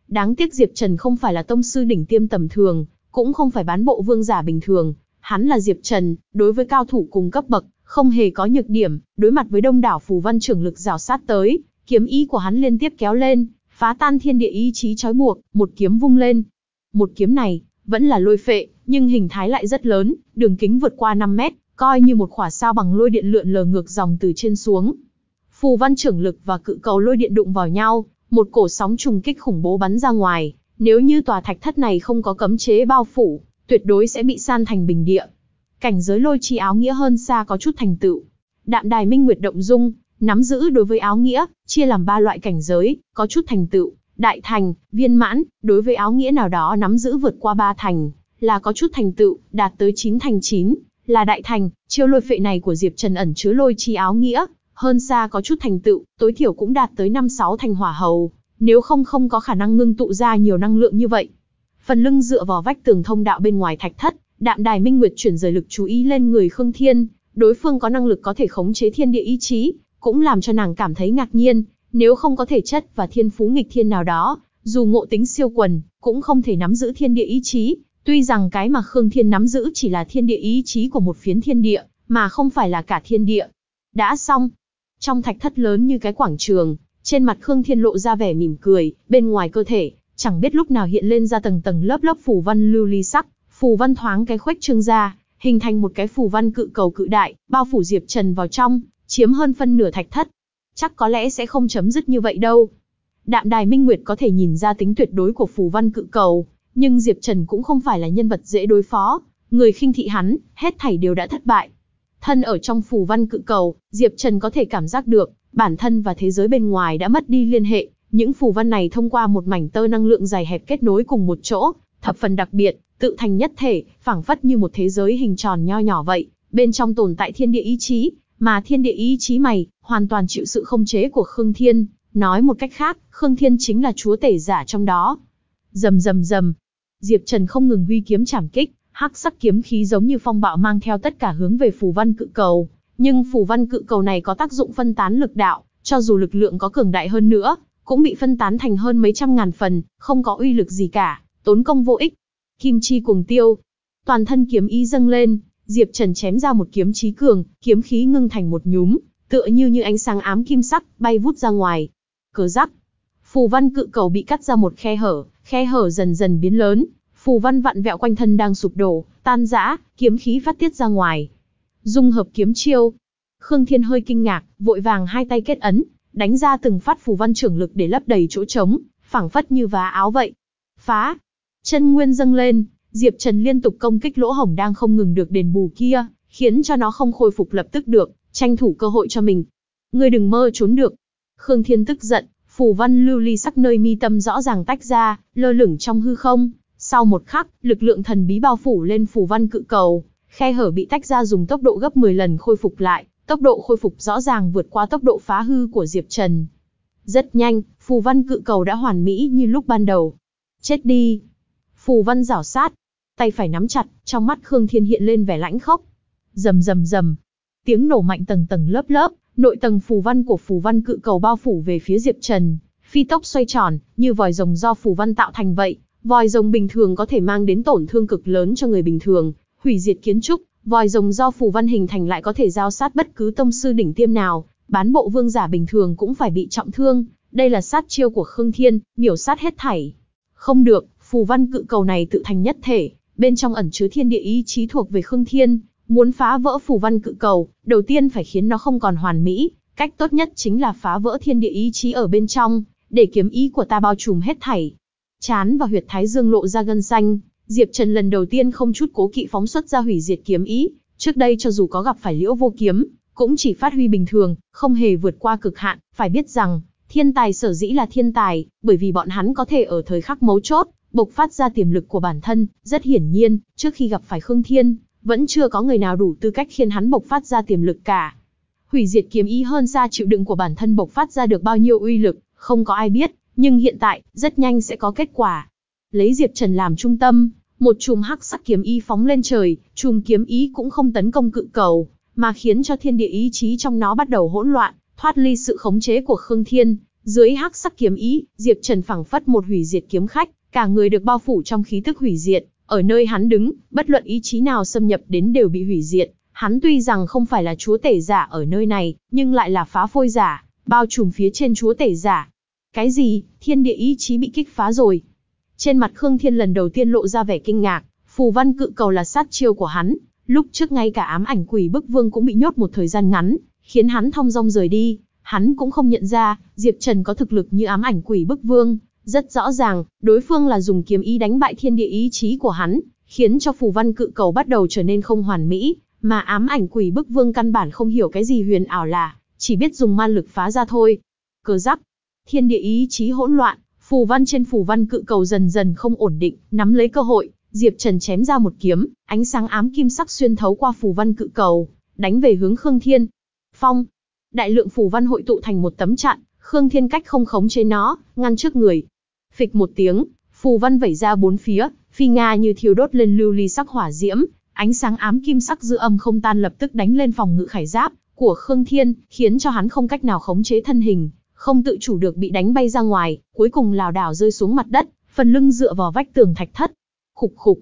Đáng tiếc Diệp Trần không phải là tông sư đỉnh tiêm tầm thường, cũng không phải bán bộ vương giả bình thường, hắn là Diệp Trần, đối với cao thủ cùng cấp bậc, không hề có nhược điểm, đối mặt với đông đảo phù văn trưởng lực rào sát tới, kiếm ý của hắn liên tiếp kéo lên, phá tan thiên địa ý chí trói buộc, một kiếm vung lên. Một kiếm này, vẫn là lôi phệ, nhưng hình thái lại rất lớn, đường kính vượt qua 5 mét, coi như một khỏa sao bằng lôi điện lượn lờ ngược dòng từ trên xuống. Phù văn trưởng lực và cự cầu lôi điện đụng vào nhau, một cổ sóng trùng kích khủng bố bắn ra ngoài, nếu như tòa thạch thất này không có cấm chế bao phủ, tuyệt đối sẽ bị san thành bình địa. Cảnh giới lôi chi áo nghĩa hơn xa có chút thành tựu. Đạm đài minh nguyệt động dung, nắm giữ đối với áo nghĩa, chia làm ba loại cảnh giới, có chút thành tựu, đại thành, viên mãn, đối với áo nghĩa nào đó nắm giữ vượt qua ba thành, là có chút thành tựu, đạt tới chín thành chín, là đại thành, chiêu lôi phệ này của Diệp Trần ẩn chứa lôi chi áo nghĩa, hơn xa có chút thành tựu, tối thiểu cũng đạt tới 5-6 thành hỏa hầu, nếu không không có khả năng ngưng tụ ra nhiều năng lượng như vậy. Phần lưng dựa vào vách tường thông đạo bên ngoài thạch thất, đạm đài minh nguyệt chuyển rời lực chú ý lên người Khương Thiên, đối phương có năng lực có thể khống chế thiên địa ý chí, cũng làm cho nàng cảm thấy ngạc nhiên, nếu không có thể chất và thiên phú nghịch thiên nào đó, dù ngộ tính siêu quần, cũng không thể nắm giữ thiên địa ý chí, tuy rằng cái mà Khương Thiên nắm giữ chỉ là thiên địa ý chí của một phiến thiên địa, mà không phải là cả thiên địa. Đã xong. Trong thạch thất lớn như cái quảng trường, trên mặt Khương Thiên lộ ra vẻ mỉm cười, bên ngoài cơ thể, chẳng biết lúc nào hiện lên ra tầng tầng lớp lớp phù văn lưu ly sắc, phù văn thoáng cái khuếch trương ra, hình thành một cái phù văn cự cầu cự đại, bao phủ Diệp Trần vào trong, chiếm hơn phân nửa thạch thất. Chắc có lẽ sẽ không chấm dứt như vậy đâu. Đạm Đài Minh Nguyệt có thể nhìn ra tính tuyệt đối của phù văn cự cầu, nhưng Diệp Trần cũng không phải là nhân vật dễ đối phó, người khinh thị hắn, hết thảy đều đã thất bại. Thân ở trong phù văn cự cầu, Diệp Trần có thể cảm giác được, bản thân và thế giới bên ngoài đã mất đi liên hệ, những phù văn này thông qua một mảnh tơ năng lượng dài hẹp kết nối cùng một chỗ, thập phần đặc biệt, tự thành nhất thể, phảng phất như một thế giới hình tròn nho nhỏ vậy, bên trong tồn tại thiên địa ý chí, mà thiên địa ý chí mày, hoàn toàn chịu sự không chế của Khương Thiên, nói một cách khác, Khương Thiên chính là chúa tể giả trong đó. Rầm rầm rầm, Diệp Trần không ngừng huy kiếm chảm kích, hắc sắc kiếm khí giống như phong bạo mang theo tất cả hướng về phù văn cự cầu, nhưng phù văn cự cầu này có tác dụng phân tán lực đạo, cho dù lực lượng có cường đại hơn nữa, cũng bị phân tán thành hơn mấy trăm ngàn phần, không có uy lực gì cả, tốn công vô ích. Kim chi cuồng tiêu, toàn thân kiếm ý dâng lên, Diệp Trần chém ra một kiếm chí cường, kiếm khí ngưng thành một nhúm, tựa như như ánh sáng ám kim sắc, bay vút ra ngoài. Cờ rắc. Phù văn cự cầu bị cắt ra một khe hở, khe hở dần dần biến lớn, phù văn vặn vẹo quanh thân đang sụp đổ, tan rã, kiếm khí phát tiết ra ngoài. Dung hợp kiếm chiêu. Khương Thiên hơi kinh ngạc, vội vàng hai tay kết ấn, đánh ra từng phát phù văn trưởng lực để lấp đầy chỗ trống, phảng phất như vá áo vậy. Phá! Chân nguyên dâng lên, Diệp Trần liên tục công kích lỗ hổng đang không ngừng được đền bù kia, khiến cho nó không khôi phục lập tức được, tranh thủ cơ hội cho mình. Ngươi đừng mơ trốn được. Khương Thiên tức giận, phù văn lưu ly sắc nơi mi tâm rõ ràng tách ra, lơ lửng trong hư không. Sau một khắc, lực lượng thần bí bao phủ lên phù văn cự cầu, khe hở bị tách ra dùng tốc độ gấp 10 lần khôi phục lại, tốc độ khôi phục rõ ràng vượt qua tốc độ phá hư của Diệp Trần. Rất nhanh, phù văn cự cầu đã hoàn mỹ như lúc ban đầu. Chết đi! Phù văn rảo sát, tay phải nắm chặt, trong mắt Khương Thiên hiện lên vẻ lãnh khốc. Rầm rầm rầm, tiếng nổ mạnh tầng tầng lớp lớp, nội tầng phù văn của phù văn cự cầu bao phủ về phía Diệp Trần, phi tốc xoay tròn, như vòi rồng do phù văn tạo thành vậy. Vòi rồng bình thường có thể mang đến tổn thương cực lớn cho người bình thường, hủy diệt kiến trúc, vòi rồng do phù văn hình thành lại có thể giao sát bất cứ tông sư đỉnh tiêm nào, bán bộ vương giả bình thường cũng phải bị trọng thương. Đây là sát chiêu của Khương Thiên, miểu sát hết thảy. Không được, phù văn cự cầu này tự thành nhất thể, bên trong ẩn chứa thiên địa ý chí thuộc về Khương Thiên, muốn phá vỡ phù văn cự cầu, đầu tiên phải khiến nó không còn hoàn mỹ, cách tốt nhất chính là phá vỡ thiên địa ý chí ở bên trong, để kiếm ý của ta bao trùm hết thảy. Chán và huyệt thái dương lộ ra gân xanh, Diệp Trần lần đầu tiên không chút cố kỵ phóng xuất ra hủy diệt kiếm ý, trước đây cho dù có gặp phải liễu vô kiếm, cũng chỉ phát huy bình thường, không hề vượt qua cực hạn, phải biết rằng, thiên tài sở dĩ là thiên tài, bởi vì bọn hắn có thể ở thời khắc mấu chốt, bộc phát ra tiềm lực của bản thân, rất hiển nhiên, trước khi gặp phải Khương Thiên, vẫn chưa có người nào đủ tư cách khiến hắn bộc phát ra tiềm lực cả. Hủy diệt kiếm ý hơn xa chịu đựng của bản thân bộc phát ra được bao nhiêu uy lực, không có ai biết, nhưng hiện tại, rất nhanh sẽ có kết quả. Lấy Diệp Trần làm trung tâm, một chùm hắc sắc kiếm ý phóng lên trời, chùm kiếm ý cũng không tấn công cự cầu, mà khiến cho thiên địa ý chí trong nó bắt đầu hỗn loạn, thoát ly sự khống chế của Khương Thiên. Dưới hắc sắc kiếm ý, Diệp Trần phẳng phất một hủy diệt kiếm khách, cả người được bao phủ trong khí tức hủy diệt, ở nơi hắn đứng, bất luận ý chí nào xâm nhập đến đều bị hủy diệt. Hắn tuy rằng không phải là chúa tể giả ở nơi này, nhưng lại là phá phôi giả, bao trùm phía trên chúa tể giả. Cái gì, thiên địa ý chí bị kích phá rồi. Trên mặt Khương Thiên lần đầu tiên lộ ra vẻ kinh ngạc, phù văn cự cầu là sát chiêu của hắn. Lúc trước ngay cả ám ảnh quỷ bức vương cũng bị nhốt một thời gian ngắn, khiến hắn thong dong rời đi. Hắn cũng không nhận ra, Diệp Trần có thực lực như ám ảnh quỷ bức vương, rất rõ ràng, đối phương là dùng kiếm ý đánh bại thiên địa ý chí của hắn, khiến cho phù văn cự cầu bắt đầu trở nên không hoàn mỹ, mà ám ảnh quỷ bức vương căn bản không hiểu cái gì huyền ảo là, chỉ biết dùng man lực phá ra thôi. Cờ rắc, thiên địa ý chí hỗn loạn, phù văn trên phù văn cự cầu dần dần không ổn định, nắm lấy cơ hội, Diệp Trần chém ra một kiếm, ánh sáng ám kim sắc xuyên thấu qua phù văn cự cầu, đánh về hướng Khương Thiên. Phong, đại lượng phù văn hội tụ thành một tấm chặn, Khương Thiên cách không khống chế nó, ngăn trước người, Phịch một tiếng, phù văn vẩy ra bốn phía, phi nga như thiêu đốt lên lưu ly sắc hỏa diễm, ánh sáng ám kim sắc dư âm không tan lập tức đánh lên phòng ngự khải giáp của Khương Thiên, khiến cho hắn không cách nào khống chế thân hình, không tự chủ được bị đánh bay ra ngoài, cuối cùng lảo đảo rơi xuống mặt đất, phần lưng dựa vào vách tường thạch thất. Khục khục.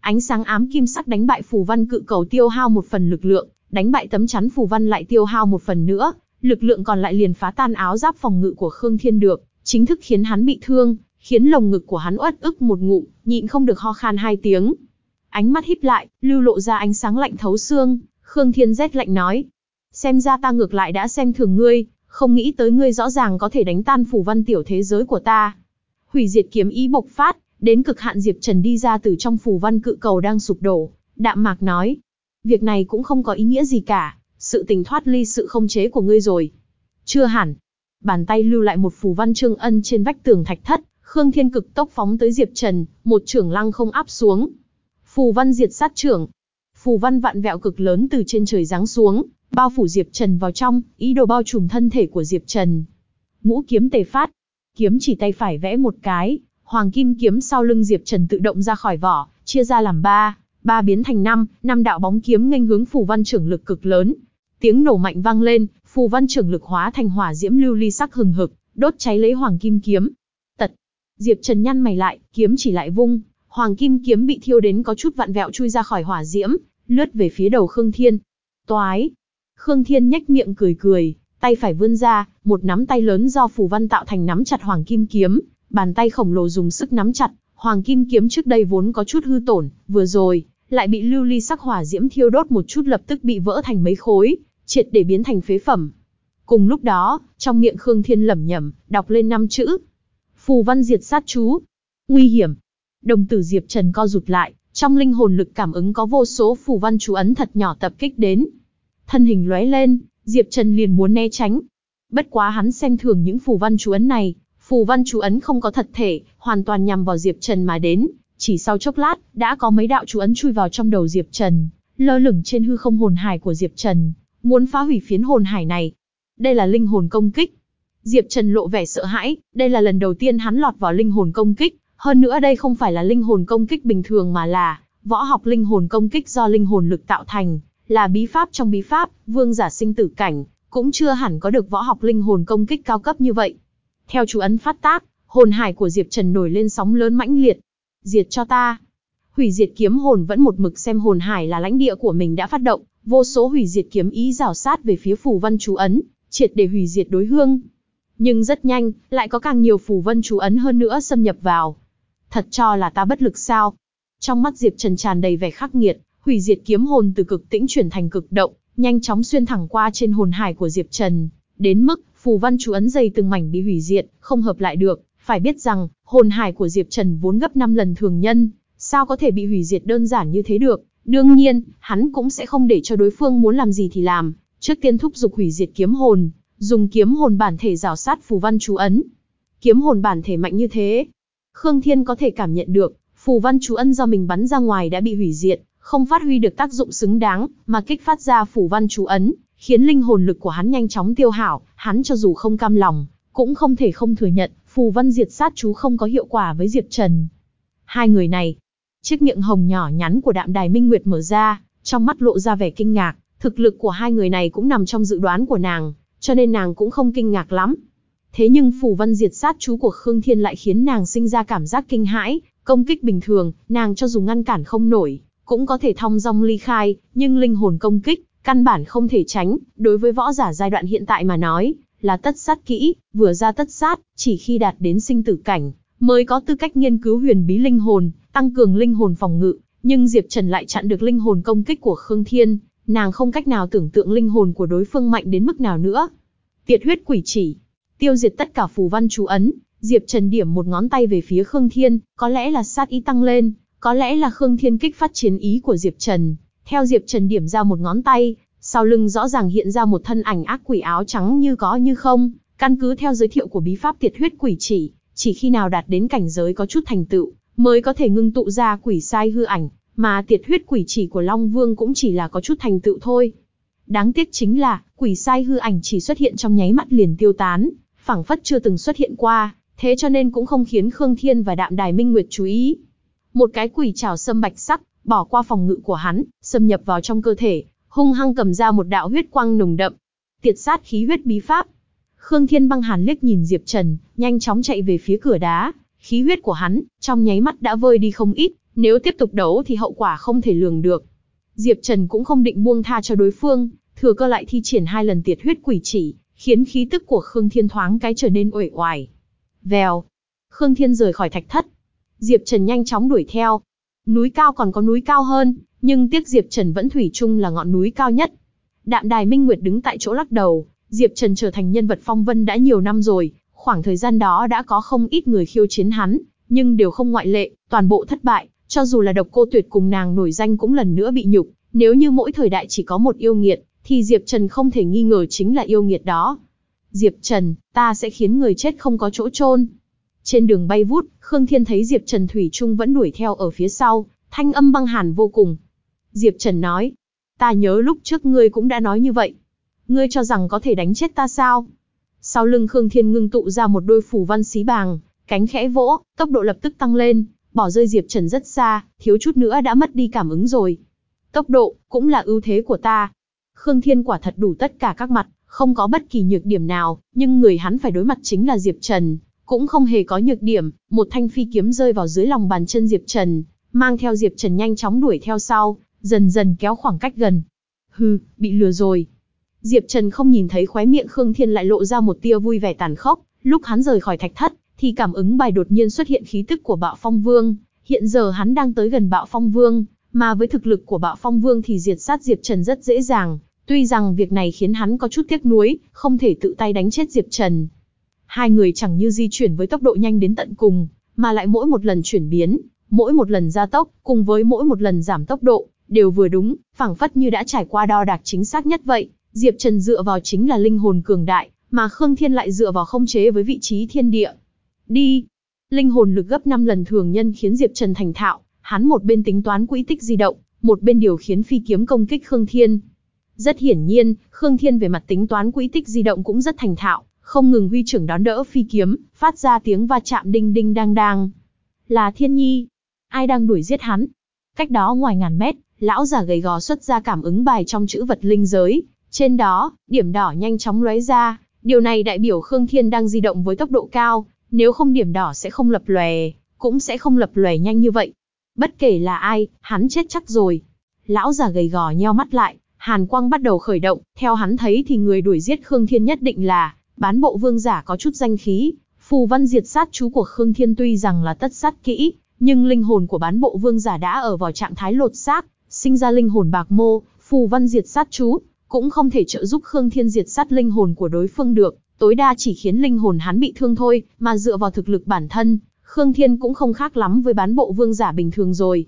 Ánh sáng ám kim sắc đánh bại phù văn cự cầu tiêu hao một phần lực lượng, đánh bại tấm chắn phù văn lại tiêu hao một phần nữa, lực lượng còn lại liền phá tan áo giáp phòng ngự của Khương Thiên được, chính thức khiến hắn bị thương, khiến lồng ngực của hắn uất ức một ngụm, nhịn không được ho khan hai tiếng. Ánh mắt híp lại, lưu lộ ra ánh sáng lạnh thấu xương, Khương Thiên rét lạnh nói. Xem ra ta ngược lại đã xem thường ngươi, không nghĩ tới ngươi rõ ràng có thể đánh tan phủ văn tiểu thế giới của ta. Hủy diệt kiếm ý bộc phát, đến cực hạn Diệp Trần đi ra từ trong phủ văn cự cầu đang sụp đổ. Đạm mạc nói, việc này cũng không có ý nghĩa gì cả, sự tình thoát ly sự không chế của ngươi rồi. Chưa hẳn. Bàn tay lưu lại một phù văn trương ân trên vách tường thạch thất, Khương Thiên cực tốc phóng tới Diệp Trần, một trưởng lăng không áp xuống. Phù văn diệt sát trưởng. Phù văn vạn vẹo cực lớn từ trên trời giáng xuống, bao phủ Diệp Trần vào trong, ý đồ bao trùm thân thể của Diệp Trần. Ngũ kiếm tề phát. Kiếm chỉ tay phải vẽ một cái, hoàng kim kiếm sau lưng Diệp Trần tự động ra khỏi vỏ, chia ra làm ba, ba biến thành năm, năm đạo bóng kiếm nghênh hướng phù văn trưởng lực cực lớn. Tiếng nổ mạnh vang lên, phù văn trưởng lực hóa thành hỏa diễm lưu ly sắc hừng hực, đốt cháy lấy hoàng kim kiếm. Tật. Diệp Trần nhăn mày lại, kiếm chỉ lại vung, hoàng kim kiếm bị thiêu đến có chút vặn vẹo chui ra khỏi hỏa diễm, lướt về phía đầu Khương Thiên. Toái! Khương Thiên nhếch miệng cười cười, tay phải vươn ra, một nắm tay lớn do phù văn tạo thành nắm chặt hoàng kim kiếm, bàn tay khổng lồ dùng sức nắm chặt, hoàng kim kiếm trước đây vốn có chút hư tổn, vừa rồi, lại bị lưu ly sắc hỏa diễm thiêu đốt một chút lập tức bị vỡ thành mấy khối, triệt để biến thành phế phẩm. Cùng lúc đó, trong miệng Khương Thiên lẩm nhẩm, đọc lên năm chữ. Phù văn diệt sát chú. Nguy hiểm. Đồng tử Diệp Trần co rụt lại, trong linh hồn lực cảm ứng có vô số phù văn chú ấn thật nhỏ tập kích đến. Thân hình lóe lên, Diệp Trần liền muốn né tránh. Bất quá hắn xem thường những phù văn chú ấn này, phù văn chú ấn không có thật thể, hoàn toàn nhằm vào Diệp Trần mà đến. Chỉ sau chốc lát, đã có mấy đạo chú ấn chui vào trong đầu Diệp Trần, lơ lửng trên hư không hồn hải của Diệp Trần, muốn phá hủy phiến hồn hải này. Đây là linh hồn công kích. Diệp Trần lộ vẻ sợ hãi, đây là lần đầu tiên hắn lọt vào linh hồn công kích, hơn nữa đây không phải là linh hồn công kích bình thường mà là võ học linh hồn công kích do linh hồn lực tạo thành, là bí pháp trong bí pháp, vương giả sinh tử cảnh, cũng chưa hẳn có được võ học linh hồn công kích cao cấp như vậy. Theo chú ấn phát tác, hồn hải của Diệp Trần nổi lên sóng lớn mãnh liệt. Diệt cho ta. Hủy diệt kiếm hồn vẫn một mực xem hồn hải là lãnh địa của mình đã phát động, vô số hủy diệt kiếm ý rào sát về phía phù văn chú ấn, triệt để hủy diệt đối hương. Nhưng rất nhanh, lại có càng nhiều phù văn chú ấn hơn nữa xâm nhập vào. Thật cho là ta bất lực sao? Trong mắt Diệp Trần tràn đầy vẻ khắc nghiệt, hủy diệt kiếm hồn từ cực tĩnh chuyển thành cực động, nhanh chóng xuyên thẳng qua trên hồn hải của Diệp Trần, đến mức phù văn chú ấn dày từng mảnh bị hủy diệt, không hợp lại được. Phải biết rằng, hồn hải của Diệp Trần vốn gấp 5 lần thường nhân, sao có thể bị hủy diệt đơn giản như thế được? Đương nhiên, hắn cũng sẽ không để cho đối phương muốn làm gì thì làm, trước tiên thúc giục hủy diệt kiếm hồn, dùng kiếm hồn bản thể rào sát phù văn chú ấn. Kiếm hồn bản thể mạnh như thế, Khương Thiên có thể cảm nhận được, phù văn chú ân do mình bắn ra ngoài đã bị hủy diệt, không phát huy được tác dụng xứng đáng, mà kích phát ra phù văn chú ấn, khiến linh hồn lực của hắn nhanh chóng tiêu hao, hắn cho dù không cam lòng, cũng không thể không thừa nhận, phù văn diệt sát chú không có hiệu quả với Diệp Trần. Hai người này, chiếc miệng hồng nhỏ nhắn của Đạm Đài Minh Nguyệt mở ra, trong mắt lộ ra vẻ kinh ngạc, thực lực của hai người này cũng nằm trong dự đoán của nàng, cho nên nàng cũng không kinh ngạc lắm. Thế nhưng phù văn diệt sát chú của Khương Thiên lại khiến nàng sinh ra cảm giác kinh hãi, công kích bình thường, nàng cho dù ngăn cản không nổi, cũng có thể thong dong ly khai, nhưng linh hồn công kích, căn bản không thể tránh, đối với võ giả giai đoạn hiện tại mà nói, là tất sát kỹ, vừa ra tất sát, chỉ khi đạt đến sinh tử cảnh, mới có tư cách nghiên cứu huyền bí linh hồn, tăng cường linh hồn phòng ngự, nhưng Diệp Trần lại chặn được linh hồn công kích của Khương Thiên, nàng không cách nào tưởng tượng linh hồn của đối phương mạnh đến mức nào nữa. Tiệt huyết quỷ chỉ, tiêu diệt tất cả phù văn chú ấn, Diệp Trần điểm một ngón tay về phía Khương Thiên, có lẽ là sát ý tăng lên, có lẽ là Khương Thiên kích phát chiến ý của Diệp Trần. Theo Diệp Trần điểm ra một ngón tay, sau lưng rõ ràng hiện ra một thân ảnh ác quỷ áo trắng như có như không, căn cứ theo giới thiệu của bí pháp tiệt huyết quỷ chỉ, chỉ khi nào đạt đến cảnh giới có chút thành tựu, mới có thể ngưng tụ ra quỷ sai hư ảnh, mà tiệt huyết quỷ chỉ của Long Vương cũng chỉ là có chút thành tựu thôi. Đáng tiếc chính là, quỷ sai hư ảnh chỉ xuất hiện trong nháy mắt liền tiêu tán, phảng phất chưa từng xuất hiện qua, thế cho nên cũng không khiến Khương Thiên và Đạm Đài Minh Nguyệt chú ý. Một cái quỷ trảo sâm bạch sắc, bỏ qua phòng ngự của hắn, xâm nhập vào trong cơ thể, hung hăng cầm ra một đạo huyết quang nồng đậm. Tiệt sát khí huyết bí pháp. Khương Thiên băng hàn liếc nhìn Diệp Trần, nhanh chóng chạy về phía cửa đá, khí huyết của hắn, trong nháy mắt đã vơi đi không ít, nếu tiếp tục đấu thì hậu quả không thể lường được. Diệp Trần cũng không định buông tha cho đối phương, thừa cơ lại thi triển hai lần tiệt huyết quỷ chỉ, khiến khí tức của Khương Thiên thoáng cái trở nên uể oải. Vèo, Khương Thiên rời khỏi thạch thất. Diệp Trần nhanh chóng đuổi theo. Núi cao còn có núi cao hơn, nhưng tiếc Diệp Trần vẫn thủy chung là ngọn núi cao nhất. Đạm Đài Minh Nguyệt đứng tại chỗ lắc đầu, Diệp Trần trở thành nhân vật phong vân đã nhiều năm rồi, khoảng thời gian đó đã có không ít người khiêu chiến hắn, nhưng đều không ngoại lệ, toàn bộ thất bại, cho dù là độc cô tuyệt cùng nàng nổi danh cũng lần nữa bị nhục, nếu như mỗi thời đại chỉ có một yêu nghiệt, thì Diệp Trần không thể nghi ngờ chính là yêu nghiệt đó. Diệp Trần, ta sẽ khiến người chết không có chỗ chôn. Trên đường bay vút, Khương Thiên thấy Diệp Trần Thủy Trung vẫn đuổi theo ở phía sau, thanh âm băng hàn vô cùng. Diệp Trần nói, ta nhớ lúc trước ngươi cũng đã nói như vậy. Ngươi cho rằng có thể đánh chết ta sao? Sau lưng Khương Thiên ngưng tụ ra một đôi phủ văn xí bàng, cánh khẽ vỗ, tốc độ lập tức tăng lên, bỏ rơi Diệp Trần rất xa, thiếu chút nữa đã mất đi cảm ứng rồi. Tốc độ, cũng là ưu thế của ta, Khương Thiên quả thật đủ tất cả các mặt, không có bất kỳ nhược điểm nào, nhưng người hắn phải đối mặt chính là Diệp Trần, cũng không hề có nhược điểm, một thanh phi kiếm rơi vào dưới lòng bàn chân Diệp Trần, mang theo Diệp Trần nhanh chóng đuổi theo sau, dần dần kéo khoảng cách gần. Hừ, bị lừa rồi. Diệp Trần không nhìn thấy khóe miệng Khương Thiên lại lộ ra một tia vui vẻ tàn khốc, lúc hắn rời khỏi thạch thất, thì cảm ứng bài đột nhiên xuất hiện khí tức của Bạo Phong Vương, hiện giờ hắn đang tới gần Bạo Phong Vương, mà với thực lực của Bạo Phong Vương thì diệt sát Diệp Trần rất dễ dàng, tuy rằng việc này khiến hắn có chút tiếc nuối, không thể tự tay đánh chết Diệp Trần. Hai người chẳng như di chuyển với tốc độ nhanh đến tận cùng, mà lại mỗi một lần chuyển biến, mỗi một lần gia tốc, cùng với mỗi một lần giảm tốc độ, đều vừa đúng, phảng phất như đã trải qua đo đạc chính xác nhất vậy. Diệp Trần dựa vào chính là linh hồn cường đại, mà Khương Thiên lại dựa vào không chế với vị trí thiên địa. Đi! Linh hồn lực gấp 5 lần thường nhân khiến Diệp Trần thành thạo, hắn một bên tính toán quỹ tích di động, một bên điều khiến phi kiếm công kích Khương Thiên. Rất hiển nhiên, Khương Thiên về mặt tính toán quỹ tích di động cũng rất thành thạo, không ngừng huy trưởng đón đỡ phi kiếm, phát ra tiếng va chạm đinh đinh đang đang. Là Thiên Nhi. Ai đang đuổi giết hắn? Cách đó ngoài ngàn mét, lão già gầy gò xuất ra cảm ứng bài trong chữ vật linh giới. Trên đó, điểm đỏ nhanh chóng lóe ra. Điều này đại biểu Khương Thiên đang di động với tốc độ cao, nếu không điểm đỏ sẽ không lập lòe, cũng sẽ không lập lòe nhanh như vậy. Bất kể là ai, hắn chết chắc rồi. Lão già gầy gò nheo mắt lại, hàn quang bắt đầu khởi động, theo hắn thấy thì người đuổi giết Khương Thiên nhất định là bán bộ vương giả có chút danh khí. Phù văn diệt sát chú của Khương Thiên tuy rằng là tất sát kỹ, nhưng linh hồn của bán bộ vương giả đã ở vào trạng thái lột xác, sinh ra linh hồn bạc mô, phù văn diệt sát chú, cũng không thể trợ giúp Khương Thiên diệt sát linh hồn của đối phương được, tối đa chỉ khiến linh hồn hắn bị thương thôi, mà dựa vào thực lực bản thân, Khương Thiên cũng không khác lắm với bán bộ vương giả bình thường rồi.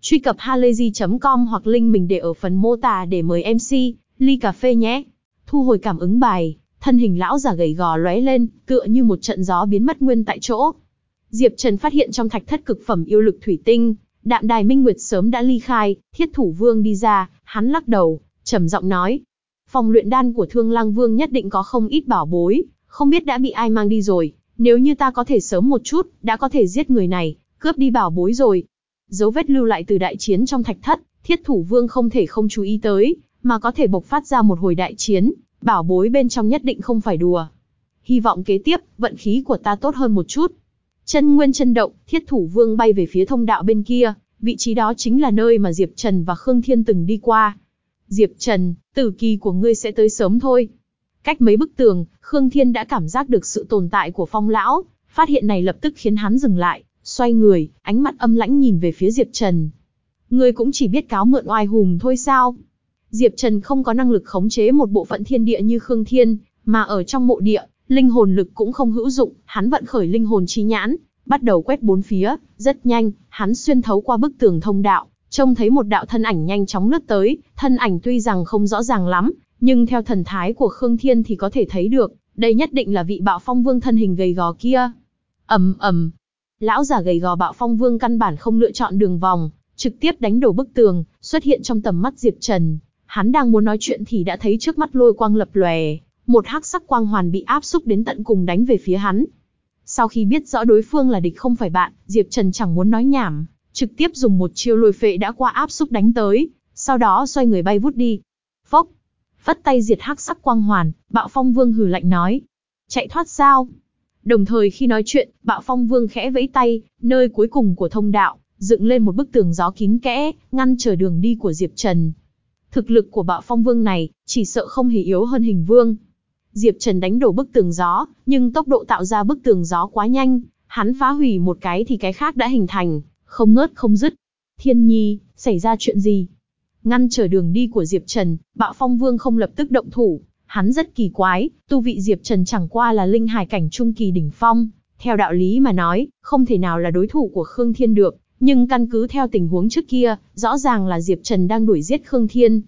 Truy cập halayzi.com hoặc link mình để ở phần mô tả để mời MC, ly cà phê nhé. Thu hồi cảm ứng bài, thân hình lão già gầy gò lóe lên, tựa như một trận gió biến mất nguyên tại chỗ. Diệp Trần phát hiện trong thạch thất cực phẩm yêu lực thủy tinh, đạm đài minh nguyệt sớm đã ly khai, thiết thủ vương đi ra, hắn lắc đầu, trầm giọng nói. Phòng luyện đan của thương lang vương nhất định có không ít bảo bối, không biết đã bị ai mang đi rồi, nếu như ta có thể sớm một chút, đã có thể giết người này, cướp đi bảo bối rồi. Dấu vết lưu lại từ đại chiến trong thạch thất, thiết thủ vương không thể không chú ý tới, mà có thể bộc phát ra một hồi đại chiến, bảo bối bên trong nhất định không phải đùa. Hy vọng kế tiếp, vận khí của ta tốt hơn một chút. Chân nguyên chân động, thiết thủ vương bay về phía thông đạo bên kia, vị trí đó chính là nơi mà Diệp Trần và Khương Thiên từng đi qua. Diệp Trần, tử kỳ của ngươi sẽ tới sớm thôi. Cách mấy bức tường, Khương Thiên đã cảm giác được sự tồn tại của phong lão, phát hiện này lập tức khiến hắn dừng lại, xoay người, ánh mắt âm lãnh nhìn về phía Diệp Trần. Ngươi cũng chỉ biết cáo mượn oai hùng thôi sao? Diệp Trần không có năng lực khống chế một bộ phận thiên địa như Khương Thiên, mà ở trong mộ địa, linh hồn lực cũng không hữu dụng, hắn vận khởi linh hồn chi nhãn, bắt đầu quét bốn phía, rất nhanh, hắn xuyên thấu qua bức tường thông đạo, trông thấy một đạo thân ảnh nhanh chóng lướt tới, thân ảnh tuy rằng không rõ ràng lắm, nhưng theo thần thái của Khương Thiên thì có thể thấy được, đây nhất định là vị bạo phong vương thân hình gầy gò kia. ầm ầm, lão già gầy gò bạo phong vương căn bản không lựa chọn đường vòng, trực tiếp đánh đổ bức tường, xuất hiện trong tầm mắt Diệp Trần. Hắn đang muốn nói chuyện thì đã thấy trước mắt lôi quang lập lòe, một hắc sắc quang hoàn bị áp xúc đến tận cùng đánh về phía hắn. Sau khi biết rõ đối phương là địch không phải bạn, Diệp Trần chẳng muốn nói nhảm, trực tiếp dùng một chiêu lôi phệ đã qua áp xúc đánh tới, sau đó xoay người bay vút đi. Phốc, phất tay diệt hắc sắc quang hoàn, Bạo Phong Vương hừ lạnh nói: "Chạy thoát sao?" Đồng thời khi nói chuyện, Bạo Phong Vương khẽ vẫy tay, nơi cuối cùng của thông đạo, dựng lên một bức tường gió kín kẽ, ngăn trở đường đi của Diệp Trần. Thực lực của Bạo Phong Vương này, chỉ sợ không hề yếu hơn Hình Vương. Diệp Trần đánh đổ bức tường gió, nhưng tốc độ tạo ra bức tường gió quá nhanh, hắn phá hủy một cái thì cái khác đã hình thành, không ngớt không dứt. Thiên Nhi, xảy ra chuyện gì? Ngăn trở đường đi của Diệp Trần, Bạo Phong Vương không lập tức động thủ, hắn rất kỳ quái, tu vị Diệp Trần chẳng qua là linh hải cảnh trung kỳ đỉnh phong, theo đạo lý mà nói, không thể nào là đối thủ của Khương Thiên được, nhưng căn cứ theo tình huống trước kia, rõ ràng là Diệp Trần đang đuổi giết Khương Thiên.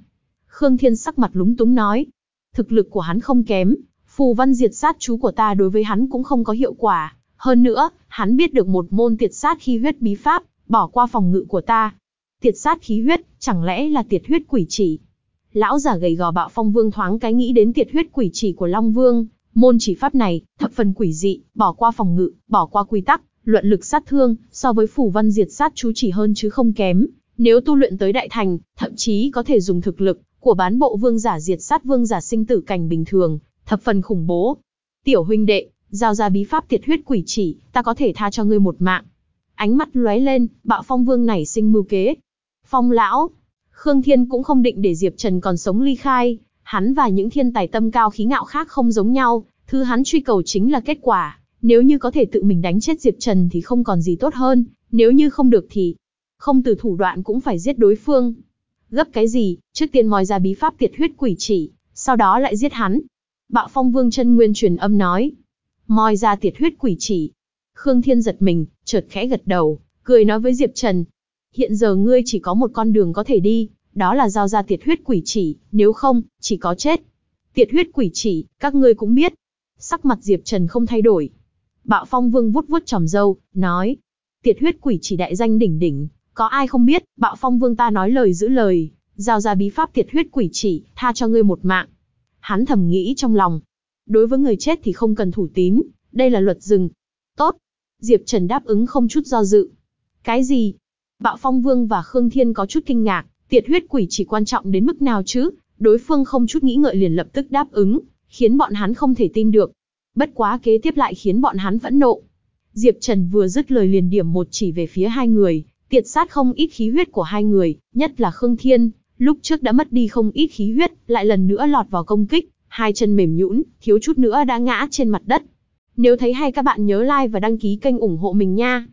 Khương Thiên sắc mặt lúng túng nói, thực lực của hắn không kém, phù văn diệt sát chú của ta đối với hắn cũng không có hiệu quả. Hơn nữa, hắn biết được một môn tiệt sát khí huyết bí pháp, bỏ qua phòng ngự của ta. Tiệt sát khí huyết, chẳng lẽ là tiệt huyết quỷ chỉ? Lão giả gầy gò bạo phong vương thoáng cái nghĩ đến tiệt huyết quỷ chỉ của Long Vương, môn chỉ pháp này, thập phần quỷ dị, bỏ qua phòng ngự, bỏ qua quy tắc, luận lực sát thương, so với phủ văn diệt sát chú chỉ hơn chứ không kém. Nếu tu luyện tới đại thành, thậm chí có thể dùng thực lực của bán bộ vương giả diệt sát vương giả sinh tử cảnh bình thường, thập phần khủng bố. Tiểu huynh đệ, giao ra bí pháp tiệt huyết quỷ chỉ, ta có thể tha cho ngươi một mạng. Ánh mắt lóe lên, bạo phong vương này sinh mưu kế. Phong lão, Khương Thiên cũng không định để Diệp Trần còn sống ly khai, hắn và những thiên tài tâm cao khí ngạo khác không giống nhau, thứ hắn truy cầu chính là kết quả, nếu như có thể tự mình đánh chết Diệp Trần thì không còn gì tốt hơn, nếu như không được thì không từ thủ đoạn cũng phải giết đối phương. Gấp cái gì, trước tiên moi ra bí pháp tiệt huyết quỷ chỉ, sau đó lại giết hắn. Bạo phong vương chân nguyên truyền âm nói. Moi ra tiệt huyết quỷ chỉ. Khương Thiên giật mình, chợt khẽ gật đầu, cười nói với Diệp Trần. Hiện giờ ngươi chỉ có một con đường có thể đi, đó là giao ra tiệt huyết quỷ chỉ, nếu không, chỉ có chết. Tiệt huyết quỷ chỉ, các ngươi cũng biết. Sắc mặt Diệp Trần không thay đổi. Bạo phong vương vuốt vuốt tròm râu nói. Tiệt huyết quỷ chỉ đại danh đỉnh đỉnh, có ai không biết, bạo phong vương ta nói lời giữ lời, giao ra bí pháp tiệt huyết quỷ chỉ, tha cho ngươi một mạng. Hắn thầm nghĩ trong lòng. Đối với người chết thì không cần thủ tín, đây là luật rừng. Tốt. Diệp Trần đáp ứng không chút do dự. Cái gì? Bạo phong vương và Khương Thiên có chút kinh ngạc, tiệt huyết quỷ chỉ quan trọng đến mức nào chứ? Đối phương không chút nghĩ ngợi liền lập tức đáp ứng, khiến bọn hắn không thể tin được. Bất quá kế tiếp lại khiến bọn hắn phẫn nộ. Diệp Trần vừa dứt lời liền điểm một chỉ về phía hai người, tiệt sát không ít khí huyết của hai người, nhất là Khương Thiên, lúc trước đã mất đi không ít khí huyết, lại lần nữa lọt vào công kích, hai chân mềm nhũn, thiếu chút nữa đã ngã trên mặt đất. Nếu thấy hay các bạn nhớ like và đăng ký kênh ủng hộ mình nha.